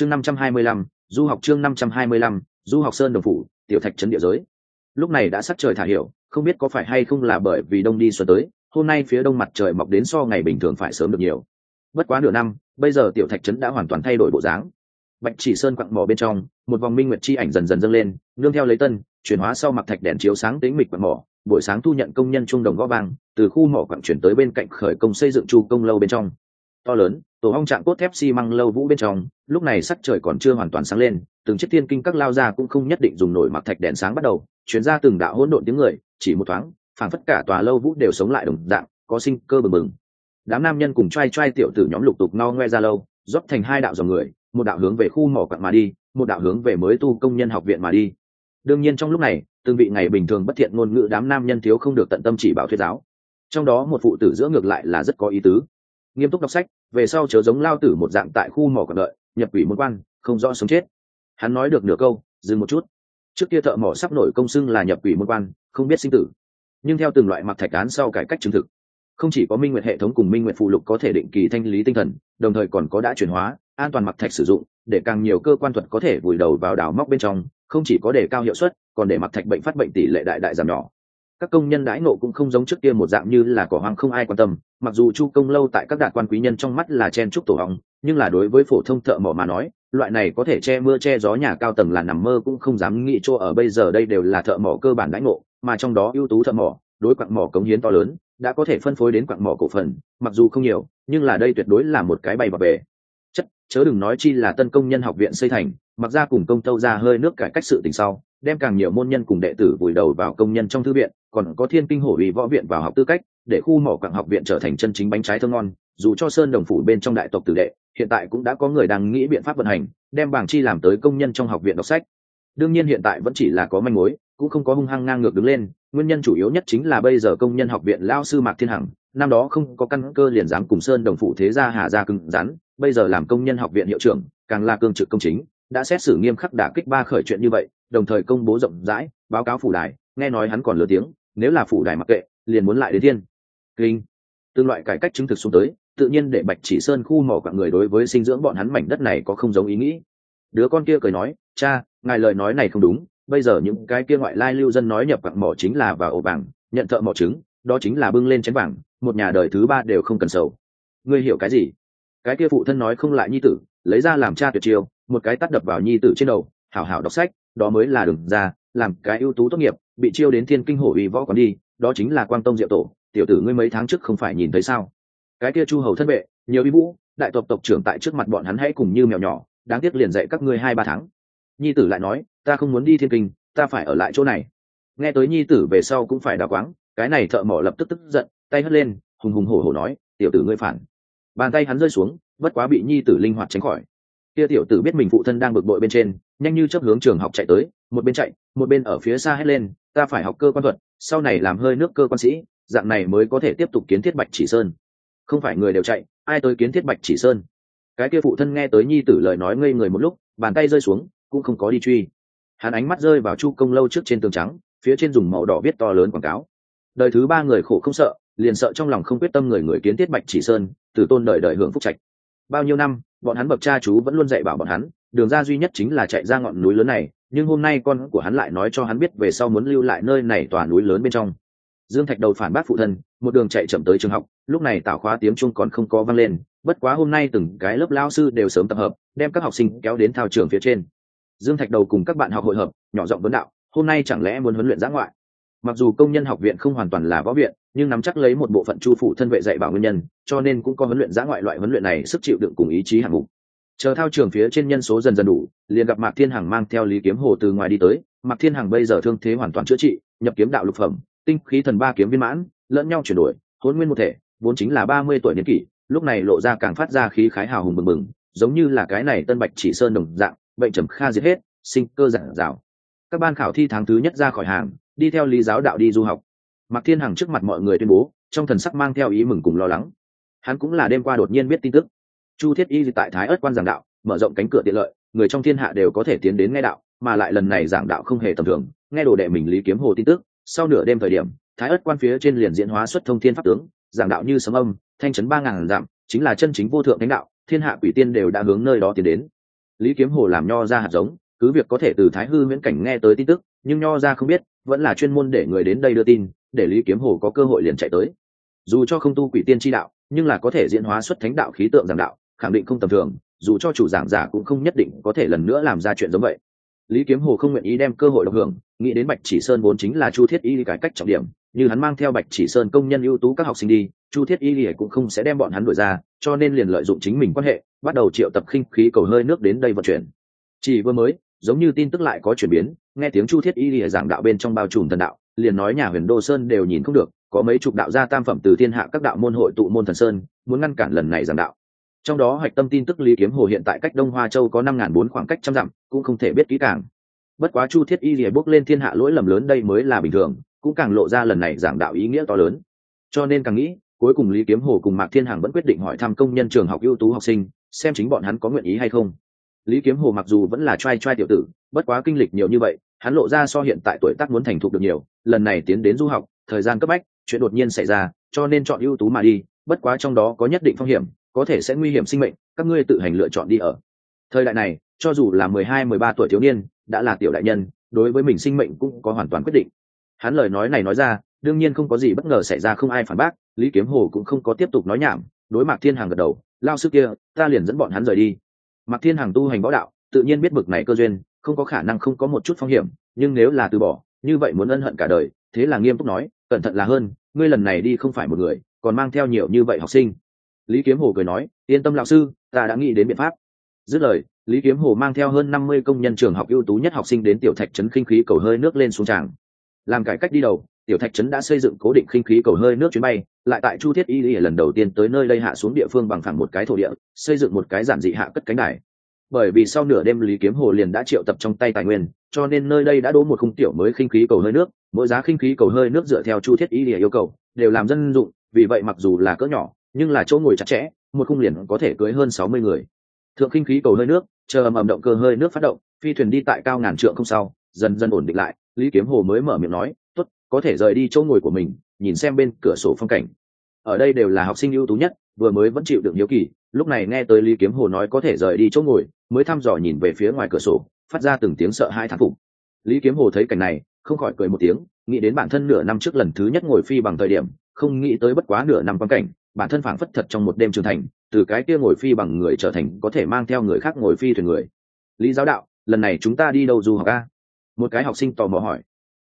chương năm trăm hai mươi lăm, du học chương năm trăm hai mươi lăm, du học sơn đồng phủ, tiểu thạch trấn địa giới. Lúc này đã sắc trời thả hiểu, không biết có phải hay không là bởi vì đông đi xuân tới, hôm nay phía đông mặt trời mọc đến so ngày bình thường phải sớm được nhiều. Bất quá nửa năm, bây giờ tiểu thạch trấn đã hoàn toàn thay đổi bộ dáng. Bạch chỉ sơn quặng mỏ bên trong, một vòng minh nguyệt chi ảnh dần dần dâng lên, nương theo lấy tân, chuyển hóa sau mặt thạch đèn chiếu sáng tính mịch quặng mỏ, buổi sáng thu nhận công nhân trung đồng gõ vàng từ khu mỏ quặng chuyển tới bên cạnh khởi công xây dựng chu công lâu bên trong. To lớn tổ hong trạng cốt thép xi măng lâu vũ bên trong, lúc này sắc trời còn chưa hoàn toàn sáng lên, từng chiếc tiên kinh các lao ra cũng không nhất định dùng nổi mặc thạch đèn sáng bắt đầu chuyển ra từng đạo hỗn độn tiếng người, chỉ một thoáng, phảng phất cả tòa lâu vũ đều sống lại đồng dạng, có sinh cơ bừng bừng. Đám nam nhân cùng trai trai tiểu tử nhóm lục tục no ngoe ra lâu, rót thành hai đạo dòng người, một đạo hướng về khu mỏ quặng mà đi, một đạo hướng về mới tu công nhân học viện mà đi. Đương nhiên trong lúc này, từng vị ngày bình thường bất thiện ngôn ngữ đám nam nhân thiếu không được tận tâm chỉ bảo thuyết giáo. Trong đó một phụ tử giữa ngược lại là rất có ý tứ nghiêm túc đọc sách, về sau chớ giống lao tử một dạng tại khu mỏ còn đợi, nhập quỷ môn quan, không rõ sống chết. Hắn nói được nửa câu, dừng một chút. Trước kia thợ mỏ sắp nổi công xưng là nhập quỷ môn quan, không biết sinh tử. Nhưng theo từng loại mặc thạch án sau cải cách chứng thực, không chỉ có minh nguyện hệ thống cùng minh nguyện phụ lục có thể định kỳ thanh lý tinh thần, đồng thời còn có đã chuyển hóa, an toàn mặc thạch sử dụng, để càng nhiều cơ quan thuật có thể vùi đầu vào đào móc bên trong, không chỉ có để cao hiệu suất, còn để mặc thạch bệnh phát bệnh tỷ lệ đại đại giảm nhỏ các công nhân đãi nộ cũng không giống trước kia một dạng như là cỏ hoang không ai quan tâm, mặc dù chu công lâu tại các đạt quan quý nhân trong mắt là chen trúc tổ hóng, nhưng là đối với phổ thông thợ mỏ mà nói, loại này có thể che mưa che gió nhà cao tầng là nằm mơ cũng không dám nghĩ chỗ ở bây giờ đây đều là thợ mỏ cơ bản đãi ngộ, mà trong đó ưu tú thợ mỏ, đối quặng mỏ cống hiến to lớn, đã có thể phân phối đến quặng mỏ cổ phần, mặc dù không nhiều, nhưng là đây tuyệt đối là một cái bay vào bể chất, chớ đừng nói chi là tân công nhân học viện xây thành, mặc ra cùng công tâu ra hơi nước cải cách sự tình sau, đem càng nhiều môn nhân cùng đệ tử vùi đầu vào công nhân trong thư viện còn có thiên kinh hổ ủy võ viện vào học tư cách, để khu mỏ quặng học viện trở thành chân chính bánh trái thơ ngon. Dù cho sơn đồng phủ bên trong đại tộc tử đệ, hiện tại cũng đã có người đang nghĩ biện pháp vận hành, đem bảng chi làm tới công nhân trong học viện đọc sách. Đương nhiên hiện tại vẫn chỉ là có manh mối, cũng không có hung hăng ngang ngược đứng lên, nguyên nhân chủ yếu nhất chính là bây giờ công nhân học viện lao sư mạc thiên hằng, năm đó không có căn cơ liền dám cùng sơn đồng phủ thế gia hà gia cứng rắn, bây giờ làm công nhân học viện hiệu trưởng, càng là cương trực công chính, đã xét xử nghiêm khắc đả kích ba khởi chuyện như vậy, đồng thời công bố rộng rãi, báo cáo phủ đài, nghe nói hắn còn lừa tiếng nếu là phủ đài mặc kệ, liền muốn lại đến thiên. Kinh. Tương loại cải cách chứng thực xuống tới, tự nhiên để bạch chỉ sơn khu mỏ quạng người đối với sinh dưỡng bọn hắn mảnh đất này có không giống ý nghĩ. Đứa con kia cười nói, cha, ngài lời nói này không đúng, bây giờ những cái kia ngoại lai lưu dân nói nhập quặng mỏ chính là vào ổ vàng, nhận thợ mỏ trứng, đó chính là bưng lên chén vàng, một nhà đời thứ ba đều không cần sầu. Ngươi hiểu cái gì? Cái kia phụ thân nói không lại nhi tử, lấy ra làm cha tuyệt chiêu, một cái tắt đập vào nhi tử trên đầu, hảo hảo đọc sách, đó mới là đường ra, làm cái ưu tú tốt nghiệp bị chiêu đến thiên kinh hổ uy võ còn đi, đó chính là quang tông diệu tổ. Tiểu tử ngươi mấy tháng trước không phải nhìn thấy sao? Cái kia chu hầu thân vệ, nhiều uy vũ, đại tộc tộc trưởng tại trước mặt bọn hắn hãy cùng như mèo nhỏ, đáng tiếc liền dạy các ngươi hai ba tháng. Nhi tử lại nói, ta không muốn đi thiên kinh, ta phải ở lại chỗ này. Nghe tới nhi tử về sau cũng phải đào quáng, cái này thợ mỏ lập tức tức giận, tay hất lên, hùng hùng hổ hổ nói, tiểu tử ngươi phản. Bàn tay hắn rơi xuống, bất quá bị nhi tử linh hoạt tránh khỏi kia tiểu tử biết mình phụ thân đang bực bội bên trên, nhanh như chấp hướng trường học chạy tới, một bên chạy, một bên ở phía xa hét lên, ta phải học cơ quan thuật, sau này làm hơi nước cơ quan sĩ, dạng này mới có thể tiếp tục kiến thiết bạch chỉ sơn. Không phải người đều chạy, ai tới kiến thiết bạch chỉ sơn? Cái kia phụ thân nghe tới nhi tử lời nói ngây người một lúc, bàn tay rơi xuống, cũng không có đi truy. Hắn ánh mắt rơi vào chu công lâu trước trên tường trắng, phía trên dùng màu đỏ viết to lớn quảng cáo. Đời thứ ba người khổ không sợ, liền sợ trong lòng không quyết tâm người người kiến thiết bạch chỉ sơn, từ tôn đời đời hưởng phúc trạch bao nhiêu năm, bọn hắn bậc cha chú vẫn luôn dạy bảo bọn hắn, đường ra duy nhất chính là chạy ra ngọn núi lớn này, nhưng hôm nay con của hắn lại nói cho hắn biết về sau muốn lưu lại nơi này tòa núi lớn bên trong. Dương thạch đầu phản bác phụ thân, một đường chạy chậm tới trường học, lúc này tảo khóa tiếng chung còn không có vang lên, bất quá hôm nay từng cái lớp lao sư đều sớm tập hợp, đem các học sinh kéo đến thao trường phía trên. Dương thạch đầu cùng các bạn học hội hợp, nhỏ giọng vấn đạo, hôm nay chẳng lẽ muốn huấn luyện giã ngoại? Mặc dù công nhân học viện không hoàn toàn là võ viện nhưng nắm chắc lấy một bộ phận chu phủ thân vệ dạy bảo nguyên nhân, cho nên cũng có huấn luyện giã ngoại loại huấn luyện này sức chịu đựng cùng ý chí hạng mục. Chờ thao trường phía trên nhân số dần dần đủ, liền gặp mạc thiên hằng mang theo lý kiếm hồ từ ngoài đi tới. Mạc thiên hằng bây giờ thương thế hoàn toàn chữa trị, nhập kiếm đạo lục phẩm, tinh khí thần ba kiếm viên mãn, lẫn nhau chuyển đổi, hôn nguyên một thể, vốn chính là ba mươi tuổi niên kỷ, lúc này lộ ra càng phát ra khí khái hào hùng bừng bừng, giống như là cái này tân bạch chỉ sơn đồng dạng, bệnh trầm kha diệt hết, sinh cơ giản rào các ban khảo thi tháng thứ nhất ra khỏi hàng, đi theo lý giáo đạo đi du học mạc thiên hằng trước mặt mọi người tuyên bố, trong thần sắc mang theo ý mừng cùng lo lắng. Hắn cũng là đêm qua đột nhiên biết tin tức. Chu thiết y tại thái ớt quan giảng đạo, mở rộng cánh cửa tiện lợi, người trong thiên hạ đều có thể tiến đến nghe đạo, mà lại lần này giảng đạo không hề tầm thường, nghe đồ đệ mình lý kiếm hồ tin tức, sau nửa đêm thời điểm, thái ớt quan phía trên liền diễn hóa xuất thông thiên pháp tướng, giảng đạo như sấm âm, thanh chấn ba ngàn dặm, chính là chân chính vô thượng thánh đạo, thiên hạ quỷ tiên đều đã hướng nơi đó tiến đến. Lý kiếm hồ làm nho ra hạt giống, cứ việc có thể từ thái hư miễn cảnh nghe tới tin tức, nhưng nho ra không biết, vẫn là chuyên môn để người đến đây đưa tin để lý kiếm hồ có cơ hội liền chạy tới. Dù cho không tu quỷ tiên tri đạo, nhưng là có thể diễn hóa xuất thánh đạo khí tượng giảng đạo, khẳng định không tầm thường, dù cho chủ giảng giả cũng không nhất định có thể lần nữa làm ra chuyện giống vậy. Lý kiếm hồ không nguyện ý đem cơ hội độc hưởng, nghĩ đến bạch chỉ sơn vốn chính là chu thiết y cải cách trọng điểm, như hắn mang theo bạch chỉ sơn công nhân ưu tú các học sinh đi, chu thiết y cũng không sẽ đem bọn hắn đuổi ra, cho nên liền lợi dụng chính mình quan hệ, bắt đầu triệu tập khinh khí cầu hơi nước đến đây vận chuyển. Chỉ vừa mới, giống như tin tức lại có chuyển biến, nghe tiếng chu thiết y giảng đạo bên trong bao trùm thần đạo liền nói nhà huyền đô sơn đều nhìn không được, có mấy chục đạo gia tam phẩm từ thiên hạ các đạo môn hội tụ môn thần sơn, muốn ngăn cản lần này giảng đạo. Trong đó hạch tâm tin tức lý kiếm hồ hiện tại cách đông hoa châu có năm ngàn bốn khoảng cách trăm dặm, cũng không thể biết kỹ càng. Bất quá chu thiết y lìa bước lên thiên hạ lỗi lầm lớn đây mới là bình thường, cũng càng lộ ra lần này giảng đạo ý nghĩa to lớn. Cho nên càng nghĩ, cuối cùng lý kiếm hồ cùng mạc thiên hằng vẫn quyết định hỏi thăm công nhân trường học ưu tú học sinh, xem chính bọn hắn có nguyện ý hay không. Lý kiếm hồ mặc dù vẫn là t r a i t r a i tiểu tử, bất quá kinh lịch nhiều như vậy, hắn lộ ra so hiện tại tuổi tác muốn thành thục được nhiều lần này tiến đến du học, thời gian cấp bách, chuyện đột nhiên xảy ra, cho nên chọn ưu tú mà đi, bất quá trong đó có nhất định phong hiểm, có thể sẽ nguy hiểm sinh mệnh, các ngươi tự hành lựa chọn đi ở. Thời đại này, cho dù là mười hai, mười ba tuổi thiếu niên, đã là tiểu đại nhân, đối với mình sinh mệnh cũng có hoàn toàn quyết định. Hắn lời nói này nói ra, đương nhiên không có gì bất ngờ xảy ra, không ai phản bác, lý kiếm hồ cũng không có tiếp tục nói nhảm, đối mặt thiên hàng gật đầu, lao sư kia, ta liền dẫn bọn hắn rời đi. Mạc thiên hàng tu hành võ đạo, tự nhiên biết bực này cơ duyên, không có khả năng không có một chút phong hiểm, nhưng nếu là từ bỏ như vậy muốn ân hận cả đời, thế là nghiêm túc nói, cẩn thận là hơn, ngươi lần này đi không phải một người, còn mang theo nhiều như vậy học sinh. Lý kiếm hồ cười nói, yên tâm lão sư, ta đã nghĩ đến biện pháp. Dứt lời, lý kiếm hồ mang theo hơn năm mươi công nhân trường học ưu tú nhất học sinh đến tiểu thạch trấn khinh khí cầu hơi nước lên xuống tràng. Làm cải cách đi đầu, tiểu thạch trấn đã xây dựng cố định khinh khí cầu hơi nước chuyến bay, lại tại chu thiết y y lần đầu tiên tới nơi đây hạ xuống địa phương bằng phẳng một cái thổ địa, xây dựng một cái giản dị hạ cất cánh đài bởi vì sau nửa đêm lý kiếm hồ liền đã triệu tập trong tay tài nguyên, cho nên nơi đây đã đỗ một khung tiểu mới khinh khí cầu hơi nước, mỗi giá khinh khí cầu hơi nước dựa theo chu thiết y yêu cầu, đều làm dân dụng, vì vậy mặc dù là cỡ nhỏ, nhưng là chỗ ngồi chặt chẽ, một khung liền có thể cưới hơn sáu mươi người. Thượng khinh khí cầu hơi nước, chờ ầm ầm động cơ hơi nước phát động, phi thuyền đi tại cao ngàn trượng không sau, dần dần ổn định lại, lý kiếm hồ mới mở miệng nói, tốt, có thể rời đi chỗ ngồi của mình, nhìn xem bên cửa sổ phong cảnh. Ở đây đều là học sinh ưu tú nhất, vừa mới vẫn chịu đựng hiếu kỳ lúc này nghe tới lý kiếm hồ nói có thể rời đi chỗ ngồi, mới thăm dò nhìn về phía ngoài cửa sổ, phát ra từng tiếng sợ hãi thán phục. Lý kiếm hồ thấy cảnh này, không khỏi cười một tiếng, nghĩ đến bản thân nửa năm trước lần thứ nhất ngồi phi bằng thời điểm, không nghĩ tới bất quá nửa năm quan cảnh, bản thân phảng phất thật trong một đêm trưởng thành, từ cái kia ngồi phi bằng người trở thành có thể mang theo người khác ngồi phi thuyền người. Lý giáo đạo, lần này chúng ta đi đâu du học a? Một cái học sinh tò mò hỏi.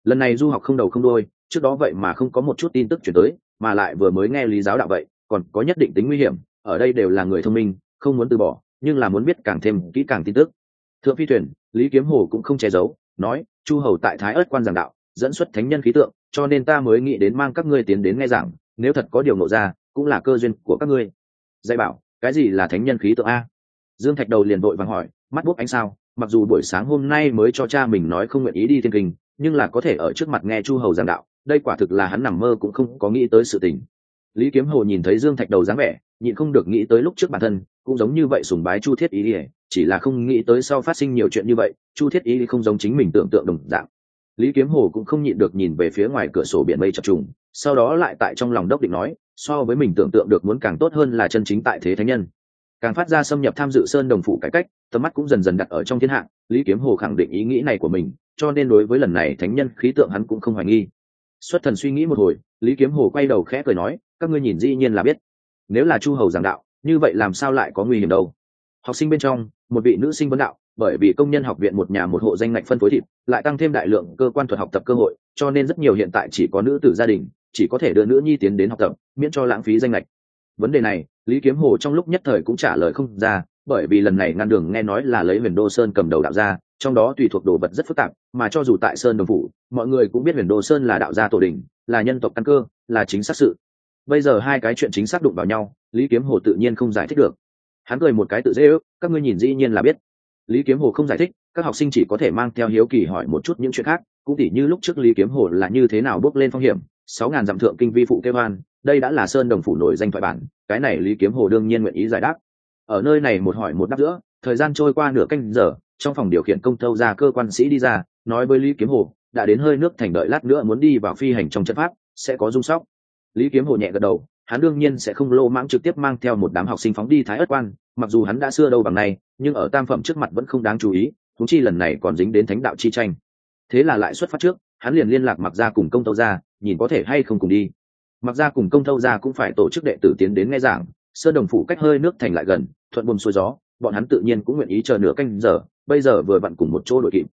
Lần này du học không đầu không đôi trước đó vậy mà không có một chút tin tức chuyển tới, mà lại vừa mới nghe lý giáo đạo vậy, còn có nhất định tính nguy hiểm ở đây đều là người thông minh, không muốn từ bỏ, nhưng là muốn biết càng thêm kỹ càng tin tức. Thượng phi thuyền, lý kiếm hồ cũng không che giấu, nói, chu hầu tại thái ớt quan giảng đạo, dẫn xuất thánh nhân khí tượng, cho nên ta mới nghĩ đến mang các ngươi tiến đến nghe giảng, nếu thật có điều nộ ra, cũng là cơ duyên của các ngươi. Dạy bảo, cái gì là thánh nhân khí tượng a? Dương thạch đầu liền vội vàng hỏi, mắt bút ánh sao, mặc dù buổi sáng hôm nay mới cho cha mình nói không nguyện ý đi thiên kinh, nhưng là có thể ở trước mặt nghe chu hầu giảng đạo, đây quả thực là hắn nằm mơ cũng không có nghĩ tới sự tình. Lý kiếm hồ nhìn thấy dương thạch đầu dáng vẻ nhịn không được nghĩ tới lúc trước bản thân, cũng giống như vậy sùng bái chu thiết ý ỉa chỉ là không nghĩ tới sau phát sinh nhiều chuyện như vậy, chu thiết ý không giống chính mình tưởng tượng đồng dạng. Lý kiếm hồ cũng không nhịn được nhìn về phía ngoài cửa sổ biển mây chập trùng, sau đó lại tại trong lòng đốc định nói, so với mình tưởng tượng được muốn càng tốt hơn là chân chính tại thế thánh nhân. Càng phát ra xâm nhập tham dự sơn đồng phụ cải cách, tầm mắt cũng dần dần đặt ở trong thiên hạ, lý kiếm hồ khẳng định ý nghĩ này của mình, cho nên đối với lần này thánh nhân khí tượng hắn cũng không hoài nghi. Xuất thần suy nghĩ một hồi, lý kiếm hồ quay đầu khẽ cười nói, các ngươi nhìn dĩ nhiên là biết nếu là chu hầu giảng đạo, như vậy làm sao lại có nguy hiểm đâu? Học sinh bên trong, một vị nữ sinh vấn đạo, bởi vì công nhân học viện một nhà một hộ danh ngạch phân phối thịt, lại tăng thêm đại lượng cơ quan thuật học tập cơ hội, cho nên rất nhiều hiện tại chỉ có nữ tử gia đình, chỉ có thể đưa nữ nhi tiến đến học tập, miễn cho lãng phí danh lệch vấn đề này, lý kiếm hồ trong lúc nhất thời cũng trả lời không ra, bởi vì lần này ngăn đường nghe nói là lấy huyền đô sơn cầm đầu đạo gia, trong đó tùy thuộc đồ vật rất phức tạp, mà cho dù tại sơn đồng phủ, mọi người cũng biết huyền đô sơn là đạo gia tổ đình, là nhân tộc căn cơ, là chính xác sự bây giờ hai cái chuyện chính xác đụng vào nhau, lý kiếm hồ tự nhiên không giải thích được. Hắn cười một cái tự dễ ước, các ngươi nhìn dĩ nhiên là biết. Lý kiếm hồ không giải thích, các học sinh chỉ có thể mang theo hiếu kỳ hỏi một chút những chuyện khác, cũng tỉ như lúc trước lý kiếm hồ là như thế nào bước lên phong hiểm, sáu ngàn dặm thượng kinh vi phụ kêu hoan đây đã là sơn đồng phủ nổi danh thoại bản, cái này lý kiếm hồ đương nhiên nguyện ý giải đáp. Ở nơi này một hỏi một đáp giữa, thời gian trôi qua nửa canh giờ, trong phòng điều khiển công thâu ra cơ quan sĩ đi ra, nói với lý kiếm hồ, đã đến hơi nước thành đợi lát nữa muốn đi vào phi hành trong trận pháp, sẽ có dung sóc lý kiếm hồ nhẹ gật đầu, hắn đương nhiên sẽ không lô mãng trực tiếp mang theo một đám học sinh phóng đi thái ất quan, mặc dù hắn đã xưa đâu bằng này nhưng ở tam phẩm trước mặt vẫn không đáng chú ý thúng chi lần này còn dính đến thánh đạo chi tranh. Thế là lại xuất phát trước, hắn liền liên lạc mặc ra cùng công tâu ra nhìn có thể hay không cùng đi. Mặc ra cùng công tâu ra cũng phải tổ chức đệ tử tiến đến nghe giảng sơn đồng phủ cách hơi nước thành lại gần, thuận buồn xuôi gió, bọn hắn tự nhiên cũng nguyện ý chờ nửa canh giờ, bây giờ vừa vặn cùng một chỗ đội kịp.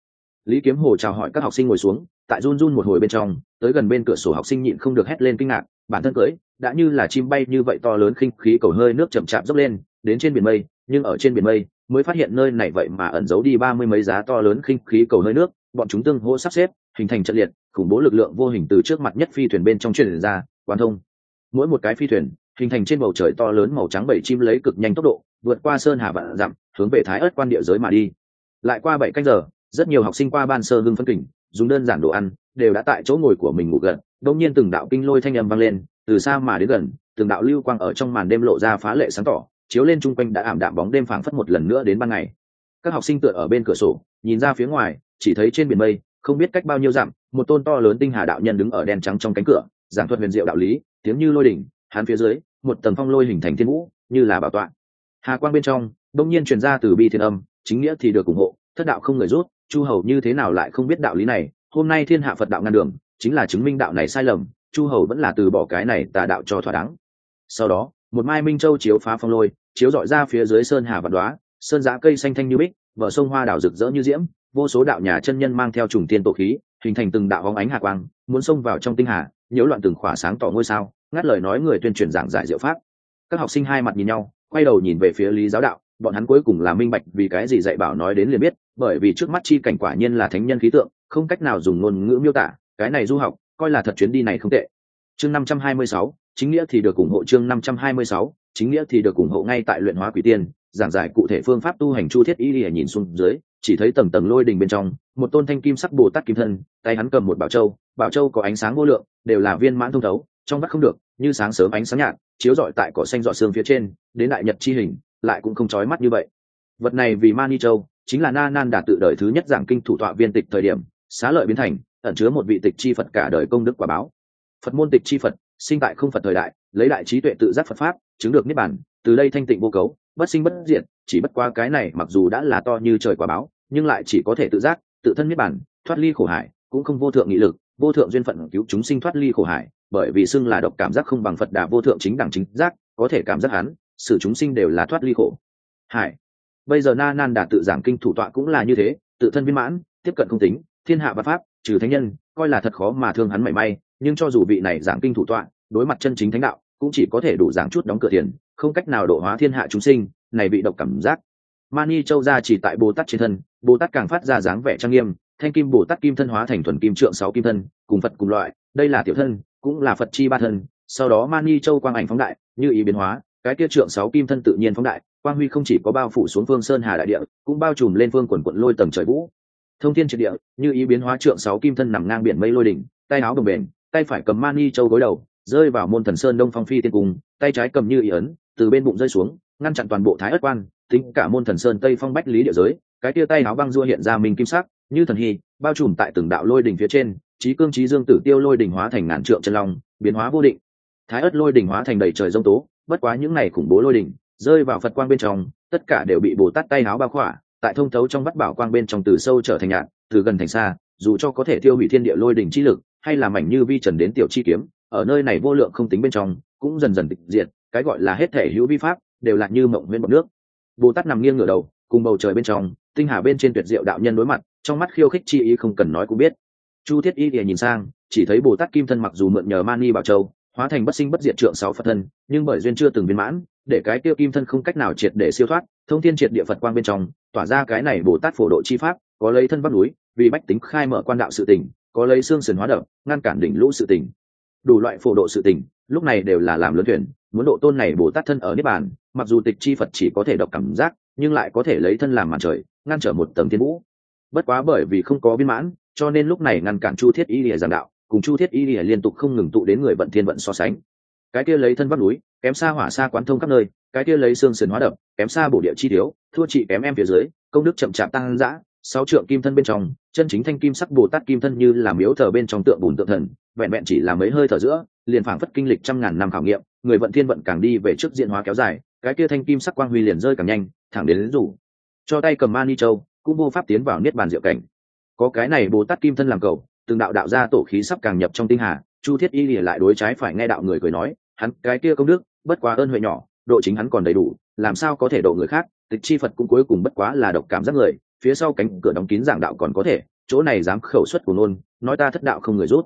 Lý kiếm hồ chào hỏi các học sinh ngồi xuống, tại run run một hồi bên trong, tới gần bên cửa sổ học sinh nhịn không được hét lên kinh ngạc bản thân cưỡi đã như là chim bay như vậy to lớn khinh khí cầu hơi nước chậm chạp dốc lên, đến trên biển mây, nhưng ở trên biển mây, mới phát hiện nơi này vậy mà ẩn giấu đi ba mươi mấy giá to lớn khinh khí cầu hơi nước, bọn chúng tương hỗ sắp xếp, hình thành trận liệt, khủng bố lực lượng vô hình từ trước mặt nhất phi thuyền bên trong truyền ra quan thông. Mỗi một cái phi thuyền, hình thành trên bầu trời to lớn màu trắng bảy chim lấy cực nhanh tốc độ, vượt qua sơn hà vạn dặm, hướng về thái ớt quan địa giới mà đi. Lại qua bảy canh giờ, rất nhiều học sinh qua ban sơ hưng phân kỉnh, dùng đơn giản đồ ăn đều đã tại chỗ ngồi của mình ngủ gần đông nhiên từng đạo kinh lôi thanh âm vang lên, từ xa mà đến gần, từng đạo lưu quang ở trong màn đêm lộ ra phá lệ sáng tỏ, chiếu lên chung quanh đã ảm đạm bóng đêm phảng phất một lần nữa đến ban ngày. Các học sinh tựa ở bên cửa sổ, nhìn ra phía ngoài, chỉ thấy trên biển mây, không biết cách bao nhiêu dặm, một tôn to lớn tinh hà đạo nhân đứng ở đèn trắng trong cánh cửa, giảng thuật huyền diệu đạo lý, tiếng như lôi đỉnh, hắn phía dưới, một tầng phong lôi hình thành thiên vũ, như là bảo tọa. Hà quang bên trong đông nhiên truyền ra từ bi thiên âm, chính nghĩa thì được ủng hộ, thất đạo không người rút, chu hầu như thế nào lại không biết đạo lý này hôm nay thiên hạ phật đạo ngăn đường, chính là chứng minh đạo này sai lầm, chu hầu vẫn là từ bỏ cái này tà đạo cho thỏa đáng. Sau đó, một mai minh châu chiếu phá phong lôi, chiếu dọi ra phía dưới sơn hà vạn đoá sơn giã cây xanh thanh như bích vợ sông hoa đảo rực rỡ như diễm, vô số đạo nhà chân nhân mang theo trùng tiên tổ khí, hình thành từng đạo bóng ánh hạ quang, muốn xông vào trong tinh hà, nhiễu loạn từng khỏa sáng tỏ ngôi sao, ngắt lời nói người tuyên truyền giảng giải diệu pháp. Các học sinh hai mặt nhìn nhau, quay đầu nhìn về phía lý giáo đạo, bọn hắn cuối cùng là minh bạch vì cái gì dạy bảo nói đến liền biết, bởi vì trước mắt chi cảnh quả nhiên là thánh nhân khí tượng không cách nào dùng ngôn ngữ miêu tả, cái này du học, coi là thật chuyến đi này không tệ. Chương năm trăm hai mươi sáu, chính nghĩa thì được ủng hộ chương năm trăm hai mươi sáu, chính nghĩa thì được ủng hộ ngay tại luyện hóa quỷ tiên, giảng giải cụ thể phương pháp tu hành chu thiết y lìa nhìn xuống dưới, chỉ thấy tầng tầng lôi đình bên trong, một tôn thanh kim sắc bồ tát kim thân, tay hắn cầm một bảo châu bảo châu có ánh sáng vô lượng, đều là viên mãn thông thấu, trong mắt không được, như sáng sớm ánh sáng nhạt, chiếu rọi tại cỏ xanh dọ xương phía trên, đến đại nhật chi hình, lại cũng không chói mắt như vậy. Vật này vì mani châu, chính là na nan đạt tự đời thứ nhất giảng kinh thủ tọa viên tịch thời điểm xá lợi biến thành, ẩn chứa một vị tịch chi phật cả đời công đức quả báo. Phật môn tịch chi phật, sinh tại không phật thời đại, lấy đại trí tuệ tự giác phật pháp, chứng được niết bản từ đây thanh tịnh vô cấu, bất sinh bất diệt, chỉ bất qua cái này mặc dù đã là to như trời quả báo, nhưng lại chỉ có thể tự giác, tự thân niết bản thoát ly khổ hải, cũng không vô thượng nghị lực, vô thượng duyên phận cứu chúng sinh thoát ly khổ hải, bởi vì xưng là độc cảm giác không bằng phật đà vô thượng chính đẳng chính giác, có thể cảm giác hắn sự chúng sinh đều là thoát ly khổ. Hải. Bây giờ na nan đà tự giảng kinh thủ tọa cũng là như thế, tự thân viên mãn, tiếp cận không tính thiên hạ văn pháp, trừ thánh nhân, coi là thật khó mà thương hắn mảy may, nhưng cho dù vị này giảng kinh thủ tọa, đối mặt chân chính thánh đạo, cũng chỉ có thể đủ giảng chút đóng cửa tiền, không cách nào độ hóa thiên hạ chúng sinh, này bị độc cảm giác. Mani châu ra chỉ tại bồ tát trên thân, bồ tát càng phát ra dáng vẻ trang nghiêm, thanh kim bồ tát kim thân hóa thành thuần kim trượng sáu kim thân, cùng phật cùng loại, đây là tiểu thân, cũng là phật chi ba thân. Sau đó mani châu quang ảnh phóng đại, như ý biến hóa, cái kia trượng sáu kim thân tự nhiên phóng đại, quang huy không chỉ có bao phủ xuống phương sơn hà đại địa, cũng bao trùm lên phương quần quận lôi tầng trời vũ thông thiên triệt địa, như ý biến hóa trượng sáu kim thân nằm ngang biển mây lôi đỉnh, tay áo đồng bền tay phải cầm mani châu gối đầu, rơi vào môn thần sơn đông phong phi tiên cung, tay trái cầm như ý ấn, từ bên bụng rơi xuống, ngăn chặn toàn bộ thái ất quan, tính cả môn thần sơn tây phong bách lý địa giới, cái tia tay áo băng dua hiện ra minh kim sắc, như thần hy, bao trùm tại từng đạo lôi đỉnh phía trên trí cương trí dương tử tiêu lôi đỉnh hóa thành ngàn trượng chân long, biến hóa vô định. Thái ất lôi đỉnh hóa thành đầy trời rông tố, bất quá những ngày khủng bố lôi đỉnh, rơi vào phật quang bên trong, tất cả đều bị bồ tát tay áo bao khỏa tại thông thấu trong bắt bảo quang bên trong từ sâu trở thành nhạt, từ gần thành xa, dù cho có thể tiêu hủy thiên địa lôi đỉnh chi lực, hay là mảnh như vi trần đến tiểu chi kiếm, ở nơi này vô lượng không tính bên trong, cũng dần dần tịch diệt, cái gọi là hết thể hữu vi pháp, đều là như mộng nguyên bọc nước. Bồ tát nằm nghiêng ngửa đầu, cùng bầu trời bên trong, tinh hà bên trên tuyệt diệu đạo nhân đối mặt, trong mắt khiêu khích chi ý không cần nói cũng biết. Chu thiết y thì nhìn sang, chỉ thấy bồ tát kim thân mặc dù mượn nhờ mani bảo châu, hóa thành bất sinh bất diệt trượng sáu phật thân, nhưng bởi duyên chưa từng viên mãn, để cái tiêu kim thân không cách nào triệt để siêu thoát, thông thiên triệt địa phật quang bên trong tỏa ra cái này bồ tát phổ độ chi pháp, có lấy thân bắc núi, vì bách tính khai mở quan đạo sự tình, có lấy xương sườn hóa đập, ngăn cản đỉnh lũ sự tình. Đủ loại phổ độ sự tình, lúc này đều là làm lớn thuyền muốn độ tôn này bồ tát thân ở niết bàn, mặc dù tịch chi phật chỉ có thể đọc cảm giác, nhưng lại có thể lấy thân làm màn trời, ngăn trở một tầng thiên vũ. Bất quá bởi vì không có viên mãn, cho nên lúc này ngăn cản chu thiết y lìa giảng đạo, cùng chu thiết y lìa liên tục không ngừng tụ đến người vận thiên vận so sánh. Cái kia lấy thân vắt núi, kém xa hỏa xa quán thông khắp nơi cái kia lấy xương sườn hóa đập kém xa bổ địa chi thiếu thua chị kém em phía dưới công đức chậm chạp tăng dã sáu trượng kim thân bên trong chân chính thanh kim sắc bồ tát kim thân như là miếu thờ bên trong tượng bùn tượng thần vẹn vẹn chỉ là mấy hơi thở giữa liền phảng phất kinh lịch trăm ngàn năm khảo nghiệm người vận thiên vận càng đi về trước diện hóa kéo dài cái kia thanh kim sắc quang huy liền rơi càng nhanh thẳng đến, đến rủ. Cho tay cầm mani châu cũng vô pháp tiến vào niết bàn diệu cảnh. Có cái này bồ tát kim thân làm cầu từng đạo đạo ra tổ khí sắp càng nhập trong tinh hà chu thiết y lìa lại đối trái phải nghe đạo người cười nói hắn cái kia công đức bất quá ơn huệ nhỏ độ chính hắn còn đầy đủ, làm sao có thể độ người khác? Tịch chi phật cũng cuối cùng bất quá là độc cảm giác người, phía sau cánh cửa đóng kín giảng đạo còn có thể, chỗ này dám khẩu xuất của nôn nói ta thất đạo không người rút.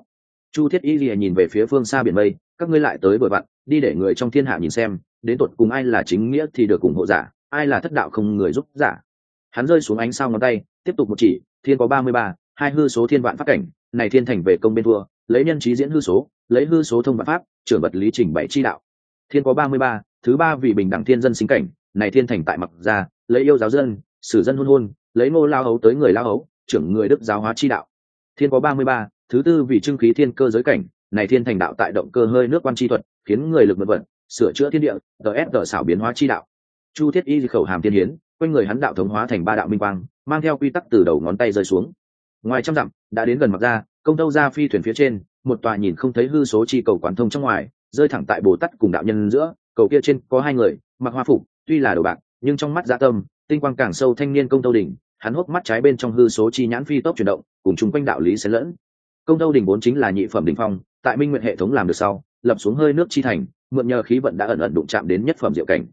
Chu thiết y lìa nhìn về phía phương xa biển mây, các ngươi lại tới bồi vặn đi để người trong thiên hạ nhìn xem, đến tột cùng ai là chính nghĩa thì được ủng hộ giả, ai là thất đạo không người giúp giả. Hắn rơi xuống ánh sao ngón tay, tiếp tục một chỉ, thiên có ba mươi ba, hai hư số thiên vạn phát cảnh, này thiên thành về công bên thua, lấy nhân trí diễn hư số, lấy hư số thông vạn pháp, trưởng vật lý trình bảy chi đạo thiên có ba mươi ba, thứ ba vì bình đẳng thiên dân sinh cảnh, này thiên thành tại mặc gia, lấy yêu giáo dân, sử dân hôn hôn, lấy ngô lao hấu tới người lao hấu, trưởng người đức giáo hóa chi đạo. Thiên có ba mươi ba, thứ tư vì trưng khí thiên cơ giới cảnh, này thiên thành đạo tại động cơ hơi nước quan chi thuật, khiến người lực mượn vận, sửa chữa thiên địa, tờ ép tờ xảo biến hóa chi đạo. Chu thiết y khẩu hàm thiên hiến, quanh người hắn đạo thống hóa thành ba đạo minh quang, mang theo quy tắc từ đầu ngón tay rơi xuống. Ngoài trăm dặm, đã đến gần mặt ra công tâu ra phi thuyền phía trên, một tòa nhìn không thấy hư số chi cầu quán thông trong ngoài rơi thẳng tại bồ tát cùng đạo nhân giữa, cầu kia trên có hai người, mặc hoa phục, tuy là đồ bạc, nhưng trong mắt dạ tâm, tinh quang càng sâu thanh niên công tâu đỉnh, hắn hốc mắt trái bên trong hư số chi nhãn phi tốc chuyển động, cùng chung quanh đạo lý xen lẫn. Công tâu đỉnh vốn chính là nhị phẩm đỉnh phong, tại minh nguyện hệ thống làm được sau, lập xuống hơi nước chi thành, mượn nhờ khí vận đã ẩn ẩn đụng chạm đến nhất phẩm diệu cảnh.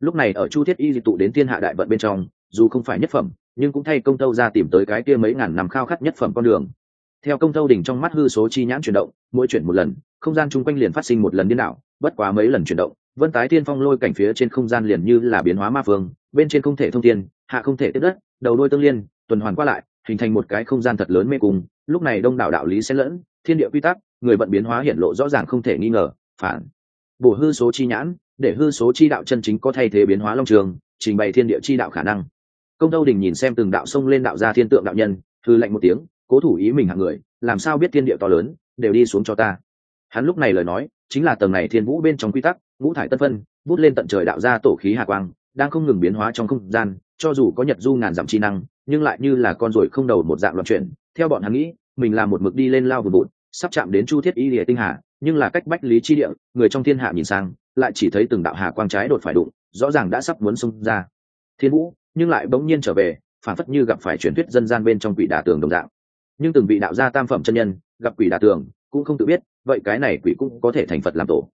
Lúc này ở chu thiết y dị tụ đến thiên hạ đại vận bên trong, dù không phải nhất phẩm, nhưng cũng thay công tâu ra tìm tới cái kia mấy ngàn năm khao khát nhất phẩm con đường theo công thâu đỉnh trong mắt hư số chi nhãn chuyển động, mỗi chuyển một lần, không gian chung quanh liền phát sinh một lần điên đảo, bất quá mấy lần chuyển động, vân tái tiên phong lôi cảnh phía trên không gian liền như là biến hóa ma phương, bên trên không thể thông thiên, hạ không thể tiếp đất, đầu đôi tương liên, tuần hoàn qua lại, hình thành một cái không gian thật lớn mê cung, lúc này đông đảo đạo lý xen lẫn, thiên địa quy tắc, người bận biến hóa hiện lộ rõ ràng không thể nghi ngờ, phản. Bổ hư số chi nhãn, để hư số chi đạo chân chính có thay thế biến hóa long trường, trình bày thiên địa chi đạo khả năng. Công tâu đình nhìn xem từng đạo sông lên đạo gia thiên tượng đạo nhân thư lệnh một tiếng cố thủ ý mình hạng người, làm sao biết thiên địa to lớn, đều đi xuống cho ta. Hắn lúc này lời nói, chính là tầng này thiên vũ bên trong quy tắc, ngũ thải tân phân, bút lên tận trời đạo ra tổ khí hạ quang, đang không ngừng biến hóa trong không gian, cho dù có nhật du ngàn dặm chi năng, nhưng lại như là con ruồi không đầu một dạng loạn chuyển. Theo bọn hắn nghĩ, mình là một mực đi lên lao vùn vụt sắp chạm đến chu thiết y địa tinh hà, nhưng là cách bách lý chi địa, người trong thiên hạ nhìn sang, lại chỉ thấy từng đạo hà quang trái đột phải đụng, rõ ràng đã sắp muốn xông ra. Thiên vũ, nhưng lại bỗng nhiên trở về, phản phất như gặp phải truyền thuyết dân gian bên trong quỷ đà tường đồng dạng nhưng từng vị đạo gia tam phẩm chân nhân, gặp quỷ đả tường, cũng không tự biết, vậy cái này quỷ cũng có thể thành phật làm tổ.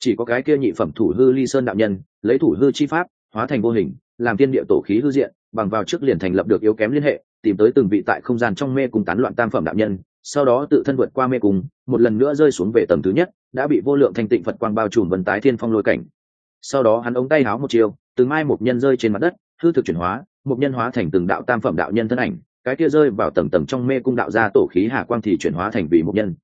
Chỉ có cái kia nhị phẩm thủ hư ly sơn đạo nhân, lấy thủ hư chi pháp, hóa thành vô hình, làm tiên địa tổ khí hư diện, bằng vào trước liền thành lập được yếu kém liên hệ, tìm tới từng vị tại không gian trong mê cùng tán loạn tam phẩm đạo nhân, sau đó tự thân vượt qua mê cùng một lần nữa rơi xuống về tầng thứ nhất, đã bị vô lượng thanh tịnh phật quang bao trùm vân tái thiên phong lôi cảnh. Sau đó hắn ống tay háo một chiều từng mai một nhân rơi trên mặt đất, hư thực chuyển hóa, một nhân hóa thành từng đạo tam phẩm đạo nhân thân ảnh cái kia rơi vào tầng tầng trong mê cung đạo gia tổ khí hà quang thì chuyển hóa thành vị mục nhân.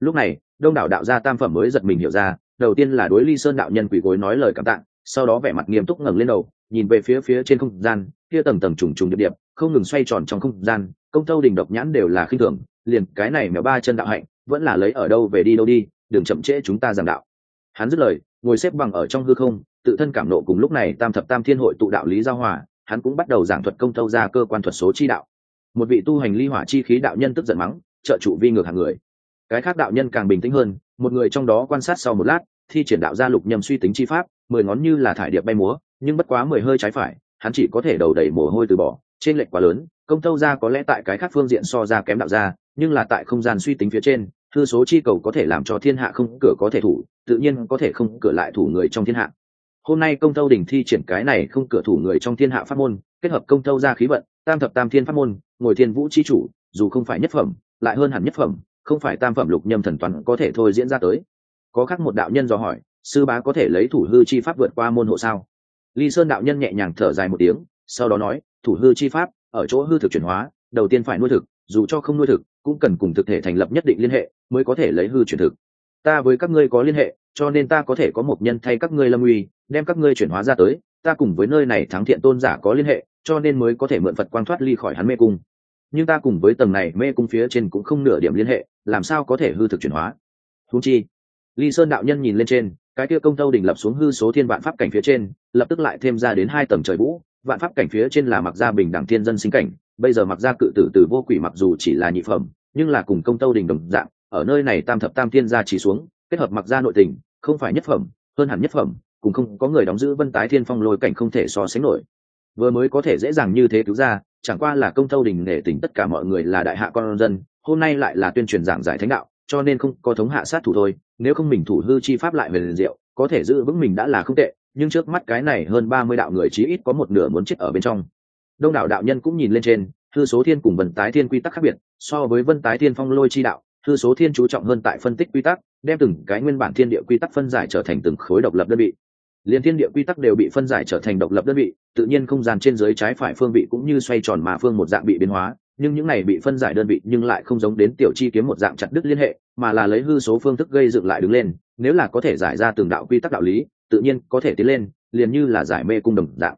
Lúc này, đông đảo đạo gia tam phẩm mới giật mình hiểu ra, đầu tiên là đối ly sơn đạo nhân quỷ gối nói lời cảm tạng sau đó vẻ mặt nghiêm túc ngẩng lên đầu, nhìn về phía phía trên không gian, kia tầng tầng trùng trùng điệp điệp, không ngừng xoay tròn trong không gian, công tâu đình độc nhãn đều là khinh thường, liền cái này mèo ba chân đạo hạnh, vẫn là lấy ở đâu về đi đâu đi, đừng chậm trễ chúng ta giảng đạo. Hắn dứt lời, ngồi xếp bằng ở trong hư không, tự thân cảm nộ cùng lúc này tam thập tam thiên hội tụ đạo lý giao hòa, hắn cũng bắt đầu giảng thuật công tâu ra cơ quan thuật số chi đạo một vị tu hành ly hỏa chi khí đạo nhân tức giận mắng, trợ trụ vi ngược hàng người. Cái khác đạo nhân càng bình tĩnh hơn, một người trong đó quan sát sau một lát, thi triển đạo gia lục nhầm suy tính chi pháp, mười ngón như là thải điệp bay múa, nhưng bất quá mười hơi trái phải, hắn chỉ có thể đầu đầy mồ hôi từ bỏ, trên lệch quá lớn, công tâu ra có lẽ tại cái khác phương diện so ra kém đạo gia, nhưng là tại không gian suy tính phía trên, thư số chi cầu có thể làm cho thiên hạ không cửa có thể thủ, tự nhiên có thể không cửa lại thủ người trong thiên hạ. Hôm nay công tâu đình thi triển cái này không cửa thủ người trong thiên hạ pháp môn, kết hợp công tâu ra khí vận, tam thập tam thiên pháp môn ngồi thiên vũ chi chủ, dù không phải nhất phẩm, lại hơn hẳn nhất phẩm, không phải tam phẩm lục nhâm thần toán có thể thôi diễn ra tới. Có khác một đạo nhân dò hỏi, sư bá có thể lấy thủ hư chi pháp vượt qua môn hộ sao? Ly sơn đạo nhân nhẹ nhàng thở dài một tiếng, sau đó nói, thủ hư chi pháp, ở chỗ hư thực chuyển hóa, đầu tiên phải nuôi thực, dù cho không nuôi thực, cũng cần cùng thực thể thành lập nhất định liên hệ, mới có thể lấy hư chuyển thực. Ta với các ngươi có liên hệ, cho nên ta có thể có một nhân thay các ngươi lâm uy, đem các ngươi chuyển hóa ra tới, ta cùng với nơi này thắng thiện tôn giả có liên hệ cho nên mới có thể mượn phật quang thoát ly khỏi hắn mê cung. Nhưng ta cùng với tầng này mê cung phía trên cũng không nửa điểm liên hệ, làm sao có thể hư thực chuyển hóa? Húng chi ly sơn đạo nhân nhìn lên trên, cái kia công tâu đỉnh lập xuống hư số thiên vạn pháp cảnh phía trên, lập tức lại thêm ra đến hai tầng trời vũ. Vạn pháp cảnh phía trên là mặc gia bình đẳng thiên dân sinh cảnh, bây giờ mặc gia cự tử từ vô quỷ mặc dù chỉ là nhị phẩm, nhưng là cùng công tâu đỉnh đồng dạng, ở nơi này tam thập tam thiên gia chỉ xuống, kết hợp mặc gia nội tình, không phải nhất phẩm, hơn hẳn nhất phẩm, cũng không có người đóng giữ vân tái thiên phong lôi cảnh không thể so sánh nổi vừa mới có thể dễ dàng như thế cứu ra, chẳng qua là công thâu đình nể tình tất cả mọi người là đại hạ con dân, hôm nay lại là tuyên truyền giảng giải thánh đạo, cho nên không có thống hạ sát thủ thôi, nếu không mình thủ hư chi pháp lại về liền diệu, có thể giữ vững mình đã là không tệ, nhưng trước mắt cái này hơn ba mươi đạo người chí ít có một nửa muốn chết ở bên trong. Đông đảo đạo nhân cũng nhìn lên trên hư số thiên cùng vân tái thiên quy tắc khác biệt, so với vân tái thiên phong lôi chi đạo hư số thiên chú trọng hơn tại phân tích quy tắc, đem từng cái nguyên bản thiên địa quy tắc phân giải trở thành từng khối độc lập đơn vị liên thiên địa quy tắc đều bị phân giải trở thành độc lập đơn vị, tự nhiên không gian trên dưới trái phải phương vị cũng như xoay tròn mà phương một dạng bị biến hóa, nhưng những này bị phân giải đơn vị nhưng lại không giống đến tiểu chi kiếm một dạng chặt đứt liên hệ, mà là lấy hư số phương thức gây dựng lại đứng lên, nếu là có thể giải ra từng đạo quy tắc đạo lý, tự nhiên có thể tiến lên, liền như là giải mê cung đồng dạng.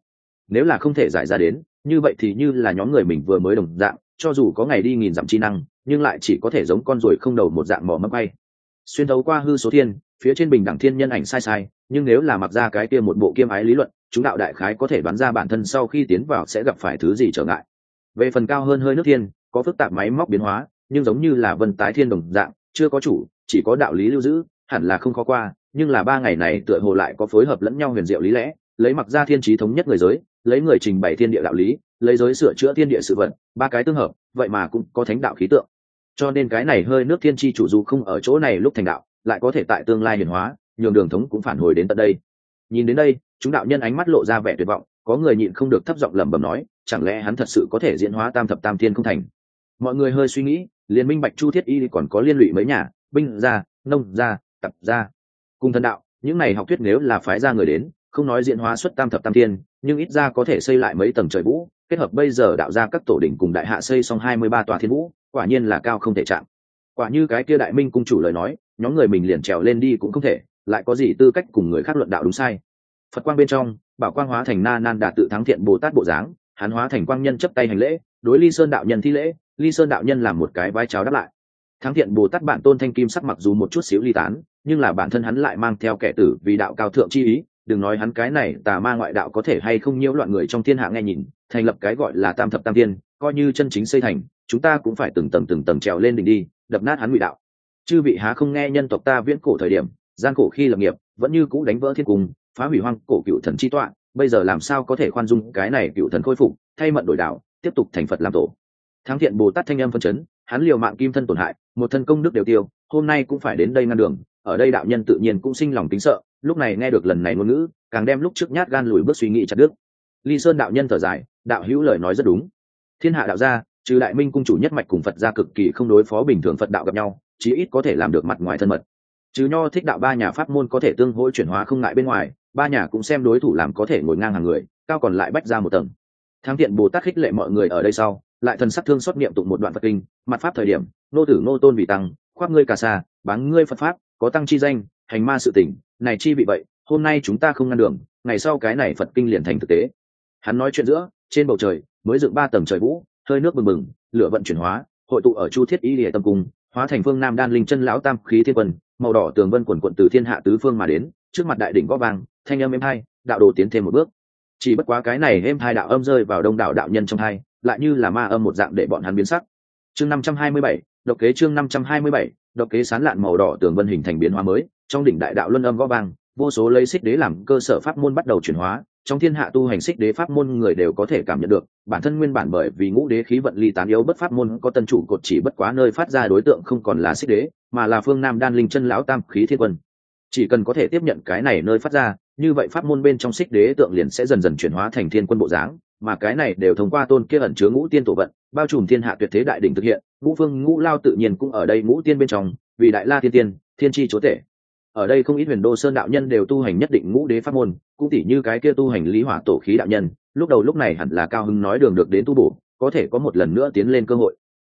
Nếu là không thể giải ra đến, như vậy thì như là nhóm người mình vừa mới đồng dạng, cho dù có ngày đi nghìn dặm chi năng, nhưng lại chỉ có thể giống con ruồi không đầu một dạng mỏ mấp bay. Xuyên thấu qua hư số thiên, phía trên bình đẳng thiên nhân ảnh sai sai nhưng nếu là mặc ra cái kia một bộ kiêm ái lý luận, chúng đạo đại khái có thể đoán ra bản thân sau khi tiến vào sẽ gặp phải thứ gì trở ngại. Về phần cao hơn hơi nước thiên, có phức tạp máy móc biến hóa, nhưng giống như là vân tái thiên đồng dạng, chưa có chủ, chỉ có đạo lý lưu giữ, hẳn là không khó qua, nhưng là ba ngày này tựa hồ lại có phối hợp lẫn nhau huyền diệu lý lẽ, lấy mặc ra thiên trí thống nhất người giới, lấy người trình bày thiên địa đạo lý, lấy giới sửa chữa thiên địa sự vật, ba cái tương hợp, vậy mà cũng có thánh đạo khí tượng. Cho nên cái này hơi nước thiên tri chủ dù không ở chỗ này lúc thành đạo, lại có thể tại tương lai hiển hóa nhường đường thống cũng phản hồi đến tận đây. Nhìn đến đây, chúng đạo nhân ánh mắt lộ ra vẻ tuyệt vọng, có người nhịn không được thấp giọng lẩm bẩm nói, chẳng lẽ hắn thật sự có thể diễn hóa tam thập tam thiên không thành? Mọi người hơi suy nghĩ liên minh bạch chu thiết y còn có liên lụy mấy nhà, binh gia, nông gia, tập gia. Cùng thần đạo, những này học thuyết nếu là phái ra người đến, không nói diễn hóa xuất tam thập tam thiên, nhưng ít ra có thể xây lại mấy tầng trời vũ, kết hợp bây giờ đạo ra các tổ đỉnh cùng đại hạ xây xong hai mươi ba tòa thiên vũ, quả nhiên là cao không thể chạm. Quả như cái kia đại minh cung chủ lời nói, nhóm người mình liền trèo lên đi cũng không thể lại có gì tư cách cùng người khác luận đạo đúng sai? Phật quang bên trong, bảo quang hóa thành na nan đạt tự thắng thiện bồ tát bộ dáng, hắn hóa thành quang nhân chấp tay hành lễ, đối ly sơn đạo nhân thi lễ, ly sơn đạo nhân làm một cái vai cháo đáp lại. Thắng thiện bồ tát bản tôn thanh kim sắc mặc dù một chút xíu ly tán, nhưng là bản thân hắn lại mang theo kẻ tử vì đạo cao thượng chi ý, đừng nói hắn cái này tà ma ngoại đạo có thể hay không nhiễu loạn người trong thiên hạ nghe nhìn, thành lập cái gọi là tam thập tam tiên coi như chân chính xây thành, chúng ta cũng phải từng tầng từng tầng trèo lên đỉnh đi, đập nát hắn ngụy đạo. Chư vị há không nghe nhân tộc ta viễn cổ thời điểm gian khổ khi lập nghiệp, vẫn như cũ đánh vỡ thiên cung, phá hủy hoang cổ cựu thần chi tọa, bây giờ làm sao có thể khoan dung cái này cựu thần khôi phục, thay mận đổi đạo, tiếp tục thành phật làm tổ. Thắng thiện bồ tát thanh âm phân chấn, hắn liều mạng kim thân tổn hại, một thân công đức đều tiêu, hôm nay cũng phải đến đây ngăn đường, ở đây đạo nhân tự nhiên cũng sinh lòng tính sợ, lúc này nghe được lần này ngôn ngữ, càng đem lúc trước nhát gan lùi bước suy nghĩ chặt đứt. Ly sơn đạo nhân thở dài, đạo hữu lời nói rất đúng. Thiên hạ đạo gia, trừ đại minh cung chủ nhất mạch cùng phật gia cực kỳ không đối phó bình thường phật đạo gặp nhau, chí ít có thể làm được mặt ngoài thân mật trừ nho thích đạo ba nhà pháp môn có thể tương hỗ chuyển hóa không ngại bên ngoài, ba nhà cũng xem đối thủ làm có thể ngồi ngang hàng người, cao còn lại bách ra một tầng. Thắng thiện bồ tát khích lệ mọi người ở đây sau, lại thần sắc thương xót niệm tụng một đoạn phật kinh, mặt pháp thời điểm, nô tử nô tôn vì tăng, khoác ngươi cả xa bán ngươi phật pháp, có tăng chi danh, hành ma sự tỉnh này chi bị vậy, hôm nay chúng ta không ngăn đường, ngày sau cái này phật kinh liền thành thực tế. Hắn nói chuyện giữa, trên bầu trời, mới dựng ba tầng trời vũ, hơi nước bừng bừng, lửa vận chuyển hóa, hội tụ ở chu thiết y địa tâm cung, hóa thành phương nam đan linh chân lão tam khí thiên quân màu đỏ tường vân quần quận từ thiên hạ tứ phương mà đến, trước mặt đại đỉnh gó vàng thanh âm êm hai, đạo đồ tiến thêm một bước. Chỉ bất quá cái này êm hai đạo âm rơi vào đông đảo đạo nhân trong hai, lại như là ma âm một dạng để bọn hắn biến sắc. Chương năm trăm hai mươi bảy, độc kế chương năm trăm hai mươi bảy, độc kế sán lạn màu đỏ tường vân hình thành biến hóa mới, trong đỉnh đại đạo luân âm gó vàng vô số lấy xích đế làm cơ sở pháp môn bắt đầu chuyển hóa trong thiên hạ tu hành xích đế pháp môn người đều có thể cảm nhận được, bản thân nguyên bản bởi vì ngũ đế khí vận ly tán yếu bất pháp môn có tân chủ cột chỉ bất quá nơi phát ra đối tượng không còn là xích đế, mà là phương nam đan linh chân lão tam khí thiên quân. Chỉ cần có thể tiếp nhận cái này nơi phát ra, như vậy pháp môn bên trong xích đế tượng liền sẽ dần dần chuyển hóa thành thiên quân bộ dáng, mà cái này đều thông qua tôn kia ẩn chứa ngũ tiên tổ vận, bao trùm thiên hạ tuyệt thế đại đỉnh thực hiện, ngũ phương ngũ lao tự nhiên cũng ở đây ngũ tiên bên trong, vì đại la thiên tiên, thiên tri chúa tể ở đây không ít huyền đô sơn đạo nhân đều tu hành nhất định ngũ đế pháp môn, cũng tỉ như cái kia tu hành lý hỏa tổ khí đạo nhân, lúc đầu lúc này hẳn là cao hưng nói đường được đến tu bổ, có thể có một lần nữa tiến lên cơ hội.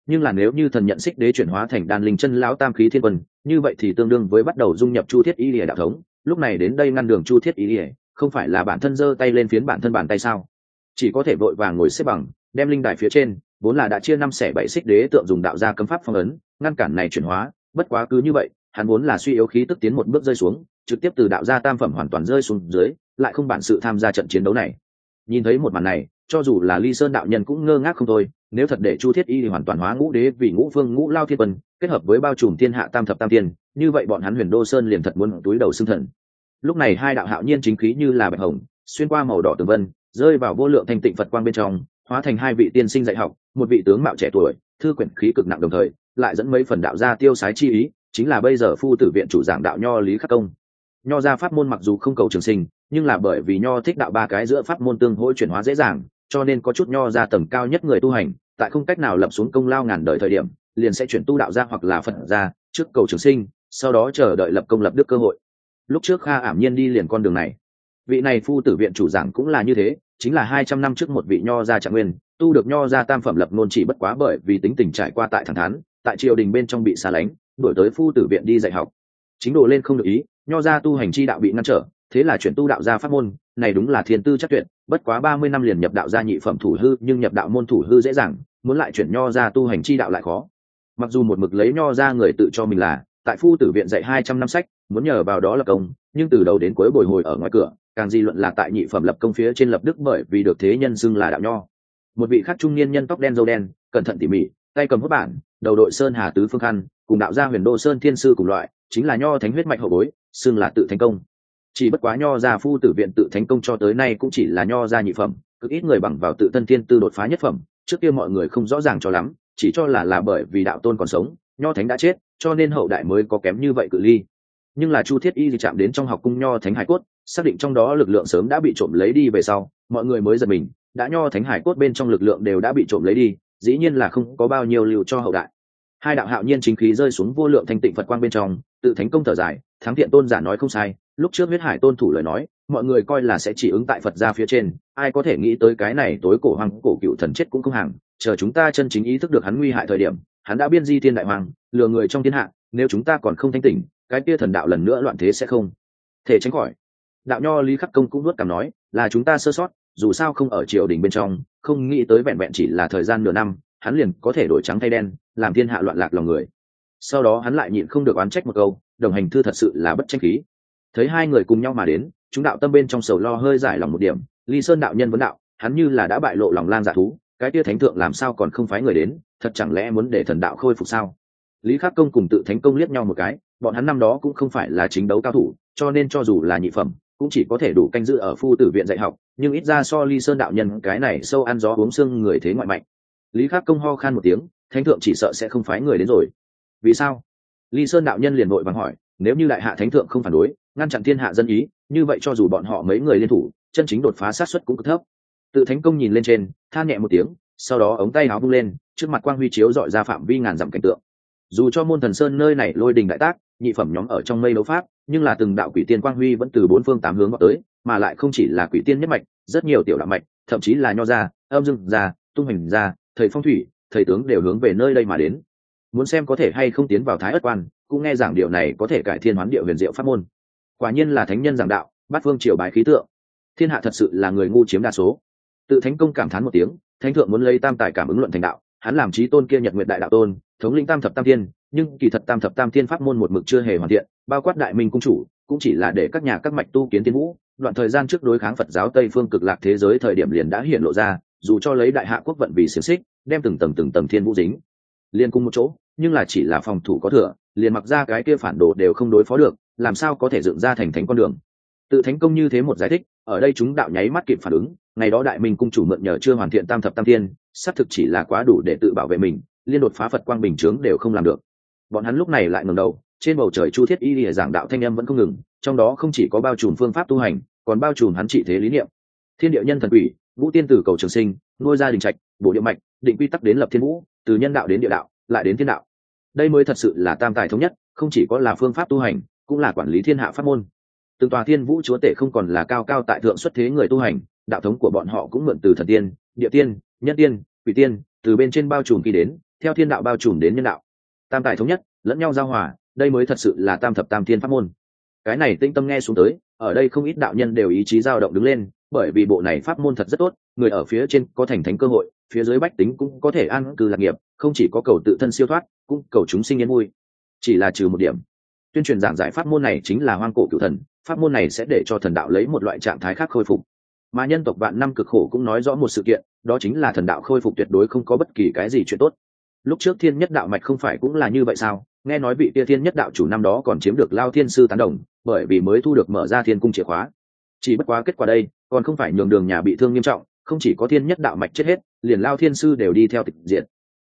Nhưng là nếu như thần nhận xích đế chuyển hóa thành đan linh chân lão tam khí thiên quân, như vậy thì tương đương với bắt đầu dung nhập chu thiết y lìa đạo thống. Lúc này đến đây ngăn đường chu thiết y lìa, không phải là bản thân giơ tay lên phiến bản thân bàn tay sao? Chỉ có thể vội vàng ngồi xếp bằng, đem linh đài phía trên, vốn là đã chia năm xẻ bảy xích đế tượng dùng đạo gia cấm pháp phong ấn, ngăn cản này chuyển hóa, bất quá cứ như vậy hắn vốn là suy yếu khí tức tiến một bước rơi xuống, trực tiếp từ đạo gia tam phẩm hoàn toàn rơi xuống dưới, lại không bản sự tham gia trận chiến đấu này. Nhìn thấy một màn này, cho dù là ly sơn đạo nhân cũng ngơ ngác không thôi, nếu thật để chu thiết y thì hoàn toàn hóa ngũ đế vì ngũ phương ngũ lao thiên quân, kết hợp với bao trùm thiên hạ tam thập tam tiên như vậy bọn hắn huyền đô sơn liền thật muốn túi đầu xưng thần. Lúc này hai đạo hạo nhiên chính khí như là bạch hồng, xuyên qua màu đỏ tường vân, rơi vào vô lượng thanh tịnh phật quang bên trong, hóa thành hai vị tiên sinh dạy học, một vị tướng mạo trẻ tuổi, thư quyển khí cực nặng đồng thời, lại dẫn mấy phần đạo gia tiêu sái chi ý chính là bây giờ phu tử viện chủ giảng đạo nho lý khắc công. Nho gia pháp môn mặc dù không cầu trường sinh, nhưng là bởi vì nho thích đạo ba cái giữa pháp môn tương hỗ chuyển hóa dễ dàng, cho nên có chút nho ra tầng cao nhất người tu hành, tại không cách nào lập xuống công lao ngàn đời thời điểm, liền sẽ chuyển tu đạo ra hoặc là phật ra trước cầu trường sinh, sau đó chờ đợi lập công lập đức cơ hội. Lúc trước kha ảm nhiên đi liền con đường này. Vị này phu tử viện chủ giảng cũng là như thế, chính là hai trăm năm trước một vị nho gia trạng nguyên, tu được nho gia tam phẩm lập nôn chỉ bất quá bởi vì tính tình trải qua tại thẳng thắn, tại triều đình bên trong bị xa lánh đổi tới phu tử viện đi dạy học. Chính độ lên không được ý, nho gia tu hành chi đạo bị ngăn trở, thế là chuyển tu đạo gia pháp môn, này đúng là thiên tư chắc tuyệt, bất quá ba mươi năm liền nhập đạo gia nhị phẩm thủ hư, nhưng nhập đạo môn thủ hư dễ dàng, muốn lại chuyển nho ra tu hành chi đạo lại khó. Mặc dù một mực lấy nho ra người tự cho mình là, tại phu tử viện dạy hai trăm năm sách, muốn nhờ vào đó lập công, nhưng từ đầu đến cuối bồi hồi ở ngoài cửa, càng di luận là tại nhị phẩm lập công phía trên lập đức bởi vì được thế nhân xưng là đạo nho. Một vị khác trung niên nhân tóc đen dâu đen, cẩn thận tỉ mỉ, tay cầm hốt bản, đầu đội sơn hà tứ phương khăn cùng đạo gia huyền đô sơn thiên sư cùng loại, chính là nho thánh huyết mạch hậu bối, xưng là tự thành công. Chỉ bất quá nho gia phu tử viện tự thành công cho tới nay cũng chỉ là nho gia nhị phẩm, cực ít người bằng vào tự thân thiên tư đột phá nhất phẩm, trước kia mọi người không rõ ràng cho lắm, chỉ cho là là bởi vì đạo tôn còn sống, nho thánh đã chết, cho nên hậu đại mới có kém như vậy cự ly. Nhưng là chu thiết y thì chạm đến trong học cung nho thánh hải cốt, xác định trong đó lực lượng sớm đã bị trộm lấy đi về sau, mọi người mới giật mình, đã nho thánh hải cốt bên trong lực lượng đều đã bị trộm lấy đi, dĩ nhiên là không có bao nhiêu lưu cho hậu đại hai đạo hạo nhiên chính khí rơi xuống vô lượng thanh tịnh phật quang bên trong, tự thánh công thở dài, thắng thiện tôn giả nói không sai, lúc trước huyết hải tôn thủ lời nói, mọi người coi là sẽ chỉ ứng tại phật ra phía trên, ai có thể nghĩ tới cái này tối cổ hoàng cổ cựu thần chết cũng không hàng chờ chúng ta chân chính ý thức được hắn nguy hại thời điểm, hắn đã biên di thiên đại hoàng lừa người trong thiên hạ, nếu chúng ta còn không thanh tỉnh, cái kia thần đạo lần nữa loạn thế sẽ không. Thể tránh khỏi. Đạo nho lý khắc công cũng nuốt cảm nói, là chúng ta sơ sót, dù sao không ở triều đình bên trong, không nghĩ tới vẹn vẹn chỉ là thời gian nửa năm hắn liền có thể đổi trắng thay đen, làm thiên hạ loạn lạc lòng người. Sau đó hắn lại nhịn không được oán trách một câu, đồng hành thư thật sự là bất tranh khí. Thấy hai người cùng nhau mà đến, chúng đạo tâm bên trong sầu lo hơi giải lòng một điểm ly sơn đạo nhân vấn đạo, hắn như là đã bại lộ lòng lang dạ thú, cái tia thánh thượng làm sao còn không phái người đến, thật chẳng lẽ muốn để thần đạo khôi phục sao? Lý khắc công cùng tự thánh công liếc nhau một cái, bọn hắn năm đó cũng không phải là chính đấu cao thủ, cho nên cho dù là nhị phẩm, cũng chỉ có thể đủ canh giữ ở phu tử viện dạy học, nhưng ít ra so ly sơn đạo nhân cái này sâu ăn gió uống xương người thế ngoại mạnh lý khắc công ho khan một tiếng, thánh thượng chỉ sợ sẽ không phái người đến rồi. Vì sao? Lý sơn đạo nhân liền vội vàng hỏi, nếu như đại hạ thánh thượng không phản đối, ngăn chặn thiên hạ dân ý, như vậy cho dù bọn họ mấy người liên thủ, chân chính đột phá sát xuất cũng cực thấp. Tự thánh công nhìn lên trên, than nhẹ một tiếng, sau đó ống tay áo bung lên, trước mặt quang huy chiếu dọi ra phạm vi ngàn dặm cảnh tượng. Dù cho môn thần sơn nơi này lôi đình đại tác, nhị phẩm nhóm ở trong mây đấu pháp, nhưng là từng đạo quỷ tiên quang huy vẫn từ bốn phương tám hướng vào tới, mà lại không chỉ là quỷ tiên nhất mạch, rất nhiều tiểu đạo mạch, thậm chí là nho gia, âm dương gia, tung hành gia thầy phong thủy, thầy tướng đều hướng về nơi đây mà đến. Muốn xem có thể hay không tiến vào thái ất quan, cũng nghe giảng điều này có thể cải thiên hoán điệu huyền diệu pháp môn. Quả nhiên là thánh nhân giảng đạo, bát phương triều bài khí tượng. Thiên hạ thật sự là người ngu chiếm đa số. Tự thánh công cảm thán một tiếng, thánh thượng muốn lấy tam tài cảm ứng luận thành đạo, hắn làm trí tôn kia nhật nguyện đại đạo tôn, thống lĩnh tam thập tam thiên, nhưng kỳ thật tam thập tam thiên pháp môn một mực chưa hề hoàn thiện, bao quát đại minh cung chủ, cũng chỉ là để các nhà các mạch tu kiến tiên vũ. Đoạn thời gian trước đối kháng phật giáo tây phương cực lạc thế giới thời điểm liền đã hiện lộ ra dù cho lấy đại hạ quốc vận vì xiềng xích, đem từng tầng từng tầng thiên vũ dính. Liên cùng một chỗ, nhưng là chỉ là phòng thủ có thừa, liền mặc ra cái kia phản đồ đều không đối phó được, làm sao có thể dựng ra thành thánh con đường. Tự thánh công như thế một giải thích, ở đây chúng đạo nháy mắt kịp phản ứng, ngày đó đại minh cung chủ mượn nhờ chưa hoàn thiện tam thập tam thiên, xác thực chỉ là quá đủ để tự bảo vệ mình, liên đột phá phật quang bình chướng đều không làm được. Bọn hắn lúc này lại ngẩng đầu, trên bầu trời chu thiết y lìa giảng đạo thanh âm vẫn không ngừng, trong đó không chỉ có bao trùm phương pháp tu hành, còn bao trùm hắn trị thế lý niệm. Thiên địa nhân thần quỷ vũ tiên tử cầu trường sinh, nuôi gia đình trạch, bổ địa mạch, định quy tắc đến lập thiên vũ, từ nhân đạo đến địa đạo, lại đến thiên đạo. Đây mới thật sự là tam tài thống nhất, không chỉ có là phương pháp tu hành, cũng là quản lý thiên hạ pháp môn. Từng tòa thiên vũ chúa tể không còn là cao cao tại thượng xuất thế người tu hành, đạo thống của bọn họ cũng mượn từ thần tiên, địa tiên, nhân tiên, quỷ tiên, từ bên trên bao trùm khi đến, theo thiên đạo bao trùm đến nhân đạo. Tam tài thống nhất, lẫn nhau giao hòa, đây mới thật sự là tam thập tam thiên pháp môn. Cái này tinh tâm nghe xuống tới, ở đây không ít đạo nhân đều ý chí dao động đứng lên bởi vì bộ này pháp môn thật rất tốt, người ở phía trên có thành thánh cơ hội, phía dưới bách tính cũng có thể an cư lạc nghiệp, không chỉ có cầu tự thân siêu thoát, cũng cầu chúng sinh yên vui. Chỉ là trừ một điểm, tuyên truyền giảng giải pháp môn này chính là hoang cổ cựu thần, pháp môn này sẽ để cho thần đạo lấy một loại trạng thái khác khôi phục. Mà nhân tộc vạn năm cực khổ cũng nói rõ một sự kiện, đó chính là thần đạo khôi phục tuyệt đối không có bất kỳ cái gì chuyện tốt. Lúc trước thiên nhất đạo mạch không phải cũng là như vậy sao? Nghe nói vị tia thiên nhất đạo chủ năm đó còn chiếm được lao thiên sư tán đồng, bởi vì mới thu được mở ra thiên cung chìa khóa. Chỉ bất quá kết quả đây còn không phải nhường đường nhà bị thương nghiêm trọng, không chỉ có thiên nhất đạo mạch chết hết, liền lao thiên sư đều đi theo tịch diện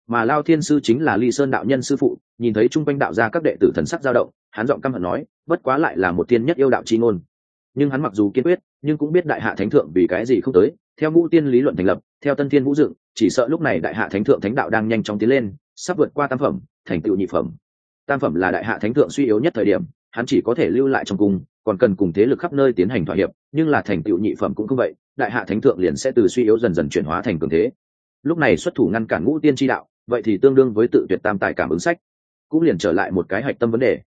mà lao thiên sư chính là ly sơn đạo nhân sư phụ, nhìn thấy chung quanh đạo gia các đệ tử thần sắc dao động, hắn giọng căm hận nói, bất quá lại là một thiên nhất yêu đạo chi ngôn. Nhưng hắn mặc dù kiên quyết, nhưng cũng biết đại hạ thánh thượng vì cái gì không tới, theo ngũ tiên lý luận thành lập, theo tân thiên vũ dựng, chỉ sợ lúc này đại hạ thánh thượng thánh đạo đang nhanh chóng tiến lên, sắp vượt qua tam phẩm, thành tựu nhị phẩm. Tam phẩm là đại hạ thánh thượng suy yếu nhất thời điểm, hắn chỉ có thể lưu lại trong cung còn cần cùng thế lực khắp nơi tiến hành thỏa hiệp, nhưng là thành tựu nhị phẩm cũng không vậy, đại hạ thánh thượng liền sẽ từ suy yếu dần dần chuyển hóa thành cường thế. Lúc này xuất thủ ngăn cản ngũ tiên tri đạo, vậy thì tương đương với tự tuyệt tam tài cảm ứng sách, cũng liền trở lại một cái hạch tâm vấn đề.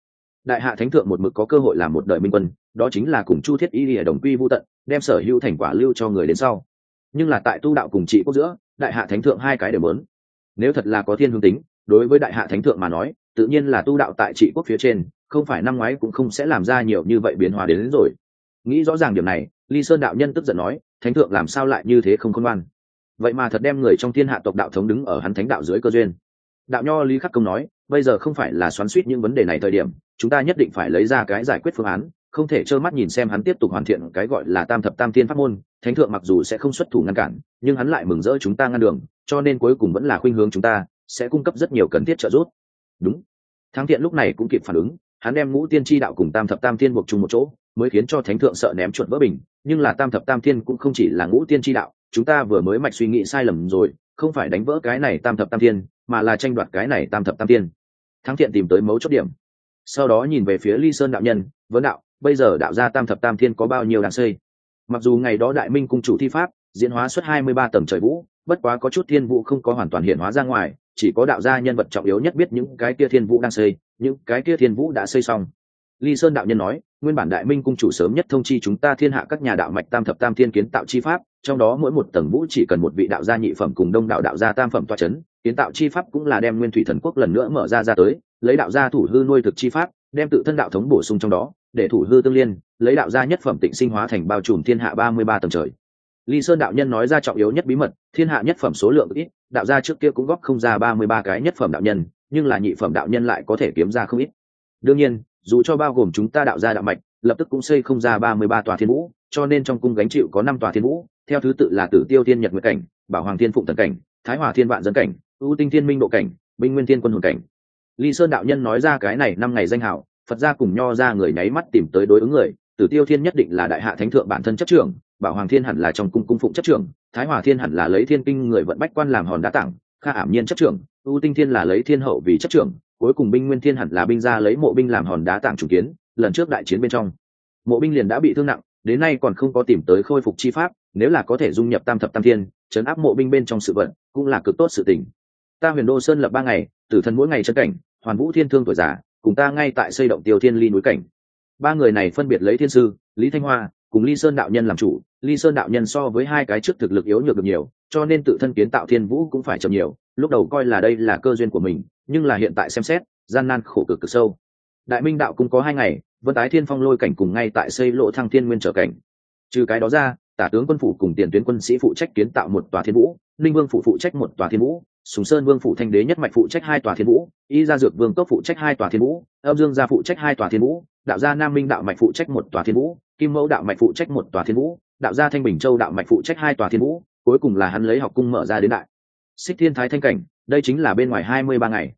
Đại hạ thánh thượng một mực có cơ hội làm một đời minh quân, đó chính là cùng chu thiết y lìa đồng quy vô tận, đem sở hữu thành quả lưu cho người đến sau. Nhưng là tại tu đạo cùng trị quốc giữa, đại hạ thánh thượng hai cái đều lớn nếu thật là có thiên hướng tính đối với đại hạ thánh thượng mà nói tự nhiên là tu đạo tại trị quốc phía trên không phải năm ngoái cũng không sẽ làm ra nhiều như vậy biến hóa đến, đến rồi. Nghĩ rõ ràng điểm này ly sơn đạo nhân tức giận nói thánh thượng làm sao lại như thế không khôn ngoan? Vậy mà thật đem người trong thiên hạ tộc đạo thống đứng ở hắn thánh đạo dưới cơ duyên. Đạo nho lý khắc công nói bây giờ không phải là xoắn suýt những vấn đề này thời điểm chúng ta nhất định phải lấy ra cái giải quyết phương án không thể trơ mắt nhìn xem hắn tiếp tục hoàn thiện cái gọi là tam thập tam thiên pháp môn thánh thượng mặc dù sẽ không xuất thủ ngăn cản nhưng hắn lại mừng rỡ chúng ta ngăn đường cho nên cuối cùng vẫn là khuynh hướng chúng ta sẽ cung cấp rất nhiều cần thiết trợ giúp. Đúng. Thắng thiện lúc này cũng kịp phản ứng, hắn đem ngũ tiên tri đạo cùng tam thập tam thiên buộc chung một chỗ, mới khiến cho thánh thượng sợ ném chuột vỡ bình, nhưng là tam thập tam thiên cũng không chỉ là ngũ tiên tri đạo, chúng ta vừa mới mạch suy nghĩ sai lầm rồi, không phải đánh vỡ cái này tam thập tam thiên, mà là tranh đoạt cái này tam thập tam thiên. Thắng thiện tìm tới mấu chốt điểm. Sau đó nhìn về phía ly sơn đạo nhân, vấn đạo, bây giờ đạo gia tam thập tam thiên có bao nhiêu đàn xây? Mặc dù ngày đó đại minh cung chủ thi pháp, diễn hóa suốt hai mươi ba tầng trời vũ, bất quá có chút thiên vũ không có hoàn toàn hiện hóa ra ngoài chỉ có đạo gia nhân vật trọng yếu nhất biết những cái kia thiên vũ đang xây, những cái kia thiên vũ đã xây xong. Ly sơn đạo nhân nói, nguyên bản đại minh cung chủ sớm nhất thông chi chúng ta thiên hạ các nhà đạo mạch tam thập tam thiên kiến tạo chi pháp, trong đó mỗi một tầng vũ chỉ cần một vị đạo gia nhị phẩm cùng đông đạo đạo gia tam phẩm toa c h ấ n kiến tạo chi pháp cũng là đem nguyên thủy thần quốc lần nữa mở ra ra tới, lấy đạo gia thủ hư nuôi thực chi pháp, đem tự thân đạo thống bổ sung trong đó, để thủ hư tương liên, lấy đạo gia nhất phẩm tịnh sinh hóa thành bao trùm thiên hạ ba mươi ba tầng trời. Ly sơn đạo nhân nói ra trọng yếu nhất bí mật, thiên hạ nhất phẩm số lượng ít đạo gia trước kia cũng góp không ra ba mươi ba cái nhất phẩm đạo nhân, nhưng là nhị phẩm đạo nhân lại có thể kiếm ra không ít. Đương nhiên, dù cho bao gồm chúng ta đạo gia đạo mạch, lập tức cũng xây không ra ba mươi ba tòa thiên vũ, cho nên trong cung gánh chịu có năm tòa thiên vũ, theo thứ tự là tử tiêu thiên nhật nguyệt cảnh, bảo hoàng thiên phụng thần cảnh, thái hòa thiên vạn dân cảnh ưu tinh thiên minh độ cảnh, binh nguyên thiên quân hồn cảnh. Ly sơn đạo nhân nói ra cái này năm ngày danh hảo phật gia cùng nho ra người nháy mắt tìm tới đối ứng người, tử tiêu thiên nhất định là đại hạ thánh thượng bản thân chấp trưởng, bảo hoàng thiên hẳn là trong cung cung phụng chấp trưởng thái hòa thiên hẳn là lấy thiên kinh người vận bách quan làm hòn đá tặng kha ảm nhiên chấp trưởng, ưu tinh thiên là lấy thiên hậu vì chấp trưởng, cuối cùng binh nguyên thiên hẳn là binh gia lấy mộ binh làm hòn đá tặng chủ kiến, lần trước đại chiến bên trong. Mộ binh liền đã bị thương nặng, đến nay còn không có tìm tới khôi phục chi pháp, nếu là có thể dung nhập tam thập tam thiên, chấn áp mộ binh bên trong sự vận, cũng là cực tốt sự tình. Ta huyền đô sơn lập ba ngày, tử thần mỗi ngày chân cảnh, hoàn vũ thiên thương tuổi già, cùng ta ngay tại xây động tiêu thiên ly núi cảnh. Ba người này phân biệt lấy thiên sư, lý thanh hoa, cùng ly sơn đạo nhân làm chủ ly sơn đạo nhân so với hai cái trước thực lực yếu nhược được nhiều, cho nên tự thân kiến tạo thiên vũ cũng phải chậm nhiều, lúc đầu coi là đây là cơ duyên của mình, nhưng là hiện tại xem xét, gian nan khổ cực cực sâu. Đại minh đạo cũng có hai ngày, vân tái thiên phong lôi cảnh cùng ngay tại xây lộ thăng thiên nguyên trở cảnh. Trừ cái đó ra, tả tướng quân phủ cùng tiền tuyến quân sĩ phụ trách kiến tạo một tòa thiên vũ, ninh vương phụ phụ trách một tòa thiên vũ, sùng sơn vương phụ thanh đế nhất mạch phụ trách hai tòa thiên vũ, y gia dược vương cấp phụ trách hai tòa thiên vũ, âm dương gia phụ trách hai tòa thiên vũ, đạo gia nam minh đạo mạch phụ trách một tòa thiên vũ, kim mẫu đạo mạch phụ trách một tòa thiên vũ đạo gia thanh bình châu đạo mạch phụ trách hai tòa thiên vũ, cuối cùng là hắn lấy học cung mở ra đến đại. Xích thiên thái thanh cảnh, đây chính là bên ngoài hai mươi ba ngày.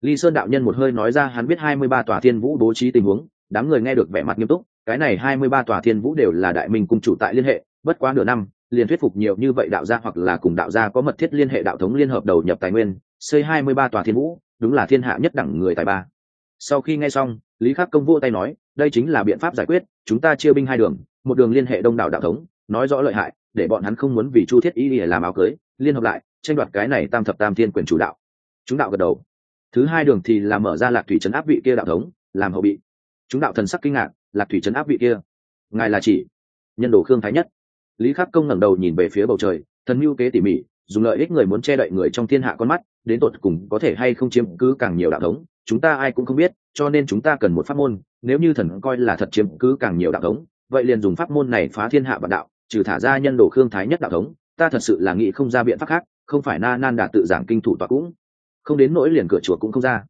Ly sơn đạo nhân một hơi nói ra hắn biết hai mươi ba tòa thiên vũ bố trí tình huống, đám người nghe được vẻ mặt nghiêm túc, cái này hai mươi ba tòa thiên vũ đều là đại minh cung chủ tại liên hệ, bất quá nửa năm, liền thuyết phục nhiều như vậy đạo gia hoặc là cùng đạo gia có mật thiết liên hệ đạo thống liên hợp đầu nhập tài nguyên, xây hai mươi ba tòa thiên vũ, đúng là thiên hạ nhất đẳng người tài ba. Sau khi nghe xong, lý khắc công vô tay nói đây chính là biện pháp giải quyết, chúng ta chia binh hai đường, một đường liên hệ đông đảo đạo thống, nói rõ lợi hại, để bọn hắn không muốn vì chu thiết y để làm áo cưới, liên hợp lại, tranh đoạt cái này tam thập tam thiên quyền chủ đạo. Chúng đạo gật đầu. Thứ hai đường thì là mở ra lạc thủy trấn áp vị kia đạo thống, làm hậu bị. Chúng đạo thần sắc kinh ngạc, lạc thủy trấn áp vị kia. Ngài là chỉ nhân đồ khương thái nhất. Lý khắc công ngẩng đầu nhìn về phía bầu trời, thần mưu kế tỉ mỉ, dùng lợi ích người muốn che đậy người trong thiên hạ con mắt đến tột cùng có thể hay không chiếm cứ càng nhiều đạo thống, chúng ta ai cũng không biết, cho nên chúng ta cần một pháp môn. Nếu như thần coi là thật chiếm cứ càng nhiều đạo thống, vậy liền dùng pháp môn này phá thiên hạ vạn đạo, trừ thả ra nhân đồ khương thái nhất đạo thống, ta thật sự là nghĩ không ra biện pháp khác, không phải na nan đạt tự giảng kinh thủ tọa cũng. Không đến nỗi liền cửa chùa cũng không ra.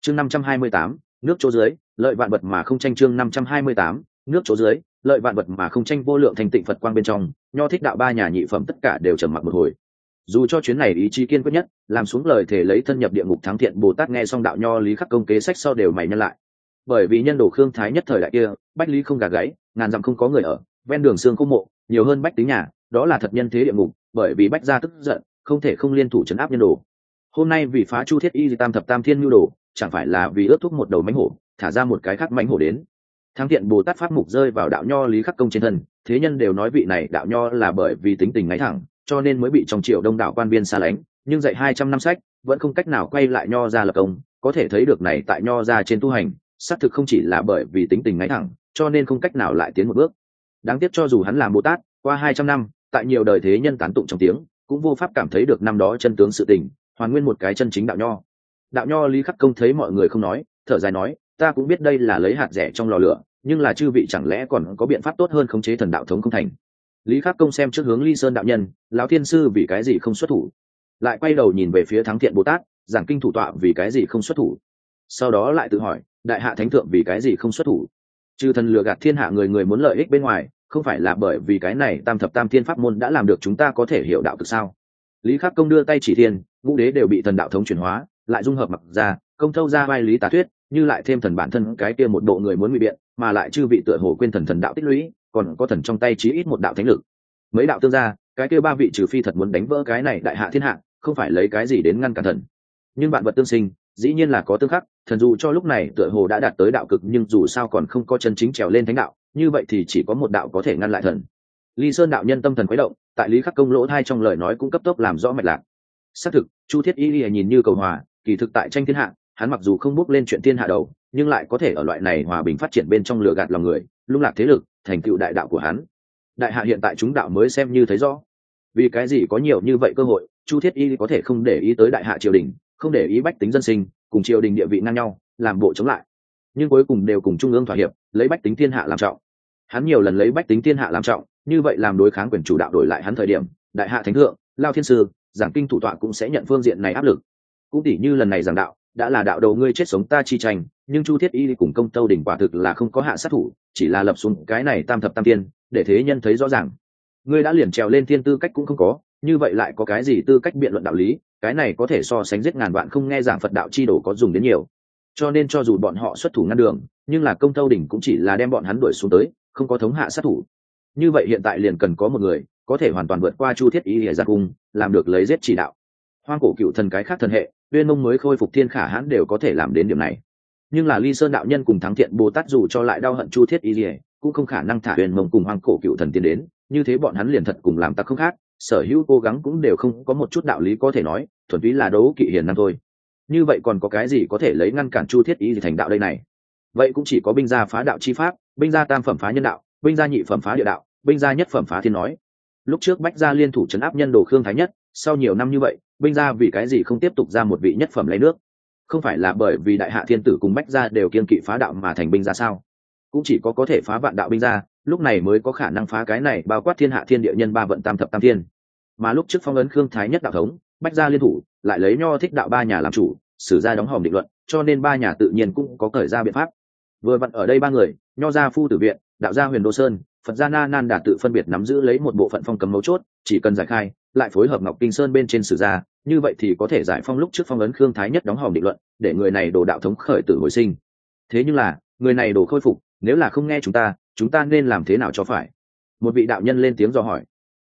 Chương năm trăm hai mươi tám, nước chỗ dưới, lợi vạn vật mà không tranh chương năm trăm hai mươi tám, nước chỗ dưới, lợi vạn vật mà không tranh vô lượng thành tịnh phật quang bên trong, nho thích đạo ba nhà nhị phẩm tất cả đều trầm mặc một hồi dù cho chuyến này ý chí kiên quyết nhất, làm xuống lời thể lấy thân nhập địa ngục thắng thiện, bồ tát nghe xong đạo nho lý khắc công kế sách sau đều mày nhân lại. Bởi vì nhân đồ khương thái nhất thời đại kia, bách lý không gà gáy, ngàn dặm không có người ở, ven đường xương cung mộ, nhiều hơn bách tính nhà, đó là thật nhân thế địa ngục, bởi vì bách gia tức giận, không thể không liên thủ chấn áp nhân đồ. Hôm nay vì phá chu thiết y tam thập tam thiên nhu đồ, chẳng phải là vì ướt thuốc một đầu mánh hổ, thả ra một cái khác mánh hổ đến. Thắng thiện bồ tát pháp mục rơi vào đạo nho lý khắc công trên thân, thế nhân đều nói vị này đạo nho là bởi vì tính tình ngáy thẳng cho nên mới bị trong triệu đông đảo quan viên xa lánh, nhưng dạy hai trăm năm sách, vẫn không cách nào quay lại nho ra lập công, có thể thấy được này tại nho ra trên tu hành, xác thực không chỉ là bởi vì tính tình ngáy thẳng, cho nên không cách nào lại tiến một bước. Đáng tiếc cho dù hắn làm bồ tát, qua hai trăm năm, tại nhiều đời thế nhân tán tụng trong tiếng, cũng vô pháp cảm thấy được năm đó chân tướng sự tình, hoàn nguyên một cái chân chính đạo nho. Đạo nho lý khắc công thấy mọi người không nói, thở dài nói, ta cũng biết đây là lấy hạt rẻ trong lò lửa, nhưng là chư vị chẳng lẽ còn có biện pháp tốt hơn khống chế thần đạo thống không thành? Lý khắc công xem trước hướng ly sơn đạo nhân, lão thiên sư, vì cái gì không xuất thủ? Lại quay đầu nhìn về phía thắng thiện bồ tát, giảng kinh thủ tọa, vì cái gì không xuất thủ? Sau đó lại tự hỏi, đại hạ thánh thượng vì cái gì không xuất thủ? Chư thần lừa gạt thiên hạ người người muốn lợi ích bên ngoài, không phải là bởi vì cái này tam thập tam thiên pháp môn đã làm được chúng ta có thể hiểu đạo thực sao? Lý khắc công đưa tay chỉ thiên, ngũ đế đều bị thần đạo thống chuyển hóa, lại dung hợp mặc ra, công thâu ra vai lý tà thuyết, như lại thêm thần bản thân cái kia một bộ người muốn bị biện, mà lại chư vị tựa hồ quên thần thần đạo tích lũy còn có thần trong tay chí ít một đạo thánh lực. Mấy đạo tương gia, cái kia ba vị trừ phi thật muốn đánh vỡ cái này đại hạ thiên hạ, không phải lấy cái gì đến ngăn cản thần. Nhưng bạn vật tương sinh, dĩ nhiên là có tương khắc, thần dù cho lúc này tựa hồ đã đạt tới đạo cực nhưng dù sao còn không có chân chính trèo lên thánh đạo, như vậy thì chỉ có một đạo có thể ngăn lại thần. Ly sơn đạo nhân tâm thần khuấy động, tại lý khắc công lỗ thai trong lời nói cũng cấp tốc làm rõ mạch lạc. Xác thực, chu thiết y lìa nhìn như cầu hòa, kỳ thực tại tranh thiên hạ, hắn mặc dù không bước lên chuyện thiên hạ đầu, nhưng lại có thể ở loại này hòa bình phát triển bên trong lửa gạt lòng người, lung lạc thế lực thành tựu đại đạo của hắn. Đại hạ hiện tại chúng đạo mới xem như thấy rõ. Vì cái gì có nhiều như vậy cơ hội, chu thiết y có thể không để ý tới đại hạ triều đình, không để ý bách tính dân sinh, cùng triều đình địa vị ngang nhau, làm bộ chống lại. Nhưng cuối cùng đều cùng trung ương thỏa hiệp, lấy bách tính thiên hạ làm trọng. Hắn nhiều lần lấy bách tính thiên hạ làm trọng, như vậy làm đối kháng quyền chủ đạo đổi lại hắn thời điểm, đại hạ thánh thượng, lao thiên sư, giảng kinh thủ tọa cũng sẽ nhận phương diện này áp lực. Cũng tỷ như lần này giảng đạo đã là đạo đầu ngươi chết sống ta chi tranh, nhưng chu thiết y cùng công tâu đỉnh quả thực là không có hạ sát thủ, chỉ là lập xuống cái này tam thập tam tiên, để thế nhân thấy rõ ràng. Ngươi đã liền trèo lên thiên tư cách cũng không có, như vậy lại có cái gì tư cách biện luận đạo lý, cái này có thể so sánh giết ngàn vạn không nghe giảng phật đạo chi đồ có dùng đến nhiều. Cho nên cho dù bọn họ xuất thủ ngăn đường, nhưng là công tâu đỉnh cũng chỉ là đem bọn hắn đuổi xuống tới, không có thống hạ sát thủ. Như vậy hiện tại liền cần có một người, có thể hoàn toàn vượt qua chu thiết y địa gia cung, làm được lấy giết chỉ đạo. Hoang cổ cựu thần cái khác thần hệ uyên mông mới khôi phục thiên khả hãn đều có thể làm đến điểm này. Nhưng là ly sơn đạo nhân cùng thắng thiện bồ tát dù cho lại đau hận chu thiết y lìa cũng không khả năng thả uyên mông cùng hoang cổ cựu thần tiến đến, như thế bọn hắn liền thật cùng làm tặc không khác, sở hữu cố gắng cũng đều không có một chút đạo lý có thể nói, thuần túy là đấu kỵ hiền năm thôi. Như vậy còn có cái gì có thể lấy ngăn cản chu thiết Y gì thành đạo đây này? Vậy cũng chỉ có binh gia phá đạo chi pháp, binh gia tam phẩm phá nhân đạo, binh gia nhị phẩm phá địa đạo, binh gia nhất phẩm phá thiên nói. Lúc trước bách gia liên thủ chấn áp nhân đồ khương thái nhất, sau nhiều năm như vậy binh gia vì cái gì không tiếp tục ra một vị nhất phẩm lấy nước? Không phải là bởi vì đại hạ thiên tử cùng bách gia đều kiên kỵ phá đạo mà thành binh gia sao? Cũng chỉ có có thể phá vạn đạo binh gia lúc này mới có khả năng phá cái này bao quát thiên hạ thiên địa nhân ba vận tam thập tam thiên. Mà lúc trước phong ấn khương thái nhất đạo thống, bách gia liên thủ, lại lấy nho thích đạo ba nhà làm chủ xử gia đóng hòm định luận, cho nên ba nhà tự nhiên cũng có thời ra biện pháp. Vừa vặn ở đây ba người, nho gia phu tử viện, đạo gia huyền đô sơn, phật gia na nan đạt tự phân biệt nắm giữ lấy một bộ phận phong cấm mấu chốt, chỉ cần giải khai lại phối hợp ngọc kinh sơn bên trên sử gia như vậy thì có thể giải phong lúc trước phong ấn khương thái nhất đóng hòm định luận, để người này đổ đạo thống khởi tử hồi sinh. Thế nhưng là, người này đổ khôi phục, nếu là không nghe chúng ta chúng ta nên làm thế nào cho phải? Một vị đạo nhân lên tiếng dò hỏi.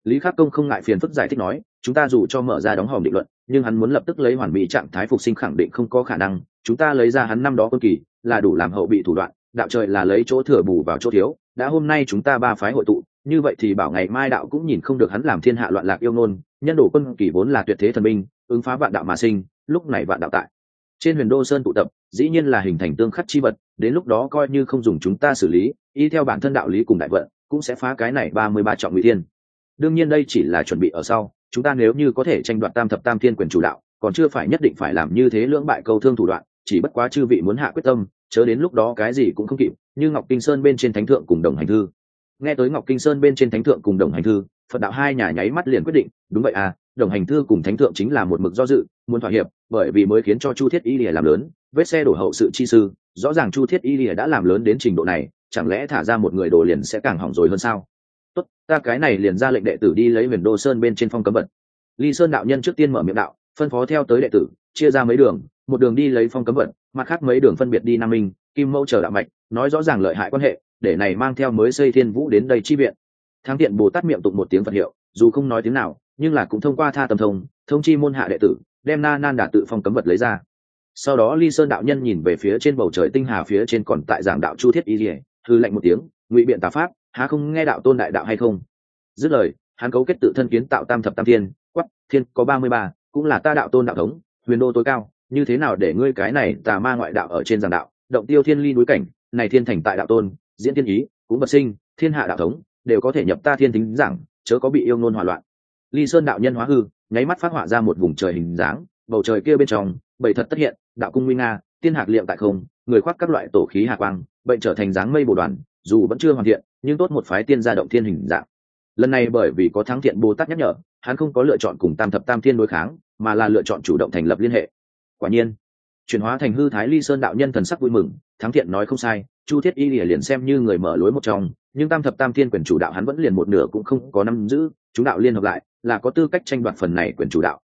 Lý khắc công không ngại phiền phức giải thích nói, chúng ta dù cho mở ra đóng hòm định luận, nhưng hắn muốn lập tức lấy hoàn mỹ trạng thái phục sinh khẳng định không có khả năng. Chúng ta lấy ra hắn năm đó quân kỳ, là đủ làm hậu bị thủ đoạn, đạo trời là lấy chỗ thừa bù vào chỗ thiếu đã hôm nay chúng ta ba phái hội tụ, như vậy thì bảo ngày mai đạo cũng nhìn không được hắn làm thiên hạ loạn lạc yêu nôn nhân đổ quân kỳ vốn là tuyệt thế thần binh, ứng phá vạn đạo mà sinh, lúc này vạn đạo tại. Trên huyền đô sơn tụ tập, dĩ nhiên là hình thành tương khắc chi vật, đến lúc đó coi như không dùng chúng ta xử lý, y theo bản thân đạo lý cùng đại vận, cũng sẽ phá cái này ba mươi ba trọng nguy thiên. Đương nhiên đây chỉ là chuẩn bị ở sau, chúng ta nếu như có thể tranh đoạt tam thập tam thiên quyền chủ đạo, còn chưa phải nhất định phải làm như thế lưỡng bại câu thương thủ đoạn, chỉ bất quá chư vị muốn hạ quyết tâm chớ đến lúc đó cái gì cũng không kịp, như ngọc kinh sơn bên trên thánh thượng cùng đồng hành thư. Nghe tới ngọc kinh sơn bên trên thánh thượng cùng đồng hành thư, phật đạo hai nhà nháy mắt liền quyết định, đúng vậy à đồng hành thư cùng thánh thượng chính là một mực do dự, muốn thỏa hiệp, bởi vì mới khiến cho chu thiết y lìa làm lớn, vết xe đổ hậu sự chi sư, rõ ràng chu thiết y lìa đã làm lớn đến trình độ này, chẳng lẽ thả ra một người đồ liền sẽ càng hỏng rồi hơn sao? Tốt, ta cái này liền ra lệnh đệ tử đi lấy huyền đô sơn bên trên phong cấm vật. Ly sơn đạo nhân trước tiên mở miệng đạo, phân phó theo tới đệ tử, chia ra mấy đường, một đường đi lấy phong cấm vật mặt khác mấy đường phân biệt đi nam minh, kim mẫu chờ đạo mạch, nói rõ ràng lợi hại quan hệ, để này mang theo mới xây thiên vũ đến đây chi viện. Thắng thiện bồ tát miệng tụng một tiếng phật hiệu, dù không nói tiếng nào, nhưng là cũng thông qua tha tâm thông thông chi môn hạ đệ tử, đem na nan đả tự phong cấm vật lấy ra. Sau đó ly sơn đạo nhân nhìn về phía trên bầu trời tinh hà phía trên còn tại giảng đạo chu thiết y dỉa thư lệnh một tiếng, ngụy biện tà pháp, há không nghe đạo tôn đại đạo hay không? Dứt lời, hắn cấu kết tự thân kiến tạo tam thập tam thiên, quắc, thiên có ba mươi ba, cũng là ta đạo tôn đạo thống, huyền đô tối cao như thế nào để ngươi cái này tà ma ngoại đạo ở trên giàn đạo, động tiêu thiên ly núi cảnh, này thiên thành tại đạo tôn, diễn thiên ý, cũng vật sinh, thiên hạ đạo thống, đều có thể nhập ta thiên tính giảng, chớ có bị yêu ngôn hòa loạn. Ly sơn đạo nhân hóa hư, nháy mắt phát họa ra một vùng trời hình dáng, bầu trời kia bên trong, bảy thật tất hiện, đạo cung nguy nga, tiên hạc liệm tại không, người khoác các loại tổ khí hạ quang, bệnh trở thành dáng mây bồ đoàn, dù vẫn chưa hoàn thiện, nhưng tốt một phái tiên gia động thiên hình dạng. Lần này bởi vì có thắng thiện bồ tát nhắc nhở, hắn không có lựa chọn cùng tam thập tam thiên đối kháng, mà là lựa chọn chủ động thành lập liên hệ quả nhiên, chuyển hóa thành hư thái ly sơn đạo nhân thần sắc vui mừng, thắng thiện nói không sai, chu thiết y lìa liền xem như người mở lối một trong, nhưng tam thập tam thiên quyền chủ đạo hắn vẫn liền một nửa cũng không có năm giữ chúng đạo liên hợp lại, là có tư cách tranh đoạt phần này quyền chủ đạo.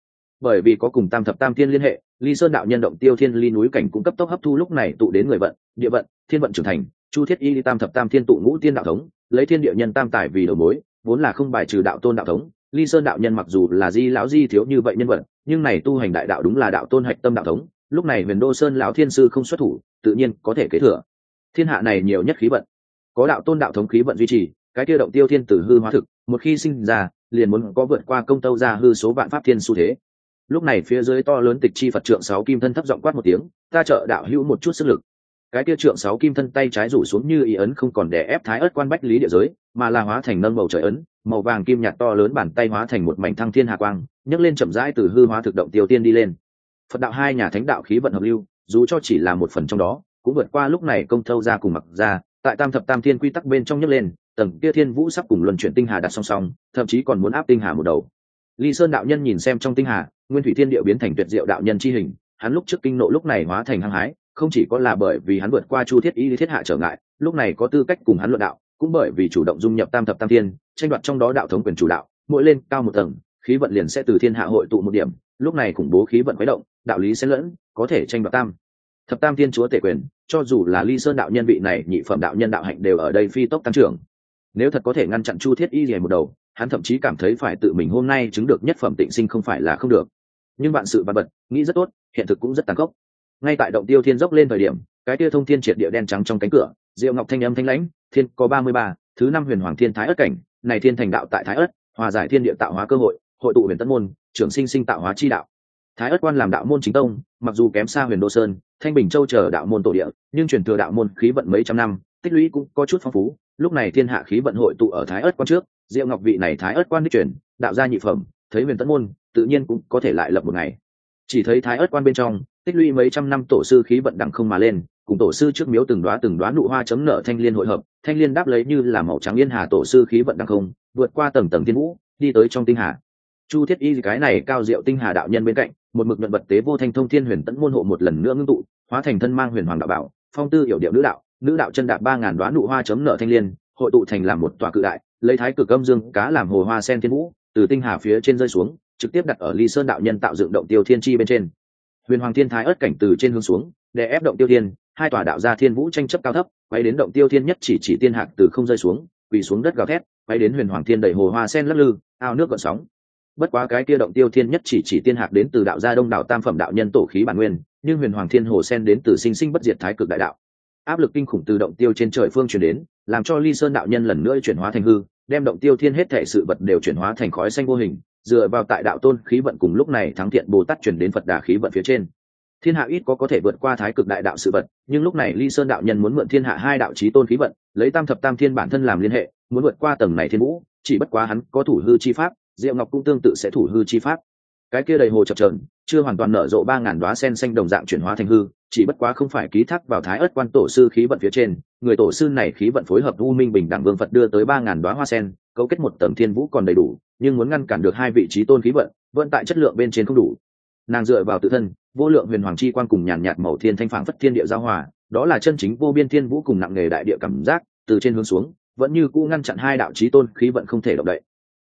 Bởi vì có cùng tam thập tam thiên liên hệ, ly sơn đạo nhân động tiêu thiên ly núi cảnh cũng cấp tốc hấp thu lúc này tụ đến người vận, địa vận, thiên vận trưởng thành, chu thiết y tam thập tam thiên tụ ngũ tiên đạo thống, lấy thiên địa nhân tam tài vì đầu mối, vốn là không bài trừ đạo tôn đạo thống ly sơn đạo nhân mặc dù là di lão di thiếu như vậy nhân vật, nhưng này tu hành đại đạo đúng là đạo tôn hạch tâm đạo thống, lúc này huyền đô sơn lão thiên sư không xuất thủ, tự nhiên có thể kế thừa. Thiên hạ này nhiều nhất khí vận, có đạo tôn đạo thống khí vận duy trì, cái kia động tiêu thiên tử hư hóa thực, một khi sinh ra, liền muốn có vượt qua công tâu ra hư số vạn pháp thiên xu thế. Lúc này phía dưới to lớn tịch chi phật trượng sáu kim thân thấp giọng quát một tiếng, ta trợ đạo hữu một chút sức lực cái kia trượng sáu kim thân tay trái rủ xuống như ý ấn không còn để ép thái ớt quan bách lý địa giới, mà là hóa thành nâng bầu trời ấn, màu vàng kim nhạt to lớn bàn tay hóa thành một mảnh thăng thiên hạ quang, nhấc lên chậm rãi từ hư hóa thực động tiêu tiên đi lên. Phật đạo hai nhà thánh đạo khí vận hợp lưu, dù cho chỉ là một phần trong đó, cũng vượt qua lúc này công thâu ra cùng mặc ra tại tam thập tam thiên quy tắc bên trong nhấc lên, tầng kia thiên vũ sắp cùng luân chuyển tinh hà đặt song song, thậm chí còn muốn áp tinh hà một đầu. Ly sơn đạo nhân nhìn xem trong tinh hà, nguyên thủy thiên điệu biến thành tuyệt diệu đạo nhân chi hình, hắn lúc trước kinh nộ lúc này hóa thành hăng hái không chỉ có là bởi vì hắn vượt qua chu thiết y thiết hạ trở ngại, lúc này có tư cách cùng hắn luận đạo, cũng bởi vì chủ động dung nhập tam thập tam thiên, tranh đoạt trong đó đạo thống quyền chủ đạo, mỗi lên cao một tầng, khí vận liền sẽ từ thiên hạ hội tụ một điểm, lúc này khủng bố khí vận khuấy động, đạo lý sẽ lẫn, có thể tranh đoạt tam. Thập tam thiên chúa tể quyền, cho dù là ly sơn đạo nhân vị này, nhị phẩm đạo nhân đạo hạnh đều ở đây phi tốc tăng trưởng. Nếu thật có thể ngăn chặn chu thiết y rìa một đầu, hắn thậm chí cảm thấy phải tự mình hôm nay chứng được nhất phẩm tịnh sinh không phải là không được. Nhưng bạn sự bật bật nghĩ rất tốt, hiện thực cũng rất tàn khốc ngay tại động tiêu thiên dốc lên thời điểm, cái tia thông thiên triệt địa đen trắng trong cánh cửa, diệu ngọc thanh âm thanh lãnh, thiên, có ba mươi ba, thứ năm huyền hoàng thiên thái ất cảnh, này thiên thành đạo tại thái ất, hòa giải thiên địa tạo hóa cơ hội hội tụ huyền tân môn, trưởng sinh sinh tạo hóa chi đạo. Thái ất quan làm đạo môn chính tông, mặc dù kém xa huyền đô sơn, thanh bình châu chờ đạo môn tổ địa, nhưng truyền thừa đạo môn khí vận mấy trăm năm, tích lũy cũng có chút phong phú. Lúc này thiên hạ khí vận hội tụ ở thái ất quan trước, diệu ngọc vị này thái ất quan đích truyền, đạo gia nhị phẩm, thấy huyền tân môn, tự nhiên cũng có thể lại lập một ngày. Chỉ thấy thái ất quan bên trong tích lũy mấy trăm năm tổ sư khí vận đẳng không mà lên, cùng tổ sư trước miếu từng đoá từng đoá nụ hoa chấm nở thanh liên hội hợp, thanh liên đáp lấy như là màu trắng yên hà tổ sư khí vận đẳng không, vượt qua tầng tầng thiên vũ, đi tới trong tinh hà. Chu thiết y, cái này cao diệu tinh hà đạo nhân bên cạnh, một mực nhuận vật tế vô thanh thông thiên huyền tẫn môn hộ một lần nữa ngưng tụ, hóa thành thân mang huyền hoàng đạo bảo, phong tư hiểu điệu nữ đạo nữ đạo chân đạp ba ngàn đoá nụ hoa chấm nở thanh liên, hội tụ thành làm một tòa cự đại, lấy thái cực âm dương cá làm hồ hoa sen thiên vũ, từ tinh hà phía trên rơi xuống, trực tiếp đặt ở ly sơn đạo nhân tạo dựng động tiêu thiên chi bên trên huyền hoàng thiên thái ớt cảnh từ trên hướng xuống, để ép động tiêu thiên, hai tòa đạo gia thiên vũ tranh chấp cao thấp, quay đến động tiêu thiên nhất chỉ chỉ tiên hạc từ không rơi xuống, quỳ xuống đất gào thét, quay đến huyền hoàng thiên đầy hồ hoa sen lắc lư, ao nước gợn sóng. Bất quá cái kia động tiêu thiên nhất chỉ chỉ tiên hạc đến từ đạo gia đông đạo tam phẩm đạo nhân tổ khí bản nguyên, nhưng huyền hoàng thiên hồ sen đến từ sinh sinh bất diệt thái cực đại đạo. Áp lực kinh khủng từ động tiêu trên trời phương chuyển đến, làm cho ly sơn đạo nhân lần nữa chuyển hóa thành hư, đem động tiêu thiên hết thể sự vật đều chuyển hóa thành khói xanh vô hình dựa vào tại đạo tôn khí vận cùng lúc này thắng thiện bồ tát chuyển đến phật đà khí vận phía trên. Thiên hạ ít có có thể vượt qua thái cực đại đạo sự vật, nhưng lúc này ly sơn đạo nhân muốn mượn thiên hạ hai đạo trí tôn khí vận, lấy tam thập tam thiên bản thân làm liên hệ, muốn vượt qua tầng này thiên vũ, chỉ bất quá hắn có thủ hư chi pháp, diệu ngọc cũng tương tự sẽ thủ hư chi pháp. Cái kia đầy hồ chập trờn chưa hoàn toàn nở rộ ba ngàn đoá sen xanh đồng dạng chuyển hóa thành hư, chỉ bất quá không phải ký thác vào thái ớt quan tổ sư khí vận phía trên, người tổ sư này khí vận phối hợp u minh bình đẳng vương phật đưa tới ba ngàn đoá hoa sen cấu kết một tầng thiên vũ còn đầy đủ, nhưng muốn ngăn cản được hai vị trí tôn khí vận vận tại chất lượng bên trên không đủ. Nàng dựa vào tự thân, vô lượng huyền hoàng chi quan cùng nhàn nhạt màu thiên thanh phản phất thiên địa giao hòa, đó là chân chính vô biên thiên vũ cùng nặng nghề đại địa cảm giác, từ trên hướng xuống, vẫn như cũ ngăn chặn hai đạo chí tôn khí vận không thể động đậy.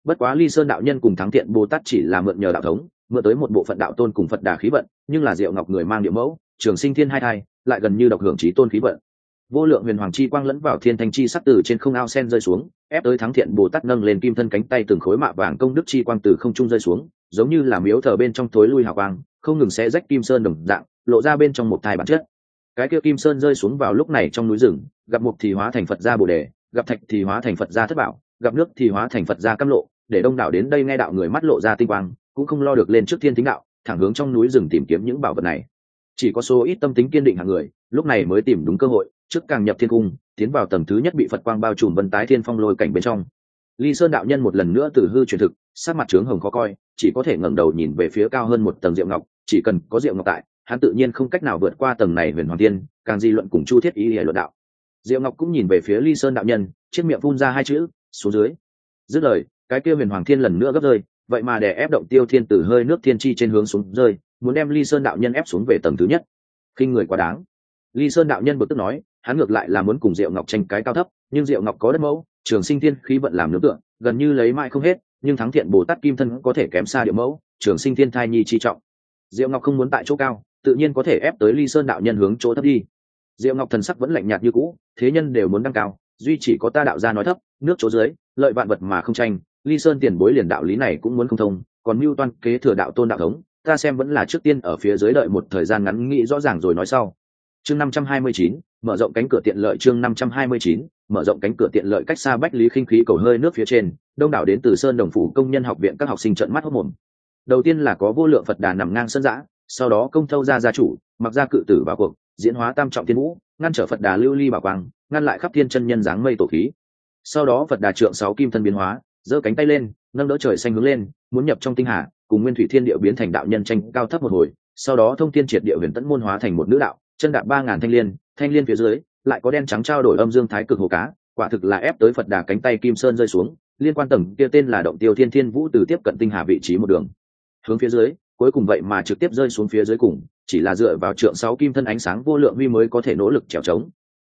Bất quá ly sơn đạo nhân cùng thắng thiện bồ tát chỉ là mượn nhờ đạo thống, mượn tới một bộ phận đạo tôn cùng phật đà khí vận, nhưng là diệu ngọc người mang địa mẫu, trường sinh thiên hai thai, lại gần như độc hưởng chí tôn khí vận. Vô lượng huyền hoàng chi quang lẫn vào thiên thanh chi sắc từ trên không ao sen rơi xuống ép tới thắng thiện bồ tát nâng lên kim thân cánh tay từng khối mạ vàng công đức chi quang từ không trung rơi xuống, giống như là miếu thờ bên trong thối lui hào quang, không ngừng sẽ rách kim sơn đồng dạng, lộ ra bên trong một thai bản chất. Cái kia kim sơn rơi xuống vào lúc này trong núi rừng, gặp mục thì hóa thành phật gia bồ đề, gặp thạch thì hóa thành phật gia thất bảo, gặp nước thì hóa thành phật gia cam lộ, để đông đảo đến đây nghe đạo người mắt lộ ra tinh quang, cũng không lo được lên trước thiên tính đạo, thẳng hướng trong núi rừng tìm kiếm những bảo vật này. Chỉ có số ít tâm tính kiên định hàng người, lúc này mới tìm đúng cơ hội trước càng nhập thiên cung, tiến vào tầng thứ nhất bị phật quang bao trùm vân tái thiên phong lôi cảnh bên trong. Ly sơn đạo nhân một lần nữa từ hư truyền thực sát mặt trướng hồng khó coi, chỉ có thể ngẩng đầu nhìn về phía cao hơn một tầng diệu ngọc, chỉ cần có diệu ngọc tại, hắn tự nhiên không cách nào vượt qua tầng này huyền hoàng tiên càng di luận cùng chu thiết ý hệ luận đạo. Diệu ngọc cũng nhìn về phía ly sơn đạo nhân, chiếc miệng phun ra hai chữ, xuống dưới. Dứt lời, cái kia huyền hoàng thiên lần nữa gấp rơi, vậy mà để ép động tiêu thiên từ hơi nước thiên chi trên hướng xuống rơi, muốn đem ly sơn đạo nhân ép xuống về tầng thứ nhất. Khinh người quá đáng. Ly sơn đạo nhân bực tức nói hắn ngược lại là muốn cùng diệu ngọc tranh cái cao thấp, nhưng diệu ngọc có đất mẫu, trường sinh thiên khí vận làm nướng tượng gần như lấy mãi không hết, nhưng thắng thiện bồ tát kim thân có thể kém xa địa mẫu, trường sinh thiên thai nhi chi trọng. Diệu ngọc không muốn tại chỗ cao, tự nhiên có thể ép tới ly sơn đạo nhân hướng chỗ thấp đi. Diệu ngọc thần sắc vẫn lạnh nhạt như cũ, thế nhân đều muốn đăng cao, duy chỉ có ta đạo gia nói thấp, nước chỗ dưới, lợi vạn vật mà không tranh, ly sơn tiền bối liền đạo lý này cũng muốn không thông, còn mưu toan kế thừa đạo tôn đạo thống, ta xem vẫn là trước tiên ở phía dưới đợi một thời gian ngắn nghĩ rõ ràng rồi nói sau. Chương năm trăm hai mươi chín mở rộng cánh cửa tiện lợi chương năm trăm hai mươi chín, mở rộng cánh cửa tiện lợi cách xa bách lý khinh khí cầu hơi nước phía trên, đông đảo đến từ sơn đồng phủ công nhân học viện các học sinh trận mắt hốc mồm. Đầu tiên là có vô lượng phật đà nằm ngang sân giã, sau đó công thâu ra gia chủ, mặc ra cự tử vào cuộc, diễn hóa tam trọng thiên vũ, ngăn trở phật đà lưu ly bảo quang, ngăn lại khắp thiên chân nhân dáng mây tổ khí. Sau đó phật đà trượng sáu kim thân biến hóa, giơ cánh tay lên, nâng đỡ trời xanh hướng lên, muốn nhập trong tinh hà, cùng nguyên thủy thiên địa biến thành đạo nhân tranh cao thấp một hồi, sau đó thông thiên triệt địa huyền tẫn môn hóa thành một nữ đạo chân đạp ba ngàn thanh liên thanh liên phía dưới, lại có đen trắng trao đổi âm dương thái cực hồ cá, quả thực là ép tới phật đà cánh tay kim sơn rơi xuống, liên quan tầng kia tên là động tiêu thiên thiên vũ từ tiếp cận tinh hà vị trí một đường. Hướng phía dưới, cuối cùng vậy mà trực tiếp rơi xuống phía dưới cùng, chỉ là dựa vào trượng sáu kim thân ánh sáng vô lượng vi mới có thể nỗ lực trèo trống.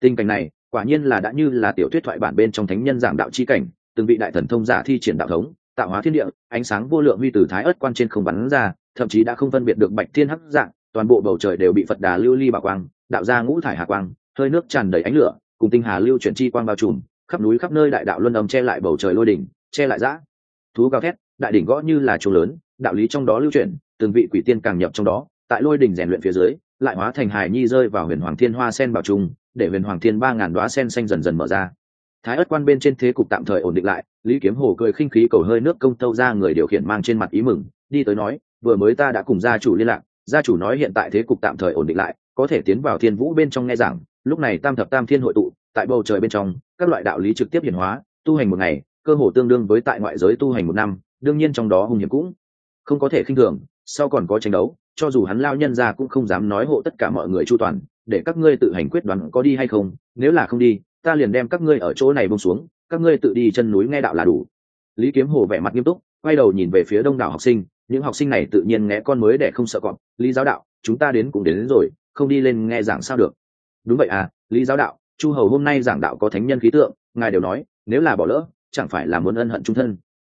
Tình cảnh này, quả nhiên là đã như là tiểu thuyết thoại bản bên trong thánh nhân giảng đạo chi cảnh, từng vị đại thần thông giả thi triển đạo thống, tạo hóa thiên địa, ánh sáng vô lượng vi từ thái ớt quan trên không bắn ra, thậm chí đã không phân biệt được bạch thiên hắc dạng toàn bộ bầu trời đều bị phật đà lưu ly bảo quang, đạo ra ngũ thải hà quang, hơi nước tràn đầy ánh lửa, cùng tinh hà lưu chuyển chi quang bao trùm, khắp núi khắp nơi đại đạo luân âm che lại bầu trời lôi đỉnh, che lại giã thú cao thét, đại đỉnh gõ như là chuông lớn, đạo lý trong đó lưu chuyển, từng vị quỷ tiên càng nhập trong đó, tại lôi đỉnh rèn luyện phía dưới, lại hóa thành hài nhi rơi vào huyền hoàng thiên hoa sen bảo trung để huyền hoàng thiên ba ngàn đoá sen xanh dần dần mở ra. Thái ất quan bên trên thế cục tạm thời ổn định lại, lý kiếm hồ cười khinh khí cầu hơi nước công tâu ra người điều khiển mang trên mặt ý mừng, đi tới nói, vừa mới ta đã cùng gia chủ liên lạc gia chủ nói hiện tại thế cục tạm thời ổn định lại, có thể tiến vào thiên vũ bên trong nghe giảng. Lúc này tam thập tam thiên hội tụ, tại bầu trời bên trong, các loại đạo lý trực tiếp hiển hóa, tu hành một ngày, cơ hồ tương đương với tại ngoại giới tu hành một năm, đương nhiên trong đó hung hiểm cũng không có thể khinh thường, sau còn có tranh đấu, cho dù hắn lao nhân ra cũng không dám nói hộ tất cả mọi người chu toàn, để các ngươi tự hành quyết đoán có đi hay không, nếu là không đi, ta liền đem các ngươi ở chỗ này bông xuống, các ngươi tự đi chân núi nghe đạo là đủ. Lý kiếm hồ vẻ mặt nghiêm túc, quay đầu nhìn về phía đông đảo học sinh những học sinh này tự nhiên nghe con mới để không sợ cọp lý giáo đạo chúng ta đến cũng đến, đến rồi không đi lên nghe giảng sao được. Đúng vậy à lý giáo đạo chu hầu hôm nay giảng đạo có thánh nhân khí tượng ngài đều nói nếu là bỏ lỡ chẳng phải là muốn ân hận trung thân.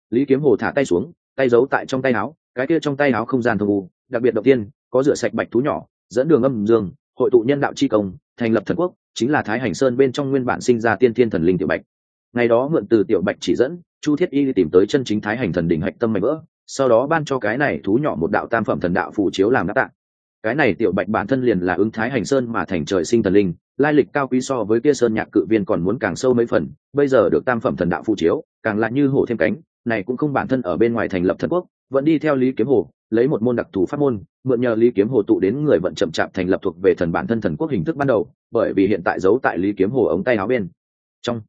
Lý kiếm hồ thả tay xuống tay giấu tại trong tay áo cái kia trong tay áo không gian thông u đặc biệt đầu tiên có rửa sạch bạch thú nhỏ dẫn đường âm dương hội tụ nhân đạo chi công thành lập thần quốc chính là thái hành sơn bên trong nguyên bản sinh ra tiên thiên thần linh tiểu bạch. Ngày đó mượn từ tiểu bạch chỉ dẫn chu thiết y tìm tới chân chính thái hành thần đỉnh hạch tâm mạnh vỡ sau đó ban cho cái này thú nhỏ một đạo tam phẩm thần đạo phù chiếu làm đáp tạng cái này tiểu bạch bản thân liền là ứng thái hành sơn mà thành trời sinh thần linh, lai lịch cao quý so với kia sơn nhạc cự viên còn muốn càng sâu mấy phần, bây giờ được tam phẩm thần đạo phù chiếu, càng lại như hổ thêm cánh, này cũng không bản thân ở bên ngoài thành lập thần quốc, vẫn đi theo lý kiếm hồ, lấy một môn đặc thù pháp môn, mượn nhờ lý kiếm hồ tụ đến người vận chậm chạp thành lập thuộc về thần bản thân thần quốc hình thức ban đầu, bởi vì hiện tại giấu tại lý kiếm hồ ống tay áo bên. Trong,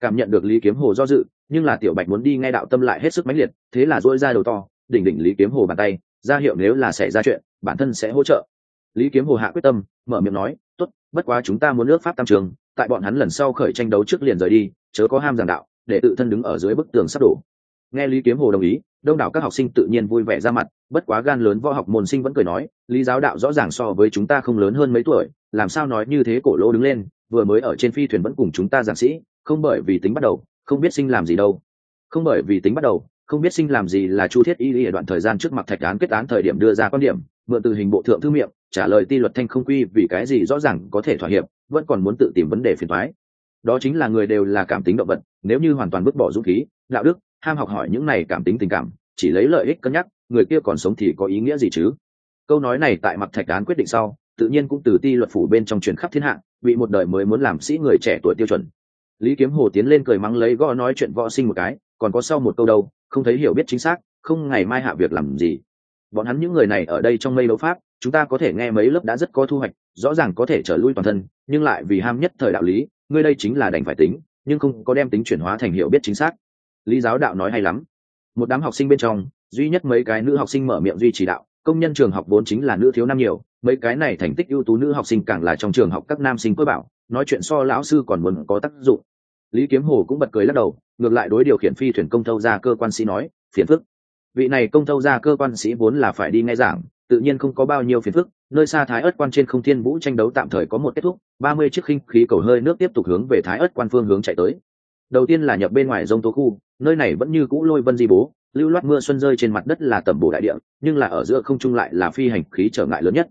cảm nhận được lý kiếm hồ do dự nhưng là tiểu bạch muốn đi ngay đạo tâm lại hết sức mãnh liệt, thế là dỗi ra đầu to, đỉnh đỉnh lý kiếm hồ bàn tay, ra hiệu nếu là xảy ra chuyện, bản thân sẽ hỗ trợ. Lý kiếm hồ hạ quyết tâm, mở miệng nói, tốt, bất quá chúng ta muốn nước pháp tam trường, tại bọn hắn lần sau khởi tranh đấu trước liền rời đi, chớ có ham giảng đạo, để tự thân đứng ở dưới bức tường sắp đổ. Nghe lý kiếm hồ đồng ý, đông đảo các học sinh tự nhiên vui vẻ ra mặt, bất quá gan lớn võ học môn sinh vẫn cười nói, lý giáo đạo rõ ràng so với chúng ta không lớn hơn mấy tuổi, làm sao nói như thế cổ lỗ đứng lên, vừa mới ở trên phi thuyền vẫn cùng chúng ta giảng sĩ, không bởi vì tính bắt đầu không biết sinh làm gì đâu. Không bởi vì tính bắt đầu, không biết sinh làm gì là chu thiết y ở đoạn thời gian trước mặt thạch án kết án thời điểm đưa ra quan điểm, mượn từ hình bộ thượng thư miệng, trả lời ti luật thanh không quy vì cái gì rõ ràng có thể thỏa hiệp, vẫn còn muốn tự tìm vấn đề phiền thoái đó chính là người đều là cảm tính động vật, nếu như hoàn toàn vứt bỏ dũng khí, đạo đức, ham học hỏi những này cảm tính tình cảm, chỉ lấy lợi ích cân nhắc, người kia còn sống thì có ý nghĩa gì chứ? Câu nói này tại mặt thạch án quyết định sau, tự nhiên cũng từ ti luật phủ bên trong truyền khắp thiên hạ, bị một đời mới muốn làm sĩ người trẻ tuổi tiêu chuẩn lý kiếm hồ tiến lên cười mắng lấy gõ nói chuyện võ sinh một cái, còn có sau một câu đâu, không thấy hiểu biết chính xác, không ngày mai hạ việc làm gì. Bọn hắn những người này ở đây trong mây đấu pháp, chúng ta có thể nghe mấy lớp đã rất có thu hoạch, rõ ràng có thể trở lui toàn thân, nhưng lại vì ham nhất thời đạo lý, ngươi đây chính là đành phải tính, nhưng không có đem tính chuyển hóa thành hiểu biết chính xác. Lý giáo đạo nói hay lắm. Một đám học sinh bên trong, duy nhất mấy cái nữ học sinh mở miệng duy trì đạo, công nhân trường học vốn chính là nữ thiếu nam nhiều, mấy cái này thành tích ưu tú nữ học sinh càng là trong trường học các nam sinh cơ bảo nói chuyện so lão sư còn muốn có tác dụng. Lý kiếm hồ cũng bật cười lắc đầu, ngược lại đối điều khiển phi thuyền công thâu ra cơ quan sĩ nói, phiền phức. Vị này công thâu ra cơ quan sĩ vốn là phải đi nghe giảng, tự nhiên không có bao nhiêu phiền phức, nơi xa thái ớt quan trên không thiên vũ tranh đấu tạm thời có một kết thúc, ba mươi chiếc khinh khí cầu hơi nước tiếp tục hướng về thái ớt quan phương hướng chạy tới. Đầu tiên là nhập bên ngoài dông tố khu, nơi này vẫn như cũ lôi vân di bố, lưu loát mưa xuân rơi trên mặt đất là tầm bổ đại địa, nhưng là ở giữa không trung lại là phi hành khí trở ngại lớn nhất.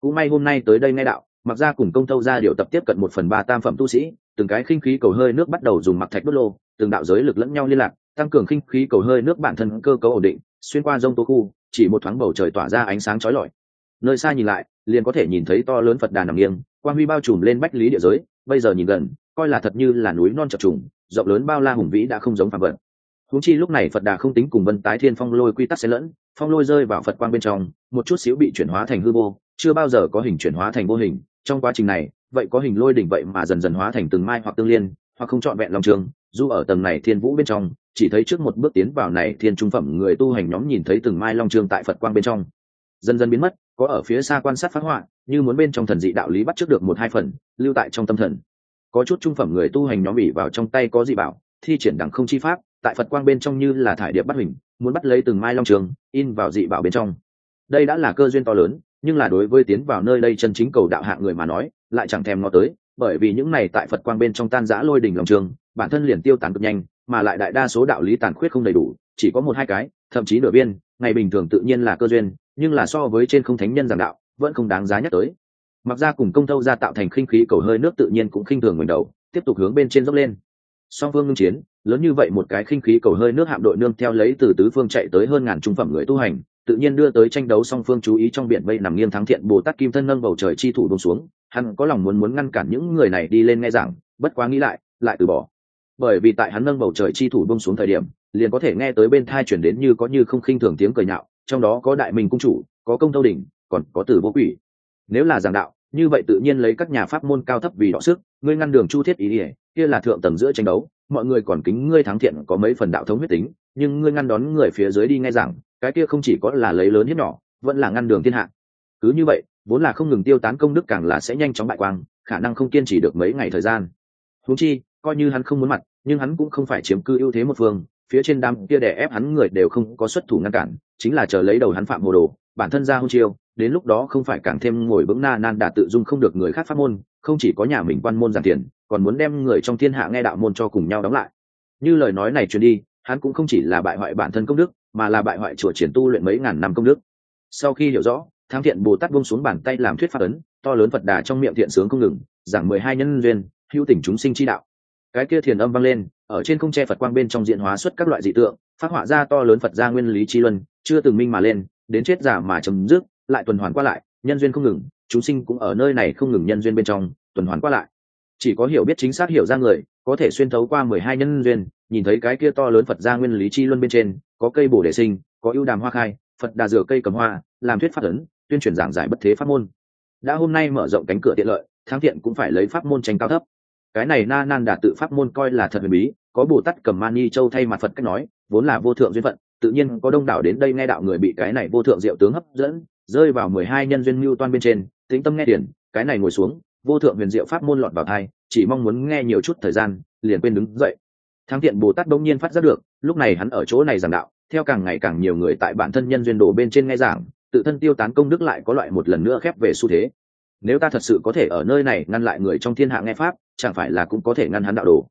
Cũng may hôm nay tới đây nghe đạo mặc ra cùng công thâu ra điều tập tiếp cận một phần ba tam phẩm tu sĩ, từng cái khinh khí cầu hơi nước bắt đầu dùng mặc thạch đốt lô, từng đạo giới lực lẫn nhau liên lạc, tăng cường khinh khí cầu hơi nước bản thân cơ cấu ổn định, xuyên qua dông tố khu, chỉ một thoáng bầu trời tỏa ra ánh sáng chói lọi. Nơi xa nhìn lại, liền có thể nhìn thấy to lớn phật đà nằm nghiêng, quang huy bao trùm lên bách lý địa giới, bây giờ nhìn gần, coi là thật như là núi non chập trùng, rộng lớn bao la hùng vĩ đã không giống phạm vật. Húng chi lúc này phật đà không tính cùng vân tái thiên phong lôi quy tắc xen lẫn, phong lôi rơi vào phật quang bên trong, một chút xíu bị chuyển hóa thành hư vô chưa bao giờ có hình chuyển hóa thành vô hình. Trong quá trình này, vậy có hình lôi đỉnh vậy mà dần dần hóa thành từng mai hoặc tương liên, hoặc không trọn vẹn lòng trường. Dù ở tầng này thiên vũ bên trong, chỉ thấy trước một bước tiến vào này thiên trung phẩm, người tu hành nhóm nhìn thấy từng mai long trường tại phật quang bên trong. Dần dần biến mất, có ở phía xa quan sát phát họa, như muốn bên trong thần dị đạo lý bắt trước được một hai phần, lưu tại trong tâm thần. Có chút trung phẩm người tu hành nhóm bị vào trong tay có dị bảo, thi triển đẳng không chi pháp, tại phật quang bên trong như là thải điệp bắt hình muốn bắt lấy từng mai long trường, in vào dị bảo bên trong. Đây đã là cơ duyên to lớn nhưng là đối với tiến vào nơi đây chân chính cầu đạo hạng người mà nói, lại chẳng thèm ngó tới, bởi vì những này tại phật quang bên trong tan giã lôi đình lòng trường, bản thân liền tiêu tán cực nhanh, mà lại đại đa số đạo lý tàn khuyết không đầy đủ, chỉ có một hai cái, thậm chí nửa biên ngày bình thường tự nhiên là cơ duyên, nhưng là so với trên không thánh nhân giảng đạo, vẫn không đáng giá nhắc tới. Mặc ra cùng công thâu ra tạo thành khinh khí cầu hơi nước tự nhiên cũng khinh thường mình đầu, tiếp tục hướng bên trên dốc lên. Song phương ngưng chiến, lớn như vậy một cái khinh khí cầu hơi nước hạm đội nương theo lấy từ tứ phương chạy tới hơn ngàn trung phẩm người tu hành tự nhiên đưa tới tranh đấu song phương chú ý trong biển mây nằm nghiêng thắng thiện, bồ tát kim thân nâng bầu trời chi thủ bông xuống, hắn có lòng muốn muốn ngăn cản những người này đi lên nghe giảng, bất quá nghĩ lại lại từ bỏ. Bởi vì tại hắn nâng bầu trời chi thủ bông xuống thời điểm, liền có thể nghe tới bên thai chuyển đến như có như không khinh thường tiếng cười nhạo, trong đó có đại minh cung chủ, có công thâu đỉnh, còn có tử vô quỷ. Nếu là giảng đạo, như vậy tự nhiên lấy các nhà pháp môn cao thấp vì đọ sức, ngươi ngăn đường chu thiết ý ỉa kia là thượng tầng giữa tranh đấu, mọi người còn kính ngươi thắng thiện có mấy phần đạo thống huyết tính, nhưng ngươi ngăn đón người phía dưới đi nghe rằng cái kia không chỉ có là lấy lớn hiếp nhỏ, vẫn là ngăn đường thiên hạ. Cứ như vậy, vốn là không ngừng tiêu tán công đức càng là sẽ nhanh chóng bại quang, khả năng không kiên trì được mấy ngày thời gian. Huống chi, coi như hắn không muốn mặt, nhưng hắn cũng không phải chiếm cư ưu thế một phương, phía trên đám kia đè ép hắn người đều không có xuất thủ ngăn cản, chính là chờ lấy đầu hắn phạm hồ đồ, bản thân ra hôn chiêu, đến lúc đó không phải càng thêm ngồi vững na nan đà tự dung không được người khác phát môn, không chỉ có nhà mình quan môn giản tiền, còn muốn đem người trong thiên hạ nghe đạo môn cho cùng nhau đóng lại. Như lời nói này truyền đi, hắn cũng không chỉ là bại hoại bản thân công đức mà là bại hoại chùa triển tu luyện mấy ngàn năm công đức. Sau khi hiểu rõ thang thiện bồ tát buông xuống bàn tay làm thuyết pháp ấn, to lớn phật đà trong miệng thiện sướng không ngừng, giảng mười hai nhân duyên, hữu tình chúng sinh chi đạo. Cái kia thiền âm vang lên, ở trên không che phật quang bên trong diện hóa xuất các loại dị tượng, phát họa ra to lớn phật gia nguyên lý chi luân, chưa từng minh mà lên, đến chết giả mà chấm dứt, lại tuần hoàn qua lại, nhân duyên không ngừng, chúng sinh cũng ở nơi này không ngừng nhân duyên bên trong, tuần hoàn qua lại. Chỉ có hiểu biết chính xác hiểu ra người, có thể xuyên thấu qua mười hai nhân duyên, nhìn thấy cái kia to lớn phật gia nguyên lý chi luân bên trên có cây bổ đề sinh, có ưu đàm hoa khai, phật đà dừa cây cầm hoa, làm thuyết pháp ấn, tuyên truyền giảng giải bất thế pháp môn. Đã hôm nay mở rộng cánh cửa tiện lợi thang thiện cũng phải lấy pháp môn tranh cao thấp. Cái này na nan đà tự pháp môn coi là thật huyền bí, có bồ tát cầm mani châu thay mặt phật cách nói, vốn là vô thượng duyên phận, tự nhiên có đông đảo đến đây nghe đạo người bị cái này vô thượng diệu tướng hấp dẫn, rơi vào mười hai nhân duyên mưu toan bên trên, tĩnh tâm nghe điển, cái này ngồi xuống, vô thượng huyền diệu pháp môn lọt vào thai chỉ mong muốn nghe nhiều chút thời gian, liền quên đứng dậy. Thang thiện bồ tát bỗng nhiên phát giác được, lúc này hắn ở chỗ này giảng đạo, theo càng ngày càng nhiều người tại bản thân nhân duyên đồ bên trên nghe giảng, tự thân tiêu tán công đức lại có loại một lần nữa khép về xu thế. Nếu ta thật sự có thể ở nơi này ngăn lại người trong thiên hạ nghe pháp, chẳng phải là cũng có thể ngăn hắn đạo đồ.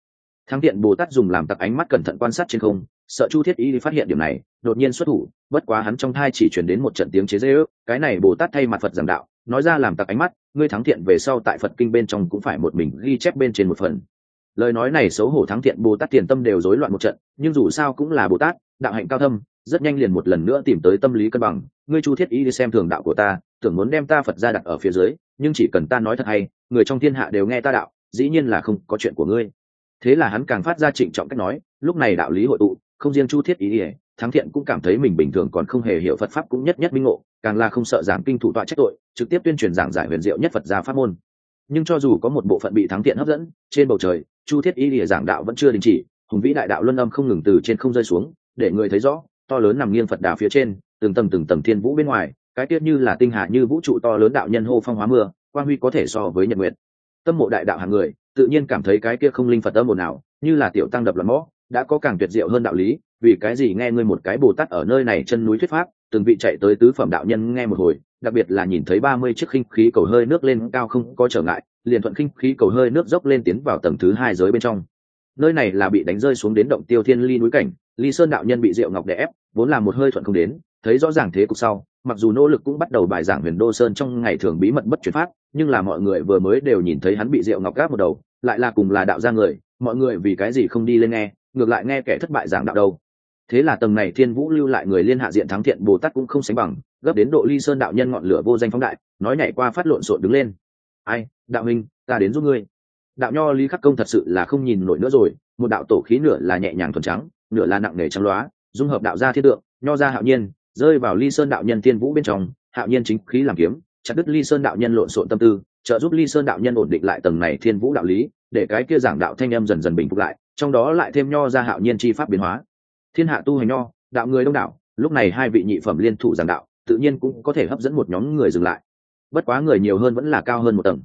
Thắng Tiện bồ tát dùng làm tặc ánh mắt cẩn thận quan sát trên không, sợ chu thiết y phát hiện điểm này, đột nhiên xuất thủ, bất quá hắn trong thai chỉ chuyển đến một trận tiếng chế dễ ước cái này bồ tát thay mặt phật giảng đạo, nói ra làm tặc ánh mắt, ngươi thắng thiện về sau tại phật kinh bên trong cũng phải một mình ghi chép bên trên một phần lời nói này xấu hổ thắng thiện bồ tát tiền tâm đều rối loạn một trận, nhưng dù sao cũng là bồ tát, đạo hạnh cao thâm, rất nhanh liền một lần nữa tìm tới tâm lý cân bằng. Ngươi chu thiết ý đi xem thường đạo của ta, tưởng muốn đem ta phật ra đặt ở phía dưới, nhưng chỉ cần ta nói thật hay, người trong thiên hạ đều nghe ta đạo, dĩ nhiên là không có chuyện của ngươi. Thế là hắn càng phát ra trịnh trọng cách nói, lúc này đạo lý hội tụ, không riêng chu thiết ý ỉa thắng thiện cũng cảm thấy mình bình thường còn không hề hiểu phật pháp cũng nhất nhất minh ngộ, càng là không sợ giảng kinh thủ tọa trách tội, trực tiếp tuyên truyền giảng giải huyền diệu nhất phật gia pháp môn nhưng cho dù có một bộ phận bị thắng thiện hấp dẫn, trên bầu trời, chu thiết y lìa giảng đạo vẫn chưa đình chỉ, hùng vĩ đại đạo luân âm không ngừng từ trên không rơi xuống, để người thấy rõ, to lớn nằm nghiêng phật đà phía trên, từng tầng từng tầng thiên vũ bên ngoài, cái tiết như là tinh hạ như vũ trụ to lớn đạo nhân hô phong hóa mưa quan huy có thể so với nhật nguyệt. Tâm mộ đại đạo hàng người, tự nhiên cảm thấy cái kia không linh phật âm ồn nào như là tiểu tăng đập loạn mõ, đã có càng tuyệt diệu hơn đạo lý, vì cái gì nghe ngươi một cái bồ tát ở nơi này chân núi thuyết pháp, từng vị chạy tới tứ phẩm đạo nhân nghe một hồi đặc biệt là nhìn thấy ba mươi chiếc khinh khí cầu hơi nước lên cao không có trở ngại liền thuận khinh khí cầu hơi nước dốc lên tiến vào tầng thứ hai giới bên trong. Nơi này là bị đánh rơi xuống đến động tiêu thiên ly núi cảnh ly sơn đạo nhân bị diệu ngọc đè ép vốn là một hơi thuận không đến thấy rõ ràng thế cục sau mặc dù nỗ lực cũng bắt đầu bài giảng huyền đô sơn trong ngày thường bí mật bất chuyển phát, nhưng là mọi người vừa mới đều nhìn thấy hắn bị diệu ngọc gáp một đầu lại là cùng là đạo gia người mọi người vì cái gì không đi lên nghe ngược lại nghe kẻ thất bại giảng đạo đâu. Thế là tầng này thiên vũ lưu lại người liên hạ diện thắng thiện bồ tát cũng không sánh bằng gấp đến độ ly sơn đạo nhân ngọn lửa vô danh phóng đại, nói nhảy qua phát lộn xộn đứng lên. Ai, đạo minh ta đến giúp ngươi. Đạo nho lý khắc công thật sự là không nhìn nổi nữa rồi, một đạo tổ khí nửa là nhẹ nhàng thuần trắng, nửa là nặng nề trắng loá, dung hợp đạo gia thiên tượng, nho gia hạo nhiên, rơi vào ly sơn đạo nhân thiên vũ bên trong, hạo nhiên chính khí làm kiếm, chặt đứt ly sơn đạo nhân lộn xộn tâm tư, trợ giúp ly sơn đạo nhân ổn định lại tầng này thiên vũ đạo lý, để cái kia giảng đạo thanh âm dần dần bình phục lại, trong đó lại thêm nho ra hạo nhiên chi pháp biến hóa. Thiên hạ tu hành nho, đạo người đông đảo, lúc này hai vị nhị phẩm liên thủ giảng đạo tự nhiên cũng có thể hấp dẫn một nhóm người dừng lại. Bất quá người nhiều hơn vẫn là cao hơn một tầng.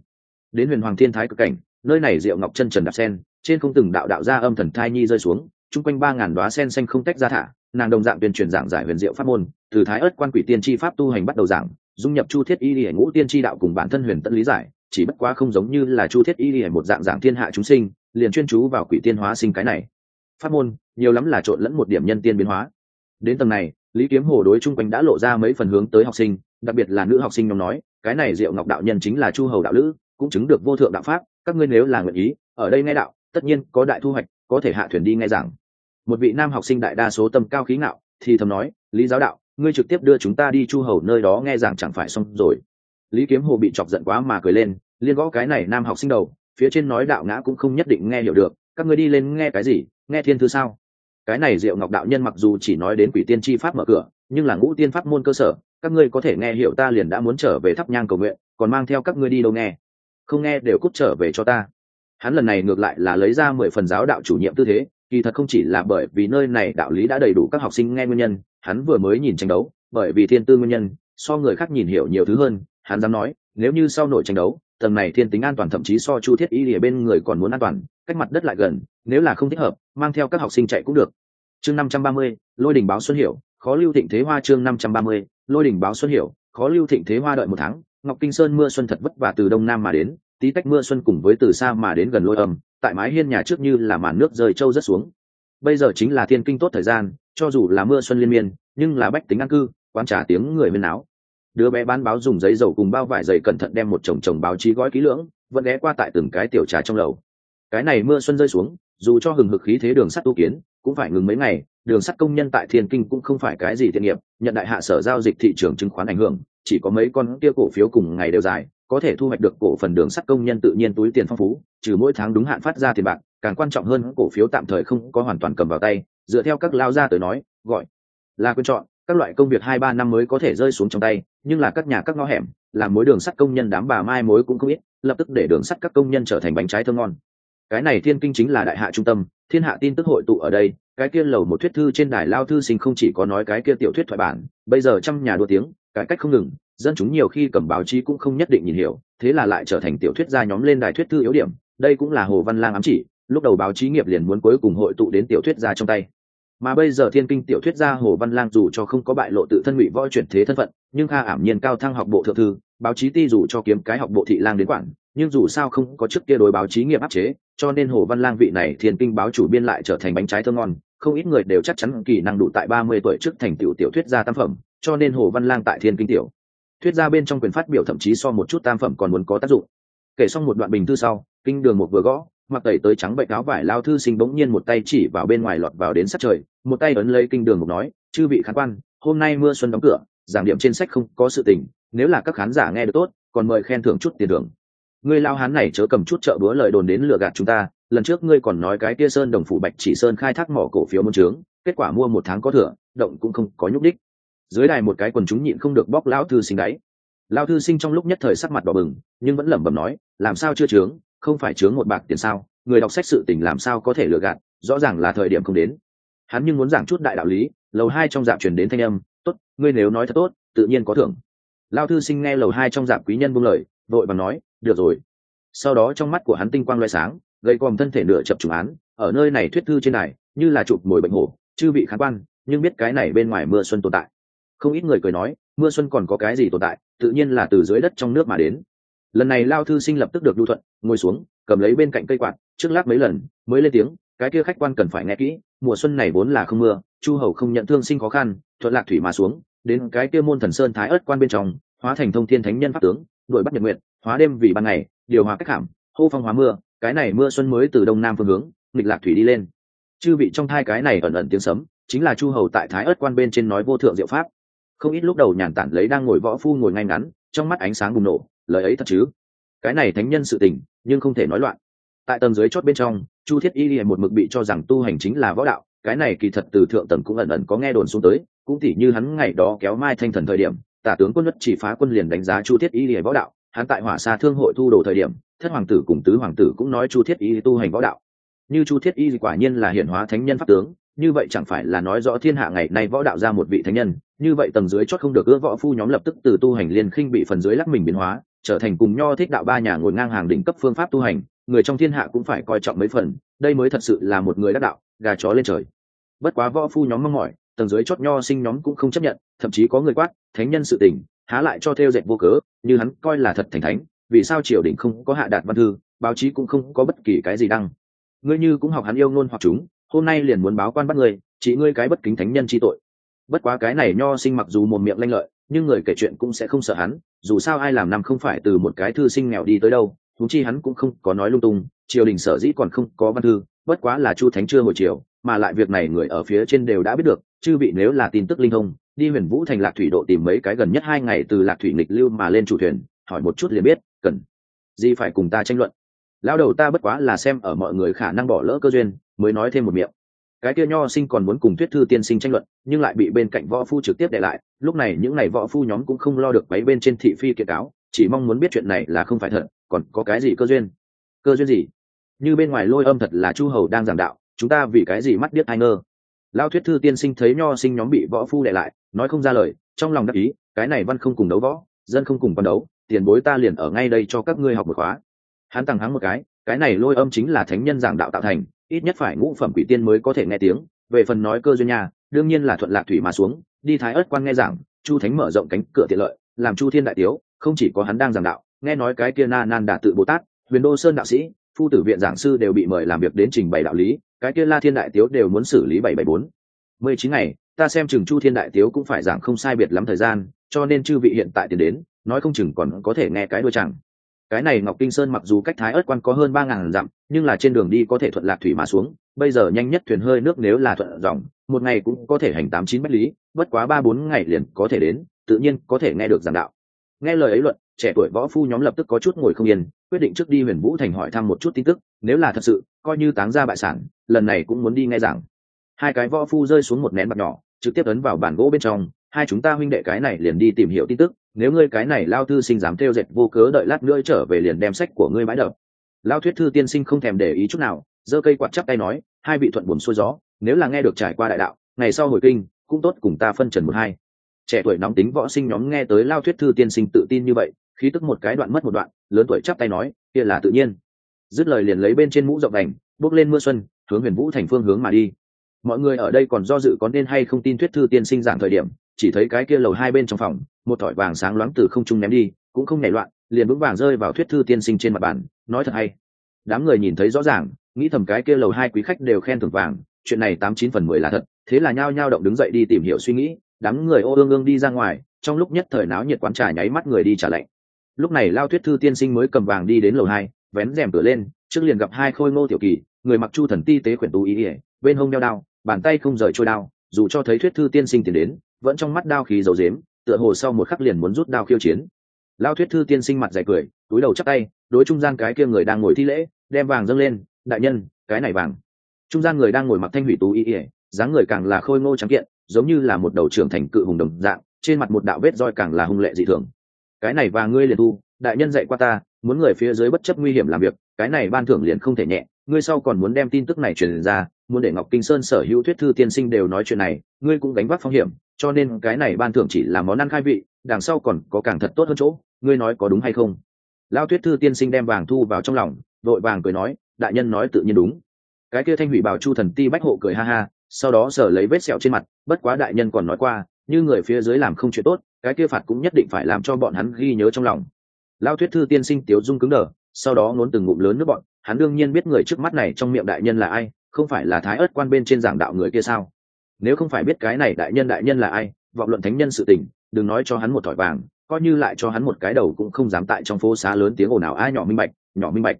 Đến huyền hoàng thiên thái cực cảnh, nơi này diệu ngọc chân trần đạp sen, trên không từng đạo đạo ra âm thần thai nhi rơi xuống, chung quanh ba ngàn đoá sen xanh không tách ra thả, nàng đồng dạng tuyên truyền giảng giải huyền diệu pháp môn, từ thái ớt quan quỷ tiên tri pháp tu hành bắt đầu giảng, dung nhập chu thiết y lìa ngũ tiên tri đạo cùng bản thân huyền tận lý giải, chỉ bất quá không giống như là chu thiết y lìa một dạng giảng thiên hạ chúng sinh, liền chuyên chú vào quỷ tiên hóa sinh cái này. Pháp môn, nhiều lắm là trộn lẫn một điểm nhân tiên biến hóa. Đến tầng này lý kiếm hồ đối chung quanh đã lộ ra mấy phần hướng tới học sinh, đặc biệt là nữ học sinh nhóm nói, cái này diệu ngọc đạo nhân chính là chu hầu đạo lữ, cũng chứng được vô thượng đạo pháp, các ngươi nếu là nguyện ý, ở đây nghe đạo, tất nhiên có đại thu hoạch, có thể hạ thuyền đi nghe giảng. Một vị nam học sinh đại đa số tâm cao khí ngạo, thì thầm nói, lý giáo đạo, ngươi trực tiếp đưa chúng ta đi chu hầu nơi đó nghe giảng chẳng phải xong rồi. Lý kiếm hồ bị chọc giận quá mà cười lên, liên gõ cái này nam học sinh đầu, phía trên nói đạo ngã cũng không nhất định nghe hiểu được, các ngươi đi lên nghe cái gì? Nghe thiên thư sao? Cái này diệu ngọc đạo nhân mặc dù chỉ nói đến quỷ tiên tri pháp mở cửa, nhưng là ngũ tiên pháp môn cơ sở, các ngươi có thể nghe hiểu ta liền đã muốn trở về thắp nhang cầu nguyện, còn mang theo các ngươi đi đâu nghe? Không nghe đều cút trở về cho ta. Hắn lần này ngược lại là lấy ra mười phần giáo đạo chủ nhiệm tư thế, kỳ thật không chỉ là bởi vì nơi này đạo lý đã đầy đủ các học sinh nghe nguyên nhân, hắn vừa mới nhìn tranh đấu, bởi vì thiên tư nguyên nhân, so người khác nhìn hiểu nhiều thứ hơn, hắn dám nói, nếu như sau nội tranh đấu tầng này thiên tính an toàn thậm chí so chu thiết y lìa bên người còn muốn an toàn, cách mặt đất lại gần, nếu là không thích hợp, mang theo các học sinh chạy cũng được. Chương năm trăm ba mươi, lôi đình báo xuân hiểu, khó lưu thịnh thế hoa chương năm trăm ba mươi, lôi đình báo xuân hiểu, khó lưu thịnh thế hoa đợi một tháng, ngọc kinh sơn mưa xuân thật vất vả từ đông nam mà đến, tí tách mưa xuân cùng với từ xa mà đến gần lôi âm, tại mái hiên nhà trước như là màn nước rơi trâu rất xuống. Bây giờ chính là thiên kinh tốt thời gian, cho dù là mưa xuân liên miên, nhưng là bách tính an cư quan trả tiếng người bên áo đứa bé bán báo dùng giấy dầu cùng bao vải dày cẩn thận đem một chồng chồng báo chí gói kỹ lưỡng, vẫn ghé qua tại từng cái tiểu trà trong lầu. Cái này mưa xuân rơi xuống, dù cho hừng hực khí thế đường sắt tu kiến, cũng phải ngừng mấy ngày, đường sắt công nhân tại thiên kinh cũng không phải cái gì thiện nghiệp, nhận đại hạ sở giao dịch thị trường chứng khoán ảnh hưởng, chỉ có mấy con kia cổ phiếu cùng ngày đều dài, có thể thu hoạch được cổ phần đường sắt công nhân tự nhiên túi tiền phong phú, trừ mỗi tháng đúng hạn phát ra tiền bạc, càng quan trọng hơn cổ phiếu tạm thời không có hoàn toàn cầm vào tay, dựa theo các lao gia tới nói, gọi là quyền chọn, các loại công việc hai ba năm mới có thể rơi xuống trong tay nhưng là các nhà các ngõ hẻm, làm mối đường sắt công nhân đám bà mai mối cũng không ít, lập tức để đường sắt các công nhân trở thành bánh trái thơm ngon. Cái này thiên kinh chính là đại hạ trung tâm, thiên hạ tin tức hội tụ ở đây, cái kia lầu một thuyết thư trên đài lao thư sinh không chỉ có nói cái kia tiểu thuyết thoại bản, bây giờ trăm nhà đua tiếng, cải cách không ngừng, dân chúng nhiều khi cầm báo chí cũng không nhất định nhìn hiểu, thế là lại trở thành tiểu thuyết gia nhóm lên đài thuyết thư yếu điểm, đây cũng là hồ văn lang ám chỉ, lúc đầu báo chí nghiệp liền muốn cuối cùng hội tụ đến tiểu thuyết gia trong tay mà bây giờ thiên kinh tiểu thuyết gia hồ văn lang dù cho không có bại lộ tự thân ngụy võ chuyển thế thân phận, nhưng kha ảm nhiên cao thăng học bộ thượng thư, báo chí ti dù cho kiếm cái học bộ thị lang đến quản nhưng dù sao không có trước kia đối báo chí nghiệp áp chế, cho nên hồ văn lang vị này thiên kinh báo chủ biên lại trở thành bánh trái thơm ngon, không ít người đều chắc chắn kỳ năng đủ tại ba mươi tuổi trước thành tiểu tiểu thuyết gia tam phẩm, cho nên hồ văn lang tại thiên kinh tiểu thuyết gia bên trong quyền phát biểu thậm chí so một chút tam phẩm còn muốn có tác dụng. Kể xong một đoạn bình thư sau, kinh đường một vừa gõ mặc tẩy tới trắng bệnh áo vải lao thư sinh bỗng nhiên một tay chỉ vào bên ngoài lọt vào đến sát trời, một tay ấn lấy kinh đường một nói, chư vị khán quan, hôm nay mưa xuân đóng cửa, giảng điểm trên sách không có sự tình, nếu là các khán giả nghe được tốt, còn mời khen thưởng chút tiền thưởng. Ngươi lao hán này chớ cầm chút trợ búa lời đồn đến lừa gạt chúng ta, lần trước ngươi còn nói cái kia sơn đồng phủ bạch chỉ sơn khai thác mỏ cổ phiếu môn trướng, kết quả mua một tháng có thừa, động cũng không có nhúc đích. Dưới đài một cái quần chúng nhịn không được bóc lão thư sinh đáy. Lao thư sinh trong lúc nhất thời sắc mặt đỏ bừng, nhưng vẫn lẩm bẩm nói, làm sao chưa trướng? Không phải trướng một bạc tiền sao? Người đọc sách sự tình làm sao có thể lừa gạt? Rõ ràng là thời điểm không đến. Hắn nhưng muốn giảng chút đại đạo lý, lầu hai trong dạp truyền đến thanh âm, tốt, ngươi nếu nói thật tốt, tự nhiên có thưởng. Lao thư sinh nghe lầu hai trong dạp quý nhân buông lời, vội và nói, được rồi. Sau đó trong mắt của hắn tinh quang loay sáng gây còm thân thể nửa chập trùng án, ở nơi này thuyết thư trên này như là chụp mồi bệnh hổ, chư bị khán quan, nhưng biết cái này bên ngoài mưa xuân tồn tại. Không ít người cười nói, mưa xuân còn có cái gì tồn tại? Tự nhiên là từ dưới đất trong nước mà đến lần này lao thư sinh lập tức được lưu thuận, ngồi xuống, cầm lấy bên cạnh cây quạt, trước lát mấy lần, mới lên tiếng, cái kia khách quan cần phải nghe kỹ, mùa xuân này vốn là không mưa, chu hầu không nhận thương sinh khó khăn, thuận lạc thủy mà xuống, đến cái kia môn thần sơn thái ớt quan bên trong, hóa thành thông thiên thánh nhân pháp tướng, đuổi bắt nhật nguyện hóa đêm vì ban ngày, điều hòa cách hàm hô phong hóa mưa, cái này mưa xuân mới từ đông nam phương hướng, nghịch lạc thủy đi lên. Chư vị trong thai cái này ẩn ẩn tiếng sấm, chính là chu hầu tại thái ớt quan bên trên nói vô thượng diệu pháp. Không ít lúc đầu nhàn tản lấy đang ngồi võ phu ngồi ngay ngắn, trong mắt ánh sáng bùng nổ lời ấy thật chứ? Cái này thánh nhân sự tình, nhưng không thể nói loạn. Tại tầng dưới chót bên trong, chu thiết y liền một mực bị cho rằng tu hành chính là võ đạo, cái này kỳ thật từ thượng tầng cũng ẩn ẩn có nghe đồn xuống tới, cũng tỉ như hắn ngày đó kéo mai thanh thần thời điểm, tả tướng quân nhất chỉ phá quân liền đánh giá chu thiết y liền võ đạo, hắn tại hỏa xa thương hội thu đồ thời điểm, thất hoàng tử cùng tứ hoàng tử cũng nói chu thiết y tu hành võ đạo. Như chu thiết y quả nhiên là hiện hóa thánh nhân pháp tướng, như vậy chẳng phải là nói rõ thiên hạ ngày nay võ đạo ra một vị thánh nhân, như vậy tầng dưới chót không được ưa võ phu nhóm lập tức từ tu hành liên khinh bị phần dưới lắc mình biến hóa trở thành cùng nho thích đạo ba nhà ngồi ngang hàng đỉnh cấp phương pháp tu hành, người trong thiên hạ cũng phải coi trọng mấy phần, đây mới thật sự là một người đắc đạo, gà chó lên trời. Bất quá võ phu nhóm mong mỏi, tầng dưới chót nho sinh nhóm cũng không chấp nhận, thậm chí có người quát, thánh nhân sự tình, há lại cho theo dệt vô cớ, như hắn coi là thật thành thánh, vì sao triều đình không có hạ đạt văn thư, báo chí cũng không có bất kỳ cái gì đăng. Ngươi như cũng học hắn yêu ngôn hoặc chúng, hôm nay liền muốn báo quan bắt ngươi, chỉ ngươi cái bất kính thánh nhân chi tội. Bất quá cái này nho sinh mặc dù một miệng lanh lợi nhưng người kể chuyện cũng sẽ không sợ hắn, dù sao ai làm năm không phải từ một cái thư sinh nghèo đi tới đâu thú chi hắn cũng không có nói lung tung, triều đình sở dĩ còn không có văn thư, bất quá là chu thánh chưa hồi chiều mà lại việc này người ở phía trên đều đã biết được, chư vị nếu là tin tức linh thông, đi huyền vũ thành lạc thủy độ tìm mấy cái gần nhất hai ngày từ lạc thủy nghịch lưu mà lên chủ thuyền, hỏi một chút liền biết, cần gì phải cùng ta tranh luận. Lao đầu ta bất quá là xem ở mọi người khả năng bỏ lỡ cơ duyên, mới nói thêm một miệng. Cái kia nho sinh còn muốn cùng thuyết thư tiên sinh tranh luận, nhưng lại bị bên cạnh võ phu trực tiếp để lại lúc này những ngày võ phu nhóm cũng không lo được bấy bên trên thị phi kiện cáo, chỉ mong muốn biết chuyện này là không phải thật, còn có cái gì cơ duyên? Cơ duyên gì? Như bên ngoài lôi âm thật là chu hầu đang giảng đạo, chúng ta vì cái gì mắt biết ai ngơ? Lao thuyết thư tiên sinh thấy nho sinh nhóm bị võ phu để lại, nói không ra lời, trong lòng đắc ý, cái này văn không cùng đấu võ, dân không cùng văn đấu, tiền bối ta liền ở ngay đây cho các ngươi học một khóa. Hắn tặng hắn một cái cái này lôi âm chính là thánh nhân giảng đạo tạo thành, ít nhất phải ngũ phẩm quỷ tiên mới có thể nghe tiếng, về phần nói cơ duyên nhà đương nhiên là thuận lạc thủy mà xuống đi thái ớt quan nghe giảng, chu thánh mở rộng cánh cửa tiện lợi, làm chu thiên đại tiếu, không chỉ có hắn đang giảng đạo, nghe nói cái kia na nan đà tự bồ tát, huyền đô sơn đạo sĩ, phu tử viện giảng sư đều bị mời làm việc đến trình bày đạo lý, cái kia la thiên đại tiếu đều muốn xử lý bảy bảy bốn. Mười chín ngày, ta xem chừng chu thiên đại tiếu cũng phải giảng không sai biệt lắm thời gian, cho nên chư vị hiện tại tiền đến, nói không chừng còn có thể nghe cái đôi chẳng cái này ngọc kinh sơn mặc dù cách thái ớt quan có hơn ba ngàn dặm, nhưng là trên đường đi có thể thuận lạc thủy mà xuống. Bây giờ nhanh nhất thuyền hơi nước nếu là thuận dòng, một ngày cũng có thể hành tám chín bách lý, bất quá ba bốn ngày liền có thể đến, tự nhiên có thể nghe được giảng đạo. Nghe lời ấy luận, trẻ tuổi võ phu nhóm lập tức có chút ngồi không yên, quyết định trước đi huyền vũ thành hỏi thăm một chút tin tức, nếu là thật sự, coi như táng ra bại sản, lần này cũng muốn đi nghe giảng. Hai cái võ phu rơi xuống một nén bạc nhỏ, trực tiếp ấn vào bản gỗ bên trong, hai chúng ta huynh đệ cái này liền đi tìm hiểu tin tức nếu ngươi cái này lao thư sinh dám theo dệt vô cớ đợi lát nữa trở về liền đem sách của ngươi bãi đập. Lao thuyết thư tiên sinh không thèm để ý chút nào, giơ cây quạt chắp tay nói, hai vị thuận buồn xuôi gió, nếu là nghe được trải qua đại đạo, ngày sau hồi kinh, cũng tốt cùng ta phân trần một hai. Trẻ tuổi nóng tính võ sinh nhóm nghe tới lao thuyết thư tiên sinh tự tin như vậy, khí tức một cái đoạn mất một đoạn, lớn tuổi chắp tay nói, kia là tự nhiên. Dứt lời liền lấy bên trên mũ rộng đành, bước lên mưa xuân, hướng huyền vũ thành phương hướng mà đi. Mọi người ở đây còn do dự có nên hay không tin thuyết thư tiên sinh giảng thời điểm, chỉ thấy cái kia lầu hai bên trong phòng một thỏi vàng sáng loáng từ không trung ném đi, cũng không nảy loạn, liền vững vàng rơi vào thuyết thư tiên sinh trên mặt bàn, nói thật hay đám người nhìn thấy rõ ràng, nghĩ thầm cái kia lầu hai quý khách đều khen thưởng vàng, chuyện này tám chín phần mười là thật, thế là nhao nhao động đứng dậy đi tìm hiểu suy nghĩ, đám người ô ương ương đi ra ngoài, trong lúc nhất thời náo nhiệt quán trà nháy mắt người đi trả lạnh. lúc này lao thuyết thư tiên sinh mới cầm vàng đi đến lầu hai, vén rèm cửa lên, trước liền gặp hai khôi ngô tiểu kỳ, người mặc chu thần ti tế khuyển tú ý ỉa, bên hông đeo đao, bàn tay không rời trôi đao, dù cho thấy thuyết thư tiên sinh tiến đến, vẫn trong mắt đao khí dầu dếm tựa hồ sau một khắc liền muốn rút đao khiêu chiến. Lao thuyết thư tiên sinh mặt dày cười túi đầu chắc tay đối trung gian cái kia người đang ngồi thi lễ đem vàng dâng lên đại nhân cái này vàng. Trung gian người đang ngồi mặc thanh hủy tú y, ỉa dáng người càng là khôi ngô trắng kiện giống như là một đầu trưởng thành cự hùng đồng dạng trên mặt một đạo vết roi càng là hung lệ dị thường. Cái này và ngươi liền thu đại nhân dạy qua ta muốn người phía dưới bất chấp nguy hiểm làm việc cái này ban thưởng liền không thể nhẹ ngươi sau còn muốn đem tin tức này truyền ra muốn để ngọc kinh sơn sở hữu thuyết thư tiên sinh đều nói chuyện này ngươi cũng gánh vác phong hiểm cho nên cái này ban thưởng chỉ là món ăn khai vị, đằng sau còn có càng thật tốt hơn chỗ, ngươi nói có đúng hay không? Lao Tuyết thư tiên sinh đem vàng thu vào trong lòng, đội vàng cười nói, đại nhân nói tự nhiên đúng. Cái kia thanh hủy bảo chu thần ti bách hộ cười ha ha, sau đó sở lấy vết sẹo trên mặt, bất quá đại nhân còn nói qua, như người phía dưới làm không chuyện tốt, cái kia phạt cũng nhất định phải làm cho bọn hắn ghi nhớ trong lòng. Lao thuyết thư tiên sinh tiếu dung cứng đờ, sau đó ngốn từng ngụm lớn nước bọn, hắn đương nhiên biết người trước mắt này trong miệng đại nhân là ai, không phải là thái ớt quan bên trên giảng đạo người kia sao? Nếu không phải biết cái này đại nhân đại nhân là ai, vọng luận thánh nhân sự tình, đừng nói cho hắn một thỏi vàng, coi như lại cho hắn một cái đầu cũng không dám tại trong phố xá lớn tiếng ồn ào, ai nhỏ minh bạch, nhỏ minh bạch.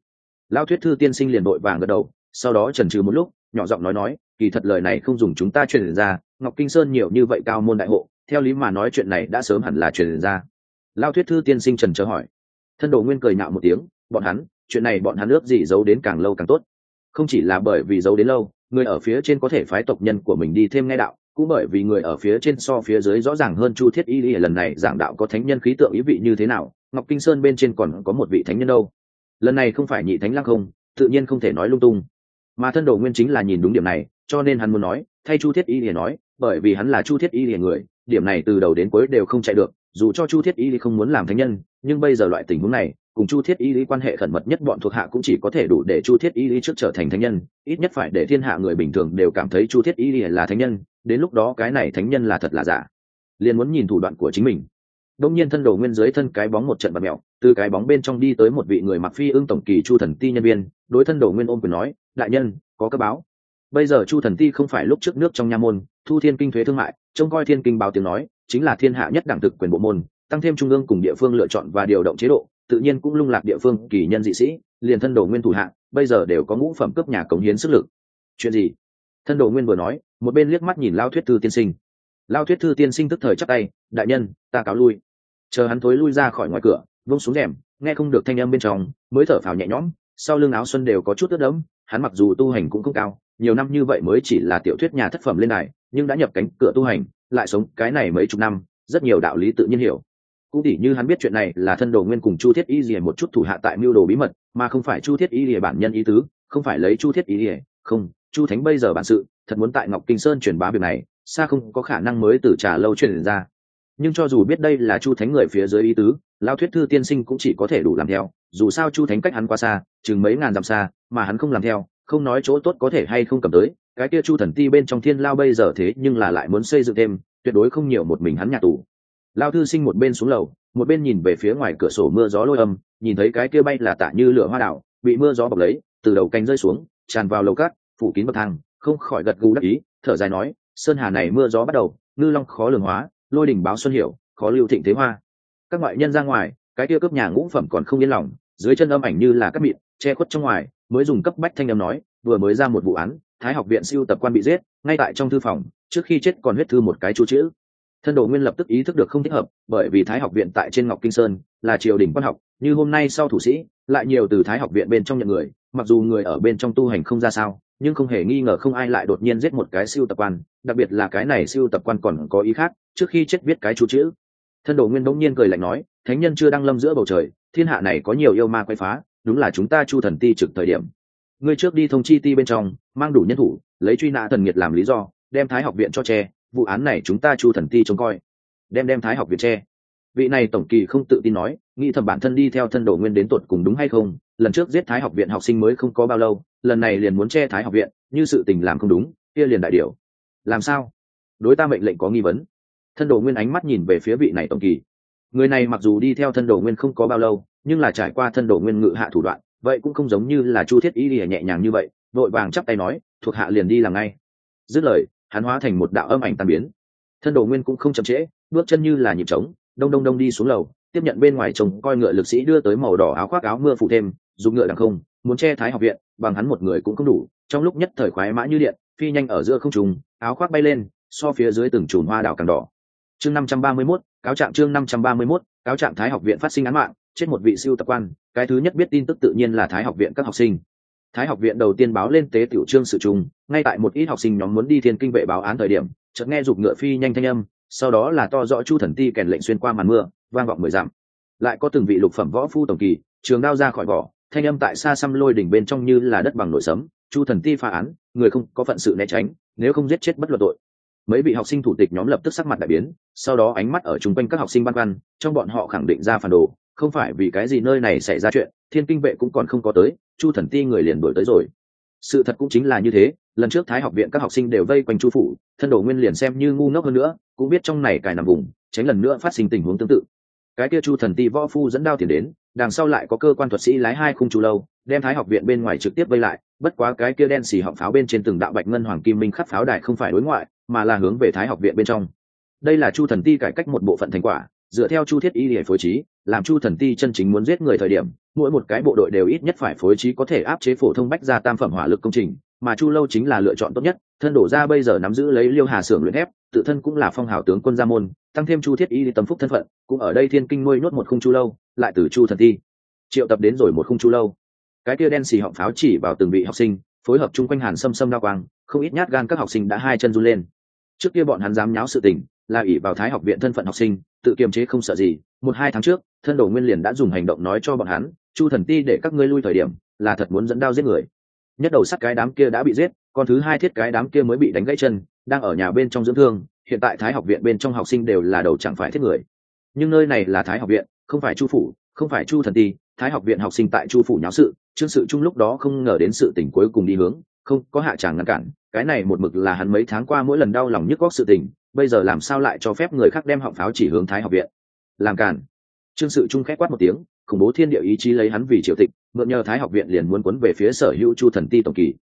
Lao thuyết thư tiên sinh liền đội vàng gật đầu, sau đó trần trừ một lúc, nhỏ giọng nói nói, kỳ thật lời này không dùng chúng ta truyền ra, ngọc kinh sơn nhiều như vậy cao môn đại hộ, theo lý mà nói chuyện này đã sớm hẳn là truyền ra. Lao thuyết thư tiên sinh trần chờ hỏi. Thân đồ nguyên cười nạo một tiếng, bọn hắn, chuyện này bọn hắn ước gì giấu đến càng lâu càng tốt không chỉ là bởi vì giấu đến lâu, người ở phía trên có thể phái tộc nhân của mình đi thêm nghe đạo, cũng bởi vì người ở phía trên so phía dưới rõ ràng hơn chu thiết y y lần này giảng đạo có thánh nhân khí tượng ý vị như thế nào, ngọc kinh sơn bên trên còn có một vị thánh nhân đâu. Lần này không phải nhị thánh lăng không, tự nhiên không thể nói lung tung. Mà thân đồ nguyên chính là nhìn đúng điểm này, cho nên hắn muốn nói, thay chu thiết y lìa nói, bởi vì hắn là chu thiết y lìa người, điểm này từ đầu đến cuối đều không chạy được dù cho chu thiết y Lý không muốn làm thánh nhân, nhưng bây giờ loại tình huống này, cùng chu thiết y lý quan hệ khẩn mật nhất bọn thuộc hạ cũng chỉ có thể đủ để chu thiết y lý trước trở thành thánh nhân, ít nhất phải để thiên hạ người bình thường đều cảm thấy chu thiết y lý là thánh nhân, đến lúc đó cái này thánh nhân là thật là giả. Liền muốn nhìn thủ đoạn của chính mình. Đông nhiên thân đồ nguyên dưới thân cái bóng một trận bật mẹo từ cái bóng bên trong đi tới một vị người mặc phi ưng tổng kỳ chu thần ti nhân viên, đối thân đồ nguyên ôm quyền nói, đại nhân, có cơ báo. Bây giờ chu thần ti không phải lúc trước nước trong nha môn, thu thiên kinh thuế thương mại, trông coi thiên kinh báo tiếng nói chính là thiên hạ nhất đẳng thực quyền bộ môn, tăng thêm trung ương cùng địa phương lựa chọn và điều động chế độ, tự nhiên cũng lung lạc địa phương kỳ nhân dị sĩ, liền thân đồ nguyên thủ hạ, bây giờ đều có ngũ phẩm cấp nhà cống hiến sức lực. Chuyện gì? Thân đồ nguyên vừa nói, một bên liếc mắt nhìn lao thuyết thư tiên sinh. Lao thuyết thư tiên sinh tức thời chắc tay, đại nhân, ta cáo lui. Chờ hắn thối lui ra khỏi ngoài cửa vông xuống rèm, nghe không được thanh âm bên trong, mới thở phào nhẹ nhõm, sau lưng áo xuân đều có chút ướt đẫm, hắn mặc dù tu hành cũng không cao, nhiều năm như vậy mới chỉ là tiểu thuyết nhà thất phẩm lên này nhưng đã nhập cánh cửa tu hành lại sống cái này mấy chục năm, rất nhiều đạo lý tự nhiên hiểu. Cũng tỉ như hắn biết chuyện này là thân đồ nguyên cùng chu thiết y rìa một chút thủ hạ tại mưu đồ bí mật, mà không phải chu thiết y rìa bản nhân ý tứ, không phải lấy chu thiết y rìa không, chu thánh bây giờ bản sự, thật muốn tại ngọc kinh sơn truyền bá việc này, xa không có khả năng mới từ trà lâu truyền ra. Nhưng cho dù biết đây là chu thánh người phía dưới ý tứ lao thuyết thư tiên sinh cũng chỉ có thể đủ làm theo, dù sao chu thánh cách hắn qua xa, chừng mấy ngàn dặm xa, mà hắn không làm theo, không nói chỗ tốt có thể hay không cầm tới cái kia chu thần ti bên trong thiên lao bây giờ thế nhưng là lại muốn xây dựng thêm, tuyệt đối không nhiều một mình hắn nhà tù. Lao thư sinh một bên xuống lầu, một bên nhìn về phía ngoài cửa sổ mưa gió lôi âm, nhìn thấy cái kia bay là tả như lửa hoa đảo, bị mưa gió bọc lấy, từ đầu canh rơi xuống, tràn vào lầu cát, phủ kín bậc thang, không khỏi gật gù đắc ý, thở dài nói, sơn hà này mưa gió bắt đầu, ngư long khó lường hóa, lôi đỉnh báo xuân hiểu, khó lưu thịnh thế hoa. Các ngoại nhân ra ngoài, cái kia cướp nhà ngũ phẩm còn không yên lòng, dưới chân âm ảnh như là các mịn, che khuất trong ngoài, mới dùng cấp bách thanh âm nói, vừa mới ra một vụ án thái học viện siêu tập quan bị giết, ngay tại trong thư phòng, trước khi chết còn huyết thư một cái chú chữ. Thân đồ nguyên lập tức ý thức được không thích hợp, bởi vì thái học viện tại trên ngọc kinh sơn là triều đình quan học, như hôm nay sau thủ sĩ, lại nhiều từ thái học viện bên trong nhận người, mặc dù người ở bên trong tu hành không ra sao, nhưng không hề nghi ngờ không ai lại đột nhiên giết một cái siêu tập quan, đặc biệt là cái này siêu tập quan còn có ý khác, trước khi chết viết cái chú chữ. Thân đồ nguyên đống nhiên cười lạnh nói, thánh nhân chưa đăng lâm giữa bầu trời, thiên hạ này có nhiều yêu ma quay phá, đúng là chúng ta chu thần ti trực thời điểm ngươi trước đi thông chi ti bên trong, mang đủ nhân thủ, lấy truy nã thần nghiệt làm lý do, đem thái học viện cho che, vụ án này chúng ta chu thần ti trông coi. Đem đem thái học viện che. Vị này tổng kỳ không tự tin nói, nghĩ thầm bản thân đi theo thân đồ nguyên đến tuột cùng đúng hay không, lần trước giết thái học viện học sinh mới không có bao lâu, lần này liền muốn che thái học viện, như sự tình làm không đúng, kia liền đại điều. Làm sao? Đối ta mệnh lệnh có nghi vấn. Thân đồ nguyên ánh mắt nhìn về phía vị này tổng kỳ. Người này mặc dù đi theo thân đồ nguyên không có bao lâu, nhưng là trải qua thân đồ nguyên ngự hạ thủ đoạn vậy cũng không giống như là chu thiết y lìa nhẹ nhàng như vậy vội vàng chắp tay nói thuộc hạ liền đi làm ngay. Dứt lời hắn hóa thành một đạo âm ảnh tàn biến. Thân đồ nguyên cũng không chậm trễ bước chân như là nhịp trống đông đông đông đi xuống lầu tiếp nhận bên ngoài chồng coi ngựa lực sĩ đưa tới màu đỏ áo khoác áo mưa phụ thêm dùng ngựa đằng không muốn che thái học viện bằng hắn một người cũng không đủ. Trong lúc nhất thời khoái mã như điện phi nhanh ở giữa không trùng áo khoác bay lên so phía dưới từng chùm hoa đảo càng đỏ. Chương năm trăm ba mươi 531, cáo trạng chương năm trăm ba mươi 531, cáo trạng thái học viện phát sinh án mạng chết một vị siêu tập quan, cái thứ nhất biết tin tức tự nhiên là thái học viện các học sinh. Thái học viện đầu tiên báo lên tế tiểu trương sự trùng, ngay tại một ít học sinh nhóm muốn đi thiên kinh vệ báo án thời điểm, chợt nghe giục ngựa phi nhanh thanh âm, sau đó là to rõ chu thần ti kèn lệnh xuyên qua màn mưa, vang vọng mười dặm. Lại có từng vị lục phẩm võ phu tổng kỳ, trường đao ra khỏi vỏ, thanh âm tại xa xăm lôi đỉnh bên trong như là đất bằng nổi sấm, chu thần ti phá án, người không có phận sự né tránh, nếu không giết chết bất luận tội. Mấy vị học sinh thủ tịch nhóm lập tức sắc mặt đại biến, sau đó ánh mắt ở chung quanh các học sinh băn khoăn, trong bọn họ khẳng định ra phản đồ không phải vì cái gì nơi này xảy ra chuyện, thiên kinh vệ cũng còn không có tới, chu thần ti người liền đổi tới rồi. Sự thật cũng chính là như thế, lần trước thái học viện các học sinh đều vây quanh chu phủ, thân đồ nguyên liền xem như ngu ngốc hơn nữa, cũng biết trong này cài nằm vùng, tránh lần nữa phát sinh tình huống tương tự. Cái kia chu thần ti võ phu dẫn đao tiền đến, đằng sau lại có cơ quan thuật sĩ lái hai khung chu lâu, đem thái học viện bên ngoài trực tiếp vây lại, bất quá cái kia đen xì họng pháo bên trên từng đạo bạch ngân hoàng kim minh khắc pháo đài không phải đối ngoại, mà là hướng về thái học viện bên trong. Đây là chu thần ti cải cách một bộ phận thành quả, dựa theo chu thiết y để phối trí làm chu thần ti chân chính muốn giết người thời điểm, mỗi một cái bộ đội đều ít nhất phải phối trí có thể áp chế phổ thông bách ra tam phẩm hỏa lực công trình, mà chu lâu chính là lựa chọn tốt nhất, thân đổ ra bây giờ nắm giữ lấy liêu hà xưởng luyện ép tự thân cũng là phong hào tướng quân gia môn, tăng thêm chu thiết y tâm phúc thân phận, cũng ở đây thiên kinh nuôi nuốt một khung chu lâu, lại từ chu thần ti. Triệu tập đến rồi một khung chu lâu. Cái kia đen xì họng pháo chỉ vào từng vị học sinh, phối hợp chung quanh hàn xâm xâm đa quang, không ít nhát gan các học sinh đã hai chân run lên. Trước kia bọn hắn dám nháo sự tình, là ỷ vào thái học viện thân phận học sinh, tự kiềm chế không sợ gì một hai tháng trước, thân đồ nguyên liền đã dùng hành động nói cho bọn hắn, chu thần ti để các ngươi lui thời điểm, là thật muốn dẫn đao giết người. Nhất đầu sắt cái đám kia đã bị giết còn thứ hai thiết cái đám kia mới bị đánh gãy chân, đang ở nhà bên trong dưỡng thương, hiện tại thái học viện bên trong học sinh đều là đầu chẳng phải thiết người. Nhưng nơi này là thái học viện, không phải chu phủ, không phải chu thần ti, thái học viện học sinh tại chu phủ nháo sự trương sự chung lúc đó không ngờ đến sự tình cuối cùng đi hướng, không có hạ tràng ngăn cản, cái này một mực là hắn mấy tháng qua mỗi lần đau lòng nhức góc sự tình, bây giờ làm sao lại cho phép người khác đem họng pháo chỉ hướng thái học viện? Làm cản trương sự trung khép quát một tiếng, khủng bố thiên địa ý chí lấy hắn vì triều tịch, mượn nhờ thái học viện liền muốn quấn về phía sở hữu chu thần ti tổng kỳ.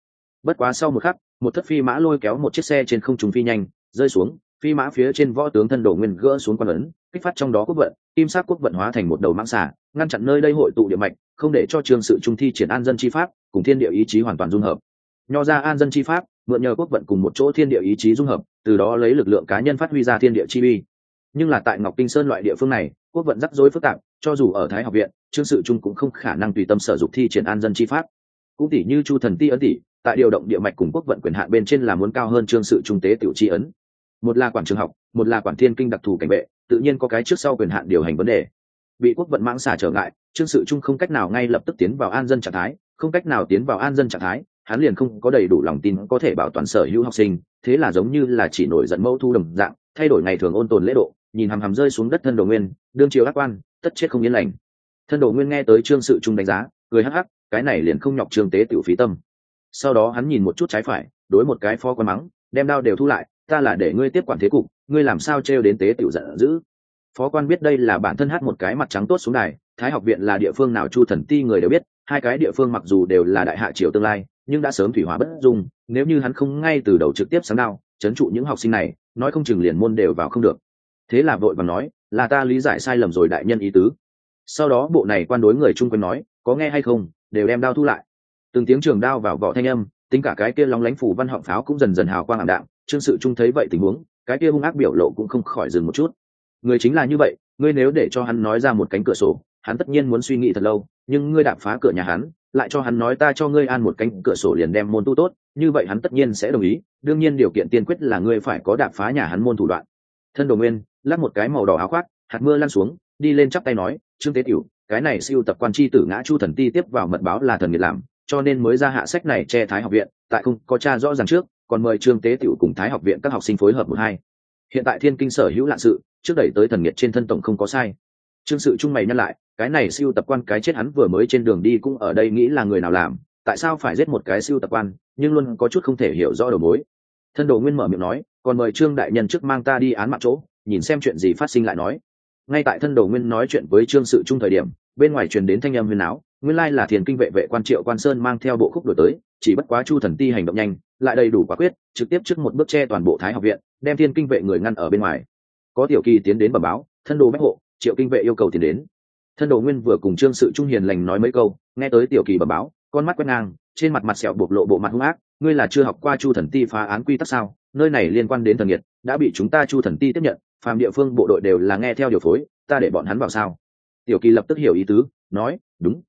Bất quá sau một khắc, một thất phi mã lôi kéo một chiếc xe trên không trung phi nhanh, rơi xuống, phi mã phía trên võ tướng thân đổ nguyên gỡ xuống quan ấn, kích phát trong đó quốc vận, kim sát quốc vận hóa thành một đầu mãng xả ngăn chặn nơi đây hội tụ địa mạch, không để cho trường sự trung thi triển an dân chi pháp, cùng thiên địa ý chí hoàn toàn dung hợp. Nho ra an dân chi pháp, mượn nhờ quốc vận cùng một chỗ thiên địa ý chí dung hợp, từ đó lấy lực lượng cá nhân phát huy ra thiên địa chi bi nhưng là tại ngọc kinh sơn loại địa phương này, quốc vận rắc rối phức tạp, cho dù ở thái học viện, trương sự trung cũng không khả năng tùy tâm sở dục thi triển an dân chi pháp. Cũng tỷ như chu thần ti ấn tỷ, tại điều động địa mạch cùng quốc vận quyền hạn bên trên là muốn cao hơn trương sự trung tế tiểu chi ấn. Một là quản trường học, một là quản thiên kinh đặc thù cảnh vệ, tự nhiên có cái trước sau quyền hạn điều hành vấn đề. Bị quốc vận mãng xả trở ngại, trương sự trung không cách nào ngay lập tức tiến vào an dân trạng thái, không cách nào tiến vào an dân trạng thái, hắn liền không có đầy đủ lòng tin có thể bảo toàn sở hữu học sinh, thế là giống như là chỉ nổi giận mẫu thu đồng dạng, thay đổi ngày thường ôn tồn lễ độ nhìn hằm hằm rơi xuống đất thân đồ nguyên, đương chiều ác quan, tất chết không yên lành. Thân đồ nguyên nghe tới trương sự trung đánh giá, cười hắc hắc, cái này liền không nhọc trương tế tiểu phí tâm. Sau đó hắn nhìn một chút trái phải, đối một cái phó quan mắng, đem đao đều thu lại, ta là để ngươi tiếp quản thế cục, ngươi làm sao trêu đến tế tiểu giận dữ? Phó quan biết đây là bản thân hát một cái mặt trắng tốt xuống đài, thái học viện là địa phương nào chu thần ti người đều biết, hai cái địa phương mặc dù đều là đại hạ triều tương lai, nhưng đã sớm thủy hóa bất dung, nếu như hắn không ngay từ đầu trực tiếp sáng đao trấn trụ những học sinh này, nói không chừng liền môn đều vào không được thế là vội và nói, là ta lý giải sai lầm rồi đại nhân ý tứ. Sau đó bộ này quan đối người chung quanh nói, có nghe hay không, đều đem đao thu lại. Từng tiếng trường đao vào vỏ thanh âm, tính cả cái kia lóng lánh phủ văn họng pháo cũng dần dần hào quang ảm đạm, trương sự trung thấy vậy tình huống, cái kia hung ác biểu lộ cũng không khỏi dừng một chút. Người chính là như vậy, ngươi nếu để cho hắn nói ra một cánh cửa sổ, hắn tất nhiên muốn suy nghĩ thật lâu, nhưng ngươi đạp phá cửa nhà hắn, lại cho hắn nói ta cho ngươi an một cánh cửa sổ liền đem môn tu tốt, như vậy hắn tất nhiên sẽ đồng ý, đương nhiên điều kiện tiên quyết là ngươi phải có đạp phá nhà hắn môn thủ đoạn. Thân đồ nguyên lắc một cái màu đỏ áo khoác, hạt mưa lăn xuống, đi lên chắp tay nói, trương tế tiểu, cái này siêu tập quan chi tử ngã chu thần ti tiếp vào mật báo là thần nghiệt làm, cho nên mới ra hạ sách này che thái học viện, tại không có cha rõ ràng trước, còn mời trương tế tiểu cùng thái học viện các học sinh phối hợp một hai. Hiện tại thiên kinh sở hữu lạ sự, trước đẩy tới thần nghiệt trên thân tổng không có sai. Trương sự trung mày nhắc lại, cái này siêu tập quan cái chết hắn vừa mới trên đường đi cũng ở đây nghĩ là người nào làm, tại sao phải giết một cái siêu tập quan, nhưng luôn có chút không thể hiểu rõ đầu mối. Thân đồ nguyên mở miệng nói, còn mời trương đại nhân trước mang ta đi án mạng chỗ nhìn xem chuyện gì phát sinh lại nói. Ngay tại thân đồ nguyên nói chuyện với trương sự trung thời điểm, bên ngoài truyền đến thanh âm huyền áo, nguyên lai là thiền kinh vệ vệ quan triệu quan sơn mang theo bộ khúc đổi tới, chỉ bất quá chu thần ti hành động nhanh, lại đầy đủ quả quyết, trực tiếp trước một bước che toàn bộ thái học viện, đem thiên kinh vệ người ngăn ở bên ngoài. Có tiểu kỳ tiến đến bẩm báo, thân đồ bách hộ, triệu kinh vệ yêu cầu tiền đến. Thân đồ nguyên vừa cùng trương sự trung hiền lành nói mấy câu, nghe tới tiểu kỳ bẩm báo, con mắt quét ngang, trên mặt mặt sẹo bộc lộ bộ mặt hung ác, ngươi là chưa học qua chu thần ti phá án quy tắc sao? Nơi này liên quan đến thần nhiệt đã bị chúng ta chu thần ti tiếp nhận phàm địa phương bộ đội đều là nghe theo điều phối ta để bọn hắn vào sao? Tiểu kỳ lập tức hiểu ý tứ nói đúng.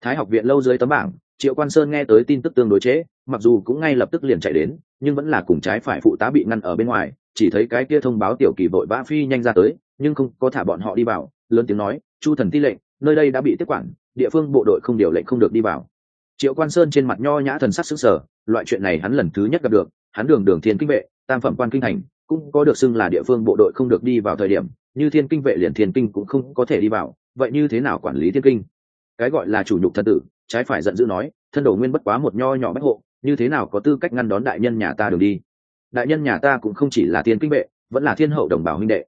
Thái học viện lâu dưới tấm bảng triệu quan sơn nghe tới tin tức tương đối chế, mặc dù cũng ngay lập tức liền chạy đến nhưng vẫn là cùng trái phải phụ tá bị ngăn ở bên ngoài chỉ thấy cái kia thông báo tiểu kỳ vội vã phi nhanh ra tới nhưng không có thả bọn họ đi vào lớn tiếng nói chu thần ti lệnh nơi đây đã bị tiếp quản địa phương bộ đội không điều lệnh không được đi vào. Triệu quan sơn trên mặt nho nhã thần sắc sững sờ loại chuyện này hắn lần thứ nhất gặp được hắn đường đường thiên kinh vệ tam phẩm quan kinh thành cũng có được xưng là địa phương bộ đội không được đi vào thời điểm, như thiên kinh vệ liền thiên kinh cũng không có thể đi vào, vậy như thế nào quản lý thiên kinh? Cái gọi là chủ nhục thân tử, trái phải giận dữ nói, thân đồ nguyên bất quá một nho nhỏ bách hộ, như thế nào có tư cách ngăn đón đại nhân nhà ta đường đi? Đại nhân nhà ta cũng không chỉ là thiên kinh vệ, vẫn là thiên hậu đồng bào huynh đệ.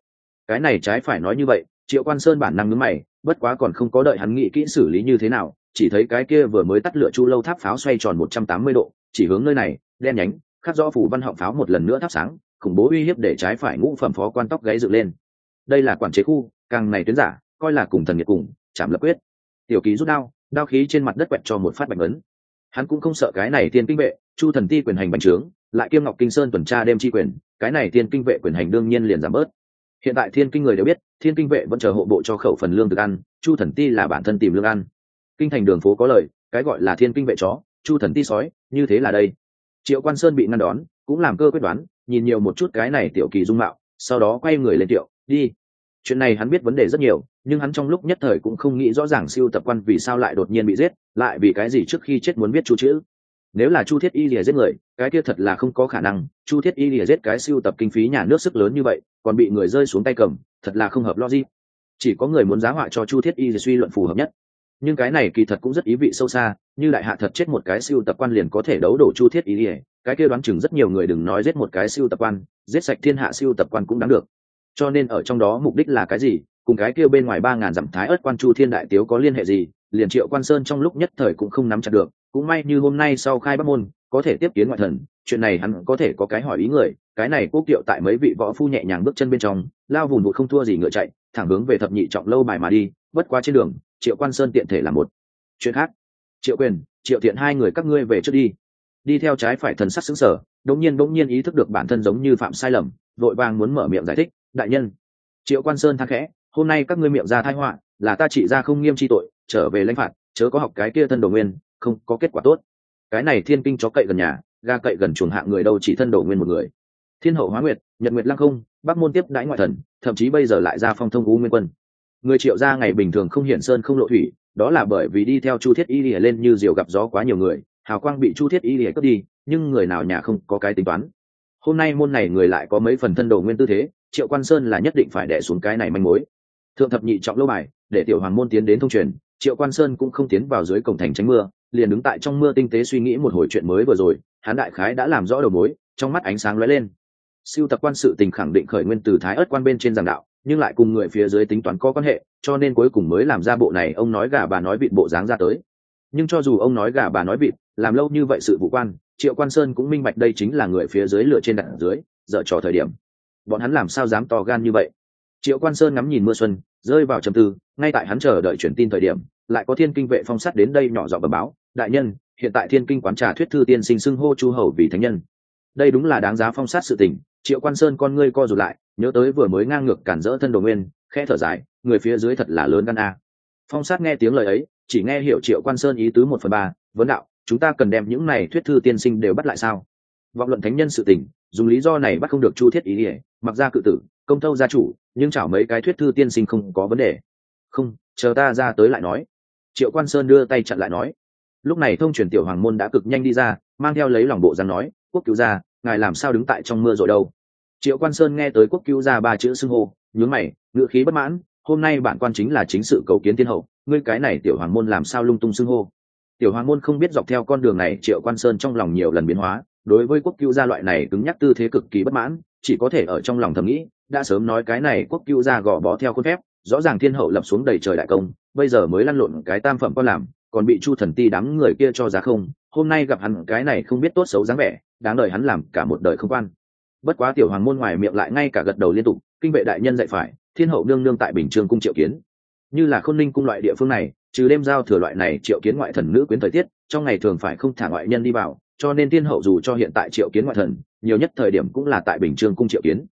Cái này trái phải nói như vậy, triệu quan sơn bản năng ngứng mày, bất quá còn không có đợi hắn nghĩ kỹ xử lý như thế nào, chỉ thấy cái kia vừa mới tắt lửa chu lâu tháp pháo xoay tròn một trăm tám mươi độ, chỉ hướng nơi này, đen nhánh, khắc rõ phủ văn họng pháo một lần nữa thắp sáng khủng bố uy hiếp để trái phải ngũ phẩm phó quan tóc gáy dựng lên. Đây là quản chế khu, càng này tuyến giả, coi là cùng thần nhiệt cùng, chạm lập quyết. Tiểu ký rút đao đao khí trên mặt đất quẹt cho một phát bạch ấn hắn cũng không sợ cái này tiên kinh vệ, chu thần ti quyền hành bành trướng, lại kiêm ngọc kinh sơn tuần tra đêm tri quyền, cái này tiên kinh vệ quyền hành đương nhiên liền giảm bớt. Hiện tại thiên kinh người đều biết thiên kinh vệ vẫn chờ hộ bộ cho khẩu phần lương thực ăn, chu thần ti là bản thân tìm lương ăn. Kinh thành đường phố có lời, cái gọi là thiên kinh vệ chó, chu thần ti sói, như thế là đây. Triệu quan sơn bị ngăn đón, cũng làm cơ quyết đoán nhìn nhiều một chút cái này tiểu kỳ dung mạo, sau đó quay người lên tiểu. đi. Chuyện này hắn biết vấn đề rất nhiều, nhưng hắn trong lúc nhất thời cũng không nghĩ rõ ràng siêu tập quan vì sao lại đột nhiên bị giết, lại vì cái gì trước khi chết muốn biết chu chữ. Nếu là chu thiết y lìa giết người, cái kia thật là không có khả năng, chu thiết y lìa giết cái siêu tập kinh phí nhà nước sức lớn như vậy, còn bị người rơi xuống tay cầm, thật là không hợp logic. Chỉ có người muốn giá họa cho chu thiết y suy luận phù hợp nhất. Nhưng cái này kỳ thật cũng rất ý vị sâu xa, như đại hạ thật chết một cái siêu tập quan liền có thể đấu đổ chu thiết y lìa cái kia đoán chừng rất nhiều người đừng nói giết một cái siêu tập quan, giết sạch thiên hạ siêu tập quan cũng đáng được. Cho nên ở trong đó mục đích là cái gì? Cùng cái kia bên ngoài ba ngàn dặm thái ớt quan chu thiên đại tiếu có liên hệ gì? Liền triệu quan sơn trong lúc nhất thời cũng không nắm chặt được, cũng may như hôm nay sau khai bắc môn, có thể tiếp kiến ngoại thần, chuyện này hắn có thể có cái hỏi ý người, cái này quốc kiệu tại mấy vị võ phu nhẹ nhàng bước chân bên trong, lao vùng vụt không thua gì ngựa chạy, thẳng hướng về thập nhị trọng lâu bài mà đi, bất qua trên đường, triệu quan sơn tiện thể là một. Chuyện khác, triệu quyền, triệu thiện hai người các ngươi về trước đi đi theo trái phải thần sắc xứng sở đống nhiên đống nhiên ý thức được bản thân giống như phạm sai lầm, vội vàng muốn mở miệng giải thích, đại nhân. Triệu quan sơn thang khẽ, hôm nay các ngươi miệng ra thái họa, là ta trị ra không nghiêm chi tội, trở về lãnh phạt, chớ có học cái kia thân đồ nguyên, không có kết quả tốt. Cái này thiên kinh chó cậy gần nhà, ga cậy gần chuồng hạ người đâu chỉ thân đồ nguyên một người. Thiên hậu hóa nguyệt, nhật nguyệt lăng không, bắc môn tiếp đãi ngoại thần, thậm chí bây giờ lại ra phong thông u nguyên quân. Người triệu gia ngày bình thường không hiển sơn không lộ thủy, đó là bởi vì đi theo chu thiết y đi lên như diều gặp gió quá nhiều người hào quang bị chu thiết y lìa cướp đi, nhưng người nào nhà không có cái tính toán. Hôm nay môn này người lại có mấy phần thân đồ nguyên tư thế, triệu quan sơn là nhất định phải đẻ xuống cái này manh mối. Thượng thập nhị trọng lâu bài, để tiểu hoàng môn tiến đến thông truyền, triệu quan sơn cũng không tiến vào dưới cổng thành tránh mưa, liền đứng tại trong mưa tinh tế suy nghĩ một hồi chuyện mới vừa rồi hán đại khái đã làm rõ đầu mối, trong mắt ánh sáng lóe lên. Siêu tập quan sự tình khẳng định khởi nguyên từ thái ớt quan bên trên giảng đạo, nhưng lại cùng người phía dưới tính toán có quan hệ, cho nên cuối cùng mới làm ra bộ này, ông nói gà bà nói vịt bộ dáng ra tới nhưng cho dù ông nói gà bà nói vịt, làm lâu như vậy sự vụ quan, triệu quan sơn cũng minh bạch đây chính là người phía dưới lửa trên đặt dưới, dở trò thời điểm. Bọn hắn làm sao dám to gan như vậy? Triệu quan sơn ngắm nhìn mưa xuân, rơi vào trầm tư, ngay tại hắn chờ đợi truyền tin thời điểm, lại có thiên kinh vệ phong sắt đến đây nhỏ giọng bẩm báo, đại nhân, hiện tại thiên kinh quán trà thuyết thư tiên sinh xưng hô chu hầu vì thánh nhân. Đây đúng là đáng giá phong sát sự tình, triệu quan sơn con ngươi co rụt lại, nhớ tới vừa mới ngang ngược cản rỡ thân đồ nguyên khe thở dài, người phía dưới thật là lớn gan a. Phong sát nghe tiếng lời ấy chỉ nghe hiểu triệu quan sơn ý tứ một phần ba, vấn đạo, chúng ta cần đem những này thuyết thư tiên sinh đều bắt lại sao? Vọng luận thánh nhân sự tình, dùng lý do này bắt không được chu thiết ý ỉa mặc ra cự tử, công tâu gia chủ, nhưng chảo mấy cái thuyết thư tiên sinh không có vấn đề. Không, chờ ta ra tới lại nói. Triệu quan sơn đưa tay chặn lại nói. Lúc này thông truyền tiểu hoàng môn đã cực nhanh đi ra, mang theo lấy lòng bộ rằng nói, quốc cứu gia, ngài làm sao đứng tại trong mưa rồi đâu? Triệu quan sơn nghe tới quốc cứu gia ba chữ xưng hô, nhướng mày ngựa khí bất mãn hôm nay bản quan chính là chính sự cầu kiến thiên hậu, ngươi cái này tiểu hoàng môn làm sao lung tung xưng hô? Tiểu hoàng môn không biết dọc theo con đường này, triệu quan sơn trong lòng nhiều lần biến hóa, đối với quốc cứu gia loại này cứng nhắc tư thế cực kỳ bất mãn, chỉ có thể ở trong lòng thầm nghĩ, đã sớm nói cái này quốc cứu gia gò bó theo khuôn phép, rõ ràng thiên hậu lập xuống đầy trời đại công, bây giờ mới lăn lộn cái tam phẩm con làm, còn bị chu thần ti đám người kia cho giá không, hôm nay gặp hắn cái này không biết tốt xấu dáng vẻ, đáng đời hắn làm cả một đời không quan bất quá tiểu hoàng môn ngoài miệng lại ngay cả gật đầu liên tục, kinh vệ đại nhân dạy phải, thiên hậu nương nương tại bình trương cung triệu kiến. Như là khôn ninh cung loại địa phương này, trừ đêm giao thừa loại này triệu kiến ngoại thần nữ quyến thời tiết, trong ngày thường phải không thả ngoại nhân đi vào, cho nên thiên hậu dù cho hiện tại triệu kiến ngoại thần, nhiều nhất thời điểm cũng là tại bình trương cung triệu kiến.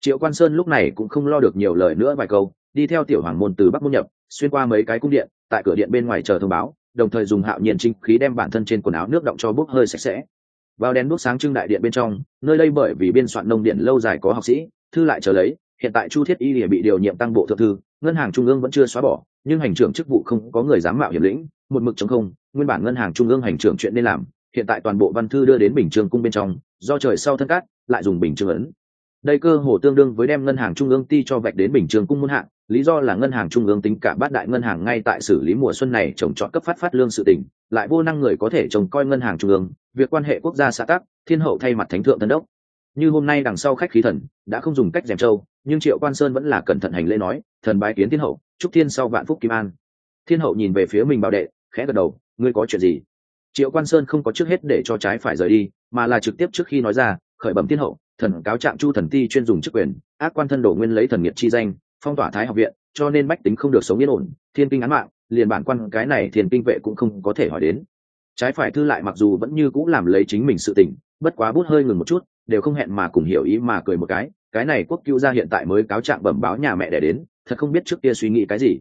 Triệu quan sơn lúc này cũng không lo được nhiều lời nữa vài câu, đi theo tiểu hoàng môn từ bắc môn nhập, xuyên qua mấy cái cung điện, tại cửa điện bên ngoài chờ thông báo, đồng thời dùng hạo nhiên trinh khí đem bản thân trên quần áo nước động cho bốc hơi sạch sẽ vào đèn đuốc sáng trưng đại điện bên trong, nơi đây bởi vì biên soạn nông điện lâu dài có học sĩ, thư lại chờ lấy, hiện tại chu thiết y lìa bị điều nhiệm tăng bộ thượng thư, ngân hàng trung ương vẫn chưa xóa bỏ, nhưng hành trưởng chức vụ không có người dám mạo hiểm lĩnh, một mực chống không, nguyên bản ngân hàng trung ương hành trưởng chuyện nên làm, hiện tại toàn bộ văn thư đưa đến bình trường cung bên trong, do trời sau thân cát, lại dùng bình trường ấn. Đây cơ hồ tương đương với đem ngân hàng trung ương ti cho vạch đến bình trường cung muôn hạng, lý do là ngân hàng trung ương tính cả bát đại ngân hàng ngay tại xử lý mùa xuân này trồng trọt cấp phát phát lương sự tỉnh lại vô năng người có thể trông coi ngân hàng trung ương, việc quan hệ quốc gia xã tắc, thiên hậu thay mặt thánh thượng tân đốc. Như hôm nay đằng sau khách khí thần, đã không dùng cách dèm trâu, nhưng triệu quan sơn vẫn là cẩn thận hành lễ nói, thần bái kiến thiên hậu, chúc thiên sau vạn phúc kim an. Thiên hậu nhìn về phía mình bảo đệ, khẽ gật đầu, ngươi có chuyện gì? Triệu quan sơn không có trước hết để cho trái phải rời đi, mà là trực tiếp trước khi nói ra, khởi bẩm thiên hậu, thần cáo trạng chu thần ti chuyên dùng chức quyền, ác quan thân đổ nguyên lấy thần nghiệt chi danh, phong tỏa thái học viện, cho nên bách tính không được sống yên ổn, thiên kinh án mạng liền bản quan cái này thiên kinh vệ cũng không có thể hỏi đến. Trái phải thư lại mặc dù vẫn như cũng làm lấy chính mình sự tỉnh bất quá bút hơi ngừng một chút, đều không hẹn mà cùng hiểu ý mà cười một cái cái này quốc cứu gia hiện tại mới cáo trạng bẩm báo nhà mẹ đẻ đến, thật không biết trước kia suy nghĩ cái gì.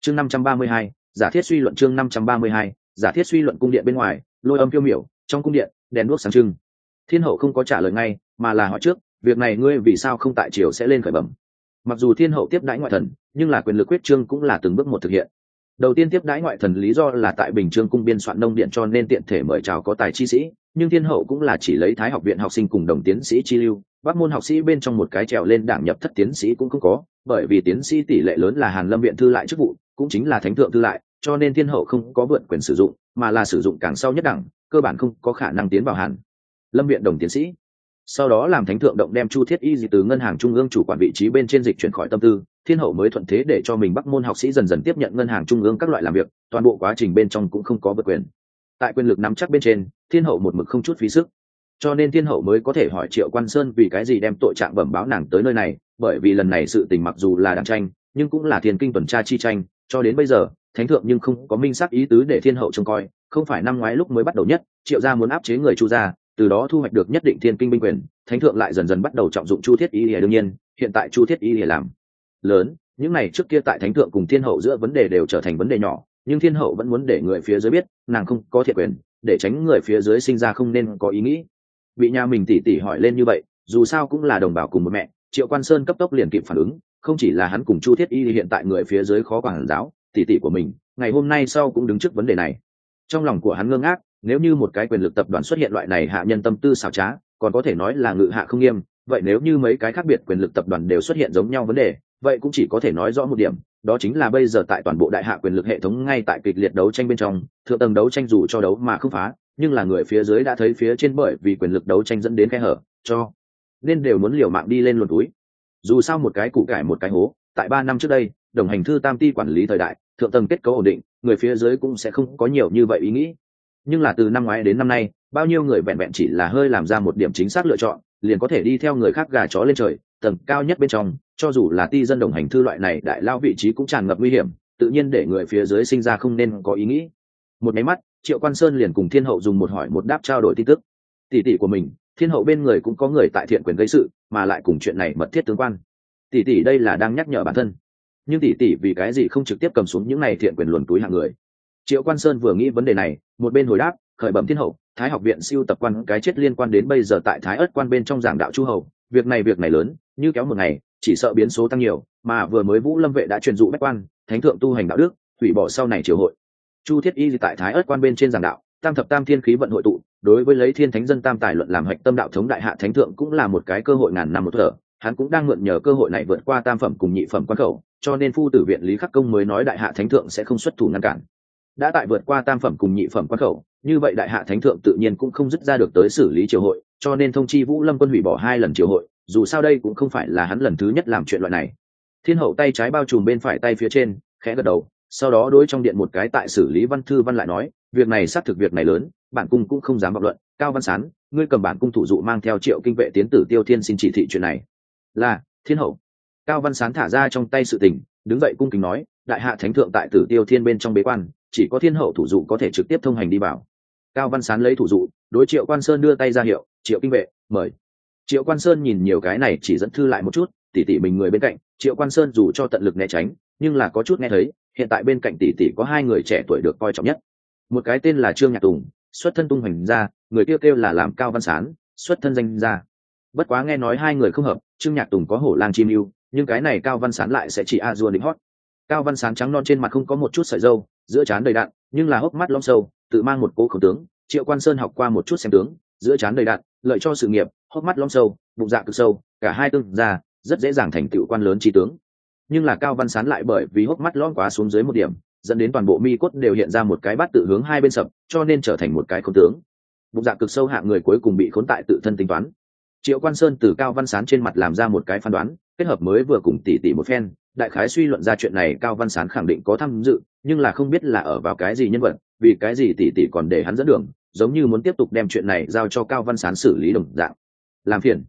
Chương năm trăm ba mươi hai, giả thiết suy luận chương năm trăm ba mươi hai, giả thiết suy luận cung điện bên ngoài, lôi âm phiêu miểu, trong cung điện, đèn đuốc sáng trưng. Thiên hậu không có trả lời ngay, mà là hỏi trước, việc này ngươi vì sao không tại triều sẽ lên khởi bẩm? Mặc dù thiên hậu tiếp đãi ngoại thần, nhưng là quyền lực quyết trương cũng là từng bước một thực hiện đầu tiên tiếp đãi ngoại thần lý do là tại bình trương cung biên soạn nông điện cho nên tiện thể mời chào có tài chi sĩ, nhưng thiên hậu cũng là chỉ lấy thái học viện học sinh cùng đồng tiến sĩ chi lưu bác môn học sĩ bên trong một cái trèo lên đảng nhập thất tiến sĩ cũng không có, bởi vì tiến sĩ tỷ lệ lớn là hàn lâm viện thư lại chức vụ, cũng chính là thánh thượng thư lại, cho nên thiên hậu không có vượt quyền sử dụng, mà là sử dụng càng sau nhất đẳng cơ bản không có khả năng tiến vào hàn lâm viện đồng tiến sĩ sau đó làm thánh thượng động đem chu thiết y gì từ ngân hàng trung ương chủ quản vị trí bên trên dịch chuyển khỏi tâm tư, thiên hậu mới thuận thế để cho mình bắc môn học sĩ dần dần tiếp nhận ngân hàng trung ương các loại làm việc, toàn bộ quá trình bên trong cũng không có vượt quyền. Tại quyền lực nắm chắc bên trên, thiên hậu một mực không chút phí sức. Cho nên thiên hậu mới có thể hỏi triệu quan sơn vì cái gì đem tội trạng bẩm báo nàng tới nơi này, bởi vì lần này sự tình mặc dù là đảng tranh, nhưng cũng là thiên kinh tuần tra chi tranh, cho đến bây giờ, thánh thượng nhưng không có minh xác ý tứ để thiên hậu trông coi, không phải năm ngoái lúc mới bắt đầu nhất, triệu gia muốn áp chế người chu gia từ đó thu hoạch được nhất định thiên kinh binh quyền, thánh thượng lại dần dần bắt đầu trọng dụng chu thiết y lìa đương nhiên, hiện tại chu thiết y lìa làm lớn, những này trước kia tại thánh thượng cùng thiên hậu giữa vấn đề đều trở thành vấn đề nhỏ, nhưng thiên hậu vẫn muốn để người phía dưới biết, nàng không có thiệt quyền, để tránh người phía dưới sinh ra không nên có ý nghĩ. Bị nhà mình tỉ tỉ hỏi lên như vậy, dù sao cũng là đồng bào cùng một mẹ, triệu quan sơn cấp tốc liền kịp phản ứng, không chỉ là hắn cùng chu thiết y hiện tại người phía dưới khó quản giáo tỉ tỉ của mình, ngày hôm nay sau cũng đứng trước vấn đề này. Trong lòng của hắn ngơ ngác nếu như một cái quyền lực tập đoàn xuất hiện loại này hạ nhân tâm tư xảo trá, còn có thể nói là ngự hạ không nghiêm, vậy nếu như mấy cái khác biệt quyền lực tập đoàn đều xuất hiện giống nhau vấn đề, vậy cũng chỉ có thể nói rõ một điểm, đó chính là bây giờ tại toàn bộ đại hạ quyền lực hệ thống ngay tại kịch liệt đấu tranh bên trong, thượng tầng đấu tranh dù cho đấu mà không phá, nhưng là người phía dưới đã thấy phía trên bởi vì quyền lực đấu tranh dẫn đến khe hở, cho nên đều muốn liều mạng đi lên luồn túi. Dù sao một cái củ cải một cái hố, tại ba năm trước đây, đồng hành thư tam ti quản lý thời đại, thượng tầng kết cấu ổn định, người phía dưới cũng sẽ không có nhiều như vậy ý nghĩ nhưng là từ năm ngoái đến năm nay, bao nhiêu người vẹn vẹn chỉ là hơi làm ra một điểm chính xác lựa chọn, liền có thể đi theo người khác gà chó lên trời, tầng cao nhất bên trong, cho dù là ti dân đồng hành thư loại này, đại lao vị trí cũng tràn ngập nguy hiểm, tự nhiên để người phía dưới sinh ra không nên có ý nghĩ. Một máy mắt, triệu quan sơn liền cùng thiên hậu dùng một hỏi một đáp trao đổi tin tức. Tỷ tỷ của mình, thiên hậu bên người cũng có người tại thiện quyền gây sự, mà lại cùng chuyện này mật thiết tương quan. Tỷ tỷ đây là đang nhắc nhở bản thân. Nhưng tỷ tỷ vì cái gì không trực tiếp cầm xuống những này thiện quyền luồn túi hạng người? Triệu quan sơn vừa nghĩ vấn đề này, một bên hồi đáp, khởi bẩm thiên hậu, thái học viện siêu tập quan cái chết liên quan đến bây giờ tại thái ất quan bên trong giảng đạo chu hầu, việc này việc này lớn, như kéo một ngày, chỉ sợ biến số tăng nhiều, mà vừa mới vũ lâm vệ đã truyền dụ bách quan, thánh thượng tu hành đạo đức, hủy bỏ sau này triều hội. Chu thiết y tại thái ất quan bên trên giảng đạo, tam thập tam thiên khí vận hội tụ, đối với lấy thiên thánh dân tam tài luận làm hạch tâm đạo thống đại hạ thánh thượng cũng là một cái cơ hội ngàn năm một thở. Hắn cũng đang mượn nhờ cơ hội này vượt qua tam phẩm cùng nhị phẩm quan khẩu, cho nên phu tử viện lý khắc công mới nói đại hạ thánh thượng sẽ không xuất thủ ngăn cản đã tại vượt qua tam phẩm cùng nhị phẩm quan khẩu, như vậy đại hạ thánh thượng tự nhiên cũng không dứt ra được tới xử lý triều hội, cho nên thông chi vũ lâm quân hủy bỏ hai lần triều hội, dù sao đây cũng không phải là hắn lần thứ nhất làm chuyện loại này. Thiên hậu tay trái bao trùm bên phải tay phía trên, khẽ gật đầu, sau đó đối trong điện một cái tại xử lý văn thư văn lại nói, việc này xác thực việc này lớn, bản cung cũng không dám bạo luận, cao văn sán, ngươi cầm bản cung thủ dụ mang theo triệu kinh vệ tiến tử tiêu thiên xin chỉ thị chuyện này. Là, thiên hậu. Cao văn sán thả ra trong tay sự tình, đứng dậy cung kính nói, đại hạ thánh thượng tại tử tiêu thiên bên trong bế quan chỉ có thiên hậu thủ dụ có thể trực tiếp thông hành đi vào. Cao văn sán lấy thủ dụ, đối triệu quan sơn đưa tay ra hiệu, triệu kinh vệ, mời. Triệu quan sơn nhìn nhiều cái này chỉ dẫn thư lại một chút, tỉ tỉ mình người bên cạnh, triệu quan sơn dù cho tận lực né tránh, nhưng là có chút nghe thấy, hiện tại bên cạnh tỷ tỷ có hai người trẻ tuổi được coi trọng nhất. Một cái tên là trương nhạc tùng, xuất thân tung hoành gia người kêu kêu là làm cao văn sán, xuất thân danh gia. Bất quá nghe nói hai người không hợp, trương nhạc tùng có hổ lang chim yêu nhưng cái này cao văn sán lại sẽ chỉ a dua định hót. Cao văn sán trắng non trên mặt không có một chút sợi dâu giữa trán đầy đạn, nhưng là hốc mắt lom sâu, tự mang một cố khẩu tướng. Triệu quan sơn học qua một chút xem tướng, giữa trán đầy đạn, lợi cho sự nghiệp, hốc mắt lom sâu, bụng dạ cực sâu, cả hai tương ra rất dễ dàng thành tựu quan lớn trí tướng. Nhưng là cao văn sán lại bởi vì hốc mắt lom quá xuống dưới một điểm, dẫn đến toàn bộ mi cốt đều hiện ra một cái bát tự hướng hai bên sập, cho nên trở thành một cái khốn tướng. Bụng dạ cực sâu hạng người cuối cùng bị khốn tại tự thân tính toán. Triệu quan sơn từ cao văn sán trên mặt làm ra một cái phán đoán, kết hợp mới vừa cùng tỉ tỉ một phen, đại khái suy luận ra chuyện này, cao văn sán khẳng định có tham dự nhưng là không biết là ở vào cái gì nhân vật, vì cái gì tỉ tỉ còn để hắn dẫn đường, giống như muốn tiếp tục đem chuyện này giao cho cao văn sán xử lý đồng dạng. Làm phiền.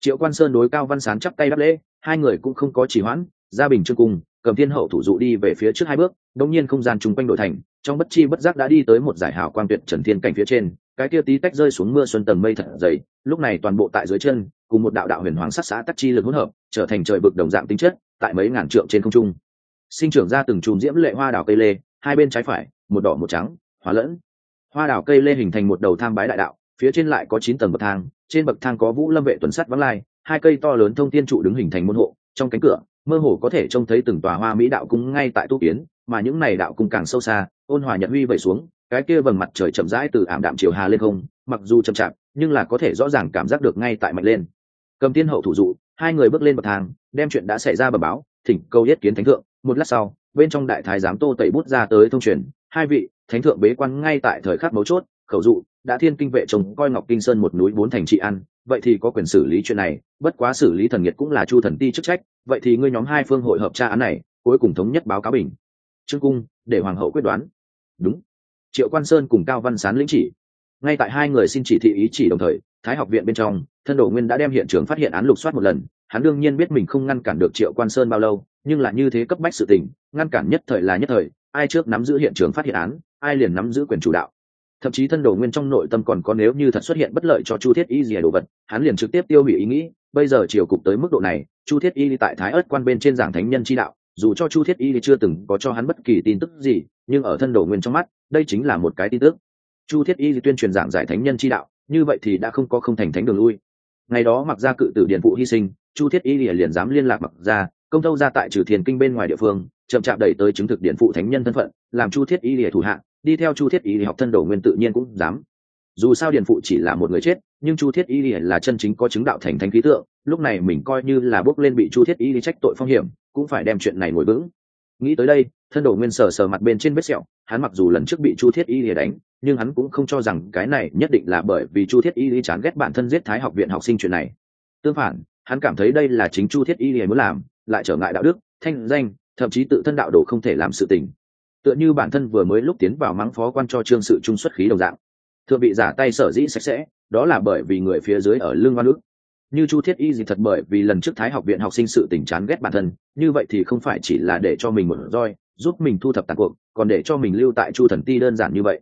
Triệu quan sơn đối cao văn sán chắp tay đáp lễ, hai người cũng không có chỉ hoãn, gia bình trương cung cầm thiên hậu thủ dụ đi về phía trước hai bước đông nhiên không gian chung quanh đội thành, trong bất chi bất giác đã đi tới một giải hào quang tuyệt trần thiên cảnh phía trên, cái kia tí tách rơi xuống mưa xuân tầng mây thật dày, lúc này toàn bộ tại dưới chân, cùng một đạo đạo huyền hoàng sát xã tắc chi lực hỗn hợp, trở thành trời vực đồng dạng tính chất, tại mấy ngàn trượng trên không trung sinh trưởng ra từng chùm diễm lệ hoa đào cây lê, hai bên trái phải, một đỏ một trắng hóa lẫn. Hoa đào cây lê hình thành một đầu thang bái đại đạo, phía trên lại có chín tầng bậc thang, trên bậc thang có vũ lâm vệ tuần sắt vắng lai, hai cây to lớn thông tiên trụ đứng hình thành môn hộ, trong cánh cửa, mơ hồ có thể trông thấy từng tòa hoa mỹ đạo cung ngay tại tu kiến, mà những này đạo cung càng sâu xa, ôn hòa nhật huy vẩy xuống, cái kia vầng mặt trời chậm rãi từ ảm đạm chiều hà lên không, mặc dù chậm chạp, nhưng là có thể rõ ràng cảm giác được ngay tại mạnh lên. Cầm tiên hậu thủ dụ, hai người bước lên bậc thang, đem chuyện đã xảy ra bờ báo, thỉnh câu yết kiến thánh thượng một lát sau, bên trong đại thái giám tô tẩy bút ra tới thông truyền, hai vị, thánh thượng bế quan ngay tại thời khắc mấu chốt, khẩu dụ, đã thiên kinh vệ chồng coi ngọc kinh sơn một núi bốn thành trị ăn vậy thì có quyền xử lý chuyện này, bất quá xử lý thần nhiệt cũng là chu thần ti chức trách, vậy thì ngươi nhóm hai phương hội hợp tra án này, cuối cùng thống nhất báo cáo bình. Trương cung, để hoàng hậu quyết đoán. Đúng. Triệu quan sơn cùng cao văn sán lĩnh chỉ. Ngay tại hai người xin chỉ thị ý chỉ đồng thời, thái học viện bên trong, thân đồ nguyên đã đem hiện trường phát hiện án lục soát một lần, hắn đương nhiên biết mình không ngăn cản được triệu quan sơn bao lâu nhưng là như thế cấp bách sự tình, ngăn cản nhất thời là nhất thời, ai trước nắm giữ hiện trường phát hiện án, ai liền nắm giữ quyền chủ đạo. Thậm chí thân đồ nguyên trong nội tâm còn có nếu như thật xuất hiện bất lợi cho chu thiết y gì đồ vật, hắn liền trực tiếp tiêu hủy ý nghĩ, bây giờ chiều cục tới mức độ này, chu thiết y tại thái ớt quan bên trên giảng thánh nhân chi đạo, dù cho chu thiết y chưa từng có cho hắn bất kỳ tin tức gì, nhưng ở thân đồ nguyên trong mắt, đây chính là một cái tin tức. Chu thiết y tuyên truyền giảng giải thánh nhân chi đạo, như vậy thì đã không có không thành thánh đường lui. Ngày đó mặc ra cự tử điện vụ hy sinh, chu thiết y liền dám liên lạc mặc ra công tâu ra tại trừ thiền kinh bên ngoài địa phương chậm chạp đẩy tới chứng thực điện phụ thánh nhân thân phận làm chu thiết y lìa thủ hạ, đi theo chu thiết y học thân đồ nguyên tự nhiên cũng dám. Dù sao điện phụ chỉ là một người chết nhưng chu thiết y là chân chính có chứng đạo thành thánh khí tượng lúc này mình coi như là bước lên bị chu thiết y trách tội phong hiểm cũng phải đem chuyện này ngồi vững. Nghĩ tới đây thân đồ nguyên sờ sờ mặt bên trên vết sẹo hắn mặc dù lần trước bị chu thiết y lìa đánh nhưng hắn cũng không cho rằng cái này nhất định là bởi vì chu thiết y lý chán ghét bản thân giết thái học viện học sinh chuyện này. Tương phản hắn cảm thấy đây là chính chu thiết y lìa muốn làm lại trở ngại đạo đức, thanh danh, thậm chí tự thân đạo đồ không thể làm sự tình. Tựa như bản thân vừa mới lúc tiến vào mắng phó quan cho trương sự trung xuất khí đồng dạng. Thượng bị giả tay sở dĩ sạch sẽ, đó là bởi vì người phía dưới ở lương văn ước. Như chu thiết y gì thật bởi vì lần trước thái học viện học sinh sự tình chán ghét bản thân, như vậy thì không phải chỉ là để cho mình một roi, giúp mình thu thập tàn cuộc, còn để cho mình lưu tại chu thần ti đơn giản như vậy.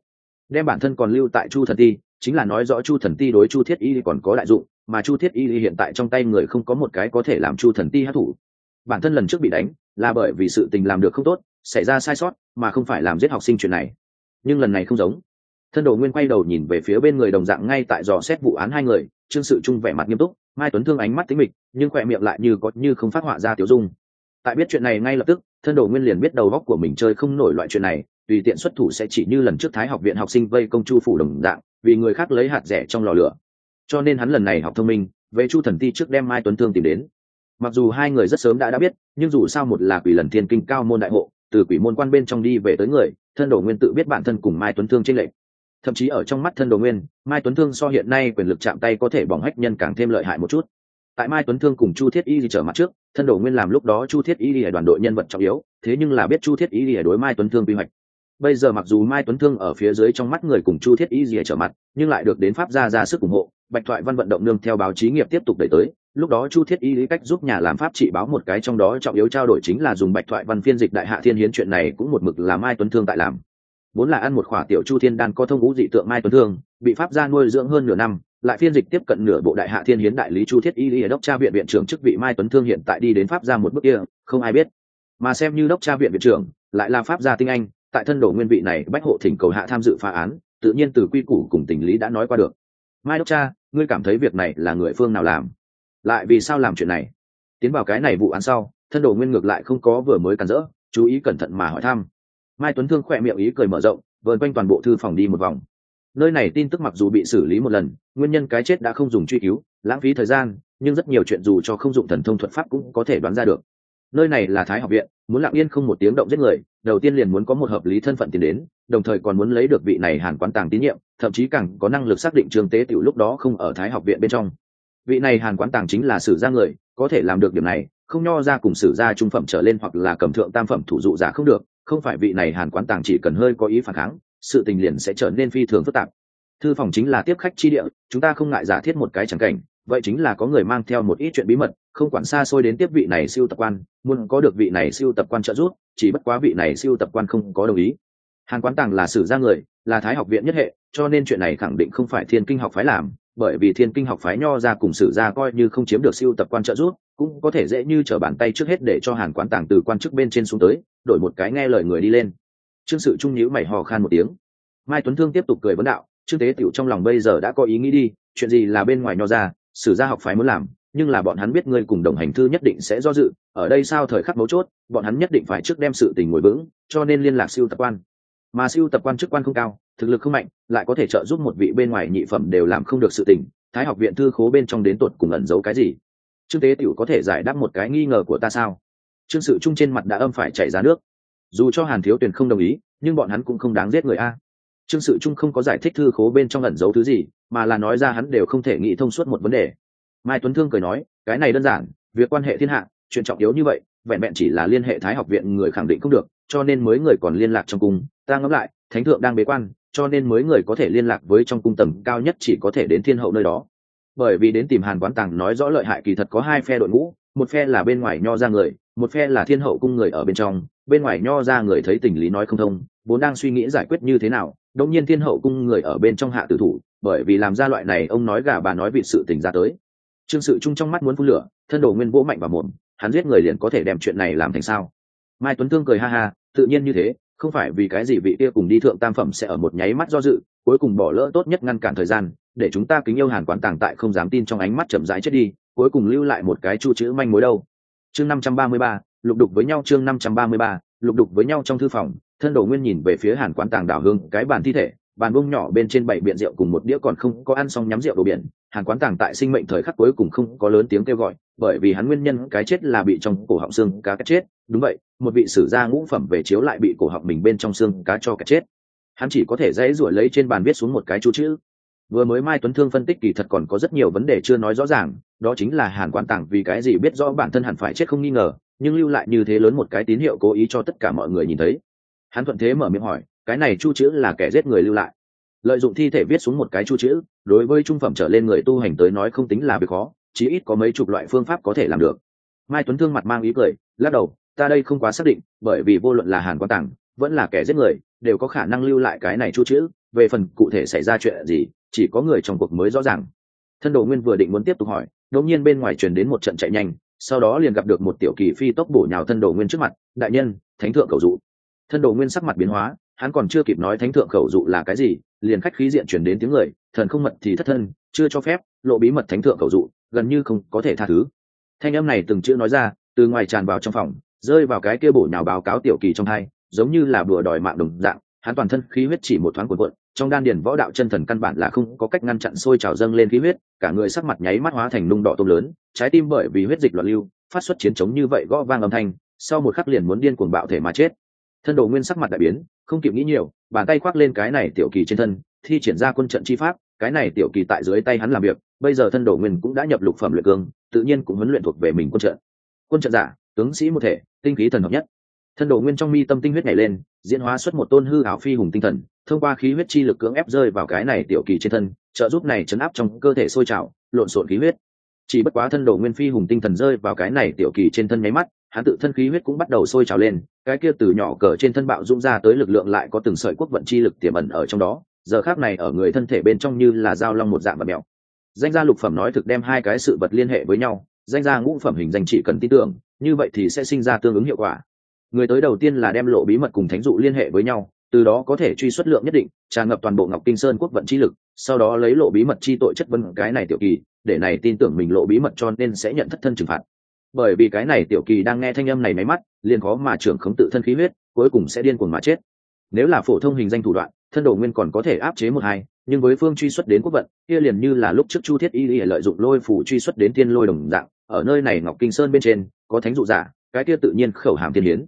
Đem bản thân còn lưu tại chu thần ti, chính là nói rõ chu thần ti đối chu thiết y còn có đại dụng, mà chu thiết y hiện tại trong tay người không có một cái có thể làm chu thần ti hát thủ bản thân lần trước bị đánh là bởi vì sự tình làm được không tốt, xảy ra sai sót, mà không phải làm giết học sinh chuyện này. Nhưng lần này không giống. Thân đồ nguyên quay đầu nhìn về phía bên người đồng dạng ngay tại dò xét vụ án hai người, trương sự trung vẻ mặt nghiêm túc, mai tuấn thương ánh mắt tính mịch, nhưng khỏe miệng lại như có như không phát họa ra tiểu dung. Tại biết chuyện này ngay lập tức, thân đồ nguyên liền biết đầu góc của mình chơi không nổi loại chuyện này, tùy tiện xuất thủ sẽ chỉ như lần trước thái học viện học sinh vây công chu phủ đồng dạng, vì người khác lấy hạt rẻ trong lò lửa. Cho nên hắn lần này học thông minh, về chu thần ti trước đem mai tuấn thương tìm đến mặc dù hai người rất sớm đã đã biết, nhưng dù sao một là quỷ lần thiên kinh cao môn đại hộ, từ quỷ môn quan bên trong đi về tới người, thân đồ nguyên tự biết bản thân cùng mai tuấn thương trên lệnh thậm chí ở trong mắt thân đồ nguyên, mai tuấn thương so hiện nay quyền lực chạm tay có thể bỏng hách nhân càng thêm lợi hại một chút. Tại mai tuấn thương cùng chu thiết y trở mặt trước, thân đồ nguyên làm lúc đó chu thiết y đoàn đội nhân vật trọng yếu, thế nhưng là biết chu thiết y đối mai tuấn thương quy hoạch. Bây giờ mặc dù mai tuấn thương ở phía dưới trong mắt người cùng chu thiết y trở mặt, nhưng lại được đến pháp gia ra sức ủng hộ, bạch thoại văn vận động nương theo báo chí nghiệp tiếp tục đẩy tới lúc đó chu thiết y lý cách giúp nhà làm pháp trị báo một cái trong đó trọng yếu trao đổi chính là dùng bạch thoại văn phiên dịch đại hạ thiên hiến chuyện này cũng một mực là mai tuấn thương tại làm. Vốn là ăn một khỏa tiểu chu thiên đan có thông ngũ dị tượng mai tuấn thương, bị pháp gia nuôi dưỡng hơn nửa năm, lại phiên dịch tiếp cận nửa bộ đại hạ thiên hiến đại lý chu thiết y lý đốc tra viện viện trưởng chức vị mai tuấn thương hiện tại đi đến pháp gia một bước kia, không ai biết. Mà xem như đốc tra viện viện trưởng, lại là pháp gia tinh anh, tại thân đồ nguyên vị này bách hộ thỉnh cầu hạ tham dự phá án, tự nhiên từ quy củ cùng tình lý đã nói qua được. Mai đốc cha, ngươi cảm thấy việc này là người phương nào làm? Lại vì sao làm chuyện này? Tiến vào cái này vụ án sau, thân đồ nguyên ngược lại không có vừa mới cản rỡ, chú ý cẩn thận mà hỏi thăm. Mai tuấn thương khỏe miệng ý cười mở rộng, vờn quanh toàn bộ thư phòng đi một vòng. Nơi này tin tức mặc dù bị xử lý một lần, nguyên nhân cái chết đã không dùng truy cứu, lãng phí thời gian, nhưng rất nhiều chuyện dù cho không dụng thần thông thuật pháp cũng có thể đoán ra được. Nơi này là thái học viện, muốn lặng yên không một tiếng động giết người, đầu tiên liền muốn có một hợp lý thân phận tiến đến, đồng thời còn muốn lấy được vị này hàn quán tàng tín nhiệm, thậm chí càng có năng lực xác định trường tế tiểu lúc đó không ở thái học viện bên trong vị này hàn quán tàng chính là sử gia người, có thể làm được điểm này, không nho ra cùng sử gia trung phẩm trở lên hoặc là cầm thượng tam phẩm thủ dụ giả không được, không phải vị này hàn quán tàng chỉ cần hơi có ý phản kháng, sự tình liền sẽ trở nên phi thường phức tạp. Thư phòng chính là tiếp khách chi địa, chúng ta không ngại giả thiết một cái chẳng cảnh, vậy chính là có người mang theo một ít chuyện bí mật, không quản xa xôi đến tiếp vị này siêu tập quan, muốn có được vị này siêu tập quan trợ giúp, chỉ bất quá vị này siêu tập quan không có đồng ý. Hàn quán tàng là sử gia người, là thái học viện nhất hệ, cho nên chuyện này khẳng định không phải thiên kinh học phái làm bởi vì thiên kinh học phái nho ra cùng sử gia coi như không chiếm được siêu tập quan trợ giúp, cũng có thể dễ như trở bàn tay trước hết để cho hàn quán tàng từ quan chức bên trên xuống tới, đổi một cái nghe lời người đi lên. Trương sự trung nhữ mày hò khan một tiếng. Mai tuấn thương tiếp tục cười vấn đạo, trương tế tiểu trong lòng bây giờ đã có ý nghĩ đi, chuyện gì là bên ngoài nho ra, sử gia học phái muốn làm, nhưng là bọn hắn biết ngươi cùng đồng hành thư nhất định sẽ do dự, ở đây sao thời khắc mấu chốt, bọn hắn nhất định phải trước đem sự tình ngồi vững, cho nên liên lạc siêu tập quan. Mà siêu tập quan chức quan không cao thực lực không mạnh, lại có thể trợ giúp một vị bên ngoài nhị phẩm đều làm không được sự tình, thái học viện thư khố bên trong đến tột cùng ẩn giấu cái gì? Trương tế tiểu có thể giải đáp một cái nghi ngờ của ta sao? Trương sự trung trên mặt đã âm phải chảy ra nước. Dù cho hàn thiếu tuyền không đồng ý, nhưng bọn hắn cũng không đáng giết người a. Trương sự trung không có giải thích thư khố bên trong ẩn giấu thứ gì, mà là nói ra hắn đều không thể nghĩ thông suốt một vấn đề. Mai tuấn thương cười nói, cái này đơn giản, việc quan hệ thiên hạ, chuyện trọng yếu như vậy, vẹn vẹn chỉ là liên hệ thái học viện người khẳng định không được, cho nên mới người còn liên lạc trong cung, ta ngẫm lại, thánh thượng đang bế quan cho nên mới người có thể liên lạc với trong cung tầng cao nhất chỉ có thể đến thiên hậu nơi đó. Bởi vì đến tìm hàn quán tàng nói rõ lợi hại kỳ thật có hai phe đội ngũ, một phe là bên ngoài nho ra người, một phe là thiên hậu cung người ở bên trong, bên ngoài nho ra người thấy tình lý nói không thông, vốn đang suy nghĩ giải quyết như thế nào đông nhiên thiên hậu cung người ở bên trong hạ tử thủ, bởi vì làm ra loại này ông nói gà bà nói vị sự tình ra tới. Trương sự chung trong mắt muốn phun lửa, thân đồ nguyên vỗ mạnh và mồm, hắn giết người liền có thể đem chuyện này làm thành sao? Mai tuấn thương cười ha ha, tự nhiên như thế không phải vì cái gì vị kia cùng đi thượng tam phẩm sẽ ở một nháy mắt do dự, cuối cùng bỏ lỡ tốt nhất ngăn cản thời gian, để chúng ta kính yêu hàn quán tàng tại không dám tin trong ánh mắt chậm rãi chết đi, cuối cùng lưu lại một cái chu chữ manh mối đâu. Chương năm trăm ba mươi ba, lục đục với nhau, chương năm trăm ba mươi ba, lục đục với nhau trong thư phòng, thân đồ nguyên nhìn về phía hàn quán tàng đảo hương cái bàn thi thể, bàn bông nhỏ bên trên bảy biện rượu cùng một đĩa còn không có ăn xong nhắm rượu đồ biển hàn quán tàng tại sinh mệnh thời khắc cuối cùng không có lớn tiếng kêu gọi, bởi vì hắn nguyên nhân cái chết là bị trong cổ họng xương cá cái chết. Đúng vậy, một vị sử gia ngũ phẩm về chiếu lại bị cổ họng mình bên trong xương cá cho cái chết. Hắn chỉ có thể dãy ruổi lấy trên bàn viết xuống một cái chú chữ. Vừa mới mai tuấn thương phân tích kỳ thật còn có rất nhiều vấn đề chưa nói rõ ràng, đó chính là hàn quán tàng vì cái gì biết rõ bản thân hẳn phải chết không nghi ngờ, nhưng lưu lại như thế lớn một cái tín hiệu cố ý cho tất cả mọi người nhìn thấy. Hắn thuận thế mở miệng hỏi, cái này chu chữ là kẻ giết người lưu lại lợi dụng thi thể viết xuống một cái chu chữ, đối với trung phẩm trở lên người tu hành tới nói không tính là việc khó, chí ít có mấy chục loại phương pháp có thể làm được. Mai tuấn thương mặt mang ý cười, lắc đầu, ta đây không quá xác định, bởi vì vô luận là hàn quan tàng, vẫn là kẻ giết người, đều có khả năng lưu lại cái này chu chữ, về phần cụ thể xảy ra chuyện gì, chỉ có người trong cuộc mới rõ ràng. Thân đồ nguyên vừa định muốn tiếp tục hỏi, đột nhiên bên ngoài truyền đến một trận chạy nhanh, sau đó liền gặp được một tiểu kỳ phi tốc bổ nhào thân đồ nguyên trước mặt, đại nhân, thánh thượng cầu dụ. Thân đồ nguyên sắc mặt biến hóa hắn còn chưa kịp nói thánh thượng khẩu dụ là cái gì, liền khách khí diện chuyển đến tiếng người, thần không mật thì thất thân, chưa cho phép, lộ bí mật thánh thượng khẩu dụ, gần như không có thể tha thứ. Thanh âm này từng chữ nói ra, từ ngoài tràn vào trong phòng, rơi vào cái kia bổ nhào báo cáo tiểu kỳ trong hai, giống như là bùa đòi mạng đồng dạng, hắn toàn thân khí huyết chỉ một thoáng cuộn cuộn, trong đan điền võ đạo chân thần căn bản là không có cách ngăn chặn sôi trào dâng lên khí huyết, cả người sắc mặt nháy mắt hóa thành nung đỏ tôm lớn, trái tim bởi vì huyết dịch loạn lưu, phát xuất chiến chống như vậy gõ vang âm thanh, sau một khắc liền muốn điên cuồng bạo thể mà chết thân đồ nguyên sắc mặt đại biến, không kịp nghĩ nhiều, bàn tay khoác lên cái này tiểu kỳ trên thân, thi triển ra quân trận chi pháp, cái này tiểu kỳ tại dưới tay hắn làm việc, bây giờ thân đồ nguyên cũng đã nhập lục phẩm luyện cương, tự nhiên cũng huấn luyện thuộc về mình quân trận. Quân trận giả, tướng sĩ một thể, tinh khí thần hợp nhất. Thân đồ nguyên trong mi tâm tinh huyết nhảy lên, diễn hóa xuất một tôn hư ảo phi hùng tinh thần, thông qua khí huyết chi lực cưỡng ép rơi vào cái này tiểu kỳ trên thân, trợ giúp này chấn áp trong cơ thể sôi trào, lộn xộn khí huyết. Chỉ bất quá thân đồ nguyên phi hùng tinh thần rơi vào cái này tiểu kỳ trên thân nháy mắt hắn tự thân khí huyết cũng bắt đầu sôi trào lên, cái kia từ nhỏ cờ trên thân bạo dũng ra tới lực lượng lại có từng sợi quốc vận chi lực tiềm ẩn ở trong đó, giờ khác này ở người thân thể bên trong như là dao long một dạng và mèo. Danh gia lục phẩm nói thực đem hai cái sự vật liên hệ với nhau, danh gia ngũ phẩm hình danh chỉ cần tin tưởng, như vậy thì sẽ sinh ra tương ứng hiệu quả. Người tới đầu tiên là đem lộ bí mật cùng thánh dụ liên hệ với nhau, từ đó có thể truy xuất lượng nhất định, tràn ngập toàn bộ ngọc kinh sơn quốc vận chi lực, sau đó lấy lộ bí mật chi tội chất vấn cái này tiểu kỳ, để này tin tưởng mình lộ bí mật cho nên sẽ nhận thất thân trừng phạt bởi vì cái này tiểu kỳ đang nghe thanh âm này máy mắt, liền khó mà trưởng khống tự thân khí huyết, cuối cùng sẽ điên cuồng mà chết. Nếu là phổ thông hình danh thủ đoạn, thân đồ nguyên còn có thể áp chế một hai, nhưng với phương truy xuất đến quốc vận, kia liền như là lúc trước chu thiết y y lợi dụng lôi phủ truy xuất đến tiên lôi đồng dạng, ở nơi này ngọc kinh sơn bên trên, có thánh dụ giả, cái kia tự nhiên khẩu hàm tiên hiến.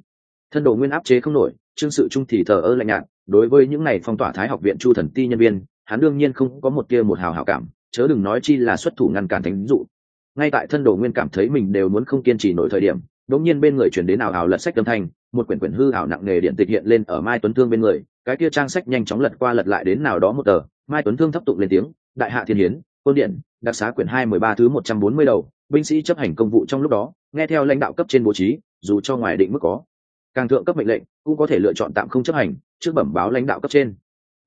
Thân đồ nguyên áp chế không nổi, trương sự trung thì thờ ơ lạnh nhạt, đối với những này phong tỏa thái học viện chu thần ti nhân viên, hắn đương nhiên không có một tia một hào hảo cảm, chớ đừng nói chi là xuất thủ ngăn cản thánh dụ ngay tại thân đồ nguyên cảm thấy mình đều muốn không kiên trì nổi thời điểm đống nhiên bên người chuyển đến ảo ảo lật sách âm thanh, một quyển quyển hư ảo nặng nề điện tịch hiện lên ở mai tuấn thương bên người, cái kia trang sách nhanh chóng lật qua lật lại đến nào đó một tờ, mai tuấn thương thấp tụng lên tiếng, đại hạ thiên hiến, quân điện, đặc xá quyển hai mười ba thứ một trăm bốn mươi đầu, binh sĩ chấp hành công vụ trong lúc đó, nghe theo lãnh đạo cấp trên bố trí, dù cho ngoài định mức có, càng thượng cấp mệnh lệnh, cũng có thể lựa chọn tạm không chấp hành, trước bẩm báo lãnh đạo cấp trên.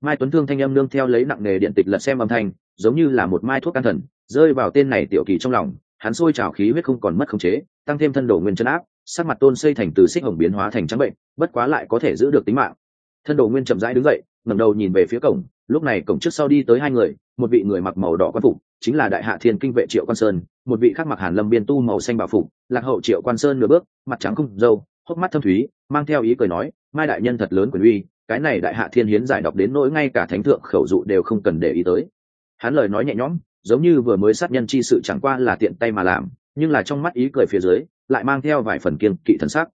Mai tuấn thương thanh âm nương theo lấy nặng nề điện tịch lật xem âm thanh, giống như là một mai thuốc can thần rơi vào tên này tiểu kỳ trong lòng, hắn sôi trào khí huyết không còn mất khống chế, tăng thêm thân đồ nguyên chân áp, sắc mặt tôn xây thành từ xích hồng biến hóa thành trắng bệnh, bất quá lại có thể giữ được tính mạng. Thân đồ nguyên chậm rãi đứng dậy, ngẩng đầu nhìn về phía cổng, lúc này cổng trước sau đi tới hai người, một vị người mặc màu đỏ quan phục, chính là đại hạ thiên kinh vệ triệu quan sơn, một vị khác mặc hàn lâm biên tu màu xanh bảo phục, lạc hậu triệu quan sơn nửa bước, mặt trắng không dâu hốc mắt thâm thúy, mang theo ý cười nói, mai đại nhân thật lớn quyền uy, cái này đại hạ thiên hiến giải đọc đến nỗi ngay cả thánh thượng khẩu dụ đều không cần để ý tới. Hắn lời nói nhẹ nhõm giống như vừa mới sát nhân chi sự chẳng qua là tiện tay mà làm, nhưng là trong mắt ý cười phía dưới, lại mang theo vài phần kiên kỵ thần sắc.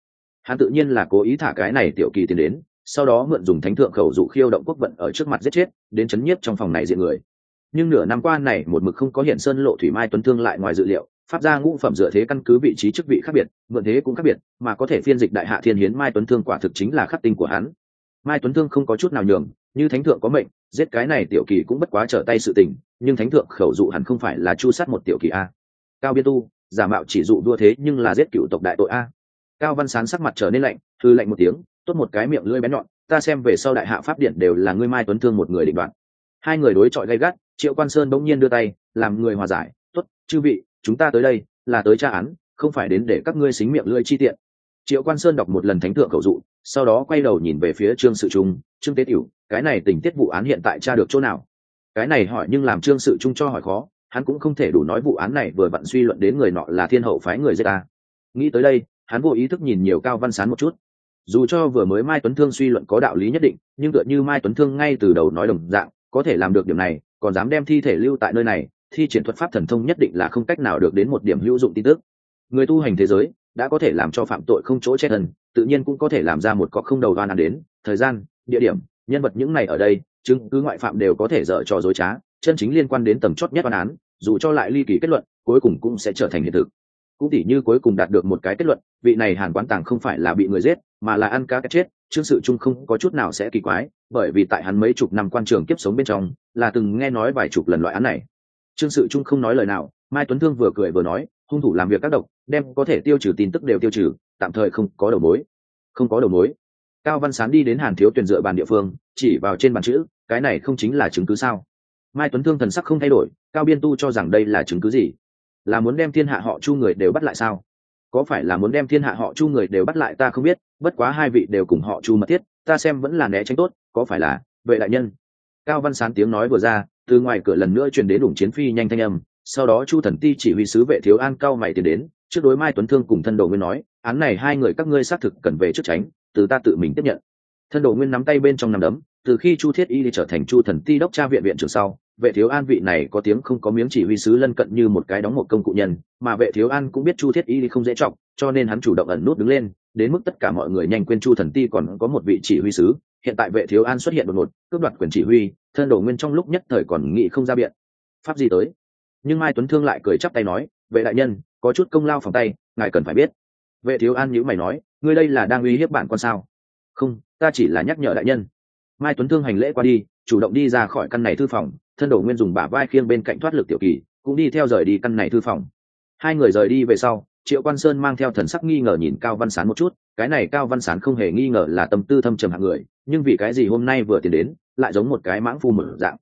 Hắn tự nhiên là cố ý thả cái này tiểu kỳ tiến đến, sau đó mượn dùng thánh thượng khẩu dụ khiêu động quốc vận ở trước mặt giết chết, đến chấn nhiếp trong phòng này diện người. Nhưng nửa năm qua này, một mực không có hiện sơn lộ thủy mai tuấn thương lại ngoài dự liệu, pháp gia ngũ phẩm dựa thế căn cứ vị trí chức vị khác biệt, mượn thế cũng khác biệt, mà có thể phiên dịch đại hạ thiên hiến mai tuấn thương quả thực chính là khắc tinh của hắn. Mai tuấn thương không có chút nào nhường như thánh thượng có mệnh, giết cái này tiểu kỳ cũng bất quá trở tay sự tình, nhưng thánh thượng khẩu dụ hẳn không phải là chu sát một tiểu kỳ a. Cao biên tu, giả mạo chỉ dụ đua thế nhưng là giết cựu tộc đại tội a. Cao văn sán sắc mặt trở nên lạnh thư lạnh một tiếng, tốt một cái miệng lưỡi bén nhọn, ta xem về sau đại hạ pháp điện đều là ngươi mai tuấn thương một người định đoạn hai người đối chọi gay gắt, triệu quan sơn bỗng nhiên đưa tay, làm người hòa giải, tốt, chư vị, chúng ta tới đây, là tới tra án, không phải đến để các ngươi xính miệng lưỡi chi tiện. Triệu quan sơn đọc một lần thánh thượng khẩu dụ sau đó quay đầu nhìn về phía trương sự trung, trương tế tiểu, cái này tình tiết vụ án hiện tại tra được chỗ nào? Cái này hỏi nhưng làm trương sự trung cho hỏi khó, hắn cũng không thể đủ nói vụ án này vừa bận suy luận đến người nọ là thiên hậu phái người giết ta. Nghĩ tới đây, hắn vô ý thức nhìn nhiều cao văn sán một chút. Dù cho vừa mới mai tuấn thương suy luận có đạo lý nhất định, nhưng tựa như mai tuấn thương ngay từ đầu nói đồng dạng, có thể làm được điểm này, còn dám đem thi thể lưu tại nơi này, thi triển thuật pháp thần thông nhất định là không cách nào được đến một điểm hữu dụng tin tức. Người tu hành thế giới đã có thể làm cho phạm tội không chỗ chết thần tự nhiên cũng có thể làm ra một cọc không đầu đoan ăn đến. Thời gian, địa điểm, nhân vật những này ở đây, chứng cứ ngoại phạm đều có thể dở trò dối trá, chân chính liên quan đến tầm chót nhất đoan án, dù cho lại ly kỳ kết luận, cuối cùng cũng sẽ trở thành hiện thực. Cũng tỉ như cuối cùng đạt được một cái kết luận, vị này hàn quán tàng không phải là bị người giết, mà là ăn cá cái chết trương sự trung không có chút nào sẽ kỳ quái, bởi vì tại hắn mấy chục năm quan trường kiếp sống bên trong, là từng nghe nói vài chục lần loại án này. Trương sự trung không nói lời nào, mai tuấn thương vừa cười vừa nói hung thủ làm việc các độc, đem có thể tiêu trừ tin tức đều tiêu trừ, tạm thời không có đầu mối. Không có đầu mối. Cao văn sán đi đến hàn thiếu tuyển dựa bàn địa phương, chỉ vào trên bàn chữ, cái này không chính là chứng cứ sao? Mai tuấn thương thần sắc không thay đổi, cao biên tu cho rằng đây là chứng cứ gì? Là muốn đem thiên hạ họ chu người đều bắt lại sao? Có phải là muốn đem thiên hạ họ chu người đều bắt lại ta không biết, bất quá hai vị đều cùng họ chu mật thiết, ta xem vẫn là né tránh tốt, có phải là, vệ đại nhân? Cao văn sán tiếng nói vừa ra, từ ngoài cửa lần nữa truyền đến đủng chiến phi nhanh thanh âm sau đó chu thần ti chỉ huy sứ vệ thiếu an cao mày tiến đến, trước đối mai tuấn thương cùng thân đồ nguyên nói, án này hai người các ngươi xác thực cần về trước tránh, từ ta tự mình tiếp nhận. Thân đồ nguyên nắm tay bên trong nằm đấm, từ khi chu thiết y đi trở thành chu thần ti đốc tra viện viện trưởng sau, vệ thiếu an vị này có tiếng không có miếng chỉ huy sứ lân cận như một cái đóng một công cụ nhân, mà vệ thiếu an cũng biết chu thiết y đi không dễ trọng, cho nên hắn chủ động ẩn nút đứng lên, đến mức tất cả mọi người nhanh quên chu thần ti còn có một vị chỉ huy sứ, hiện tại vệ thiếu an xuất hiện đột ngột, cướp đoạt quyền chỉ huy, thân đồ nguyên trong lúc nhất thời còn nghị không ra biện. Pháp gì tới? Nhưng mai tuấn thương lại cười chắp tay nói, vệ đại nhân, có chút công lao phòng tay, ngài cần phải biết. Vệ thiếu an nhữ mày nói, ngươi đây là đang uy hiếp bản con sao? Không, ta chỉ là nhắc nhở đại nhân. Mai tuấn thương hành lễ qua đi, chủ động đi ra khỏi căn này thư phòng, thân đổ nguyên dùng bả vai khiêng bên cạnh thoát lực tiểu kỳ, cũng đi theo rời đi căn này thư phòng. Hai người rời đi về sau, triệu quan sơn mang theo thần sắc nghi ngờ nhìn cao văn sán một chút, cái này cao văn sán không hề nghi ngờ là tâm tư thâm trầm hạng người, nhưng vì cái gì hôm nay vừa tiến đến, lại giống một cái mãng phu mở dạng.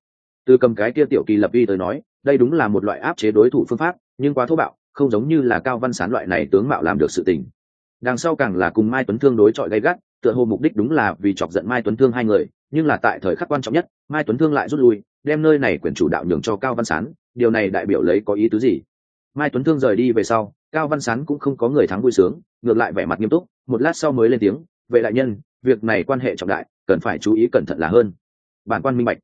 Từ cầm cái kia tiểu kỳ lập y tới nói đây đúng là một loại áp chế đối thủ phương pháp, nhưng quá thô bạo, không giống như là cao văn sán loại này tướng mạo làm được sự tình. Đằng sau càng là cùng mai tuấn thương đối chọi gay gắt, tựa hồ mục đích đúng là vì chọc giận mai tuấn thương hai người, nhưng là tại thời khắc quan trọng nhất, mai tuấn thương lại rút lui, đem nơi này quyền chủ đạo nhường cho cao văn sán, điều này đại biểu lấy có ý tứ gì? Mai tuấn thương rời đi về sau, cao văn sán cũng không có người thắng vui sướng, ngược lại vẻ mặt nghiêm túc, một lát sau mới lên tiếng, vệ đại nhân, việc này quan hệ trọng đại, cần phải chú ý cẩn thận là hơn. Bản quan minh bạch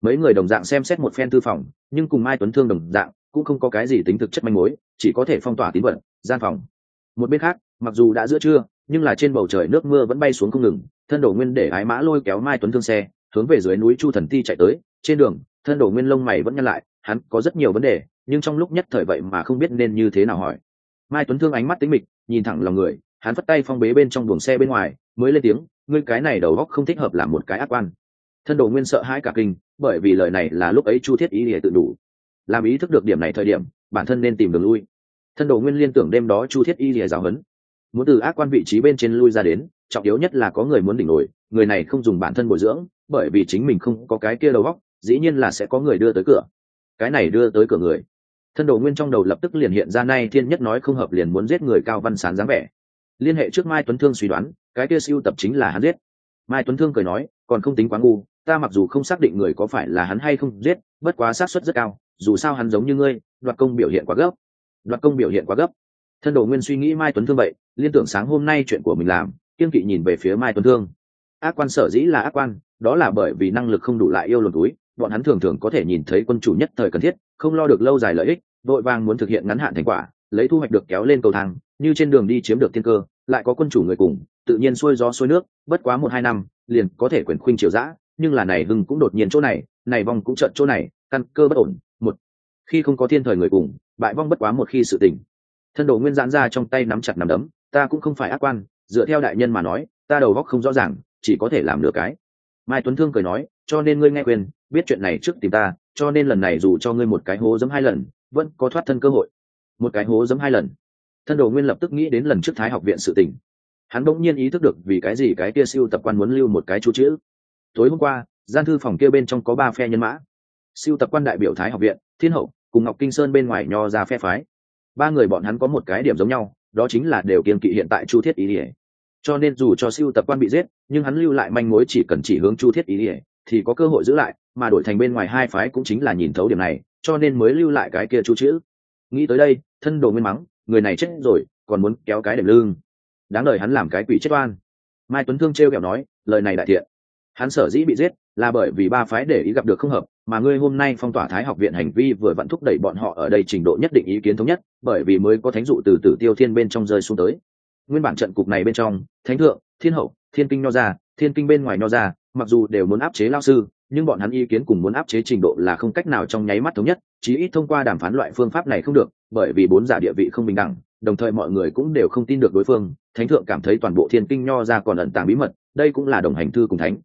mấy người đồng dạng xem xét một phen thư phòng, nhưng cùng mai tuấn thương đồng dạng, cũng không có cái gì tính thực chất manh mối, chỉ có thể phong tỏa tín vật, gian phòng. Một bên khác, mặc dù đã giữa trưa, nhưng là trên bầu trời nước mưa vẫn bay xuống không ngừng, thân đổ nguyên để ái mã lôi kéo mai tuấn thương xe, hướng về dưới núi chu thần ti chạy tới. Trên đường, thân đổ nguyên lông mày vẫn nhăn lại, hắn có rất nhiều vấn đề, nhưng trong lúc nhất thời vậy mà không biết nên như thế nào hỏi. Mai tuấn thương ánh mắt tính mịch, nhìn thẳng lòng người, hắn phất tay phong bế bên trong buồng xe bên ngoài, mới lên tiếng, ngươi cái này đầu góc không thích hợp làm một cái ác quan thân đồ nguyên sợ hãi cả kinh, bởi vì lời này là lúc ấy chu thiết ý để tự đủ. Làm ý thức được điểm này thời điểm, bản thân nên tìm đường lui. Thân đồ nguyên liên tưởng đêm đó chu thiết y lìa giáo huấn. Muốn từ ác quan vị trí bên trên lui ra đến, trọng yếu nhất là có người muốn đỉnh nổi, người này không dùng bản thân bồi dưỡng, bởi vì chính mình không có cái kia đầu góc dĩ nhiên là sẽ có người đưa tới cửa. Cái này đưa tới cửa người. Thân đồ nguyên trong đầu lập tức liền hiện ra nay thiên nhất nói không hợp liền muốn giết người cao văn sán dáng vẻ. Liên hệ trước mai tuấn thương suy đoán, cái kia siêu tập chính là hắn giết mai tuấn thương cười nói, còn không tính quá ngu, ta mặc dù không xác định người có phải là hắn hay không giết, bất quá xác suất rất cao, dù sao hắn giống như ngươi, đoạt công biểu hiện quá gấp. Đoạt công biểu hiện quá gấp. Thân đồ nguyên suy nghĩ mai tuấn thương vậy, liên tưởng sáng hôm nay chuyện của mình làm, kiên kỵ nhìn về phía mai tuấn thương. Ác quan sở dĩ là ác quan, đó là bởi vì năng lực không đủ lại yêu lồn túi, bọn hắn thường thường có thể nhìn thấy quân chủ nhất thời cần thiết, không lo được lâu dài lợi ích, đội vàng muốn thực hiện ngắn hạn thành quả, lấy thu hoạch được kéo lên cầu thang, như trên đường đi chiếm được thiên cơ, lại có quân chủ người cùng tự nhiên xuôi gió xuôi nước, bất quá một hai năm, liền có thể quyền khuynh triều dã, nhưng là này hưng cũng đột nhiên chỗ này này vong cũng trận chỗ này, căn cơ bất ổn, một, khi không có thiên thời người cùng, bại vong bất quá một khi sự tình. Thân đồ nguyên giãn ra trong tay nắm chặt nắm đấm, ta cũng không phải ác quan, dựa theo đại nhân mà nói, ta đầu góc không rõ ràng, chỉ có thể làm nửa cái. Mai tuấn thương cười nói, cho nên ngươi nghe quyền biết chuyện này trước tìm ta, cho nên lần này dù cho ngươi một cái hố giấm hai lần, vẫn có thoát thân cơ hội. Một cái hố giấm hai lần. Thân đồ nguyên lập tức nghĩ đến lần trước thái học viện sự tình hắn bỗng nhiên ý thức được vì cái gì cái kia siêu tập quan muốn lưu một cái chú chữ. Tối hôm qua, gian thư phòng kia bên trong có ba phe nhân mã. Siêu tập quan đại biểu thái học viện, thiên hậu, cùng ngọc kinh sơn bên ngoài nho ra phe phái. Ba người bọn hắn có một cái điểm giống nhau, đó chính là đều kiên kỵ hiện tại chu thiết ý ỉa cho nên dù cho siêu tập quan bị giết, nhưng hắn lưu lại manh mối chỉ cần chỉ hướng chu thiết ý ỉa thì có cơ hội giữ lại, mà đổi thành bên ngoài hai phái cũng chính là nhìn thấu điểm này, cho nên mới lưu lại cái kia chu chữ. Nghĩ tới đây, thân đồ nguyên mắng, người này chết rồi, còn muốn kéo cái đệm lương đáng đời hắn làm cái quỷ chết oan. Mai tuấn thương t r kẹo nói, lời này đại thiện. Hắn sở dĩ bị giết là bởi vì ba phái để ý gặp được không hợp, mà ngươi hôm nay phong tỏa thái học viện hành vi vừa vặn thúc đẩy bọn họ ở đây trình độ nhất định ý kiến thống nhất, bởi vì mới có thánh dụ từ tử tiêu thiên bên trong rơi xuống tới. Nguyên bản trận cục này bên trong, thánh thượng, thiên hậu, thiên kinh nho ra, thiên kinh bên ngoài nho ra, mặc dù đều muốn áp chế lao sư, nhưng bọn hắn ý kiến cùng muốn áp chế trình độ là không cách nào trong nháy mắt thống nhất, chí ít thông qua đàm phán loại phương pháp này không được, bởi vì bốn giả địa vị không bình đẳng đồng thời mọi người cũng đều không tin được đối phương, thánh thượng cảm thấy toàn bộ thiên kinh nho ra còn ẩn tàng bí mật, đây cũng là đồng hành thư cùng thánh.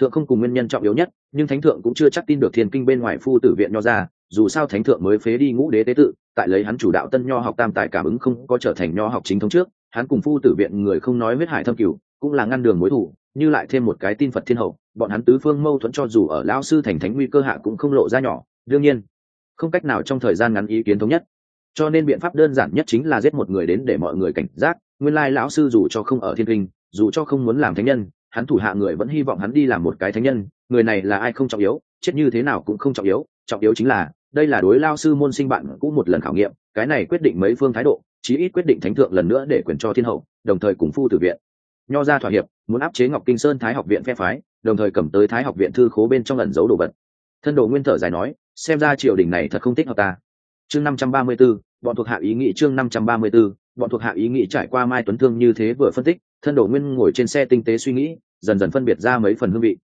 Thượng không cùng nguyên nhân trọng yếu nhất, nhưng thánh thượng cũng chưa chắc tin được thiên kinh bên ngoài phu tử viện nho ra, dù sao thánh thượng mới phế đi ngũ đế tế tự, tại lấy hắn chủ đạo tân nho học tam tại cảm ứng không có trở thành nho học chính thống trước, hắn cùng phu tử viện người không nói huyết hải thâm cửu, cũng là ngăn đường mối thủ, như lại thêm một cái tin phật thiên hậu, bọn hắn tứ phương mâu thuẫn cho dù ở lão sư thành thánh nguy cơ hạ cũng không lộ ra nhỏ, đương nhiên, không cách nào trong thời gian ngắn ý kiến thống nhất cho nên biện pháp đơn giản nhất chính là giết một người đến để mọi người cảnh giác. Nguyên lai lão sư dù cho không ở thiên kinh, dù cho không muốn làm thánh nhân, hắn thủ hạ người vẫn hy vọng hắn đi làm một cái thánh nhân. Người này là ai không trọng yếu, chết như thế nào cũng không trọng yếu. Trọng yếu chính là, đây là đối lao sư môn sinh bạn cũng một lần khảo nghiệm, cái này quyết định mấy phương thái độ, chí ít quyết định thánh thượng lần nữa để quyền cho thiên hậu, đồng thời cùng phu tử viện. Nho ra thỏa hiệp, muốn áp chế ngọc kinh sơn thái học viện phe phái, đồng thời cầm tới thái học viện thư khố bên trong ẩn giấu đồ vật. Thân đồ nguyên thở dài nói, xem ra triều đình này thật không thích hợp ta chương năm trăm ba mươi 534, bọn thuộc hạ ý nghĩ chương năm trăm ba mươi 534, bọn thuộc hạ ý nghĩ trải qua mai tuấn thương như thế vừa phân tích thân đổ nguyên ngồi trên xe tinh tế suy nghĩ dần dần phân biệt ra mấy phần hương vị.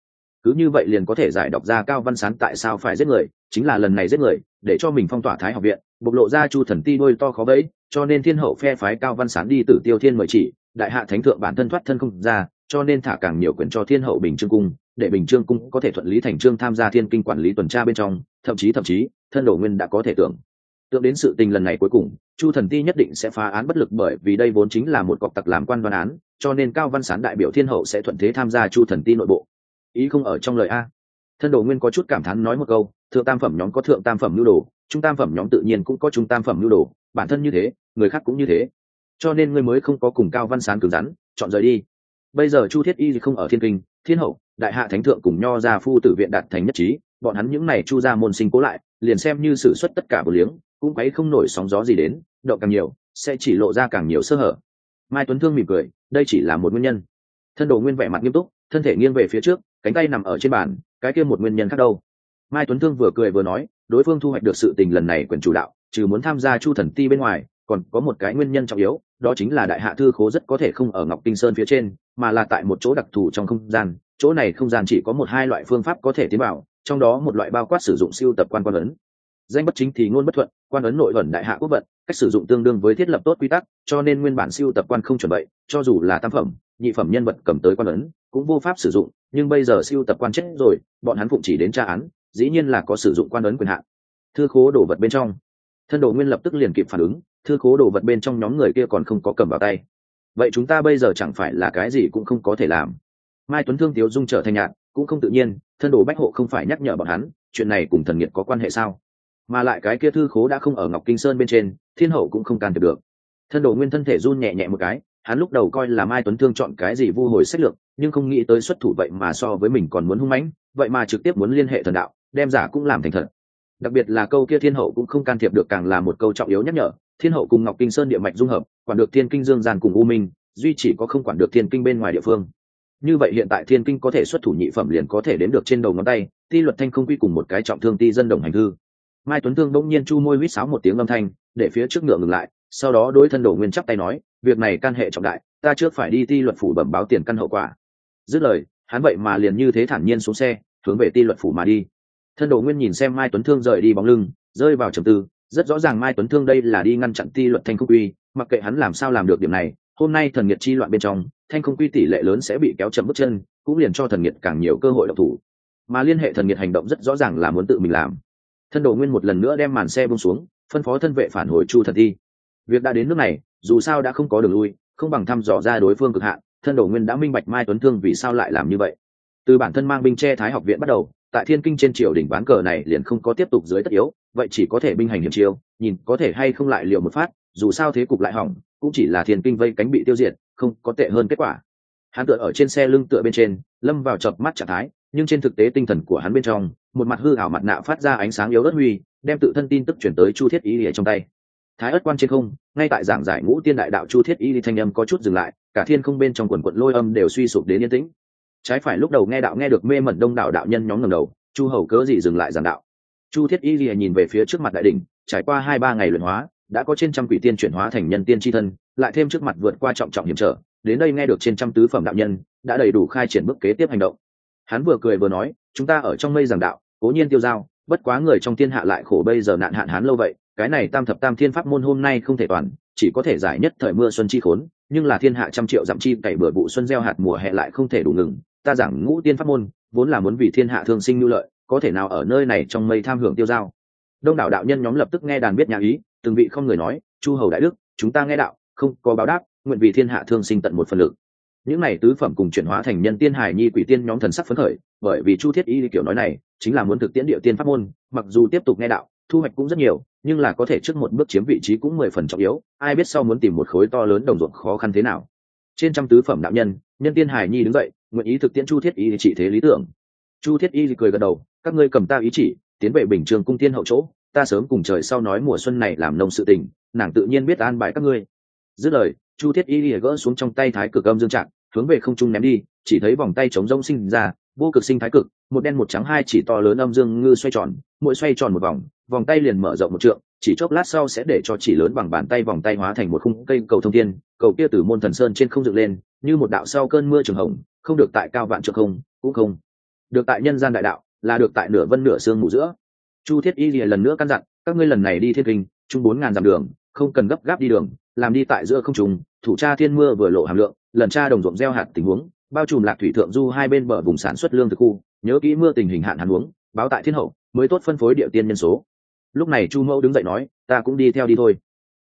Cứ như vậy liền có thể giải đọc ra cao văn sán tại sao phải giết người chính là lần này giết người để cho mình phong tỏa thái học viện bộc lộ ra chu thần ti đôi to khó bẫy cho nên thiên hậu phe phái cao văn sán đi tử tiêu thiên mời chỉ đại hạ thánh thượng bản thân thoát thân không ra cho nên thả càng nhiều quyền cho thiên hậu bình trương cung để bình trương cung có thể thuận lý thành trương tham gia thiên kinh quản lý tuần tra bên trong thậm chí thậm chí thân đổ nguyên đã có thể tưởng tượng đến sự tình lần này cuối cùng, chu thần ti nhất định sẽ phá án bất lực bởi vì đây vốn chính là một cọc tặc làm quan đoán án, cho nên cao văn sán đại biểu thiên hậu sẽ thuận thế tham gia chu thần ti nội bộ. Ý không ở trong lời a. Thân đồ nguyên có chút cảm thán nói một câu, thượng tam phẩm nhóm có thượng tam phẩm nhu đồ, trung tam phẩm nhóm tự nhiên cũng có trung tam phẩm nhu đồ, bản thân như thế, người khác cũng như thế. Cho nên ngươi mới không có cùng cao văn sán cứng rắn, chọn rời đi. Bây giờ chu thiết y không ở thiên kinh, thiên hậu, đại hạ thánh thượng cùng nho gia phu tử viện đạt thành nhất trí, bọn hắn những này chu ra môn sinh cố lại, liền xem như xử suất tất cả bờ liếng cũng quấy không nổi sóng gió gì đến, động càng nhiều, sẽ chỉ lộ ra càng nhiều sơ hở. Mai tuấn thương mỉm cười, đây chỉ là một nguyên nhân. Thân đồ nguyên vẻ mặt nghiêm túc, thân thể nghiêng về phía trước, cánh tay nằm ở trên bàn, cái kia một nguyên nhân khác đâu. Mai tuấn thương vừa cười vừa nói, đối phương thu hoạch được sự tình lần này quyền chủ đạo, trừ muốn tham gia chu thần ti bên ngoài, còn có một cái nguyên nhân trọng yếu, đó chính là đại hạ thư khố rất có thể không ở ngọc kinh sơn phía trên, mà là tại một chỗ đặc thù trong không gian, chỗ này không gian chỉ có một hai loại phương pháp có thể tiến vào, trong đó một loại bao quát sử dụng siêu tập quan quan ấn danh bất chính thì ngôn bất thuận quan ấn nội vận đại hạ quốc vận cách sử dụng tương đương với thiết lập tốt quy tắc cho nên nguyên bản siêu tập quan không chuẩn bị, cho dù là tam phẩm nhị phẩm nhân vật cầm tới quan ấn cũng vô pháp sử dụng nhưng bây giờ siêu tập quan chết rồi bọn hắn phụng chỉ đến tra án dĩ nhiên là có sử dụng quan ấn quyền hạn. Thư khố đồ vật bên trong. Thân đồ nguyên lập tức liền kịp phản ứng thư khố đồ vật bên trong nhóm người kia còn không có cầm vào tay. Vậy chúng ta bây giờ chẳng phải là cái gì cũng không có thể làm. Mai tuấn thương thiếu dung trở thành nhạn cũng không tự nhiên thân đồ bách hộ không phải nhắc nhở bọn hắn chuyện này cùng thần nghiệt có quan hệ sao? Mà lại cái kia thư khố đã không ở ngọc kinh sơn bên trên, thiên hậu cũng không can thiệp được. Thân đồ nguyên thân thể run nhẹ nhẹ một cái, hắn lúc đầu coi là mai tuấn thương chọn cái gì vu hồi sách lược, nhưng không nghĩ tới xuất thủ vậy mà so với mình còn muốn hung mãnh, vậy mà trực tiếp muốn liên hệ thần đạo, đem giả cũng làm thành thật. Đặc biệt là câu kia thiên hậu cũng không can thiệp được càng là một câu trọng yếu nhắc nhở, thiên hậu cùng ngọc kinh sơn địa mạch dung hợp, quản được thiên kinh dương gian cùng u minh, duy chỉ có không quản được thiên kinh bên ngoài địa phương. Như vậy hiện tại thiên kinh có thể xuất thủ nhị phẩm liền có thể đến được trên đầu ngón tay, ti luật thanh không quy cùng một cái trọng thương ti dân đồng hành thư mai tuấn thương bỗng nhiên chu môi huýt sáo một tiếng âm thanh, để phía trước ngựa ngừng lại, sau đó đối thân đồ nguyên chắp tay nói, việc này can hệ trọng đại, ta trước phải đi ti luật phủ bẩm báo tiền căn hậu quả. Dứt lời, hắn vậy mà liền như thế thản nhiên xuống xe, hướng về ti luật phủ mà đi. Thân đồ nguyên nhìn xem mai tuấn thương rời đi bóng lưng, rơi vào trầm tư, rất rõ ràng mai tuấn thương đây là đi ngăn chặn ti luật thanh không quy, mặc kệ hắn làm sao làm được điểm này, hôm nay thần nghiệt chi loạn bên trong, thanh không quy tỷ lệ lớn sẽ bị kéo chậm bước chân, cũng liền cho thần nghiệt càng nhiều cơ hội độc thủ. Mà liên hệ thần nghiệt hành động rất rõ ràng là muốn tự mình làm thân đồ nguyên một lần nữa đem màn xe bông xuống, phân phó thân vệ phản hồi chu thần thi. Việc đã đến nước này, dù sao đã không có đường lui, không bằng thăm dò ra đối phương cực hạn, thân đồ nguyên đã minh bạch mai tuấn thương vì sao lại làm như vậy. Từ bản thân mang binh che thái học viện bắt đầu, tại thiên kinh trên triều đỉnh bán cờ này liền không có tiếp tục dưới tất yếu, vậy chỉ có thể binh hành hiểm chiêu, nhìn có thể hay không lại liệu một phát, dù sao thế cục lại hỏng, cũng chỉ là thiên kinh vây cánh bị tiêu diệt, không có tệ hơn kết quả. Hắn tựa ở trên xe lưng tựa bên trên, lâm vào chập mắt trạng thái nhưng trên thực tế tinh thần của hắn bên trong, một mặt hư ảo mặt nạ phát ra ánh sáng yếu ớt huy, đem tự thân tin tức chuyển tới chu thiết Y lìa trong tay. Thái ất quan trên không, ngay tại giảng giải ngũ tiên đại đạo chu thiết y thanh âm có chút dừng lại, cả thiên không bên trong quần quận lôi âm đều suy sụp đến yên tĩnh. Trái phải lúc đầu nghe đạo nghe được mê mẩn đông đảo đạo nhân nhóm ngầm đầu, chu hầu cớ gì dừng lại giảng đạo. Chu thiết y lìa nhìn về phía trước mặt đại đỉnh, trải qua hai ba ngày luyện hóa, đã có trên trăm quỷ tiên chuyển hóa thành nhân tiên tri thân, lại thêm trước mặt vượt qua trọng trọng hiểm trở, đến đây nghe được trên trăm tứ phẩm đạo nhân, đã đầy đủ khai triển bước kế tiếp hành động hắn vừa cười vừa nói, chúng ta ở trong mây giảng đạo, cố nhiên tiêu dao bất quá người trong thiên hạ lại khổ bây giờ nạn hạn hán lâu vậy, cái này tam thập tam thiên pháp môn hôm nay không thể toàn, chỉ có thể giải nhất thời mưa xuân chi khốn, nhưng là thiên hạ trăm triệu dặm chi, cày bừa vụ xuân gieo hạt mùa hè lại không thể đủ ngừng, ta giảng ngũ tiên pháp môn, vốn là muốn vì thiên hạ thương sinh nhu lợi, có thể nào ở nơi này trong mây tham hưởng tiêu dao đông đảo đạo nhân nhóm lập tức nghe đàn biết nhà ý, từng vị không người nói, chu hầu đại đức, chúng ta nghe đạo, không có báo đáp, nguyện vì thiên hạ thương sinh tận một phần lực những này tứ phẩm cùng chuyển hóa thành nhân tiên hải nhi quỷ tiên nhóm thần sắc phấn khởi, bởi vì chu thiết y kiểu nói này chính là muốn thực tiễn địa tiên pháp môn, mặc dù tiếp tục nghe đạo, thu hoạch cũng rất nhiều, nhưng là có thể trước một bước chiếm vị trí cũng mười phần trọng yếu, ai biết sau muốn tìm một khối to lớn đồng ruộng khó khăn thế nào. Trên trăm tứ phẩm đạo nhân nhân tiên hải nhi đứng dậy, nguyện ý thực tiễn chu thiết y chỉ thế lý tưởng. Chu thiết y cười gật đầu, các ngươi cầm ta ý chỉ, tiến về bình trường cung tiên hậu chỗ, ta sớm cùng trời sau nói mùa xuân này làm nông sự tình, nàng tự nhiên biết an bài các ngươi. Dứt lời, chu thiết y gỡ xuống trong tay thái cực âm dương trạng hướng về không trung ném đi, chỉ thấy vòng tay chống rông sinh ra, vô cực sinh thái cực, một đen một trắng hai chỉ to lớn âm dương ngư xoay tròn, mỗi xoay tròn một vòng vòng tay liền mở rộng một trượng, chỉ chốc lát sau sẽ để cho chỉ lớn bằng bàn tay vòng tay hóa thành một khung cây cầu thông thiên, cầu kia từ môn thần sơn trên không dựng lên, như một đạo sau cơn mưa trường hồng, không được tại cao vạn trượng không, cũng không được tại nhân gian đại đạo, là được tại nửa vân nửa xương ngủ giữa. Chu thiết y lìa lần nữa căn dặn, các ngươi lần này đi thiên kinh, chung bốn ngàn dặm đường, không cần gấp gáp đi đường, làm đi tại giữa không trùng thủ tra thiên mưa vừa lộ hàm lượng lần tra đồng ruộng gieo hạt tình huống, bao trùm lạc thủy thượng du hai bên bờ vùng sản xuất lương thực khu, nhớ kỹ mưa tình hình hạn hàn uống, báo tại thiên hậu, mới tốt phân phối địa tiên nhân số. Lúc này chu mẫu đứng dậy nói, ta cũng đi theo đi thôi.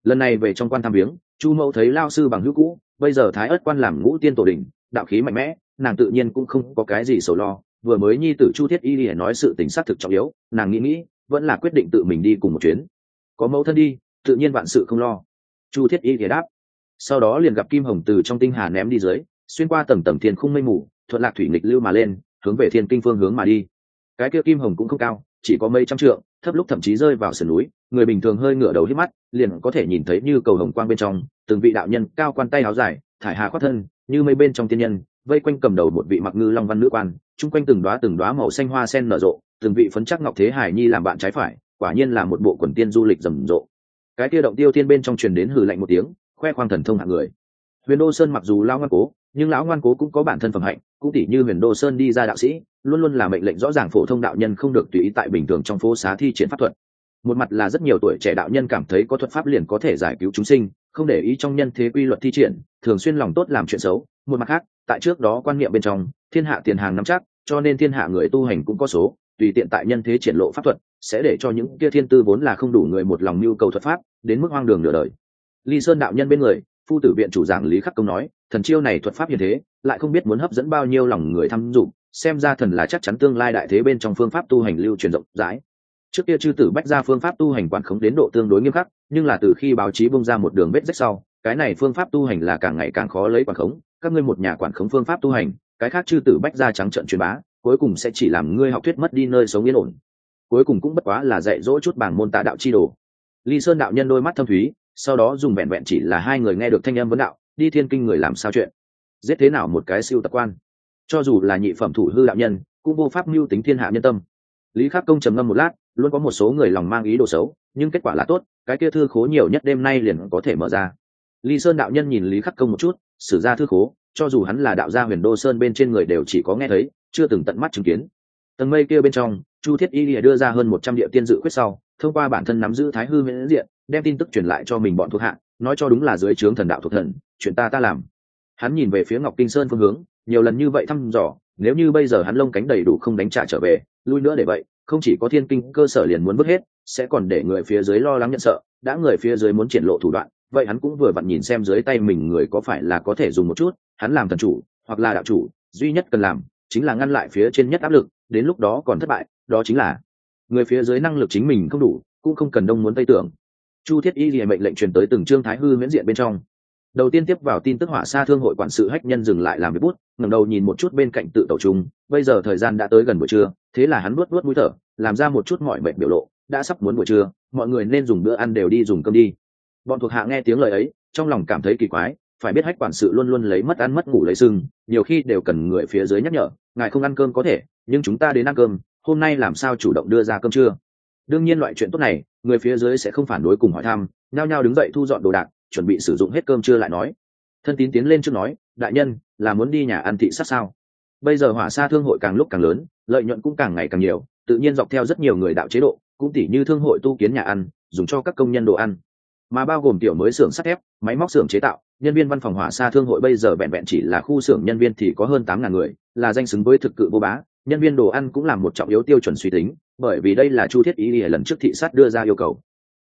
Lần này về trong quan tham viếng, chu mẫu thấy lao sư bằng hữu cũ, bây giờ thái ớt quan làm ngũ tiên tổ đình, đạo khí mạnh mẽ, nàng tự nhiên cũng không có cái gì sầu lo, vừa mới nhi tử chu thiết y lìa nói sự tình xác thực trọng yếu, nàng nghĩ nghĩ, vẫn là quyết định tự mình đi cùng một chuyến. Có mẫu thân đi, tự nhiên vạn sự không lo. Chu thiết y lìa đáp sau đó liền gặp kim hồng từ trong tinh hà ném đi dưới, xuyên qua tầng tầng thiên khung mây mù, thuận lạc thủy nghịch lưu mà lên, hướng về thiên kinh phương hướng mà đi. Cái kia kim hồng cũng không cao, chỉ có mấy trăm trượng, thấp lúc thậm chí rơi vào sườn núi, người bình thường hơi ngửa đầu hít mắt, liền có thể nhìn thấy như cầu hồng quang bên trong, từng vị đạo nhân cao quan tay áo dài, thải hà khoát thân, như mây bên trong tiên nhân, vây quanh cầm đầu một vị mặc ngư long văn nữ quan, chung quanh từng đoá từng đoá màu xanh hoa sen nở rộ, từng vị phấn chắc ngọc thế hải nhi làm bạn trái phải, quả nhiên là một bộ quần tiên du lịch rầm rộ. Cái kia động tiêu tiên bên trong truyền đến hừ lạnh một tiếng khoe khoang thần thông hạng người. Huyền đô sơn mặc dù lão ngoan cố, nhưng lão ngoan cố cũng có bản thân phẩm hạnh, cũng tỉ như huyền đô sơn đi ra đạo sĩ, luôn luôn là mệnh lệnh rõ ràng phổ thông đạo nhân không được tùy ý tại bình thường trong phố xá thi triển pháp thuật. Một mặt là rất nhiều tuổi trẻ đạo nhân cảm thấy có thuật pháp liền có thể giải cứu chúng sinh, không để ý trong nhân thế quy luật thi triển, thường xuyên lòng tốt làm chuyện xấu. Một mặt khác, tại trước đó quan niệm bên trong, thiên hạ tiền hàng nắm chắc, cho nên thiên hạ người tu hành cũng có số, tùy tiện tại nhân thế triển lộ pháp thuật, sẽ để cho những kia thiên tư vốn là không đủ người một lòng nhu cầu thuật pháp, đến mức hoang đường nửa đời ly sơn đạo nhân bên người, phu tử viện chủ giảng lý khắc công nói, thần chiêu này thuật pháp như thế, lại không biết muốn hấp dẫn bao nhiêu lòng người tham dụng xem ra thần là chắc chắn tương lai đại thế bên trong phương pháp tu hành lưu truyền rộng rãi. Trước kia chư tử bách ra phương pháp tu hành quản khống đến độ tương đối nghiêm khắc, nhưng là từ khi báo chí bung ra một đường vết rách sau, cái này phương pháp tu hành là càng ngày càng khó lấy quản khống, các ngươi một nhà quản khống phương pháp tu hành, cái khác chư tử bách ra trắng trận truyền bá, cuối cùng sẽ chỉ làm ngươi học thuyết mất đi nơi sống yên ổn. Cuối cùng cũng bất quá là dạy dỗ chút bảng môn tạ đạo chi đồ. Ly sơn đạo nhân đôi mắt thâm thúy sau đó dùng vẹn vẹn chỉ là hai người nghe được thanh âm vấn đạo, đi thiên kinh người làm sao chuyện? Giết thế nào một cái siêu tập quan? Cho dù là nhị phẩm thủ hư đạo nhân, cũng vô pháp mưu tính thiên hạ nhân tâm. Lý khắc công trầm ngâm một lát, luôn có một số người lòng mang ý đồ xấu, nhưng kết quả là tốt, cái kia thư khố nhiều nhất đêm nay liền có thể mở ra. Lý sơn đạo nhân nhìn lý khắc công một chút, sử ra thư khố, cho dù hắn là đạo gia huyền đô sơn bên trên người đều chỉ có nghe thấy, chưa từng tận mắt chứng kiến. Tầng mây kia bên trong, chu thiết y lìa đưa ra hơn một trăm địa tiên dự quyết sau, thông qua bản thân nắm giữ thái hư miễn diện đem tin tức truyền lại cho mình bọn thuộc hạ, nói cho đúng là dưới trướng thần đạo thuộc thần, chuyện ta ta làm. Hắn nhìn về phía ngọc kinh sơn phương hướng, nhiều lần như vậy thăm dò, nếu như bây giờ hắn lông cánh đầy đủ không đánh trả trở về, lui nữa để vậy, không chỉ có thiên kinh cơ sở liền muốn vứt hết, sẽ còn để người phía dưới lo lắng nhận sợ, đã người phía dưới muốn triển lộ thủ đoạn, vậy hắn cũng vừa vặn nhìn xem dưới tay mình người có phải là có thể dùng một chút, hắn làm thần chủ, hoặc là đạo chủ, duy nhất cần làm, chính là ngăn lại phía trên nhất áp lực, đến lúc đó còn thất bại, đó chính là, người phía dưới năng lực chính mình không đủ, cũng không cần đông muốn tây tưởng chu thiết y liền mệnh lệnh truyền tới từng trương thái hư miễn diện bên trong. Đầu tiên tiếp vào tin tức hỏa xa thương hội quản sự hách nhân dừng lại làm việc bút, ngẩng đầu nhìn một chút bên cạnh tự tẩu trung bây giờ thời gian đã tới gần buổi trưa, thế là hắn nuốt nuốt mũi thở, làm ra một chút mọi mệnh biểu lộ, đã sắp muốn buổi trưa, mọi người nên dùng bữa ăn đều đi dùng cơm đi. Bọn thuộc hạ nghe tiếng lời ấy, trong lòng cảm thấy kỳ quái, phải biết hách quản sự luôn luôn lấy mất ăn mất ngủ lấy sưng, nhiều khi đều cần người phía dưới nhắc nhở, ngài không ăn cơm có thể, nhưng chúng ta đến ăn cơm, hôm nay làm sao chủ động đưa ra cơm trưa? Đương nhiên loại chuyện tốt này, người phía dưới sẽ không phản đối cùng hỏi thăm, nhao nhao đứng dậy thu dọn đồ đạc, chuẩn bị sử dụng hết cơm trưa lại nói. Thân tín tiến lên trước nói, đại nhân, là muốn đi nhà ăn thị sát sao? Bây giờ hỏa xa thương hội càng lúc càng lớn, lợi nhuận cũng càng ngày càng nhiều, tự nhiên dọc theo rất nhiều người đạo chế độ, cũng tỉ như thương hội tu kiến nhà ăn, dùng cho các công nhân đồ ăn. Mà bao gồm tiểu mới xưởng sắt thép, máy móc xưởng chế tạo, nhân viên văn phòng hỏa xa thương hội bây giờ vẹn vẹn chỉ là khu xưởng nhân viên thì có hơn tám ngàn người, là danh xứng với thực cự vô bá, nhân viên đồ ăn cũng là một trọng yếu tiêu chuẩn suy tính bởi vì đây là chu thiết ý lần trước thị sát đưa ra yêu cầu.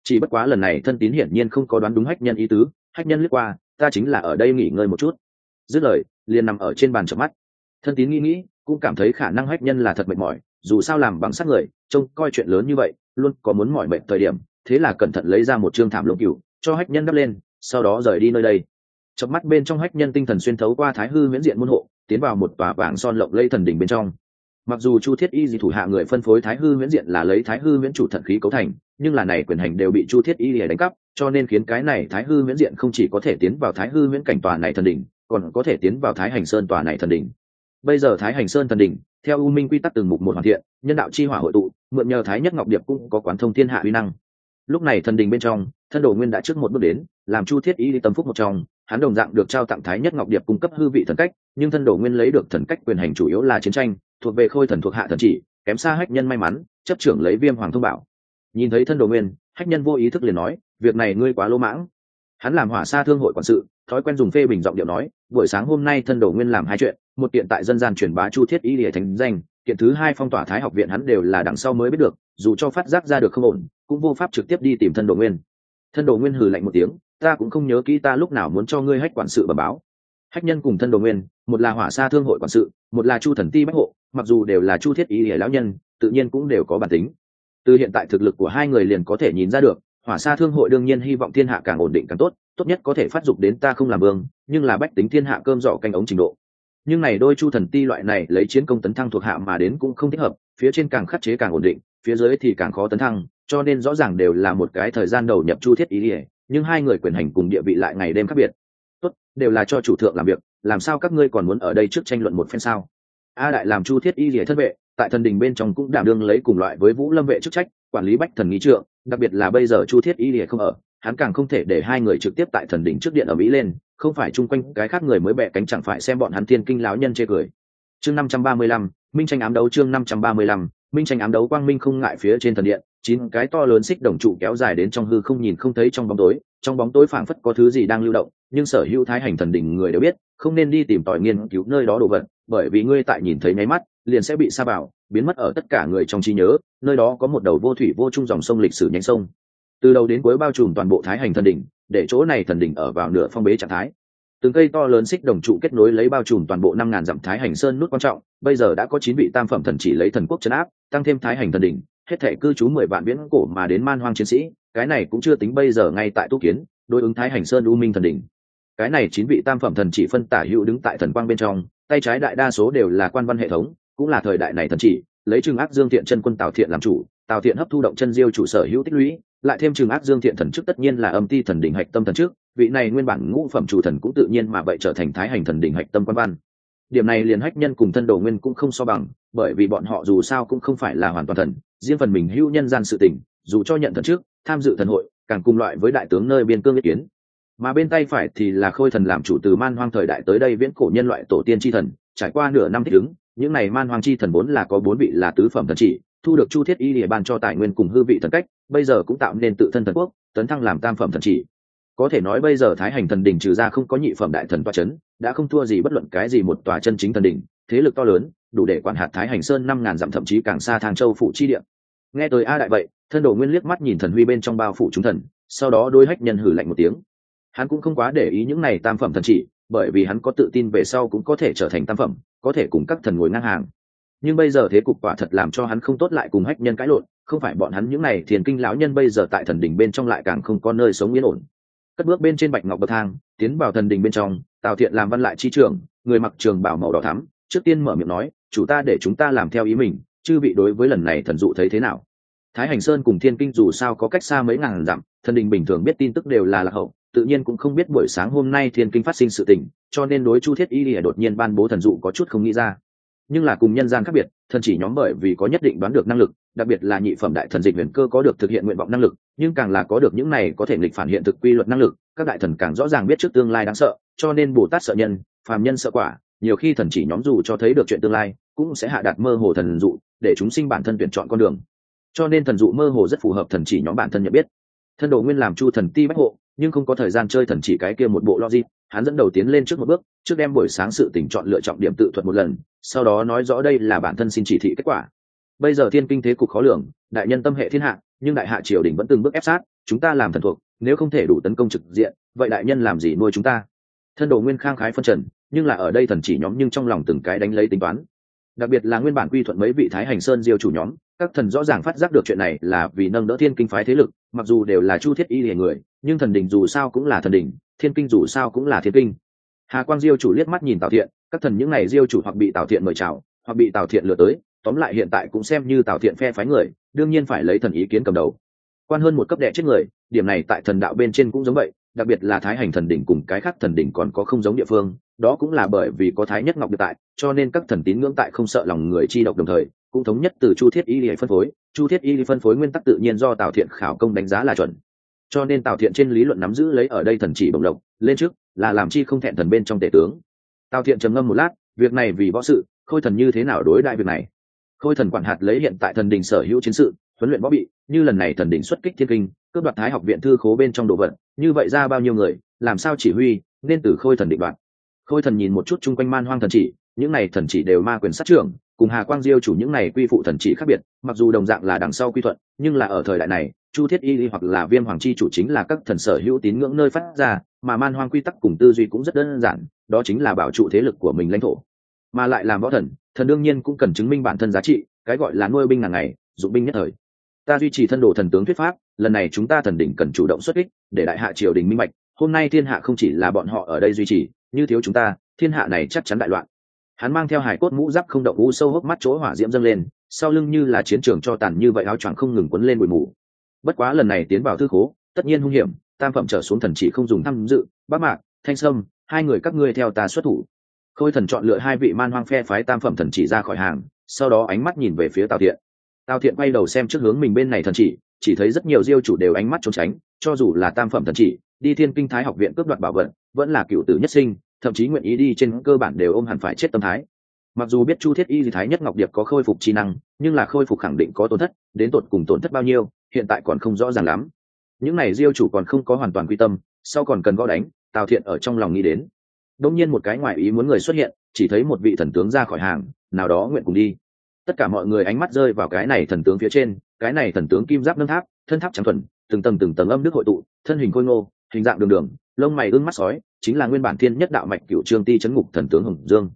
Chỉ bất quá lần này thân tín hiển nhiên không có đoán đúng hách nhân ý tứ, hách nhân lướt qua, ta chính là ở đây nghỉ ngơi một chút. Dứt lời, liền nằm ở trên bàn chợp mắt. Thân tín nghĩ nghĩ, cũng cảm thấy khả năng hách nhân là thật mệt mỏi, dù sao làm bằng sắc người, trông coi chuyện lớn như vậy, luôn có muốn mỏi mệt thời điểm, thế là cẩn thận lấy ra một chương thảm lông cừu, cho hách nhân đắp lên, sau đó rời đi nơi đây. Chợp mắt bên trong hách nhân tinh thần xuyên thấu qua thái hư miễn diện môn hộ, tiến vào một tòa vàng son lộng lây thần đỉnh bên trong mặc dù chu thiết y di thủ hạ người phân phối thái hư miễn diện là lấy thái hư miễn chủ thận khí cấu thành, nhưng là này quyền hành đều bị chu thiết y lìa đánh cắp, cho nên khiến cái này thái hư miễn diện không chỉ có thể tiến vào thái hư miễn cảnh tòa này thần đỉnh, còn có thể tiến vào thái hành sơn tòa này thần đỉnh. Bây giờ thái hành sơn thần đỉnh, theo u minh quy tắc từng mục một hoàn thiện, nhân đạo chi hỏa hội tụ, mượn nhờ thái nhất ngọc điệp cũng có quán thông thiên hạ uy năng. Lúc này thần đình bên trong, thân đồ nguyên đã trước một bước đến, làm chu thiết y đi tâm phúc một trong, hắn đồng dạng được trao tặng thái nhất ngọc điệp cung cấp hư vị thần cách, nhưng thân đồ nguyên lấy được thần cách quyền hành chủ yếu là chiến tranh thuộc về khôi thần thuộc hạ thần chỉ, kém xa hách nhân may mắn, chấp trưởng lấy viêm hoàng thông bảo. Nhìn thấy thân đồ nguyên, hách nhân vô ý thức liền nói, việc này ngươi quá lỗ mãng. Hắn làm hỏa xa thương hội quản sự, thói quen dùng phê bình giọng điệu nói, buổi sáng hôm nay thân đồ nguyên làm hai chuyện, một kiện tại dân gian truyền bá chu thiết y lìa thành danh, kiện thứ hai phong tỏa thái học viện hắn đều là đằng sau mới biết được, dù cho phát giác ra được không ổn, cũng vô pháp trực tiếp đi tìm thân đồ nguyên. Thân đồ nguyên hừ lạnh một tiếng, ta cũng không nhớ kỹ ta lúc nào muốn cho ngươi hách quản sự bẩm báo hách nhân cùng thân đồ nguyên, một là hỏa sa thương hội quản sự, một là chu thần ti bách hộ, mặc dù đều là chu thiết ý lìa lão nhân, tự nhiên cũng đều có bản tính. Từ hiện tại thực lực của hai người liền có thể nhìn ra được, hỏa sa thương hội đương nhiên hy vọng thiên hạ càng ổn định càng tốt tốt nhất có thể phát dục đến ta không làm vương, nhưng là bách tính thiên hạ cơm giỏ canh ống trình độ. Nhưng này đôi chu thần ti loại này lấy chiến công tấn thăng thuộc hạ mà đến cũng không thích hợp, phía trên càng khắc chế càng ổn định, phía dưới thì càng khó tấn thăng, cho nên rõ ràng đều là một cái thời gian đầu nhập chu thiết ý ỉa nhưng hai người quyền hành cùng địa vị lại ngày đêm khác biệt đều là cho chủ thượng làm việc, làm sao các ngươi còn muốn ở đây trước tranh luận một phen sao? A đại làm chu thiết y lìa thân vệ, tại thần đình bên trong cũng đảm đương lấy cùng loại với vũ lâm vệ chức trách, quản lý bách thần nghĩ trượng, đặc biệt là bây giờ chu thiết y lìa không ở, hắn càng không thể để hai người trực tiếp tại thần đỉnh trước điện ở mỹ lên, không phải chung quanh cái khác người mới bẻ cánh chẳng phải xem bọn hắn thiên kinh lão nhân chê cười. Chương năm trăm ba mươi lăm, minh tranh ám đấu chương năm trăm ba mươi lăm, minh tranh ám đấu quang minh không ngại phía trên thần điện, chín cái to lớn xích đồng trụ kéo dài đến trong hư không nhìn không thấy trong bóng tối, trong bóng tối phảng phất có thứ gì đang lưu động nhưng sở hữu thái hành thần đỉnh người đều biết, không nên đi tìm tòi nghiên cứu nơi đó đồ vật, bởi vì ngươi tại nhìn thấy nháy mắt, liền sẽ bị sa bảo biến mất ở tất cả người trong trí nhớ, nơi đó có một đầu vô thủy vô chung dòng sông lịch sử nhánh sông. Từ đầu đến cuối bao trùm toàn bộ thái hành thần đỉnh, để chỗ này thần đỉnh ở vào nửa phong bế trạng thái. Từng cây to lớn xích đồng trụ kết nối lấy bao trùm toàn bộ năm ngàn dặm thái hành sơn nút quan trọng, bây giờ đã có chín vị tam phẩm thần chỉ lấy thần quốc chấn áp, tăng thêm thái hành thần đỉnh, hết thể cư trú mười vạn viễn cổ mà đến man hoang chiến sĩ, cái này cũng chưa tính bây giờ ngay tại tu kiến, đối ứng thái hành sơn u minh thần đỉnh cái này chín vị tam phẩm thần chỉ phân tả hữu đứng tại thần quang bên trong, tay trái đại đa số đều là quan văn hệ thống, cũng là thời đại này thần chỉ, lấy trừng ác dương thiện chân quân tào thiện làm chủ, tào thiện hấp thu động chân diêu chủ sở hữu tích lũy, lại thêm trường ác dương thiện thần chức tất nhiên là âm ti thần đỉnh hạch tâm thần trước vị này nguyên bản ngũ phẩm chủ thần cũng tự nhiên mà vậy trở thành thái hành thần đỉnh hạch tâm quan văn. Điểm này liền hách nhân cùng thân đồ nguyên cũng không so bằng, bởi vì bọn họ dù sao cũng không phải là hoàn toàn thần, riêng phần mình hữu nhân gian sự tình, dù cho nhận thần trước tham dự thần hội, càng cùng loại với đại tướng nơi biên cương ý kiến mà bên tay phải thì là khôi thần làm chủ từ man hoang thời đại tới đây viễn cổ nhân loại tổ tiên tri thần, trải qua nửa năm thích ứng, những này man hoang chi thần vốn là có bốn vị là tứ phẩm thần chỉ, thu được chu thiết y địa ban cho tài nguyên cùng hư vị thần cách, bây giờ cũng tạo nên tự thân thần quốc, tấn thăng làm tam phẩm thần chỉ. Có thể nói bây giờ thái hành thần đỉnh trừ ra không có nhị phẩm đại thần toa c h ấ n đã không thua gì bất luận cái gì một tòa chân chính thần đỉnh thế lực to lớn, đủ để quản hạt thái hành sơn năm ngàn dặm thậm chí càng xa thang châu phủ chi địa. Nghe tới a đại vậy, thân đồ nguyên liếc mắt nhìn thần huy bên trong bao phủ chúng thần, sau đó đôi hách nhân hử lạnh một tiếng hắn cũng không quá để ý những này tam phẩm thần chỉ, bởi vì hắn có tự tin về sau cũng có thể trở thành tam phẩm, có thể cùng các thần ngồi ngang hàng. Nhưng bây giờ thế cục quả thật làm cho hắn không tốt lại cùng hách nhân cãi lộn, không phải bọn hắn những n à y thiền kinh lão nhân bây giờ tại thần đình bên trong lại càng không có nơi sống yên ổn. Cất bước bên trên bạch ngọc bậc thang, tiến vào thần đình bên trong, tào thiện làm văn lại chi trưởng người mặc trường bảo màu đỏ thắm, trước tiên mở miệng nói, chủ ta để chúng ta làm theo ý mình, chư vị đối với lần này thần dụ thấy thế nào? Thái hành sơn cùng thiên kinh dù sao có cách xa mấy ngàn dặm, thần đình bình thường biết tin tức đều là lạc hậu tự nhiên cũng không biết buổi sáng hôm nay thiên kinh phát sinh sự tình, cho nên đối chu thiết y lìa đột nhiên ban bố thần dụ có chút không nghĩ ra. Nhưng là cùng nhân gian khác biệt, thần chỉ nhóm bởi vì có nhất định đoán được năng lực, đặc biệt là nhị phẩm đại thần dịch huyền cơ có được thực hiện nguyện vọng năng lực, nhưng càng là có được những này có thể nghịch phản hiện thực quy luật năng lực, các đại thần càng rõ ràng biết trước tương lai đáng sợ, cho nên bồ tát sợ nhân, phàm nhân sợ quả, nhiều khi thần chỉ nhóm dù cho thấy được chuyện tương lai, cũng sẽ hạ đạt mơ hồ thần dụ, để chúng sinh bản thân tuyển chọn con đường. Cho nên thần dụ mơ hồ rất phù hợp thần chỉ nhóm bản thân nhận biết. Thân đồ nguyên làm chu thần ti bách hộ nhưng không có thời gian chơi thần chỉ cái kia một bộ logic, hắn dẫn đầu tiến lên trước một bước, trước đem buổi sáng sự tỉnh chọn lựa trọng điểm tự thuật một lần, sau đó nói rõ đây là bản thân xin chỉ thị kết quả. Bây giờ thiên kinh thế cục khó lường, đại nhân tâm hệ thiên hạ, nhưng đại hạ triều đình vẫn từng bước ép sát, chúng ta làm thần thuộc, nếu không thể đủ tấn công trực diện, vậy đại nhân làm gì nuôi chúng ta? Thân đồ nguyên khang khái phân trần, nhưng là ở đây thần chỉ nhóm nhưng trong lòng từng cái đánh lấy tính toán. Đặc biệt là nguyên bản quy thuận mấy vị thái hành sơn diêu chủ nhóm các thần rõ ràng phát giác được chuyện này là vì nâng đỡ thiên kinh phái thế lực, mặc dù đều là chu thiết y hề người, nhưng thần đình dù sao cũng là thần đình thiên kinh dù sao cũng là thiên kinh. Hà quang diêu chủ liếc mắt nhìn tào thiện, các thần những n à y diêu chủ hoặc bị tào thiện mời chào, hoặc bị tào thiện lừa tới, tóm lại hiện tại cũng xem như tào thiện phe phái người, đương nhiên phải lấy thần ý kiến cầm đầu. Quan hơn một cấp đệ chết người, điểm này tại thần đạo bên trên cũng giống vậy, đặc biệt là thái hành thần đỉnh cùng cái khác thần đỉnh còn có không giống địa phương đó cũng là bởi vì có thái nhất ngọc được tại, cho nên các thần tín ngưỡng tại không sợ lòng người chi độc đồng thời, cũng thống nhất từ chu thiết y phân phối. Chu thiết y phân phối nguyên tắc tự nhiên do tào thiện khảo công đánh giá là chuẩn. Cho nên tào thiện trên lý luận nắm giữ lấy ở đây thần chỉ bồng lộc, lên trước, là làm chi không thẹn thần bên trong tể tướng. Tào thiện trầm ngâm một lát, việc này vì võ sự, khôi thần như thế nào đối đại việc này? Khôi thần quản hạt lấy hiện tại thần đình sở hữu chiến sự, huấn luyện võ bị, như lần này thần đình xuất kích thiên kinh, cướp đoạt thái học viện thư khố bên trong đồ vật, như vậy ra bao nhiêu người, làm sao chỉ huy, nên từ khôi thần định đoạt? Khôi thần nhìn một chút chung quanh man hoang thần chỉ, những này thần chỉ đều ma quyền sát trưởng, cùng hà quang diêu chủ những này quy phụ thần chỉ khác biệt, mặc dù đồng dạng là đằng sau quy thuận, nhưng là ở thời đại này, chu thiết y hoặc là viêm hoàng chi chủ chính là các thần sở hữu tín ngưỡng nơi phát ra, mà man hoang quy tắc cùng tư duy cũng rất đơn giản, đó chính là bảo trụ thế lực của mình lãnh thổ. Mà lại làm võ thần thần đương nhiên cũng cần chứng minh bản thân giá trị, cái gọi là nuôi binh ngàn ngày, dụng binh nhất thời. Ta duy trì thân đồ thần tướng thuyết pháp, lần này chúng ta thần đỉnh cần chủ động xuất kích, để đại hạ triều đình minh bạch, hôm nay thiên hạ không chỉ là bọn họ ở đây duy trì như thiếu chúng ta, thiên hạ này chắc chắn đại loạn. Hắn mang theo hải cốt mũ giáp không động u sâu hốc mắt chỗ hỏa diễm dâng lên, sau lưng như là chiến trường cho tàn như vậy áo choàng không ngừng quấn lên bụi mù. Bất quá lần này tiến vào thư khố, tất nhiên hung hiểm, tam phẩm trở xuống thần chỉ không dùng tham dự, bác mạc, thanh sâm, hai người các ngươi theo ta xuất thủ. Khôi thần chọn lựa hai vị man hoang phe phái tam phẩm thần chỉ ra khỏi hàng, sau đó ánh mắt nhìn về phía tào thiện. Tào thiện quay đầu xem trước hướng mình bên này thần chỉ chỉ thấy rất nhiều diêu chủ đều ánh mắt trốn tránh cho dù là tam phẩm thần chỉ, đi thiên kinh thái học viện cướp đoạt bảo vật, vẫn là cựu tử nhất sinh, thậm chí nguyện ý đi trên cơ bản đều ôm hẳn phải chết tâm thái. Mặc dù biết chu thiết y thái nhất ngọc điệp có khôi phục chi năng, nhưng là khôi phục khẳng định có tổn thất, đến tột cùng tổn thất bao nhiêu, hiện tại còn không rõ ràng lắm. Những này diêu chủ còn không có hoàn toàn quy tâm, sau còn cần gõ đánh, tào thiện ở trong lòng nghĩ đến. Đông nhiên một cái ngoại ý muốn người xuất hiện, chỉ thấy một vị thần tướng ra khỏi hàng, nào đó nguyện cùng đi. Tất cả mọi người ánh mắt rơi vào cái này thần tướng phía trên, cái này thần tướng kim giáp nâng tháp, thân tháp trắng thuần từng tầng từng tầng âm đức hội tụ, thân hình khôi ngô, hình dạng đường đường, lông mày ương mắt sói, chính là nguyên bản thiên nhất đạo mạch cựu trương ti chấn ngục thần tướng hồng dương.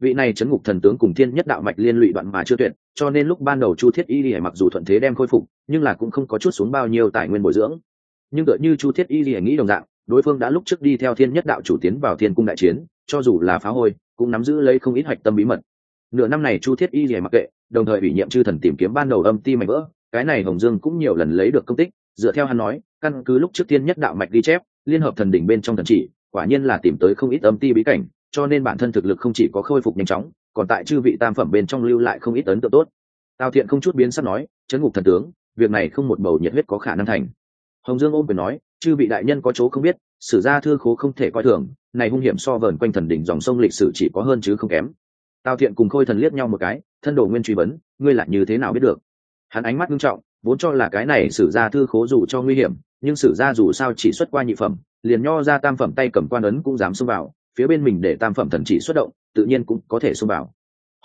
Vị này chấn ngục thần tướng cùng thiên nhất đạo mạch liên lụy đoạn mà chưa tuyệt, cho nên lúc ban đầu chu thiết y lìa mặc dù thuận thế đem khôi phục, nhưng là cũng không có chút xuống bao nhiêu tài nguyên bồi dưỡng. Nhưng tựa như chu thiết y lìa nghĩ đồng dạng, đối phương đã lúc trước đi theo thiên nhất đạo chủ tiến vào thiên cung đại chiến, cho dù là phá hôi, cũng nắm giữ lấy không ít hoạch tâm bí mật. Nửa năm này chu thiết y lìa mặc kệ, đồng thời ủy nhiệm chư thần tìm kiếm ban đầu âm ti mảnh vỡ, cái này hồng dương cũng nhiều lần lấy được công tích dựa theo hắn nói, căn cứ lúc trước tiên nhất đạo mạch ghi chép, liên hợp thần đỉnh bên trong thần chỉ, quả nhiên là tìm tới không ít âm ti bí cảnh, cho nên bản thân thực lực không chỉ có khôi phục nhanh chóng, còn tại chư vị tam phẩm bên trong lưu lại không ít ấn tượng tốt. Tào thiện không chút biến sắc nói, chấn ngục thần tướng, việc này không một bầu nhiệt huyết có khả năng thành. Hồng dương ôm quyền nói, chư vị đại nhân có chỗ không biết, sử gia thư khố không thể coi thường, này hung hiểm so vờn quanh thần đỉnh dòng sông lịch sử chỉ có hơn chứ không kém. Tào thiện cùng khôi thần liếc nhau một cái, thân đồ nguyên truy vấn, ngươi lại như thế nào biết được? Hắn ánh mắt nghiêm trọng vốn cho là cái này sử gia thư khố dù cho nguy hiểm, nhưng sử gia dù sao chỉ xuất qua nhị phẩm, liền nho ra tam phẩm tay cầm quan ấn cũng dám xông vào, phía bên mình để tam phẩm thần chỉ xuất động, tự nhiên cũng có thể xông vào.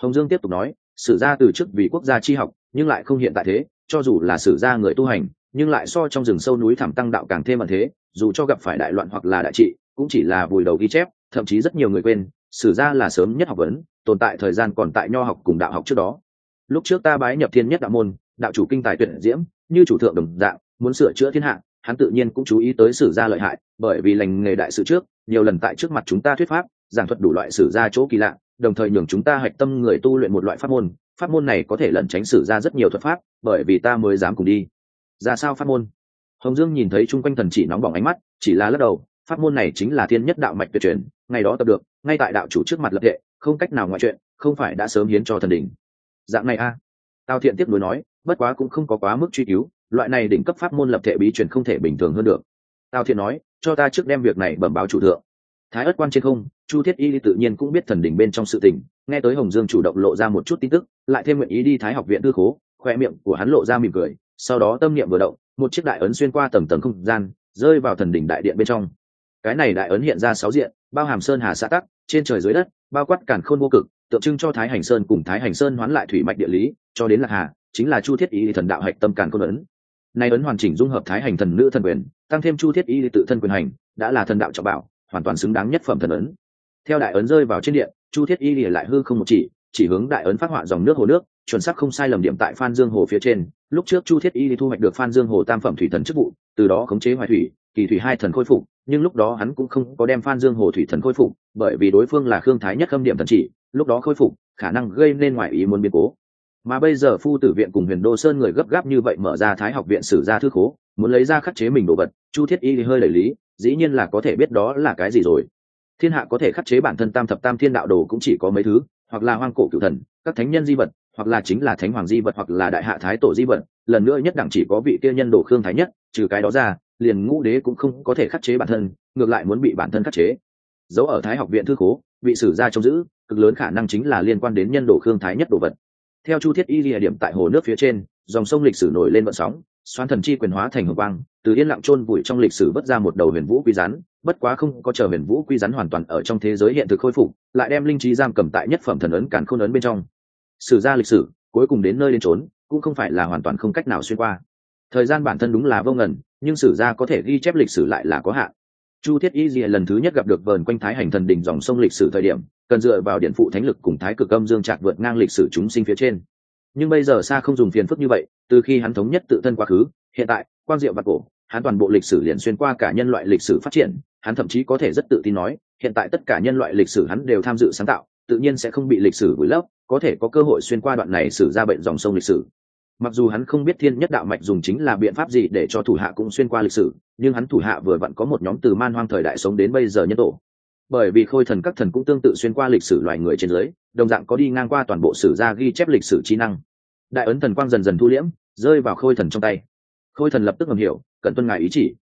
Hồng dương tiếp tục nói, sử gia từ chức vì quốc gia chi học, nhưng lại không hiện tại thế, cho dù là sử gia người tu hành, nhưng lại so trong rừng sâu núi thảm tăng đạo càng thêm ẩn thế, dù cho gặp phải đại loạn hoặc là đại trị, cũng chỉ là vùi đầu ghi chép, thậm chí rất nhiều người quên, sử gia là sớm nhất học vấn, tồn tại thời gian còn tại nho học cùng đạo học trước đó. Lúc trước ta bái nhập thiên nhất đạo môn đạo chủ kinh tài tuyển diễm, như chủ thượng đồng dạng, muốn sửa chữa thiên hạ, hắn tự nhiên cũng chú ý tới sử gia lợi hại, bởi vì lành nghề đại sự trước, nhiều lần tại trước mặt chúng ta thuyết pháp, giảng thuật đủ loại sử gia chỗ kỳ lạ, đồng thời nhường chúng ta hạch tâm người tu luyện một loại pháp môn pháp môn này có thể lẩn tránh sử gia rất nhiều thuật pháp, bởi vì ta mới dám cùng đi. Ra sao pháp môn? Hồng dương nhìn thấy chung quanh thần chỉ nóng bỏng ánh mắt, chỉ là lắc đầu, pháp môn này chính là thiên nhất đạo mạch tuyệt truyền, ngày đó tập được, ngay tại đạo chủ trước mặt lập hệ không cách nào ngoại chuyện, không phải đã sớm hiến cho thần đình dạng này a. À. tào thiện tiếp nối nói bất quá cũng không có quá mức truy cứu, loại này đỉnh cấp pháp môn lập thể bí truyền không thể bình thường hơn được. Tào thiện nói, cho ta trước đem việc này bẩm báo chủ thượng. Thái ất quan trên không, chu thiết y tự nhiên cũng biết thần đỉnh bên trong sự tình, nghe tới hồng dương chủ động lộ ra một chút tin tức, lại thêm nguyện ý đi thái học viện tư khố, khoe miệng của hắn lộ ra mỉm cười, sau đó tâm niệm vừa động, một chiếc đại ấn xuyên qua tầng tầng không gian, rơi vào thần đỉnh đại điện bên trong. Cái này đại ấn hiện ra sáu diện, bao hàm sơn hà xã tắc, trên trời dưới đất, bao quát càn khôn vô cực, tượng trưng cho thái hành sơn cùng thái hành sơn hoán lại thủy mạch địa lý, cho đến lạc hà chính là chu thiết y thần đạo hạch tâm càn côn ấn. Nay ấn hoàn chỉnh dung hợp thái hành thần nữ thần quyền, tăng thêm chu thiết y tự thân quyền hành, đã là thần đạo trọng bảo, hoàn toàn xứng đáng nhất phẩm thần ấn. Theo đại ấn rơi vào trên điện, chu thiết y lìa lại hư không một chỉ chỉ hướng đại ấn phát họa dòng nước hồ nước, chuẩn xác không sai lầm điểm tại phan dương hồ phía trên. Lúc trước chu thiết y thu hoạch được phan dương hồ tam phẩm thủy thần chức vụ, từ đó khống chế hoài thủy, kỳ thủy hai thần khôi phục, nhưng lúc đó hắn cũng không có đem phan dương hồ thủy thần khôi phục, bởi vì đối phương là khương thái nhất khâm điểm thần chỉ, lúc đó khôi phục, khả năng gây nên ngoại ý muốn biến cố mà bây giờ phu tử viện cùng huyền đô sơn người gấp gáp như vậy mở ra thái học viện sử ra thư khố, muốn lấy ra khắc chế mình đồ vật, chu thiết y hơi lời lý, dĩ nhiên là có thể biết đó là cái gì rồi. Thiên hạ có thể khắc chế bản thân tam thập tam thiên đạo đồ cũng chỉ có mấy thứ, hoặc là hoang cổ cựu thần, các thánh nhân di vật, hoặc là chính là thánh hoàng di vật, hoặc là đại hạ thái tổ di vật, lần nữa nhất đẳng chỉ có vị kia nhân đồ khương thái nhất, trừ cái đó ra, liền ngũ đế cũng không có thể khắc chế bản thân, ngược lại muốn bị bản thân khắc chế. Dấu ở thái học viện thư khố vị sử gia trông giữ, cực lớn khả năng chính là liên quan đến nhân đồ khương thái nhất đồ vật theo chu thiết y lìa điểm tại hồ nước phía trên, dòng sông lịch sử nổi lên vận sóng xoan thần chi quyền hóa thành hồng quang, từ yên lặng chôn vùi trong lịch sử vất ra một đầu huyền vũ quy rắn, bất quá không có chờ huyền vũ quy rắn hoàn toàn ở trong thế giới hiện thực khôi phục, lại đem linh trí giam cầm tại nhất phẩm thần ấn cản khôn ấn bên trong. Sử ra lịch sử, cuối cùng đến nơi đến trốn cũng không phải là hoàn toàn không cách nào xuyên qua. Thời gian bản thân đúng là vô ngần, nhưng sử gia có thể ghi chép lịch sử lại là có hạn chu thiết y dìa lần thứ nhất gặp được vờn quanh thái hành thần đỉnh dòng sông lịch sử thời điểm, cần dựa vào điện phụ thánh lực cùng thái cực âm dương trạc vượt ngang lịch sử chúng sinh phía trên. Nhưng bây giờ xa không dùng phiền phức như vậy, từ khi hắn thống nhất tự thân quá khứ, hiện tại, quang diệu và cổ, hắn toàn bộ lịch sử liền xuyên qua cả nhân loại lịch sử phát triển, hắn thậm chí có thể rất tự tin nói, hiện tại tất cả nhân loại lịch sử hắn đều tham dự sáng tạo, tự nhiên sẽ không bị lịch sử vùi lấp, có thể có cơ hội xuyên qua đoạn này xử ra bệnh dòng sông lịch sử mặc dù hắn không biết thiên nhất đạo mạch dùng chính là biện pháp gì để cho thủ hạ cũng xuyên qua lịch sử, nhưng hắn thủ hạ vừa vặn có một nhóm từ man hoang thời đại sống đến bây giờ nhân tổ. Bởi vì khôi thần các thần cũng tương tự xuyên qua lịch sử loài người trên dưới, đồng dạng có đi ngang qua toàn bộ sử gia ghi chép lịch sử trí năng. Đại ấn thần quang dần dần thu liễm, rơi vào khôi thần trong tay. Khôi thần lập tức ngầm hiểu cần tuân ngài ý chỉ.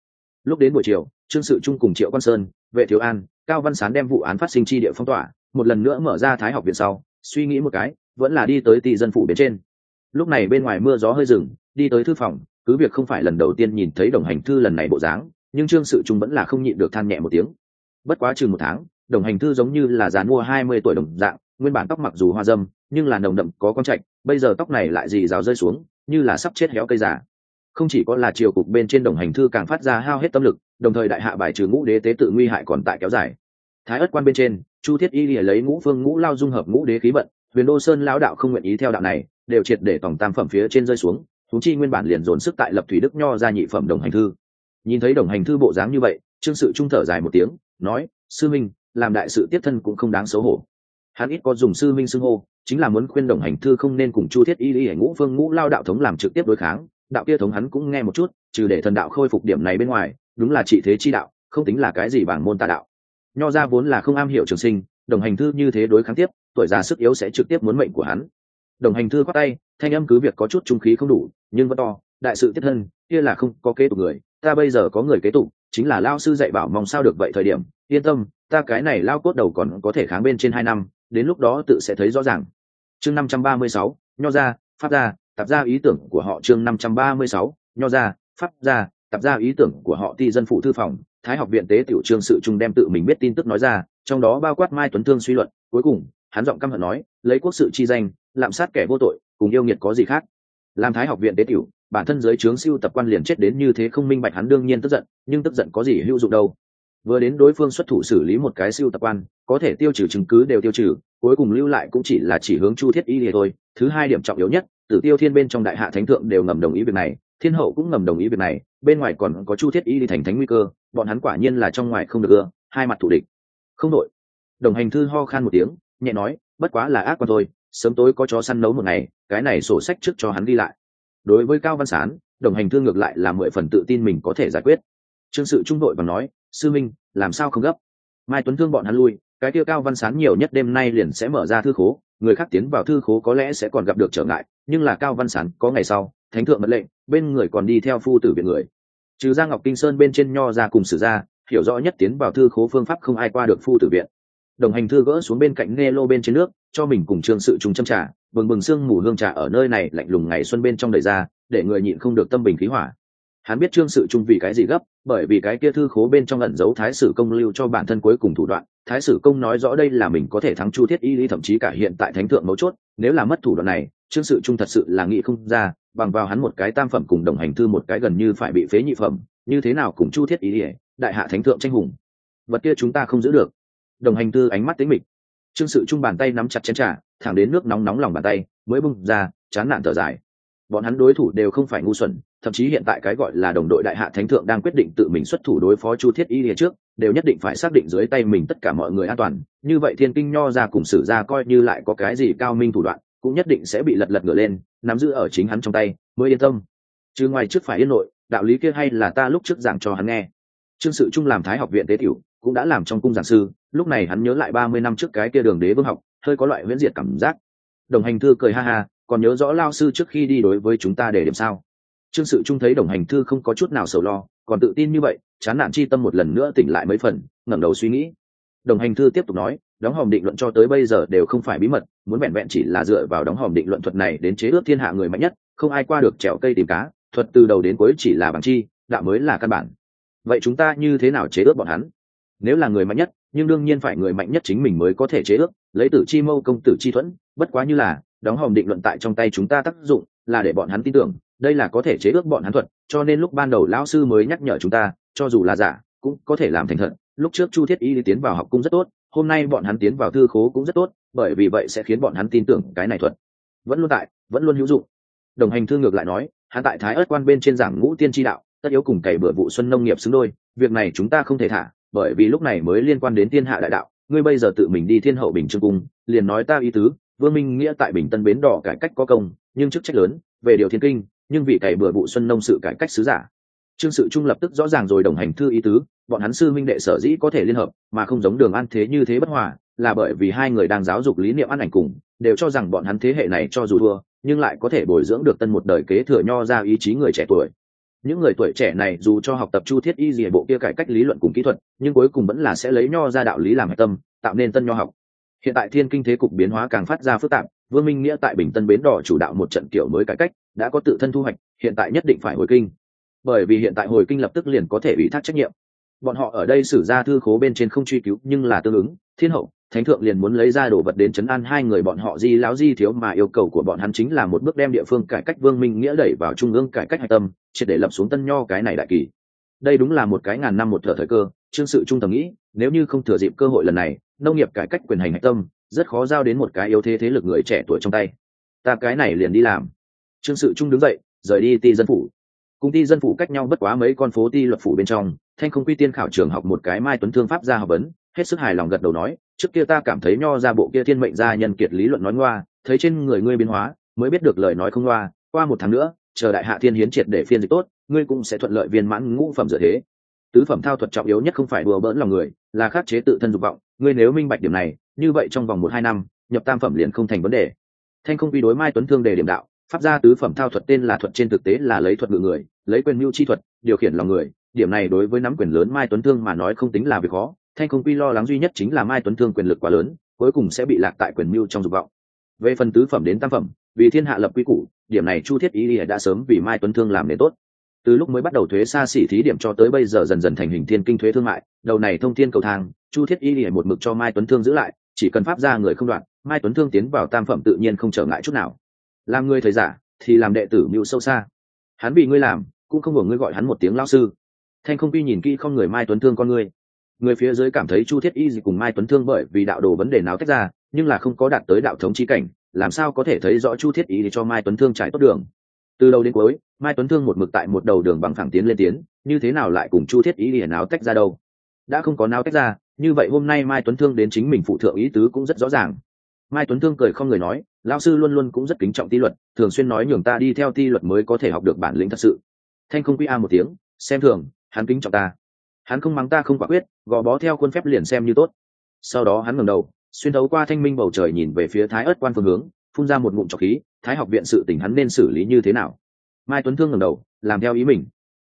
Lúc đến buổi chiều, trương sự trung cùng triệu quan sơn, vệ thiếu an, cao văn sán đem vụ án phát sinh tri địa phong tỏa, một lần nữa mở ra thái học viện sau, suy nghĩ một cái, vẫn là đi tới tỷ dân phủ bên trên lúc này bên ngoài mưa gió hơi rừng đi tới thư phòng, cứ việc không phải lần đầu tiên nhìn thấy đồng hành thư lần này bộ dáng, nhưng trương sự trung vẫn là không nhịn được than nhẹ một tiếng. Bất quá chừng một tháng, đồng hành thư giống như là dàn mua hai mươi tuổi đồng dạng, nguyên bản tóc mặc dù hoa dâm, nhưng là nồng đậm, có con trạch, bây giờ tóc này lại dì rào rơi xuống, như là sắp chết héo cây giả không chỉ có là triều cục bên trên đồng hành thư càng phát ra hao hết tâm lực, đồng thời đại hạ bài trừ ngũ đế tế tự nguy hại còn tại kéo dài. Thái ất quan bên trên, chu thiết y lìa lấy ngũ phương ngũ lao dung hợp ngũ đế khí vận, huyền đô sơn lão đạo không nguyện ý theo đạo này đều triệt để tổng tam phẩm phía trên rơi xuống thú chi nguyên bản liền dồn sức tại lập thủy đức nho ra nhị phẩm đồng hành thư. Nhìn thấy đồng hành thư bộ dáng như vậy, trương sự trung thở dài một tiếng, nói, sư minh, làm đại sự tiếp thân cũng không đáng xấu hổ. Hắn ít có dùng sư minh xưng hô, chính là muốn khuyên đồng hành thư không nên cùng chu thiết y lý hải ngũ phương ngũ lao đạo thống làm trực tiếp đối kháng. Đạo kia thống hắn cũng nghe một chút, trừ để thần đạo khôi phục điểm này bên ngoài, đúng là trị thế chi đạo, không tính là cái gì bảng môn tà đạo. Nho ra vốn là không am hiểu trường sinh, đồng hành thư như thế đối kháng tiếp, tuổi già sức yếu sẽ trực tiếp muốn mệnh của hắn đồng hành thư khoát tay, thanh âm cứ việc có chút trung khí không đủ, nhưng vẫn to, đại sự tiếp thân, kia là không có kế tục người. Ta bây giờ có người kế tục, chính là lao sư dạy bảo mong sao được vậy thời điểm. Yên tâm, ta cái này lao cốt đầu còn có thể kháng bên trên hai năm, đến lúc đó tự sẽ thấy rõ ràng. Chương năm trăm ba mươi sáu, nho ra pháp ra tạp ra ý tưởng của họ. Chương năm trăm ba mươi sáu, nho ra pháp ra tạp ra ý tưởng của họ. Ti dân phụ thư phòng, thái học viện tế tiểu trương sự trung đem tự mình biết tin tức nói ra, trong đó bao quát mai tuấn thương suy luận. Cuối cùng, hắn giọng căm hận nói, lấy quốc sự chi danh lạm sát kẻ vô tội, cùng yêu nghiệt có gì khác? Làm thái học viện tế tiểu, bản thân giới trướng siêu tập quan liền chết đến như thế không minh bạch hắn đương nhiên tức giận, nhưng tức giận có gì hữu dụng đâu? Vừa đến đối phương xuất thủ xử lý một cái siêu tập quan, có thể tiêu trừ chứng cứ đều tiêu trừ, cuối cùng lưu lại cũng chỉ là chỉ hướng chu thiết y lìa thôi. Thứ hai điểm trọng yếu nhất, tử tiêu thiên bên trong đại hạ thánh thượng đều ngầm đồng ý việc này, thiên hậu cũng ngầm đồng ý việc này, bên ngoài còn có chu thiết y đi thành thánh nguy cơ, bọn hắn quả nhiên là trong ngoài không được ưa, hai mặt thủ địch. Không đội. Đồng hành thư ho khan một tiếng, nhẹ nói, bất quá là ác quan thôi sớm tối có chó săn nấu một ngày, cái này sổ sách trước cho hắn đi lại. Đối với cao văn sán, đồng hành Thương ngược lại là mười phần tự tin mình có thể giải quyết. Trương sự trung đội và nói, sư minh, làm sao không gấp? Mai tuấn thương bọn hắn lui, cái kia cao văn sán nhiều nhất đêm nay liền sẽ mở ra thư khố, người khác tiến vào thư khố có lẽ sẽ còn gặp được trở ngại, nhưng là cao văn sán có ngày sau, thánh thượng mật lệnh, bên người còn đi theo phu tử viện người. Trừ ra ngọc kinh sơn bên trên nho ra cùng sử ra, hiểu rõ nhất tiến vào thư khố phương pháp không ai qua được phu tử viện đồng hành thư gỡ xuống bên cạnh nghe lô bên trên nước, cho mình cùng trương sự trùng châm trà, bừng bừng sương mù hương trà ở nơi này lạnh lùng ngày xuân bên trong đời ra, để người nhịn không được tâm bình khí hỏa. Hắn biết trương sự trung vì cái gì gấp, bởi vì cái kia thư khố bên trong ẩn giấu thái sử công lưu cho bản thân cuối cùng thủ đoạn. Thái sử công nói rõ đây là mình có thể thắng chu thiết y lý, thậm chí cả hiện tại thánh thượng mấu chốt, nếu là mất thủ đoạn này, trương sự trung thật sự là nghĩ không ra, bằng vào hắn một cái tam phẩm cùng đồng hành thư một cái gần như phải bị phế nhị phẩm, như thế nào cùng chu thiết ý lý, đại hạ thánh thượng tranh hùng. Vật kia chúng ta không giữ được đồng hành tư ánh mắt tính mịch. Trương sự trung bàn tay nắm chặt chén trà, thẳng đến nước nóng nóng lòng bàn tay, mới bung ra, chán nản thở dài. Bọn hắn đối thủ đều không phải ngu xuẩn, thậm chí hiện tại cái gọi là đồng đội đại hạ thánh thượng đang quyết định tự mình xuất thủ đối phó chu thiết y lìa trước, đều nhất định phải xác định dưới tay mình tất cả mọi người an toàn. Như vậy thiên kinh nho ra cùng sử ra coi như lại có cái gì cao minh thủ đoạn, cũng nhất định sẽ bị lật lật ngửa lên, nắm giữ ở chính hắn trong tay, mới yên tâm. Chứ ngoài trước phải yên nội, đạo lý kia hay là ta lúc trước giảng cho hắn nghe. Trương sự trung làm thái học viện tế tiểu cũng đã làm trong cung giảng sư, lúc này hắn nhớ lại ba mươi năm trước cái kia đường đế vương học, hơi có loại huyễn diệt cảm giác. Đồng hành thư cười ha ha, còn nhớ rõ lao sư trước khi đi đối với chúng ta để điểm sao? Trương sự trung thấy đồng hành thư không có chút nào sầu lo, còn tự tin như vậy, chán nản chi tâm một lần nữa tỉnh lại mấy phần, ngẩng đầu suy nghĩ. Đồng hành thư tiếp tục nói, đóng hòm định luận cho tới bây giờ đều không phải bí mật, muốn vẹn vẹn chỉ là dựa vào đóng hòm định luận thuật này đến chế ước thiên hạ người mạnh nhất, không ai qua được trèo cây tìm cá, thuật từ đầu đến cuối chỉ là bằng chi, đạo mới là căn bản. Vậy chúng ta như thế nào chế ước bọn hắn? Nếu là người mạnh nhất, nhưng đương nhiên phải người mạnh nhất chính mình mới có thể chế ước. Lấy tử chi mâu công tử chi thuẫn, bất quá như là, đóng hòm định luận tại trong tay chúng ta tác dụng, là để bọn hắn tin tưởng, đây là có thể chế ước bọn hắn thuật, cho nên lúc ban đầu lão sư mới nhắc nhở chúng ta, cho dù là giả, cũng có thể làm thành thật. Lúc trước chu thiết y đi tiến vào học cung rất tốt, hôm nay bọn hắn tiến vào thư khố cũng rất tốt, bởi vì vậy sẽ khiến bọn hắn tin tưởng cái này thuật. Vẫn luôn tại, vẫn luôn hữu dụng. Đồng hành thư ngược lại nói, hắn tại thái ớt quan bên trên giảng ngũ tiên tri đạo, tất yếu cùng cày bừa vụ xuân nông nghiệp xứng đôi, việc này chúng ta không thể thả bởi vì lúc này mới liên quan đến thiên hạ đại đạo, ngươi bây giờ tự mình đi thiên hậu bình trương cung, liền nói ta ý tứ, vương minh nghĩa tại bình tân bến đỏ cải cách có công, nhưng chức trách lớn, về điều thiên kinh, nhưng vì cày bừa vụ xuân nông sự cải cách sứ giả. Trương sự trung lập tức rõ ràng rồi đồng hành thư ý tứ, bọn hắn sư minh đệ sở dĩ có thể liên hợp, mà không giống đường an thế như thế bất hòa, là bởi vì hai người đang giáo dục lý niệm ăn ảnh cùng, đều cho rằng bọn hắn thế hệ này cho dù thua, nhưng lại có thể bồi dưỡng được tân một đời kế thừa nho ra ý chí người trẻ tuổi những người tuổi trẻ này dù cho học tập chu thiết y gì bộ kia cải cách lý luận cùng kỹ thuật, nhưng cuối cùng vẫn là sẽ lấy nho ra đạo lý làm hạch tâm, tạo nên tân nho học. Hiện tại thiên kinh thế cục biến hóa càng phát ra phức tạp, vương minh nghĩa tại bình tân bến đỏ chủ đạo một trận kiểu mới cải cách, đã có tự thân thu hoạch, hiện tại nhất định phải hồi kinh. Bởi vì hiện tại hồi kinh lập tức liền có thể ủy thác trách nhiệm. Bọn họ ở đây xử ra thư khố bên trên không truy cứu, nhưng là tương ứng thiên hậu, thánh thượng liền muốn lấy ra đồ vật đến chấn an hai người bọn họ di láo di thiếu mà yêu cầu của bọn hắn chính là một bước đem địa phương cải cách vương minh nghĩa đẩy vào trung ương cải cách hạch tâm, triệt để lập xuống tân nho cái này đại kỳ. Đây đúng là một cái ngàn năm một thở thời cơ trương sự trung tâm nghĩ, nếu như không thừa dịp cơ hội lần này, nông nghiệp cải cách quyền hành hạch tâm, rất khó giao đến một cái yếu thế thế lực người trẻ tuổi trong tay. Ta cái này liền đi làm. Trương sự trung đứng dậy, rời đi ti dân phủ. Cùng ti dân phủ cách nhau bất quá mấy con phố ti luật phủ bên trong, thanh không quy tiên khảo trường học một cái mai tuấn thương pháp ra học vấn hết sức hài lòng gật đầu nói, trước kia ta cảm thấy nho ra bộ kia thiên mệnh gia nhân kiệt lý luận nói ngoa, thấy trên người ngươi biến hóa, mới biết được lời nói không ngoa, qua một tháng nữa, chờ đại hạ thiên hiến triệt để phiên dịch tốt, ngươi cũng sẽ thuận lợi viên mãn ngũ phẩm dựa thế. Tứ phẩm thao thuật trọng yếu nhất không phải đùa bỡn lòng người, là khắc chế tự thân dục vọng, ngươi nếu minh bạch điểm này, như vậy trong vòng một hai năm, nhập tam phẩm liền không thành vấn đề. Thanh không quy đối mai tuấn thương đề điểm đạo pháp gia tứ phẩm thao thuật tên là thuật trên thực tế là lấy thuật ngự người, lấy quyền mưu chi thuật, điều khiển lòng người, điểm này đối với nắm quyền lớn mai tuấn thương mà nói không tính là việc khó thanh không quy lo lắng duy nhất chính là mai tuấn thương quyền lực quá lớn, cuối cùng sẽ bị lạc tại quyền mưu trong dục vọng. Về phần tứ phẩm đến tam phẩm, vì thiên hạ lập quy củ, điểm này chu thiết ý đã sớm vì mai tuấn thương làm nên tốt. Từ lúc mới bắt đầu thuế xa xỉ thí điểm cho tới bây giờ dần dần thành hình thiên kinh thuế thương mại, đầu này thông thiên cầu thang, chu thiết y một mực cho mai tuấn thương giữ lại, chỉ cần pháp ra người không đoạn, mai tuấn thương tiến vào tam phẩm tự nhiên không trở ngại chút nào. Làm người thời giả, thì làm đệ tử mưu sâu xa. Hắn bị ngươi làm, cũng không hưởng ngươi gọi hắn một tiếng lao sư. Thanh không quy nhìn kỹ không người mai tuấn thương con ngươi người phía dưới cảm thấy chu thiết y gì cùng mai tuấn thương bởi vì đạo đồ vấn đề nào tách ra, nhưng là không có đạt tới đạo thống chi cảnh, làm sao có thể thấy rõ chu thiết y cho mai tuấn thương trải tốt đường? Từ đầu đến cuối, mai tuấn thương một mực tại một đầu đường bằng thẳng tiến lên tiến, như thế nào lại cùng chu thiết y liền áo tách ra đâu? Đã không có nào tách ra, như vậy hôm nay mai tuấn thương đến chính mình phụ thượng ý tứ cũng rất rõ ràng. Mai tuấn thương cười không người nói lao sư luôn luôn cũng rất kính trọng ti luật, thường xuyên nói nhường ta đi theo ti luật mới có thể học được bản lĩnh thật sự. Thanh không quy a một tiếng, xem thường, hắn kính trọng ta hắn không mắng ta không quả quyết, gò bó theo khuôn phép liền xem như tốt. Sau đó hắn ngẩng đầu, xuyên thấu qua thanh minh bầu trời nhìn về phía thái ớt quan phương hướng, phun ra một ngụm trọc khí, thái học viện sự tình hắn nên xử lý như thế nào? Mai tuấn thương ngẩng đầu, làm theo ý mình.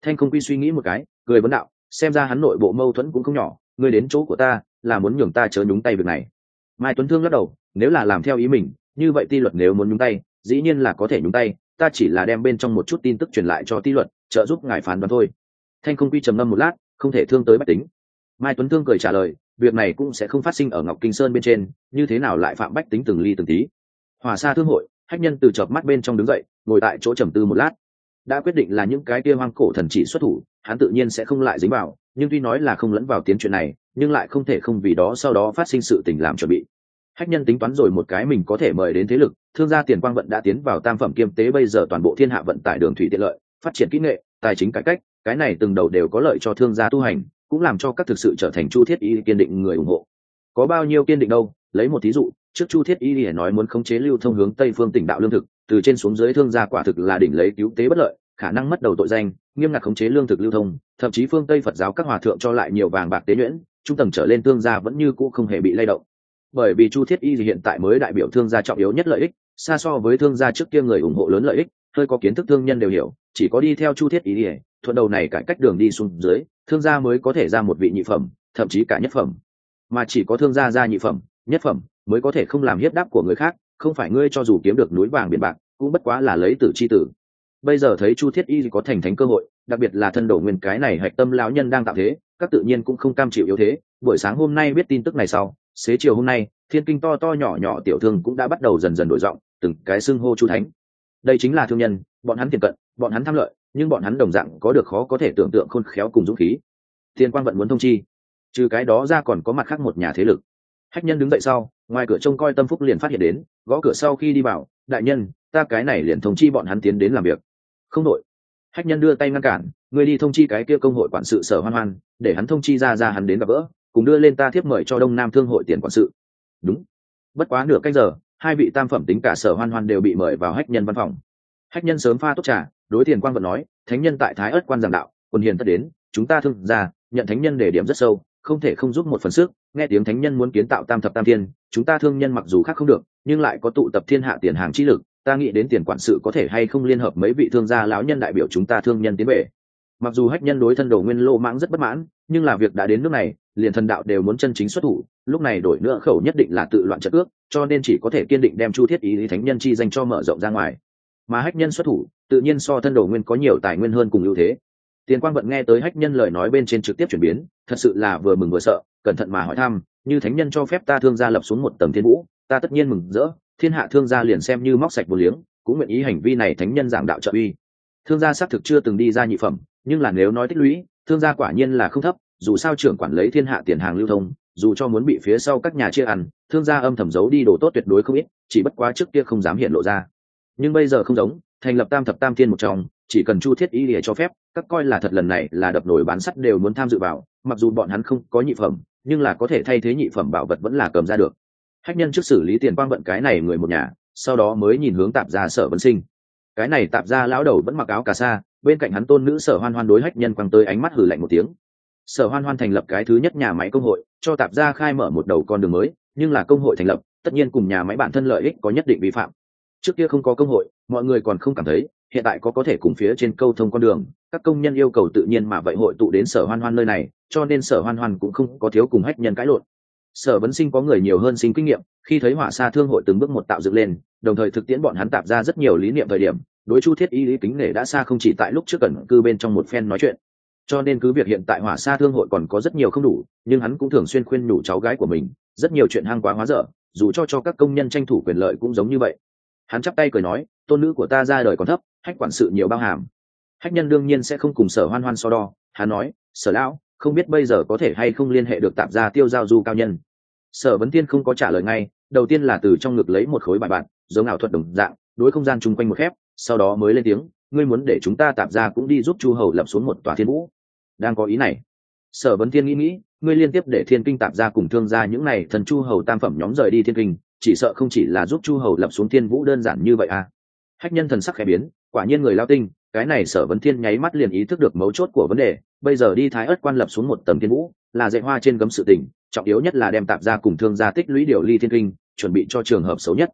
Thanh không quy suy nghĩ một cái, cười vấn đạo, xem ra hắn nội bộ mâu thuẫn cũng không nhỏ, ngươi đến chỗ của ta, là muốn nhường ta chớ nhúng tay việc này. Mai tuấn thương lắc đầu, nếu là làm theo ý mình, như vậy ti luật nếu muốn nhúng tay, dĩ nhiên là có thể nhúng tay, ta chỉ là đem bên trong một chút tin tức truyền lại cho ti luật, trợ giúp ngài phán đoán thôi. Thanh không quy trầm ngâm một lát không thể thương tới bách tính. Mai tuấn thương cười trả lời, việc này cũng sẽ không phát sinh ở ngọc kinh sơn bên trên, như thế nào lại phạm bách tính từng ly từng tí. Hòa xa thương hội, hách nhân từ chợp mắt bên trong đứng dậy, ngồi tại chỗ trầm tư một lát. Đã quyết định là những cái kia hoang cổ thần chỉ xuất thủ, hắn tự nhiên sẽ không lại dính vào, nhưng tuy nói là không lẫn vào tiến chuyện này, nhưng lại không thể không vì đó sau đó phát sinh sự tình làm chuẩn bị. Hách nhân tính toán rồi một cái mình có thể mời đến thế lực, thương gia tiền quang vận đã tiến vào tam phẩm kiêm tế bây giờ toàn bộ thiên hạ vận tải đường thủy tiện lợi, phát triển kỹ nghệ, tài chính cải cách cái này từng đầu đều có lợi cho thương gia tu hành, cũng làm cho các thực sự trở thành chu thiết y kiên định người ủng hộ. Có bao nhiêu kiên định đâu, lấy một thí dụ, trước chu thiết y nói muốn khống chế lưu thông hướng tây phương tỉnh đạo lương thực, từ trên xuống dưới thương gia quả thực là đỉnh lấy cứu tế bất lợi, khả năng mất đầu tội danh, nghiêm ngặt khống chế lương thực lưu thông, thậm chí phương tây phật giáo các hòa thượng cho lại nhiều vàng bạc tế nhuyễn, trung tầng trở lên thương gia vẫn như cũ không hề bị lay động. Bởi vì chu thiết y hiện tại mới đại biểu thương gia trọng yếu nhất lợi ích, xa so với thương gia trước kia người ủng hộ lớn lợi ích, hơi có kiến thức thương nhân đều hiểu, chỉ có đi theo chu thiết y thuận đầu này cải cách đường đi xuống dưới, thương gia mới có thể ra một vị nhị phẩm, thậm chí cả nhất phẩm. Mà chỉ có thương gia ra nhị phẩm, nhất phẩm mới có thể không làm hiếp đáp của người khác, không phải ngươi cho dù kiếm được núi vàng biển bạc, cũng bất quá là lấy tử chi tử. Bây giờ thấy chu thiết y có thành thánh cơ hội, đặc biệt là thân đổ nguyên cái này hạch tâm lão nhân đang tạo thế, các tự nhiên cũng không cam chịu yếu thế. Buổi sáng hôm nay biết tin tức này sau, xế chiều hôm nay, thiên kinh to to nhỏ nhỏ tiểu thương cũng đã bắt đầu dần dần đổi giọng, từng cái xưng hô chu thánh. Đây chính là thương nhân, bọn hắn tiền cận, bọn hắn tham lợi nhưng bọn hắn đồng dạng có được khó có thể tưởng tượng khôn khéo cùng dũng khí. Thiên quang vận muốn thông chi. Trừ cái đó ra còn có mặt khác một nhà thế lực. Hách nhân đứng dậy sau, ngoài cửa trông coi tâm phúc liền phát hiện đến, gõ cửa sau khi đi vào, đại nhân, ta cái này liền thông chi bọn hắn tiến đến làm việc. Không đội. Hách nhân đưa tay ngăn cản người đi thông chi cái kia công hội quản sự sở hoan hoan, để hắn thông chi ra ra hắn đến gặp gỡ, cùng đưa lên ta thiếp mời cho đông nam thương hội tiền quản sự. Đúng. Bất quá nửa cách giờ, hai vị tam phẩm tính cả sở hoan hoan đều bị mời vào hách nhân văn phòng hách nhân sớm pha tốt trà, đối tiền quan vận nói, thánh nhân tại thái ất quan giảng đạo, quần hiền tất đến, chúng ta thương ra nhận thánh nhân để điểm rất sâu, không thể không giúp một phần sức, nghe tiếng thánh nhân muốn kiến tạo tam thập tam thiên, chúng ta thương nhân mặc dù khác không được, nhưng lại có tụ tập thiên hạ tiền hàng chi lực, ta nghĩ đến tiền quản sự có thể hay không liên hợp mấy vị thương gia lão nhân đại biểu chúng ta thương nhân tiến về. Mặc dù hách nhân đối thân đồ nguyên lô mãng rất bất mãn, nhưng là việc đã đến nước này, liền thần đạo đều muốn chân chính xuất thủ, lúc này đổi nữa khẩu nhất định là tự loạn chất ước, cho nên chỉ có thể kiên định đem chu thiết ý lý thánh nhân chi danh cho mở rộng ra ngoài mà hách nhân xuất thủ, tự nhiên so thân đồ nguyên có nhiều tài nguyên hơn cùng ưu thế. Tiền quang vận nghe tới hách nhân lời nói bên trên trực tiếp chuyển biến, thật sự là vừa mừng vừa sợ, cẩn thận mà hỏi thăm, như thánh nhân cho phép ta thương gia lập xuống một tầng thiên vũ, ta tất nhiên mừng rỡ, thiên hạ thương gia liền xem như móc sạch một liếng, cũng nguyện ý hành vi này thánh nhân giảng đạo trợ uy. Thương gia xác thực chưa từng đi ra nhị phẩm, nhưng là nếu nói tích lũy, thương gia quả nhiên là không thấp, dù sao trưởng quản lấy thiên hạ tiền hàng lưu thông, dù cho muốn bị phía sau các nhà chia ăn, thương gia âm thầm giấu đi đồ tốt tuyệt đối không ít, chỉ bất quá trước kia không dám hiện lộ ra nhưng bây giờ không giống, thành lập tam thập tam thiên một trong, chỉ cần chu thiết ý lìa cho phép, các coi là thật lần này là đập nổi bán sắt đều muốn tham dự vào, mặc dù bọn hắn không có nhị phẩm, nhưng là có thể thay thế nhị phẩm bảo vật vẫn là cầm ra được. Hách nhân trước xử lý tiền quang vận cái này người một nhà, sau đó mới nhìn hướng tạp gia sở vân sinh. Cái này tạp gia lão đầu vẫn mặc áo cà sa, bên cạnh hắn tôn nữ sở hoan hoan đối hách nhân quăng tới ánh mắt hử lạnh một tiếng. Sở hoan hoan thành lập cái thứ nhất nhà máy công hội, cho tạp gia khai mở một đầu con đường mới, nhưng là công hội thành lập, tất nhiên cùng nhà máy bản thân lợi ích có nhất định vi phạm trước kia không có công hội, mọi người còn không cảm thấy, hiện tại có có thể cùng phía trên câu thông con đường, các công nhân yêu cầu tự nhiên mà vậy hội tụ đến sở hoan hoan nơi này, cho nên sở hoan hoan cũng không có thiếu cùng hách nhân cãi lộn. Sở vấn sinh có người nhiều hơn sinh kinh nghiệm, khi thấy hỏa xa thương hội từng bước một tạo dựng lên, đồng thời thực tiễn bọn hắn tạp ra rất nhiều lý niệm thời điểm, đối chu thiết y lý kính nể đã xa không chỉ tại lúc trước cần cư bên trong một phen nói chuyện. Cho nên cứ việc hiện tại hỏa xa thương hội còn có rất nhiều không đủ, nhưng hắn cũng thường xuyên khuyên nhủ cháu gái của mình, rất nhiều chuyện hang quá hóa dở, dù cho cho các công nhân tranh thủ quyền lợi cũng giống như vậy hắn chắp tay cười nói tôn nữ của ta ra đời còn thấp hách quản sự nhiều bao hàm. Hách nhân đương nhiên sẽ không cùng sở hoan hoan so đo. Hắn nói sở lão không biết bây giờ có thể hay không liên hệ được tạm ra tiêu giao du cao nhân? Sở vấn tiên không có trả lời ngay đầu tiên là từ trong ngực lấy một khối bài bản, giống ảo thuật đồng dạng đối không gian chung quanh một khép sau đó mới lên tiếng ngươi muốn để chúng ta tạm ra cũng đi giúp chu hầu lập xuống một tòa thiên vũ. Đang có ý này sở vấn tiên nghĩ nghĩ ngươi liên tiếp để thiên kinh tạm ra cùng thương gia những này thần chu hầu tam phẩm nhóm rời đi thiên kinh chỉ sợ không chỉ là giúp chu hầu lập xuống thiên vũ đơn giản như vậy à. Hách nhân thần sắc khẽ biến, quả nhiên người lao tinh, cái này sở vấn thiên nháy mắt liền ý thức được mấu chốt của vấn đề, bây giờ đi thái ớt quan lập xuống một tầng thiên vũ, là dạy hoa trên gấm sự tình, trọng yếu nhất là đem tạp ra cùng thương gia tích lũy điều ly thiên kinh, chuẩn bị cho trường hợp xấu nhất.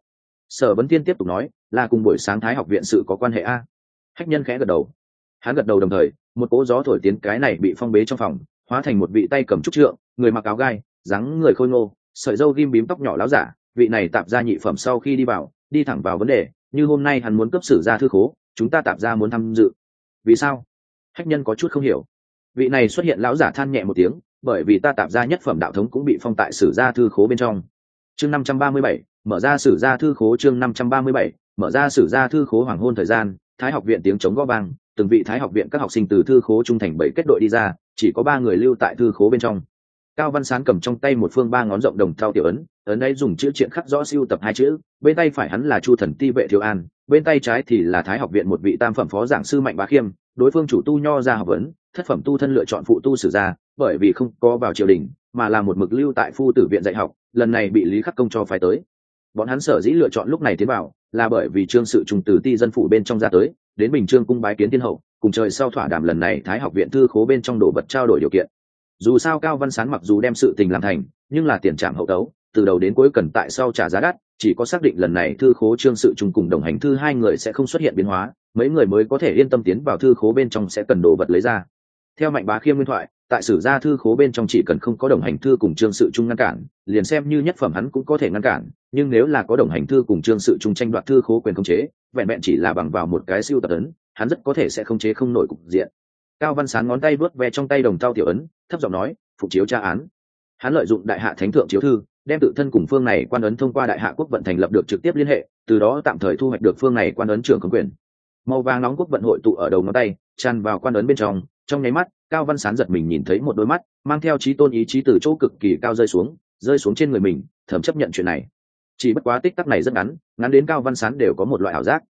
Sở vấn thiên tiếp tục nói, là cùng buổi sáng thái học viện sự có quan hệ a. Hách nhân khẽ gật đầu. Hắn gật đầu đồng thời, một cỗ gió thổi tiến cái này bị phong bế trong phòng, hóa thành một vị tay cầm trúc trượng, người mặc áo gai, dáng người khôi ngô, sợi dâu ghim bím tóc nhỏ láo giả vị này tạp ra nhị phẩm sau khi đi vào, đi thẳng vào vấn đề, như hôm nay hắn muốn cấp sử ra thư khố, chúng ta tạp ra muốn tham dự. Vì sao? Hách nhân có chút không hiểu. Vị này xuất hiện lão giả than nhẹ một tiếng, bởi vì ta tạp ra nhất phẩm đạo thống cũng bị phong tại sử gia thư khố bên trong. Chương năm trăm ba mươi bảy, mở ra sử gia thư khố chương năm trăm ba mươi bảy, mở ra sử gia thư khố hoàng hôn thời gian, thái học viện tiếng chống gõ vang, từng vị thái học viện các học sinh từ thư khố trung thành bảy kết đội đi ra, chỉ có ba người lưu tại thư khố bên trong cao văn sán cầm trong tay một phương ba ngón rộng đồng thao tiểu ấn ấn ấy dùng chữ triện khắc rõ siêu tập hai chữ, bên tay phải hắn là chu thần ti vệ thiếu an, bên tay trái thì là thái học viện một vị tam phẩm phó giảng sư mạnh bá khiêm, đối phương chủ tu nho ra học vấn, thất phẩm tu thân lựa chọn phụ tu sử gia bởi vì không có vào triều đình, mà là một mực lưu tại phu tử viện dạy học, lần này bị lý khắc công cho phái tới. Bọn hắn sở dĩ lựa chọn lúc này tiến vào, là bởi vì trương sự trùng từ ti dân phủ bên trong ra tới, đến bình trương cung bái kiến thiên hậu, cùng trời sau thỏa đàm lần này thái học viện thư khố bên trong đồ vật trao đổi điều kiện dù sao cao văn sán mặc dù đem sự tình làm thành, nhưng là tiền trạm hậu tấu, từ đầu đến cuối cần tại sau trả giá đắt, chỉ có xác định lần này thư khố trương sự trùng cùng đồng hành thư hai người sẽ không xuất hiện biến hóa, mấy người mới có thể yên tâm tiến vào thư khố bên trong sẽ cần đồ vật lấy ra. Theo mạnh bá khiêm nguyên thoại, tại sử gia thư khố bên trong chỉ cần không có đồng hành thư cùng trương sự trung ngăn cản, liền xem như nhất phẩm hắn cũng có thể ngăn cản, nhưng nếu là có đồng hành thư cùng trương sự trung tranh đoạt thư khố quyền khống chế, vẹn vẹn chỉ là bằng vào một cái siêu tập ấn, hắn rất có thể sẽ không chế không nổi cục diện cao văn sán ngón tay vớt ve trong tay đồng thao tiểu ấn, thấp giọng nói, phụ chiếu tra án. Hắn lợi dụng đại hạ thánh thượng chiếu thư, đem tự thân cùng phương này quan ấn thông qua đại hạ quốc vận thành lập được trực tiếp liên hệ, từ đó tạm thời thu hoạch được phương này quan ấn trưởng công quyền. Màu vàng nóng quốc vận hội tụ ở đầu ngón tay, tràn vào quan ấn bên trong. Trong nháy mắt, cao văn sán giật mình nhìn thấy một đôi mắt, mang theo trí tôn ý chí từ chỗ cực kỳ cao rơi xuống rơi xuống trên người mình thẩm chấp nhận chuyện này. Chỉ bất quá tích tắc này rất ngắn ngắn đến cao văn sán đều có một loại ảo giác.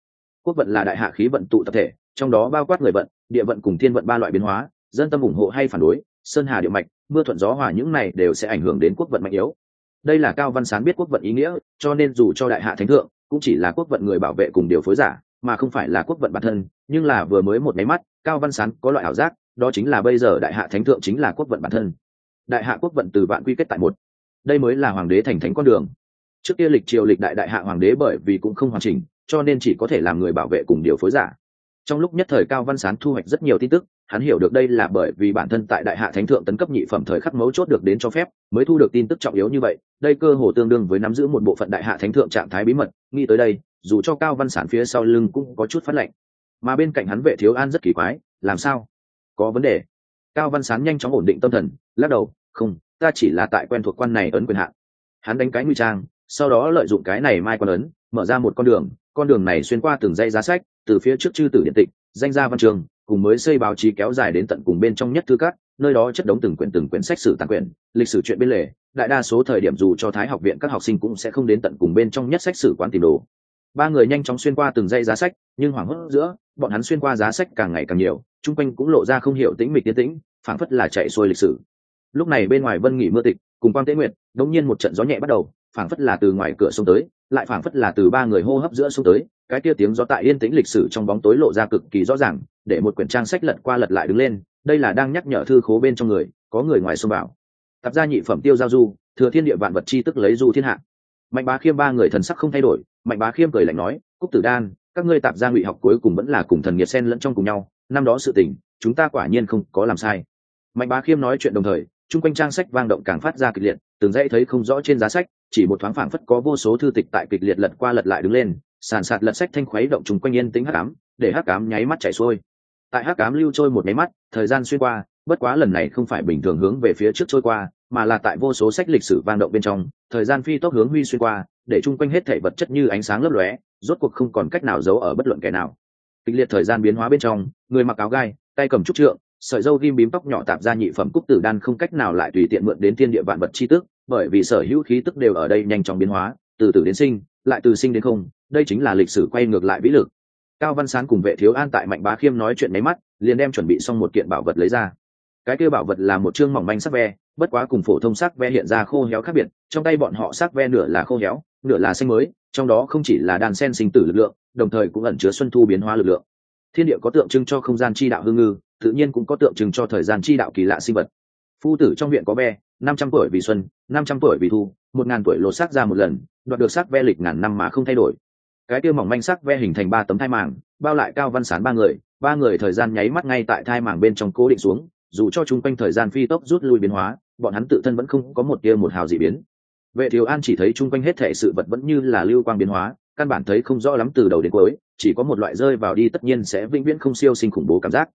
Quốc vận là đại hạ khí vận tụ tập thể trong đó bao quát người vận, địa vận cùng thiên vận ba loại biến hóa, dân tâm ủng hộ hay phản đối, sơn hà địa mạch, mưa thuận gió hòa những này đều sẽ ảnh hưởng đến quốc vận mạnh yếu. Đây là cao văn sán biết quốc vận ý nghĩa, cho nên dù cho đại hạ thánh thượng, cũng chỉ là quốc vận người bảo vệ cùng điều phối giả, mà không phải là quốc vận bản thân. Nhưng là vừa mới một máy mắt, cao văn sán có loại ảo giác, đó chính là bây giờ đại hạ thánh thượng chính là quốc vận bản thân. Đại hạ quốc vận từ vạn quy kết tại một. Đây mới là hoàng đế thành thánh con đường. Trước kia lịch triều lịch đại đại hạ hoàng đế bởi vì cũng không hoàn chỉnh, cho nên chỉ có thể làm người bảo vệ cùng điều phối giả trong lúc nhất thời cao văn sán thu hoạch rất nhiều tin tức, hắn hiểu được đây là bởi vì bản thân tại đại hạ thánh thượng tấn cấp nhị phẩm thời khắc mấu chốt được đến cho phép, mới thu được tin tức trọng yếu như vậy, đây cơ hồ tương đương với nắm giữ một bộ phận đại hạ thánh thượng trạng thái bí mật, nghĩ tới đây, dù cho cao văn sản phía sau lưng cũng có chút phát lệnh. Mà bên cạnh hắn vệ thiếu an rất kỳ quái, làm sao? Có vấn đề. Cao văn sán nhanh chóng ổn định tâm thần, lắc đầu, không, ta chỉ là tại quen thuộc quan này ấn quyền hạn. Hắn đánh cái nguy trang, sau đó lợi dụng cái này mai quan ấn, mở ra một con đường con đường này xuyên qua từng dây giá sách, từ phía trước chư tử điện tịch, danh gia văn trường, cùng mới xây báo chí kéo dài đến tận cùng bên trong nhất thư các, nơi đó chất đống từng quyển từng quyển sách sử tàn quyển, lịch sử chuyện bên lề, đại đa số thời điểm dù cho thái học viện các học sinh cũng sẽ không đến tận cùng bên trong nhất sách sử quán tìm đồ. Ba người nhanh chóng xuyên qua từng dây giá sách, nhưng hoảng hốt giữa, bọn hắn xuyên qua giá sách càng ngày càng nhiều, chung quanh cũng lộ ra không hiểu tĩnh mịch tiến tĩnh, phảng phất là chạy xuôi lịch sử. Lúc này bên ngoài vân nghỉ mưa tịch, cùng quang tế nguyệt đống nhiên một trận gió nhẹ bắt đầu phảng phất là từ ngoài cửa sông tới, lại phảng phất là từ ba người hô hấp giữa sông tới, cái kia tiếng gió tại yên tĩnh lịch sử trong bóng tối lộ ra cực kỳ rõ ràng, để một quyển trang sách lật qua lật lại đứng lên, đây là đang nhắc nhở thư khố bên trong người, có người ngoài xông vào. Tập gia nhị phẩm tiêu giao du, thừa thiên địa vạn vật chi tức lấy du thiên hạ. Mạnh bá khiêm ba người thần sắc không thay đổi, mạnh bá khiêm cười lạnh nói, cúc tử đan, các ngươi tạp gia ngụy học cuối cùng vẫn là cùng thần nghiệt sen lẫn trong cùng nhau, năm đó sự tình, chúng ta quả nhiên không có làm sai. Mạnh bá khiêm nói chuyện đồng thời, chung quanh trang sách vang động càng phát ra kịch liệt, từng dãy thấy không rõ trên giá sách chỉ một thoáng phảng phất có vô số thư tịch tại kịch liệt lật qua lật lại đứng lên, sàn sạt lật sách thanh khuấy động chung quanh yên tính hắc ám, để hắc ám nháy mắt chảy xuôi. Tại hắc ám lưu trôi một nháy mắt, thời gian xuyên qua, bất quá lần này không phải bình thường hướng về phía trước trôi qua, mà là tại vô số sách lịch sử vang động bên trong, thời gian phi tốc hướng huy xuyên qua, để chung quanh hết thể vật chất như ánh sáng lấp lóe, rốt cuộc không còn cách nào giấu ở bất luận kẻ nào. Kịch liệt thời gian biến hóa bên trong, người mặc áo gai, tay cầm trúc trượng, sợi dâu ghim bím tóc nhỏ tạp ra nhị phẩm cúc tử đan không cách nào lại tùy tiện mượn đến thiên địa vạn vật chi tức bởi vì sở hữu khí tức đều ở đây nhanh chóng biến hóa, từ từ đến sinh, lại từ sinh đến không, đây chính là lịch sử quay ngược lại vĩ lực. Cao văn sán cùng vệ thiếu an tại mạnh bá khiêm nói chuyện máy mắt, liền đem chuẩn bị xong một kiện bảo vật lấy ra. Cái kêu bảo vật là một chương mỏng manh sắc ve, bất quá cùng phổ thông sắc ve hiện ra khô héo khác biệt, trong tay bọn họ sắc ve nửa là khô héo, nửa là xanh mới, trong đó không chỉ là đàn sen sinh tử lực lượng, đồng thời cũng ẩn chứa xuân thu biến hóa lực lượng. Thiên địa có tượng trưng cho không gian chi đạo hương ngư, tự nhiên cũng có tượng trưng cho thời gian chi đạo kỳ lạ sinh vật. Phu tử trong viện có ve năm trăm tuổi vì xuân, năm trăm tuổi vì thu, một ngàn tuổi lột xác ra một lần, đoạt được xác ve lịch ngàn năm mà không thay đổi. Cái tiêu mỏng manh sắc ve hình thành ba tấm thai màng, bao lại cao văn sán ba người ba người thời gian nháy mắt ngay tại thai màng bên trong cố định xuống, dù cho chung quanh thời gian phi tốc rút lui biến hóa, bọn hắn tự thân vẫn không có một tia một hào dị biến. Vệ thiếu an chỉ thấy chung quanh hết thể sự vật vẫn như là lưu quang biến hóa, căn bản thấy không rõ lắm từ đầu đến cuối, chỉ có một loại rơi vào đi tất nhiên sẽ vĩnh viễn không siêu sinh khủng bố cảm giác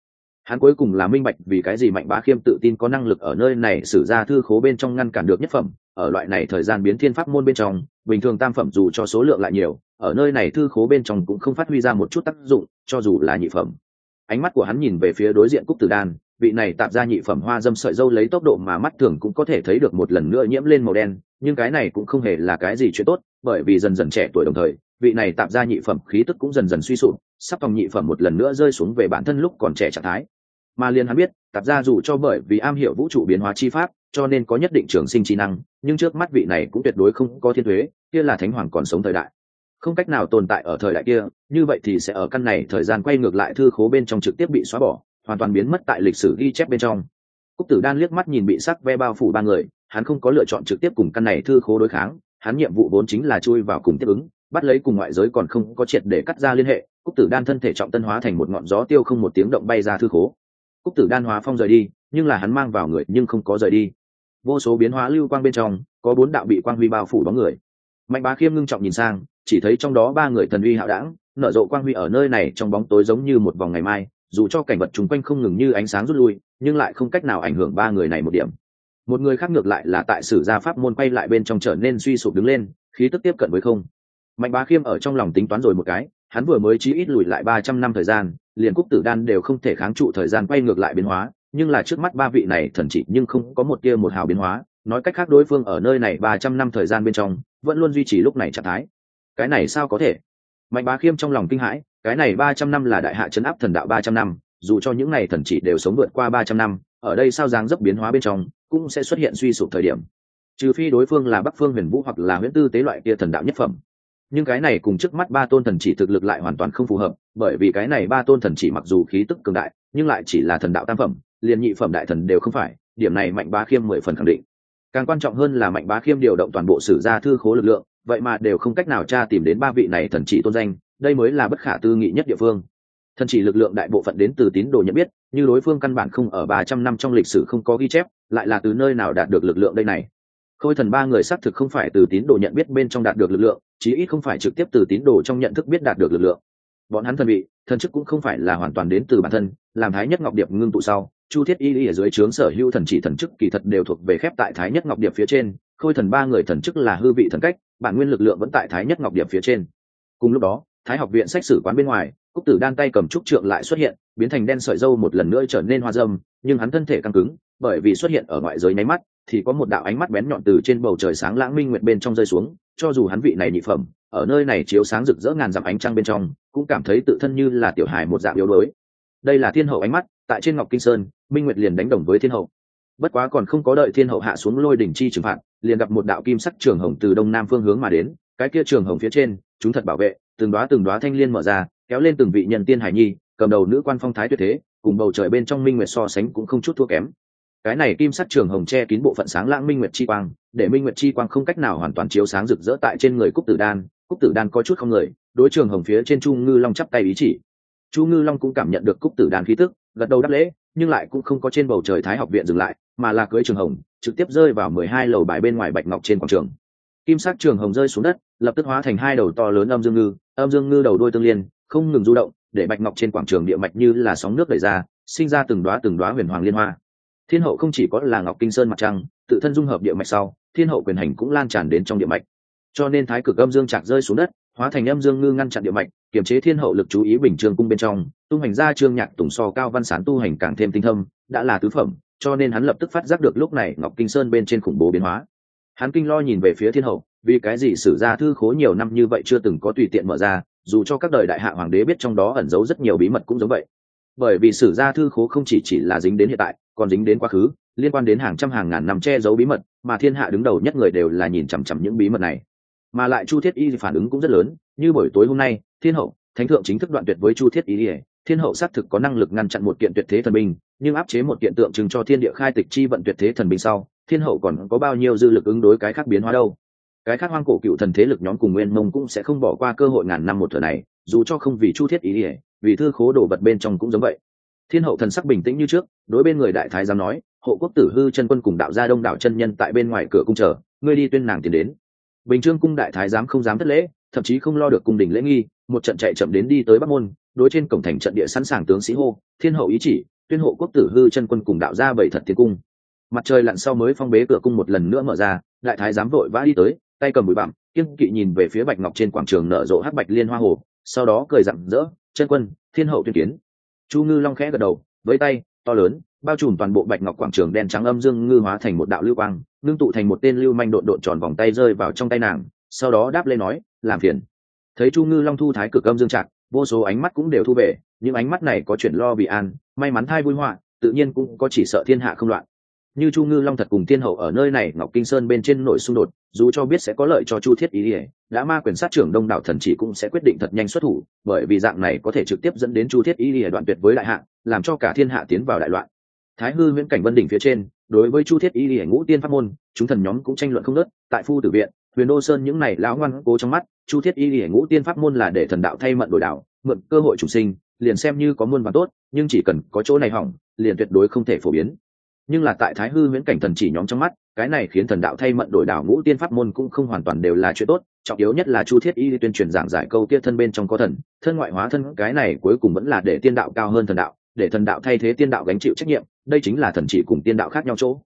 hắn cuối cùng là minh bạch vì cái gì mạnh bá khiêm tự tin có năng lực ở nơi này xử ra thư khố bên trong ngăn cản được nhất phẩm. Ở loại này thời gian biến thiên pháp môn bên trong, bình thường tam phẩm dù cho số lượng lại nhiều, ở nơi này thư khố bên trong cũng không phát huy ra một chút tác dụng, cho dù là nhị phẩm. Ánh mắt của hắn nhìn về phía đối diện cúc tử đan, vị này tạp ra nhị phẩm hoa dâm sợi dâu lấy tốc độ mà mắt thường cũng có thể thấy được một lần nữa nhiễm lên màu đen, nhưng cái này cũng không hề là cái gì chuyện tốt, bởi vì dần dần trẻ tuổi đồng thời, vị này tạp ra nhị phẩm khí tức cũng dần dần suy sụp sắp tòng nhị phẩm một lần nữa rơi xuống về bản thân lúc còn trẻ trạng thái. Mà liền hắn biết, tạp ra dù cho bởi vì am hiểu vũ trụ biến hóa chi pháp, cho nên có nhất định trường sinh trí năng, nhưng trước mắt vị này cũng tuyệt đối không có thiên thuế, kia là thánh hoàng còn sống thời đại. Không cách nào tồn tại ở thời đại kia, như vậy thì sẽ ở căn này thời gian quay ngược lại thư khố bên trong trực tiếp bị xóa bỏ, hoàn toàn biến mất tại lịch sử ghi chép bên trong. Cúc tử đan liếc mắt nhìn bị sắc ve bao phủ ba người, hắn không có lựa chọn trực tiếp cùng căn này thư khố đối kháng, hắn nhiệm vụ vốn chính là chui vào cùng tiếp ứng, bắt lấy cùng ngoại giới còn không có triệt để cắt ra liên hệ cúc tử đan thân thể trọng tân hóa thành một ngọn gió tiêu không một tiếng động bay ra thư khố. Cúc tử đan hóa phong rời đi, nhưng là hắn mang vào người nhưng không có rời đi. Vô số biến hóa lưu quang bên trong, có bốn đạo bị quang huy bao phủ bóng người. Mạnh bá khiêm ngưng trọng nhìn sang, chỉ thấy trong đó ba người thần uy hạo đảng nở rộ quang huy ở nơi này trong bóng tối giống như một vòng ngày mai, dù cho cảnh vật chung quanh không ngừng như ánh sáng rút lui, nhưng lại không cách nào ảnh hưởng ba người này một điểm. Một người khác ngược lại là tại sử gia pháp môn quay lại bên trong trở nên suy sụp đứng lên, khí tức tiếp cận với không. Mạnh bá khiêm ở trong lòng tính toán rồi một cái hắn vừa mới chí ít lùi lại ba trăm năm thời gian, liền cúc tử đan đều không thể kháng trụ thời gian quay ngược lại biến hóa, nhưng là trước mắt ba vị này thần chỉ nhưng không có một tia một hào biến hóa, nói cách khác đối phương ở nơi này ba trăm năm thời gian bên trong, vẫn luôn duy trì lúc này trạng thái. Cái này sao có thể? Mạnh bá khiêm trong lòng kinh hãi, cái này ba trăm năm là đại hạ chấn áp thần đạo ba trăm năm, dù cho những này thần chỉ đều sống vượt qua ba trăm năm, ở đây sao dáng dấp biến hóa bên trong cũng sẽ xuất hiện suy sụp thời điểm. Trừ phi đối phương là bắc phương huyền vũ hoặc là Huyền tư tế loại kia thần đạo nhất phẩm nhưng cái này cùng trước mắt ba tôn thần chỉ thực lực lại hoàn toàn không phù hợp, bởi vì cái này ba tôn thần chỉ mặc dù khí tức cường đại, nhưng lại chỉ là thần đạo tam phẩm, liền nhị phẩm đại thần đều không phải, điểm này mạnh bá khiêm mười phần khẳng định. Càng quan trọng hơn là mạnh bá khiêm điều động toàn bộ sử gia thư khố lực lượng, vậy mà đều không cách nào tra tìm đến ba vị này thần chỉ tôn danh, đây mới là bất khả tư nghị nhất địa phương. Thần chỉ lực lượng đại bộ phận đến từ tín đồ nhận biết, như đối phương căn bản không ở ba trăm năm trong lịch sử không có ghi chép, lại là từ nơi nào đạt được lực lượng đây này? Khôi thần ba người xác thực không phải từ tín đồ nhận biết bên trong đạt được lực lượng chí ít không phải trực tiếp từ tín đồ trong nhận thức biết đạt được lực lượng. Bọn hắn thần vị thần chức cũng không phải là hoàn toàn đến từ bản thân, làm thái nhất ngọc điệp ngưng tụ sau, chu thiết y ở dưới trướng sở hữu thần chỉ thần chức kỳ thật đều thuộc về khép tại thái nhất ngọc điệp phía trên, khôi thần ba người thần chức là hư vị thần cách, bản nguyên lực lượng vẫn tại thái nhất ngọc điệp phía trên. Cùng lúc đó, thái học viện sách sử quán bên ngoài, cúc tử đan tay cầm trúc trượng lại xuất hiện, biến thành đen sợi dâu một lần nữa trở nên hoa dâm, nhưng hắn thân thể căng cứng, bởi vì xuất hiện ở ngoại giới nháy mắt, thì có một đạo ánh mắt bén nhọn từ trên bầu trời sáng lãng minh nguyệt bên trong rơi xuống cho dù hắn vị này nhị phẩm, ở nơi này chiếu sáng rực rỡ ngàn dặm ánh trăng bên trong, cũng cảm thấy tự thân như là tiểu hài một dạng yếu đuối. Đây là thiên hậu ánh mắt, tại trên ngọc kinh sơn, minh nguyệt liền đánh đồng với thiên hậu. Bất quá còn không có đợi thiên hậu hạ xuống lôi đỉnh chi trừng phạt, liền gặp một đạo kim sắc trường hồng từ đông nam phương hướng mà đến, cái kia trường hồng phía trên, chúng thật bảo vệ, từng đoá từng đoá thanh liên mở ra, kéo lên từng vị nhân tiên hải nhi, cầm đầu nữ quan phong thái tuyệt thế, cùng bầu trời bên trong minh nguyệt so sánh cũng không chút thua kém cái này kim sắc trường hồng che kín bộ phận sáng lãng minh nguyệt chi quang, để minh nguyệt chi quang không cách nào hoàn toàn chiếu sáng rực rỡ tại trên người cúc tử đan. Cúc tử đan có chút không người, đối trường hồng phía trên chu ngư long chắp tay ý chỉ. Chu ngư long cũng cảm nhận được cúc tử đan khí tức, gật đầu đáp lễ, nhưng lại cũng không có trên bầu trời thái học viện dừng lại, mà là cưới trường hồng, trực tiếp rơi vào mười hai lầu bài bên ngoài bạch ngọc trên quảng trường. Kim sắc trường hồng rơi xuống đất, lập tức hóa thành hai đầu to lớn âm dương ngư, âm dương ngư đầu đôi tương liên, không ngừng du động, để bạch ngọc trên quảng trường địa mạch như là sóng nước đẩy ra, sinh ra từng đoá từng đoá huyền hoàng liên hoa thiên hậu không chỉ có là ngọc kinh sơn mặt trăng, tự thân dung hợp địa mạch sau, thiên hậu quyền hành cũng lan tràn đến trong địa mạch. Cho nên thái cực âm dương chạc rơi xuống đất, hóa thành âm dương ngư ngăn chặn địa mạch, kiềm chế thiên hậu lực chú ý bình trường cung bên trong tu hành ra trương nhạc tùng so cao văn sán tu hành càng thêm tinh thâm, đã là tứ phẩm, cho nên hắn lập tức phát giác được lúc này ngọc kinh sơn bên trên khủng bố biến hóa. Hắn kinh lo nhìn về phía thiên hậu, vì cái gì sử ra thư khố nhiều năm như vậy chưa từng có tùy tiện mở ra, dù cho các đời đại hạ hoàng đế biết trong đó ẩn giấu rất nhiều bí mật cũng giống vậy. Bởi vì sử gia thư khố không chỉ chỉ là dính đến hiện tại còn dính đến quá khứ, liên quan đến hàng trăm hàng ngàn năm che giấu bí mật, mà thiên hạ đứng đầu nhất người đều là nhìn chằm chằm những bí mật này. Mà lại chu thiết y phản ứng cũng rất lớn, như buổi tối hôm nay, thiên hậu, thánh thượng chính thức đoạn tuyệt với chu thiết y thiên hậu xác thực có năng lực ngăn chặn một kiện tuyệt thế thần binh, nhưng áp chế một kiện tượng trưng cho thiên địa khai tịch chi vận tuyệt thế thần binh sau, thiên hậu còn có bao nhiêu dư lực ứng đối cái khác biến hóa đâu? Cái khác hoang cổ cựu thần thế lực nhóm cùng nguyên mông cũng sẽ không bỏ qua cơ hội ngàn năm một thừa này, dù cho không vì chu thiết ý ỉa vì thư khố đổ vật bên trong cũng giống vậy thiên hậu thần sắc bình tĩnh như trước, đối bên người đại thái giám nói, hộ quốc tử hư chân quân cùng đạo gia đông đảo chân nhân tại bên ngoài cửa cung chờ, ngươi đi tuyên nàng tiến đến. Bình trương cung đại thái giám không dám thất lễ, thậm chí không lo được cung đình lễ nghi, một trận chạy chậm đến đi tới bắc môn, đối trên cổng thành trận địa sẵn sàng tướng sĩ hô, thiên hậu ý chỉ, tuyên hộ quốc tử hư chân quân cùng đạo gia bảy thật tiến cung. Mặt trời lặn sau mới phong bế cửa cung một lần nữa mở ra, đại thái giám vội vã đi tới, tay cầm bụi bặm kiên kỵ nhìn về phía bạch ngọc trên quảng trường nở rộ hắc bạch liên hoa hồ, sau đó cười rặng rỡ, chân quân, thiên hậu tuyên kiến chu ngư long khẽ gật đầu, với tay, to lớn, bao trùm toàn bộ bạch ngọc quảng trường đen trắng âm dương ngư hóa thành một đạo lưu quang, ngưng tụ thành một tên lưu manh độn độn tròn vòng tay rơi vào trong tay nàng, sau đó đáp lên nói, làm phiền. Thấy chu ngư long thu thái cực âm dương trạc, vô số ánh mắt cũng đều thu về, những ánh mắt này có chuyện lo vì an, may mắn thai vui họa, tự nhiên cũng có chỉ sợ thiên hạ không loạn như chu ngư long thật cùng Tiên hậu ở nơi này, ngọc kinh sơn bên trên nổi xung đột, dù cho biết sẽ có lợi cho chu thiết ý ỉa đã ma quyền sát trưởng đông đảo thần chỉ cũng sẽ quyết định thật nhanh xuất thủ, bởi vì dạng này có thể trực tiếp dẫn đến chu thiết ý ỉa đoạn tuyệt với đại hạ, làm cho cả thiên hạ tiến vào đại loạn. Thái hư Nguyễn cảnh vân đỉnh phía trên, đối với chu thiết ý ỉa ngũ tiên pháp môn, chúng thần nhóm cũng tranh luận không nớt tại phu tử viện, huyền đô sơn những này lão ngoan cố trong mắt, chu thiết ý ỉa ngũ tiên pháp môn là để thần đạo thay mận đổi đạo, mượn cơ hội chủ sinh, liền xem như có muôn vàn tốt, nhưng chỉ cần có chỗ này hỏng, liền tuyệt đối không thể phổ biến nhưng là tại thái hư Huyễn cảnh thần chỉ nhóm trong mắt, cái này khiến thần đạo thay mận đổi đảo ngũ tiên pháp môn cũng không hoàn toàn đều là chuyện tốt, trọng yếu nhất là chu thiết y tuyên truyền giảng giải câu kia thân bên trong có thần, thân ngoại hóa thân, cái này cuối cùng vẫn là để tiên đạo cao hơn thần đạo, để thần đạo thay thế tiên đạo gánh chịu trách nhiệm, đây chính là thần chỉ cùng tiên đạo khác nhau chỗ.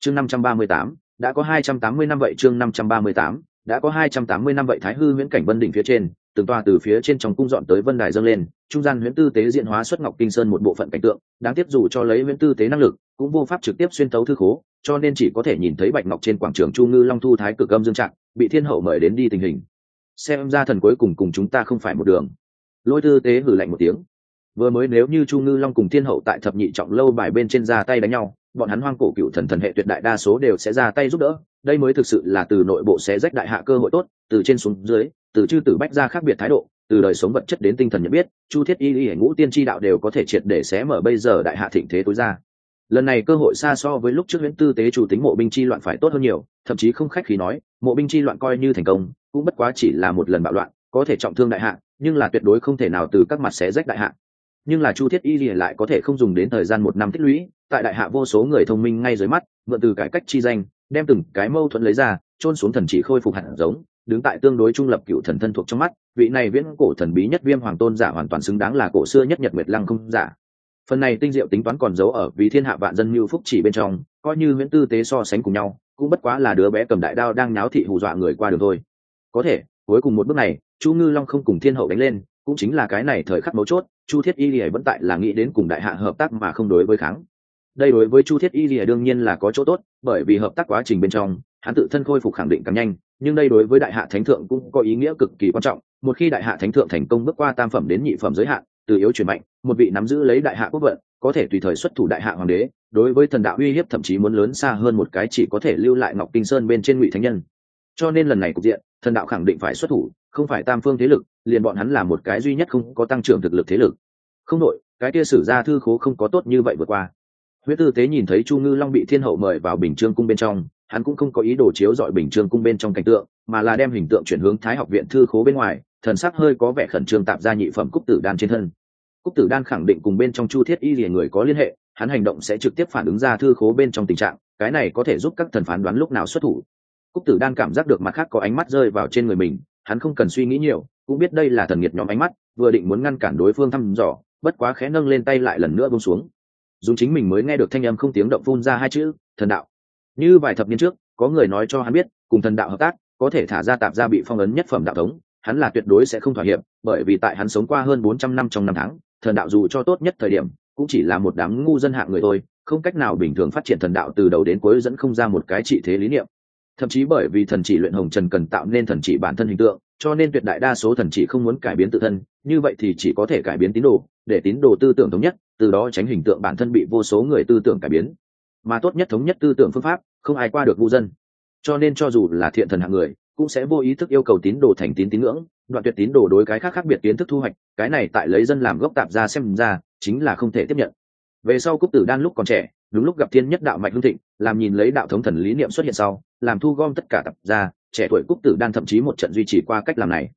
Chương năm trăm ba mươi tám, đã có hai trăm tám mươi năm vậy, chương năm trăm ba mươi tám, đã có hai trăm tám mươi năm vậy thái hư huyễn cảnh vân đỉnh phía trên từng tòa từ phía trên trong cung dọn tới vân đài dâng lên, trung gian huyễn tư tế diện hóa xuất ngọc kinh sơn một bộ phận cảnh tượng, đáng tiếc dù cho lấy huyễn tư tế năng lực, cũng vô pháp trực tiếp xuyên tấu thư khố, cho nên chỉ có thể nhìn thấy bạch ngọc trên quảng trường chu ngư long thu thái cực âm dương trạng bị thiên hậu mời đến đi tình hình. Xem ra thần cuối cùng cùng chúng ta không phải một đường. Lôi tư tế hử lạnh một tiếng. Vừa mới nếu như chu ngư long cùng thiên hậu tại thập nhị trọng lâu bài bên trên ra tay đánh nhau, bọn hắn hoang cổ cựu thần thần hệ tuyệt đại đa số đều sẽ ra tay giúp đỡ, đây mới thực sự là từ nội bộ xé rách đại hạ cơ hội tốt, từ trên xuống dưới từ chư tử bách ra khác biệt thái độ, từ đời sống vật chất đến tinh thần nhận biết, chu thiết y y ngũ tiên tri đạo đều có thể triệt để xé mở bây giờ đại hạ thịnh thế tối ra. Lần này cơ hội xa so với lúc trước huyễn tư tế chủ tính mộ binh chi loạn phải tốt hơn nhiều, thậm chí không khách khí nói, mộ binh chi loạn coi như thành công, cũng bất quá chỉ là một lần bạo loạn, có thể trọng thương đại hạ, nhưng là tuyệt đối không thể nào từ các mặt xé rách đại hạ. Nhưng là chu thiết y lìa lại có thể không dùng đến thời gian một năm tích lũy, tại đại hạ vô số người thông minh ngay dưới mắt, mượn từ cải cách chi danh, đem từng cái mâu thuẫn lấy ra trôn xuống thần chỉ khôi phục hẳn giống đứng tại tương đối trung lập cựu thần thân thuộc trong mắt, vị này viễn cổ thần bí nhất viêm hoàng tôn giả hoàn toàn xứng đáng là cổ xưa nhất nhật nguyệt lăng không giả. Phần này tinh diệu tính toán còn giấu ở vì thiên hạ vạn dân mưu phúc chỉ bên trong, coi như nguyễn tư tế so sánh cùng nhau, cũng bất quá là đứa bé cầm đại đao đang nháo thị hù dọa người qua đường thôi. Có thể, cuối cùng một bước này, chu ngư long không cùng thiên hậu đánh lên, cũng chính là cái này thời khắc mấu chốt, chu thiết y lìa vẫn tại là nghĩ đến cùng đại hạ hợp tác mà không đối với kháng. Đây đối với chu thiết y lìa đương nhiên là có chỗ tốt, bởi vì hợp tác quá trình bên trong hắn tự thân khôi phục khẳng định càng nhanh, nhưng đây đối với đại hạ thánh thượng cũng có ý nghĩa cực kỳ quan trọng. Một khi đại hạ thánh thượng thành công bước qua tam phẩm đến nhị phẩm giới hạn, từ yếu chuyển mạnh, một vị nắm giữ lấy đại hạ quốc vận, có thể tùy thời xuất thủ đại hạ hoàng đế, đối với thần đạo uy hiếp thậm chí muốn lớn xa hơn một cái chỉ có thể lưu lại ngọc kinh sơn bên trên ngụy thánh nhân. Cho nên lần này cục diện, thần đạo khẳng định phải xuất thủ, không phải tam phương thế lực, liền bọn hắn là một cái duy nhất không có tăng trưởng thực lực thế lực. Không đội cái kia sử ra thư khố không có tốt như vậy vượt qua. Huyết tư tế nhìn thấy chu ngư long bị thiên hậu mời vào bình trương cung bên trong hắn cũng không có ý đồ chiếu dọi bình trương cung bên trong cảnh tượng, mà là đem hình tượng chuyển hướng thái học viện thư khố bên ngoài, thần sắc hơi có vẻ khẩn trương tạp ra nhị phẩm cúc tử đan trên thân. Cúc tử đan khẳng định cùng bên trong chu thiết y rìa người có liên hệ, hắn hành động sẽ trực tiếp phản ứng ra thư khố bên trong tình trạng, cái này có thể giúp các thần phán đoán lúc nào xuất thủ. Cúc tử đan cảm giác được mặt khác có ánh mắt rơi vào trên người mình, hắn không cần suy nghĩ nhiều, cũng biết đây là thần nghiệt nhóm ánh mắt, vừa định muốn ngăn cản đối phương thăm dò, bất quá khẽ nâng lên tay lại lần nữa bông xuống. Dùng chính mình mới nghe được thanh âm không tiếng động phun ra hai chữ, thần đạo như vài thập niên trước, có người nói cho hắn biết, cùng thần đạo hợp tác, có thể thả ra tạp ra bị phong ấn nhất phẩm đạo thống, hắn là tuyệt đối sẽ không thỏa hiệp, bởi vì tại hắn sống qua hơn bốn trăm năm trong năm tháng, thần đạo dù cho tốt nhất thời điểm, cũng chỉ là một đám ngu dân hạng người thôi, không cách nào bình thường phát triển thần đạo từ đầu đến cuối dẫn không ra một cái trị thế lý niệm. Thậm chí bởi vì thần chỉ luyện hồng trần cần tạo nên thần chỉ bản thân hình tượng, cho nên tuyệt đại đa số thần chỉ không muốn cải biến tự thân, như vậy thì chỉ có thể cải biến tín đồ, để tín đồ tư tưởng thống nhất, từ đó tránh hình tượng bản thân bị vô số người tư tưởng cải biến mà tốt nhất thống nhất tư tưởng phương pháp, không ai qua được vu dân. Cho nên cho dù là thiện thần hạng người, cũng sẽ vô ý thức yêu cầu tín đồ thành tín tín ngưỡng, đoạn tuyệt tín đồ đối cái khác khác biệt kiến thức thu hoạch, cái này tại lấy dân làm gốc tạp ra xem ra, chính là không thể tiếp nhận. Về sau cúc tử đan lúc còn trẻ, đúng lúc gặp thiên nhất đạo mạnh hương thịnh, làm nhìn lấy đạo thống thần lý niệm xuất hiện sau, làm thu gom tất cả tập ra, trẻ tuổi cúc tử đan thậm chí một trận duy trì qua cách làm này.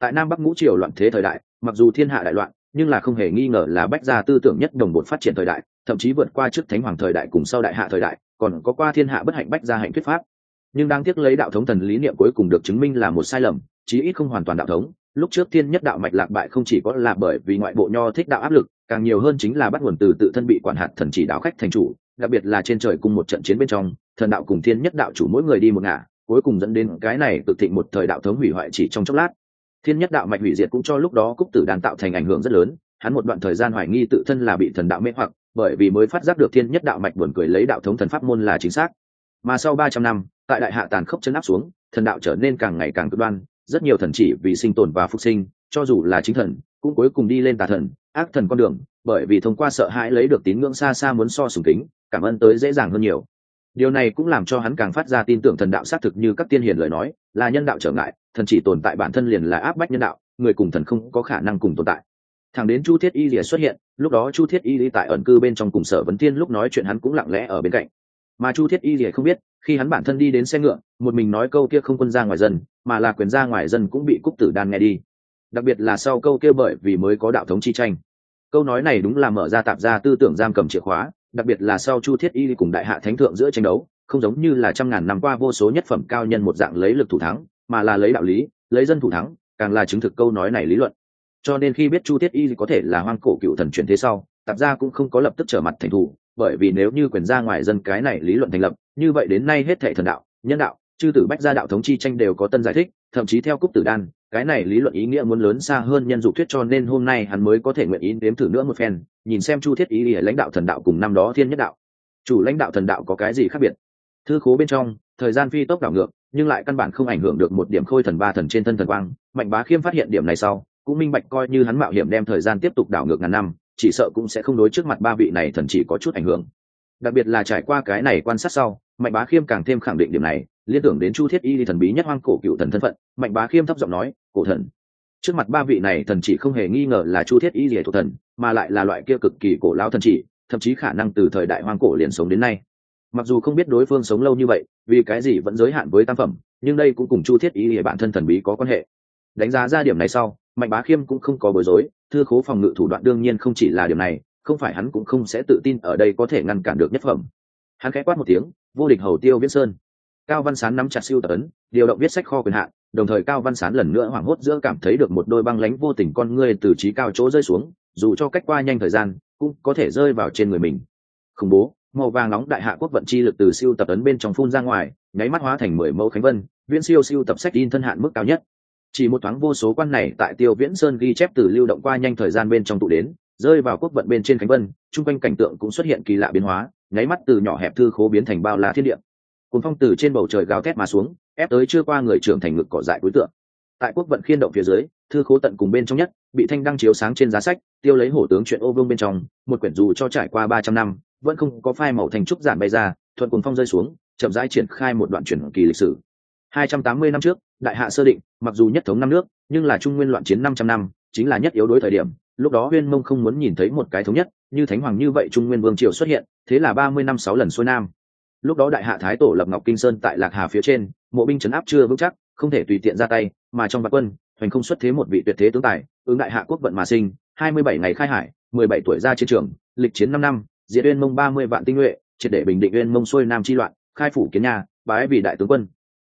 Tại nam bắc ngũ triều loạn thế thời đại, mặc dù thiên hạ đại loạn nhưng là không hề nghi ngờ là bách gia tư tưởng nhất đồng bột phát triển thời đại, thậm chí vượt qua trước thánh hoàng thời đại cùng sau đại hạ thời đại, còn có qua thiên hạ bất hạnh bách gia hạnh thuyết pháp. Nhưng đang tiếc lấy đạo thống thần lý niệm cuối cùng được chứng minh là một sai lầm, chí ít không hoàn toàn đạo thống. Lúc trước thiên nhất đạo mạch lạc bại không chỉ có là bởi vì ngoại bộ nho thích đạo áp lực, càng nhiều hơn chính là bắt nguồn từ tự thân bị quản hạt thần chỉ đạo khách thành chủ, đặc biệt là trên trời cùng một trận chiến bên trong, thần đạo cùng thiên nhất đạo chủ mỗi người đi một ngả, cuối cùng dẫn đến cái này tự thịnh một thời đạo thống hủy hoại chỉ trong chốc lát thiên nhất đạo mạch hủy diệt cũng cho lúc đó cúc tử đàn tạo thành ảnh hưởng rất lớn, hắn một đoạn thời gian hoài nghi tự thân là bị thần đạo mê hoặc, bởi vì mới phát giác được thiên nhất đạo mạch buồn cười lấy đạo thống thần pháp môn là chính xác. Mà sau ba trăm năm, tại đại hạ tàn khốc chân áp xuống, thần đạo trở nên càng ngày càng cực đoan, rất nhiều thần chỉ vì sinh tồn và phục sinh, cho dù là chính thần, cũng cuối cùng đi lên tà thần, ác thần con đường, bởi vì thông qua sợ hãi lấy được tín ngưỡng xa xa muốn so sùng kính, cảm ơn tới dễ dàng hơn nhiều. Điều này cũng làm cho hắn càng phát ra tin tưởng thần đạo xác thực như các tiên hiền lời nói, là nhân đạo trở ngại thần chỉ tồn tại bản thân liền là áp bách nhân đạo, người cùng thần không có khả năng cùng tồn tại. Thằng đến chu thiết y lìa xuất hiện, lúc đó chu thiết y lìa tại ẩn cư bên trong cùng sở vấn thiên lúc nói chuyện hắn cũng lặng lẽ ở bên cạnh. Mà chu thiết y lìa không biết, khi hắn bản thân đi đến xe ngựa, một mình nói câu kia không quân ra ngoài dân, mà là quyền ra ngoài dân cũng bị cúc tử đan nghe đi. Đặc biệt là sau câu kia bởi vì mới có đạo thống chi tranh. Câu nói này đúng là mở ra tạp ra tư tưởng giam cầm chìa khóa, đặc biệt là sau chu thiết y cùng đại hạ thánh thượng giữa tranh đấu, không giống như là trăm ngàn năm qua vô số nhất phẩm cao nhân một dạng lấy lực thủ thắng mà là lấy đạo lý, lấy dân thủ thắng, càng là chứng thực câu nói này lý luận. Cho nên khi biết chu thiết y có thể là hoang cổ cựu thần chuyển thế sau, tạp gia cũng không có lập tức trở mặt thành thủ, bởi vì nếu như quyền ra ngoài dân cái này lý luận thành lập, như vậy đến nay hết thệ thần đạo, nhân đạo, chư tử bách gia đạo thống chi tranh đều có tân giải thích, thậm chí theo cúc tử đan, cái này lý luận ý nghĩa muốn lớn xa hơn nhân dục thuyết cho nên hôm nay hắn mới có thể nguyện ý đếm thử nữa một phen, nhìn xem chu thiết ý để lãnh đạo thần đạo cùng năm đó thiên nhất đạo. Chủ lãnh đạo thần đạo có cái gì khác biệt? Thư khố bên trong, thời gian phi tốc đảo ngược nhưng lại căn bản không ảnh hưởng được một điểm khôi thần ba thần trên thân thần quang. Mạnh bá khiêm phát hiện điểm này sau, cũng minh bạch coi như hắn mạo hiểm đem thời gian tiếp tục đảo ngược ngàn năm, chỉ sợ cũng sẽ không đối trước mặt ba vị này thần chỉ có chút ảnh hưởng. Đặc biệt là trải qua cái này quan sát sau, mạnh bá khiêm càng thêm khẳng định điểm này, liên tưởng đến chu thiết y thần bí nhất hoang cổ cựu thần thân phận, mạnh bá khiêm thấp giọng nói, cổ thần. Trước mặt ba vị này thần chỉ không hề nghi ngờ là chu thiết y rỉa thuộc thần, mà lại là loại kia cực kỳ cổ lao thần chỉ, thậm chí khả năng từ thời đại hoang cổ liền sống đến nay mặc dù không biết đối phương sống lâu như vậy, vì cái gì vẫn giới hạn với tam phẩm, nhưng đây cũng cùng chu thiết ý để bản thân thần bí có quan hệ. Đánh giá ra điểm này sau, mạnh bá khiêm cũng không có bối rối, thư khố phòng ngự thủ đoạn đương nhiên không chỉ là điểm này, không phải hắn cũng không sẽ tự tin ở đây có thể ngăn cản được nhất phẩm. Hắn khẽ quát một tiếng, vô địch hầu tiêu viễn sơn. Cao văn sán nắm chặt siêu tập ấn, điều động viết sách kho quyền hạn, đồng thời cao văn sán lần nữa hoảng hốt giữa cảm thấy được một đôi băng lánh vô tình con ngươi từ trí cao chỗ rơi xuống, dù cho cách qua nhanh thời gian, cũng có thể rơi vào trên người mình. Khủng bố màu vàng nóng đại hạ quốc vận chi lực từ siêu tập ấn bên trong phun ra ngoài, nháy mắt hóa thành mười mẫu khánh vân, viễn siêu siêu tập sách in thân hạn mức cao nhất. Chỉ một thoáng vô số quan này tại tiêu viễn sơn ghi chép từ lưu động qua nhanh thời gian bên trong tụ đến, rơi vào quốc vận bên trên khánh vân, chung quanh cảnh tượng cũng xuất hiện kỳ lạ biến hóa, nháy mắt từ nhỏ hẹp thư khố biến thành bao la thiên địa. Cùng phong từ trên bầu trời gào thét mà xuống, ép tới chưa qua người trưởng thành ngực cỏ dại đối tượng. Tại quốc vận khiên động phía dưới, thư khố tận cùng bên trong nhất, bị thanh đăng chiếu sáng trên giá sách, tiêu lấy hổ tướng chuyện ô vương bên trong, một quyển dù cho trải qua ba trăm năm vẫn không có phai màu thành trúc giản bay ra, thuận cùng phong rơi xuống, chậm rãi triển khai một đoạn chuyển kỳ lịch sử. Hai trăm tám mươi năm trước, đại hạ sơ định, mặc dù nhất thống năm nước, nhưng là trung nguyên loạn chiến năm trăm năm, chính là nhất yếu đối thời điểm. Lúc đó huyên mông không muốn nhìn thấy một cái thống nhất, như thánh hoàng như vậy trung nguyên vương triều xuất hiện, thế là ba mươi năm sáu lần xuôi nam. Lúc đó đại hạ thái tổ lập ngọc kinh sơn tại lạc hà phía trên, mộ binh chấn áp chưa vững chắc, không thể tùy tiện ra tay, mà trong vạn quân, hoành không xuất thế một vị tuyệt thế tướng tài, ứng đại hạ quốc vận mà sinh, hai mươi bảy ngày khai hải, mười bảy tuổi ra chiến trường, lịch chiến năm năm diệt uyên mông ba mươi vạn tinh nhuệ, triệt để bình định uyên mông xuôi nam chi loạn, khai phủ kiến nhà, bái vì đại tướng quân.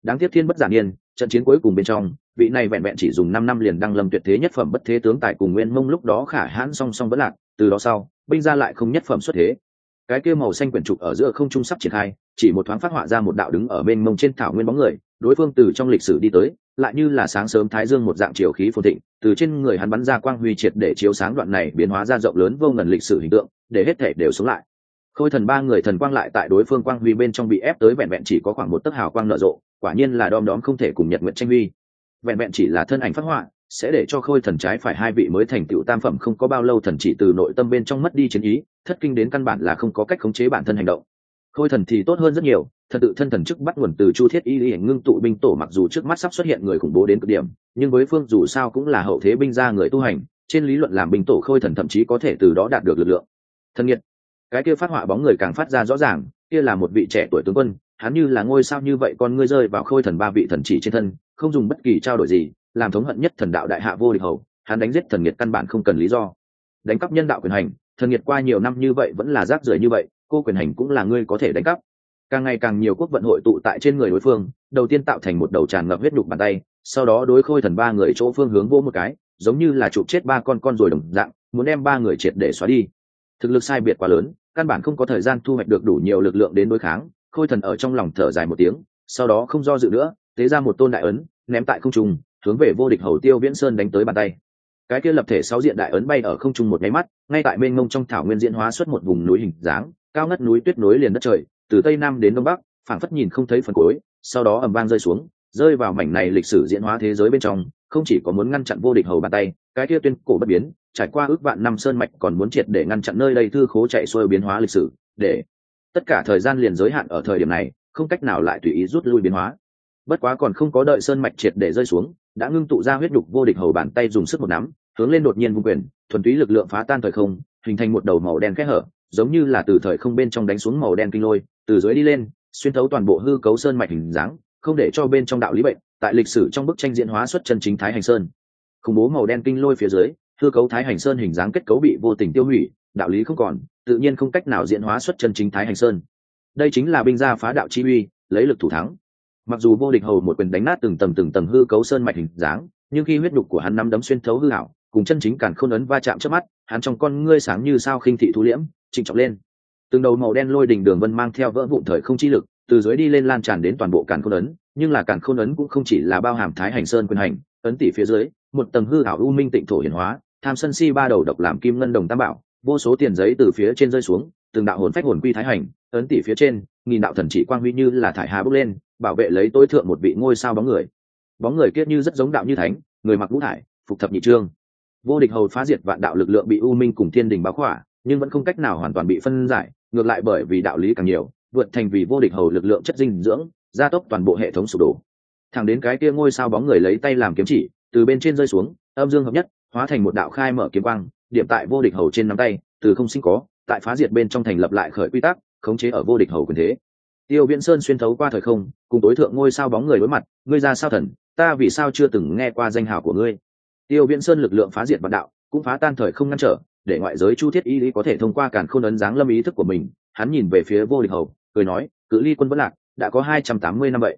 Đáng tiếc thiên bất giản niên trận chiến cuối cùng bên trong, vị này vẹn vẹn chỉ dùng năm năm liền đăng lâm tuyệt thế nhất phẩm bất thế tướng tại cùng nguyên mông lúc đó khả hãn song song vẫn lạc, từ đó sau, binh ra lại không nhất phẩm xuất thế. Cái kia màu xanh quyển trục ở giữa không trung sắp triển khai, chỉ một thoáng phát họa ra một đạo đứng ở bên mông trên thảo nguyên bóng người, đối phương từ trong lịch sử đi tới, lại như là sáng sớm thái dương một dạng chiều khí phồn thịnh, từ trên người hắn bắn ra quang huy triệt để chiếu sáng đoạn này biến hóa ra rộng lớn vô ngần lịch sử hình tượng để hết thể đều sống lại. Khôi thần ba người thần quang lại tại đối phương quang huy bên trong bị ép tới vẹn vẹn chỉ có khoảng một tấc hào quang nở rộ, quả nhiên là đom đóm không thể cùng nhật nguyện tranh huy. Vẹn vẹn chỉ là thân ảnh phát họa, sẽ để cho khôi thần trái phải hai vị mới thành tựu tam phẩm không có bao lâu thần chỉ từ nội tâm bên trong mất đi chiến ý, thất kinh đến căn bản là không có cách khống chế bản thân hành động. Khôi thần thì tốt hơn rất nhiều thần tự thân thần chức bắt nguồn từ chu thiết y y ngưng tụ binh tổ mặc dù trước mắt sắp xuất hiện người khủng bố đến cực điểm, nhưng với phương dù sao cũng là hậu thế binh gia người tu hành, trên lý luận làm binh tổ khôi thần thậm chí có thể từ đó đạt được lực lượng thân nhiệt cái kia phát họa bóng người càng phát ra rõ ràng, kia là một vị trẻ tuổi tướng quân, hắn như là ngôi sao như vậy con ngươi rơi vào khôi thần ba vị thần chỉ trên thân, không dùng bất kỳ trao đổi gì, làm thống hận nhất thần đạo đại hạ vô địch hầu, hắn đánh giết thần nhiệt căn bản không cần lý do. Đánh cắp nhân đạo quyền hành, thần nhiệt qua nhiều năm như vậy vẫn là rác rưởi như vậy, cô quyền hành cũng là ngươi có thể đánh cắp. Càng ngày càng nhiều quốc vận hội tụ tại trên người đối phương, đầu tiên tạo thành một đầu tràn ngập huyết nhục bàn tay, sau đó đối khôi thần ba người chỗ phương hướng vô một cái, giống như là chụp chết ba con con rồi đồng dạng, muốn đem ba người triệt để xóa đi thực lực sai biệt quá lớn, căn bản không có thời gian thu hoạch được đủ nhiều lực lượng đến đối kháng, khôi thần ở trong lòng thở dài một tiếng, sau đó không do dự nữa, tế ra một tôn đại ấn, ném tại không trung, hướng về vô địch hầu tiêu viễn sơn đánh tới bàn tay. Cái kia lập thể sáu diện đại ấn bay ở không trung một máy mắt, ngay tại mênh mông trong thảo nguyên diễn hóa xuất một vùng núi hình dáng, cao ngất núi tuyết nối liền đất trời, từ tây nam đến đông bắc, phảng phất nhìn không thấy phần cuối, sau đó ầm vang rơi xuống, rơi vào mảnh này lịch sử diễn hóa thế giới bên trong không chỉ có muốn ngăn chặn vô địch hầu bàn tay, cái kia tuyên cổ bất biến, trải qua ước vạn năm sơn mạch còn muốn triệt để ngăn chặn nơi đây thư khố chạy xuôi biến hóa lịch sử, để tất cả thời gian liền giới hạn ở thời điểm này, không cách nào lại tùy ý rút lui biến hóa. Bất quá còn không có đợi sơn mạch triệt để rơi xuống, đã ngưng tụ ra huyết đục vô địch hầu bàn tay dùng sức một nắm, hướng lên đột nhiên vung quyền, thuần túy lực lượng phá tan thời không, hình thành một đầu màu đen khẽ hở, giống như là từ thời không bên trong đánh xuống màu đen kinh lôi, từ dưới đi lên, xuyên thấu toàn bộ hư cấu sơn mạch hình dáng, không để cho bên trong đạo lý bệnh tại lịch sử trong bức tranh diễn hóa xuất chân chính thái hành sơn. Khủng bố màu đen kinh lôi phía dưới, hư cấu thái hành sơn hình dáng kết cấu bị vô tình tiêu hủy, đạo lý không còn, tự nhiên không cách nào diễn hóa xuất chân chính thái hành sơn. Đây chính là binh gia phá đạo chi uy, lấy lực thủ thắng. Mặc dù vô địch hầu một quyền đánh nát từng tầng từng tầng hư cấu sơn mạch hình dáng, nhưng khi huyết đục của hắn nắm đấm xuyên thấu hư hảo cùng chân chính càn khôn ấn va chạm trước mắt, hắn trong con ngươi sáng như sao khinh thị thu liễm, trịnh trọng lên. Từng đầu màu đen lôi đỉnh đường vân mang theo vỡ vụn thời không chi lực, từ dưới đi lên lan tràn đến toàn bộ càn khôn ấn nhưng là càn khôn ấn cũng không chỉ là bao hàm thái hành sơn quyền hành, ấn tỷ phía dưới, một tầng hư hảo u minh tịnh thổ hiển hóa, tham sân si ba đầu độc làm kim ngân đồng tam bảo, vô số tiền giấy từ phía trên rơi xuống, từng đạo hồn phách hồn quy thái hành, ấn tỷ phía trên, nghìn đạo thần chỉ quang huy như là thải hà bốc lên, bảo vệ lấy tối thượng một vị ngôi sao bóng người. Bóng người kiết như rất giống đạo như thánh, người mặc ngũ thải, phục thập nhị trương. Vô địch hầu phá diệt vạn đạo lực lượng bị u minh cùng thiên đình báo khỏa, nhưng vẫn không cách nào hoàn toàn bị phân giải, ngược lại bởi vì đạo lý càng nhiều, vượt thành vì vô địch hầu lực lượng chất dinh dưỡng gia tốc toàn bộ hệ thống sụp đổ. Thẳng đến cái kia ngôi sao bóng người lấy tay làm kiếm chỉ, từ bên trên rơi xuống, âm dương hợp nhất, hóa thành một đạo khai mở kiếm quang, điểm tại vô địch hầu trên nắm tay, từ không sinh có, tại phá diệt bên trong thành lập lại khởi quy tắc, khống chế ở vô địch hầu quyền thế. Tiêu viễn sơn xuyên thấu qua thời không, cùng tối thượng ngôi sao bóng người đối mặt, ngươi ra sao thần, ta vì sao chưa từng nghe qua danh hào của ngươi? Tiêu viễn sơn lực lượng phá diệt vạn đạo, cũng phá tan thời không ngăn trở, để ngoại giới chu thiết y lý có thể thông qua cản khôn ấn dáng lâm ý thức của mình, hắn nhìn về phía vô địch hầu, cười nói, cự ly quân vẫn lạc đã có hai trăm tám mươi năm vậy.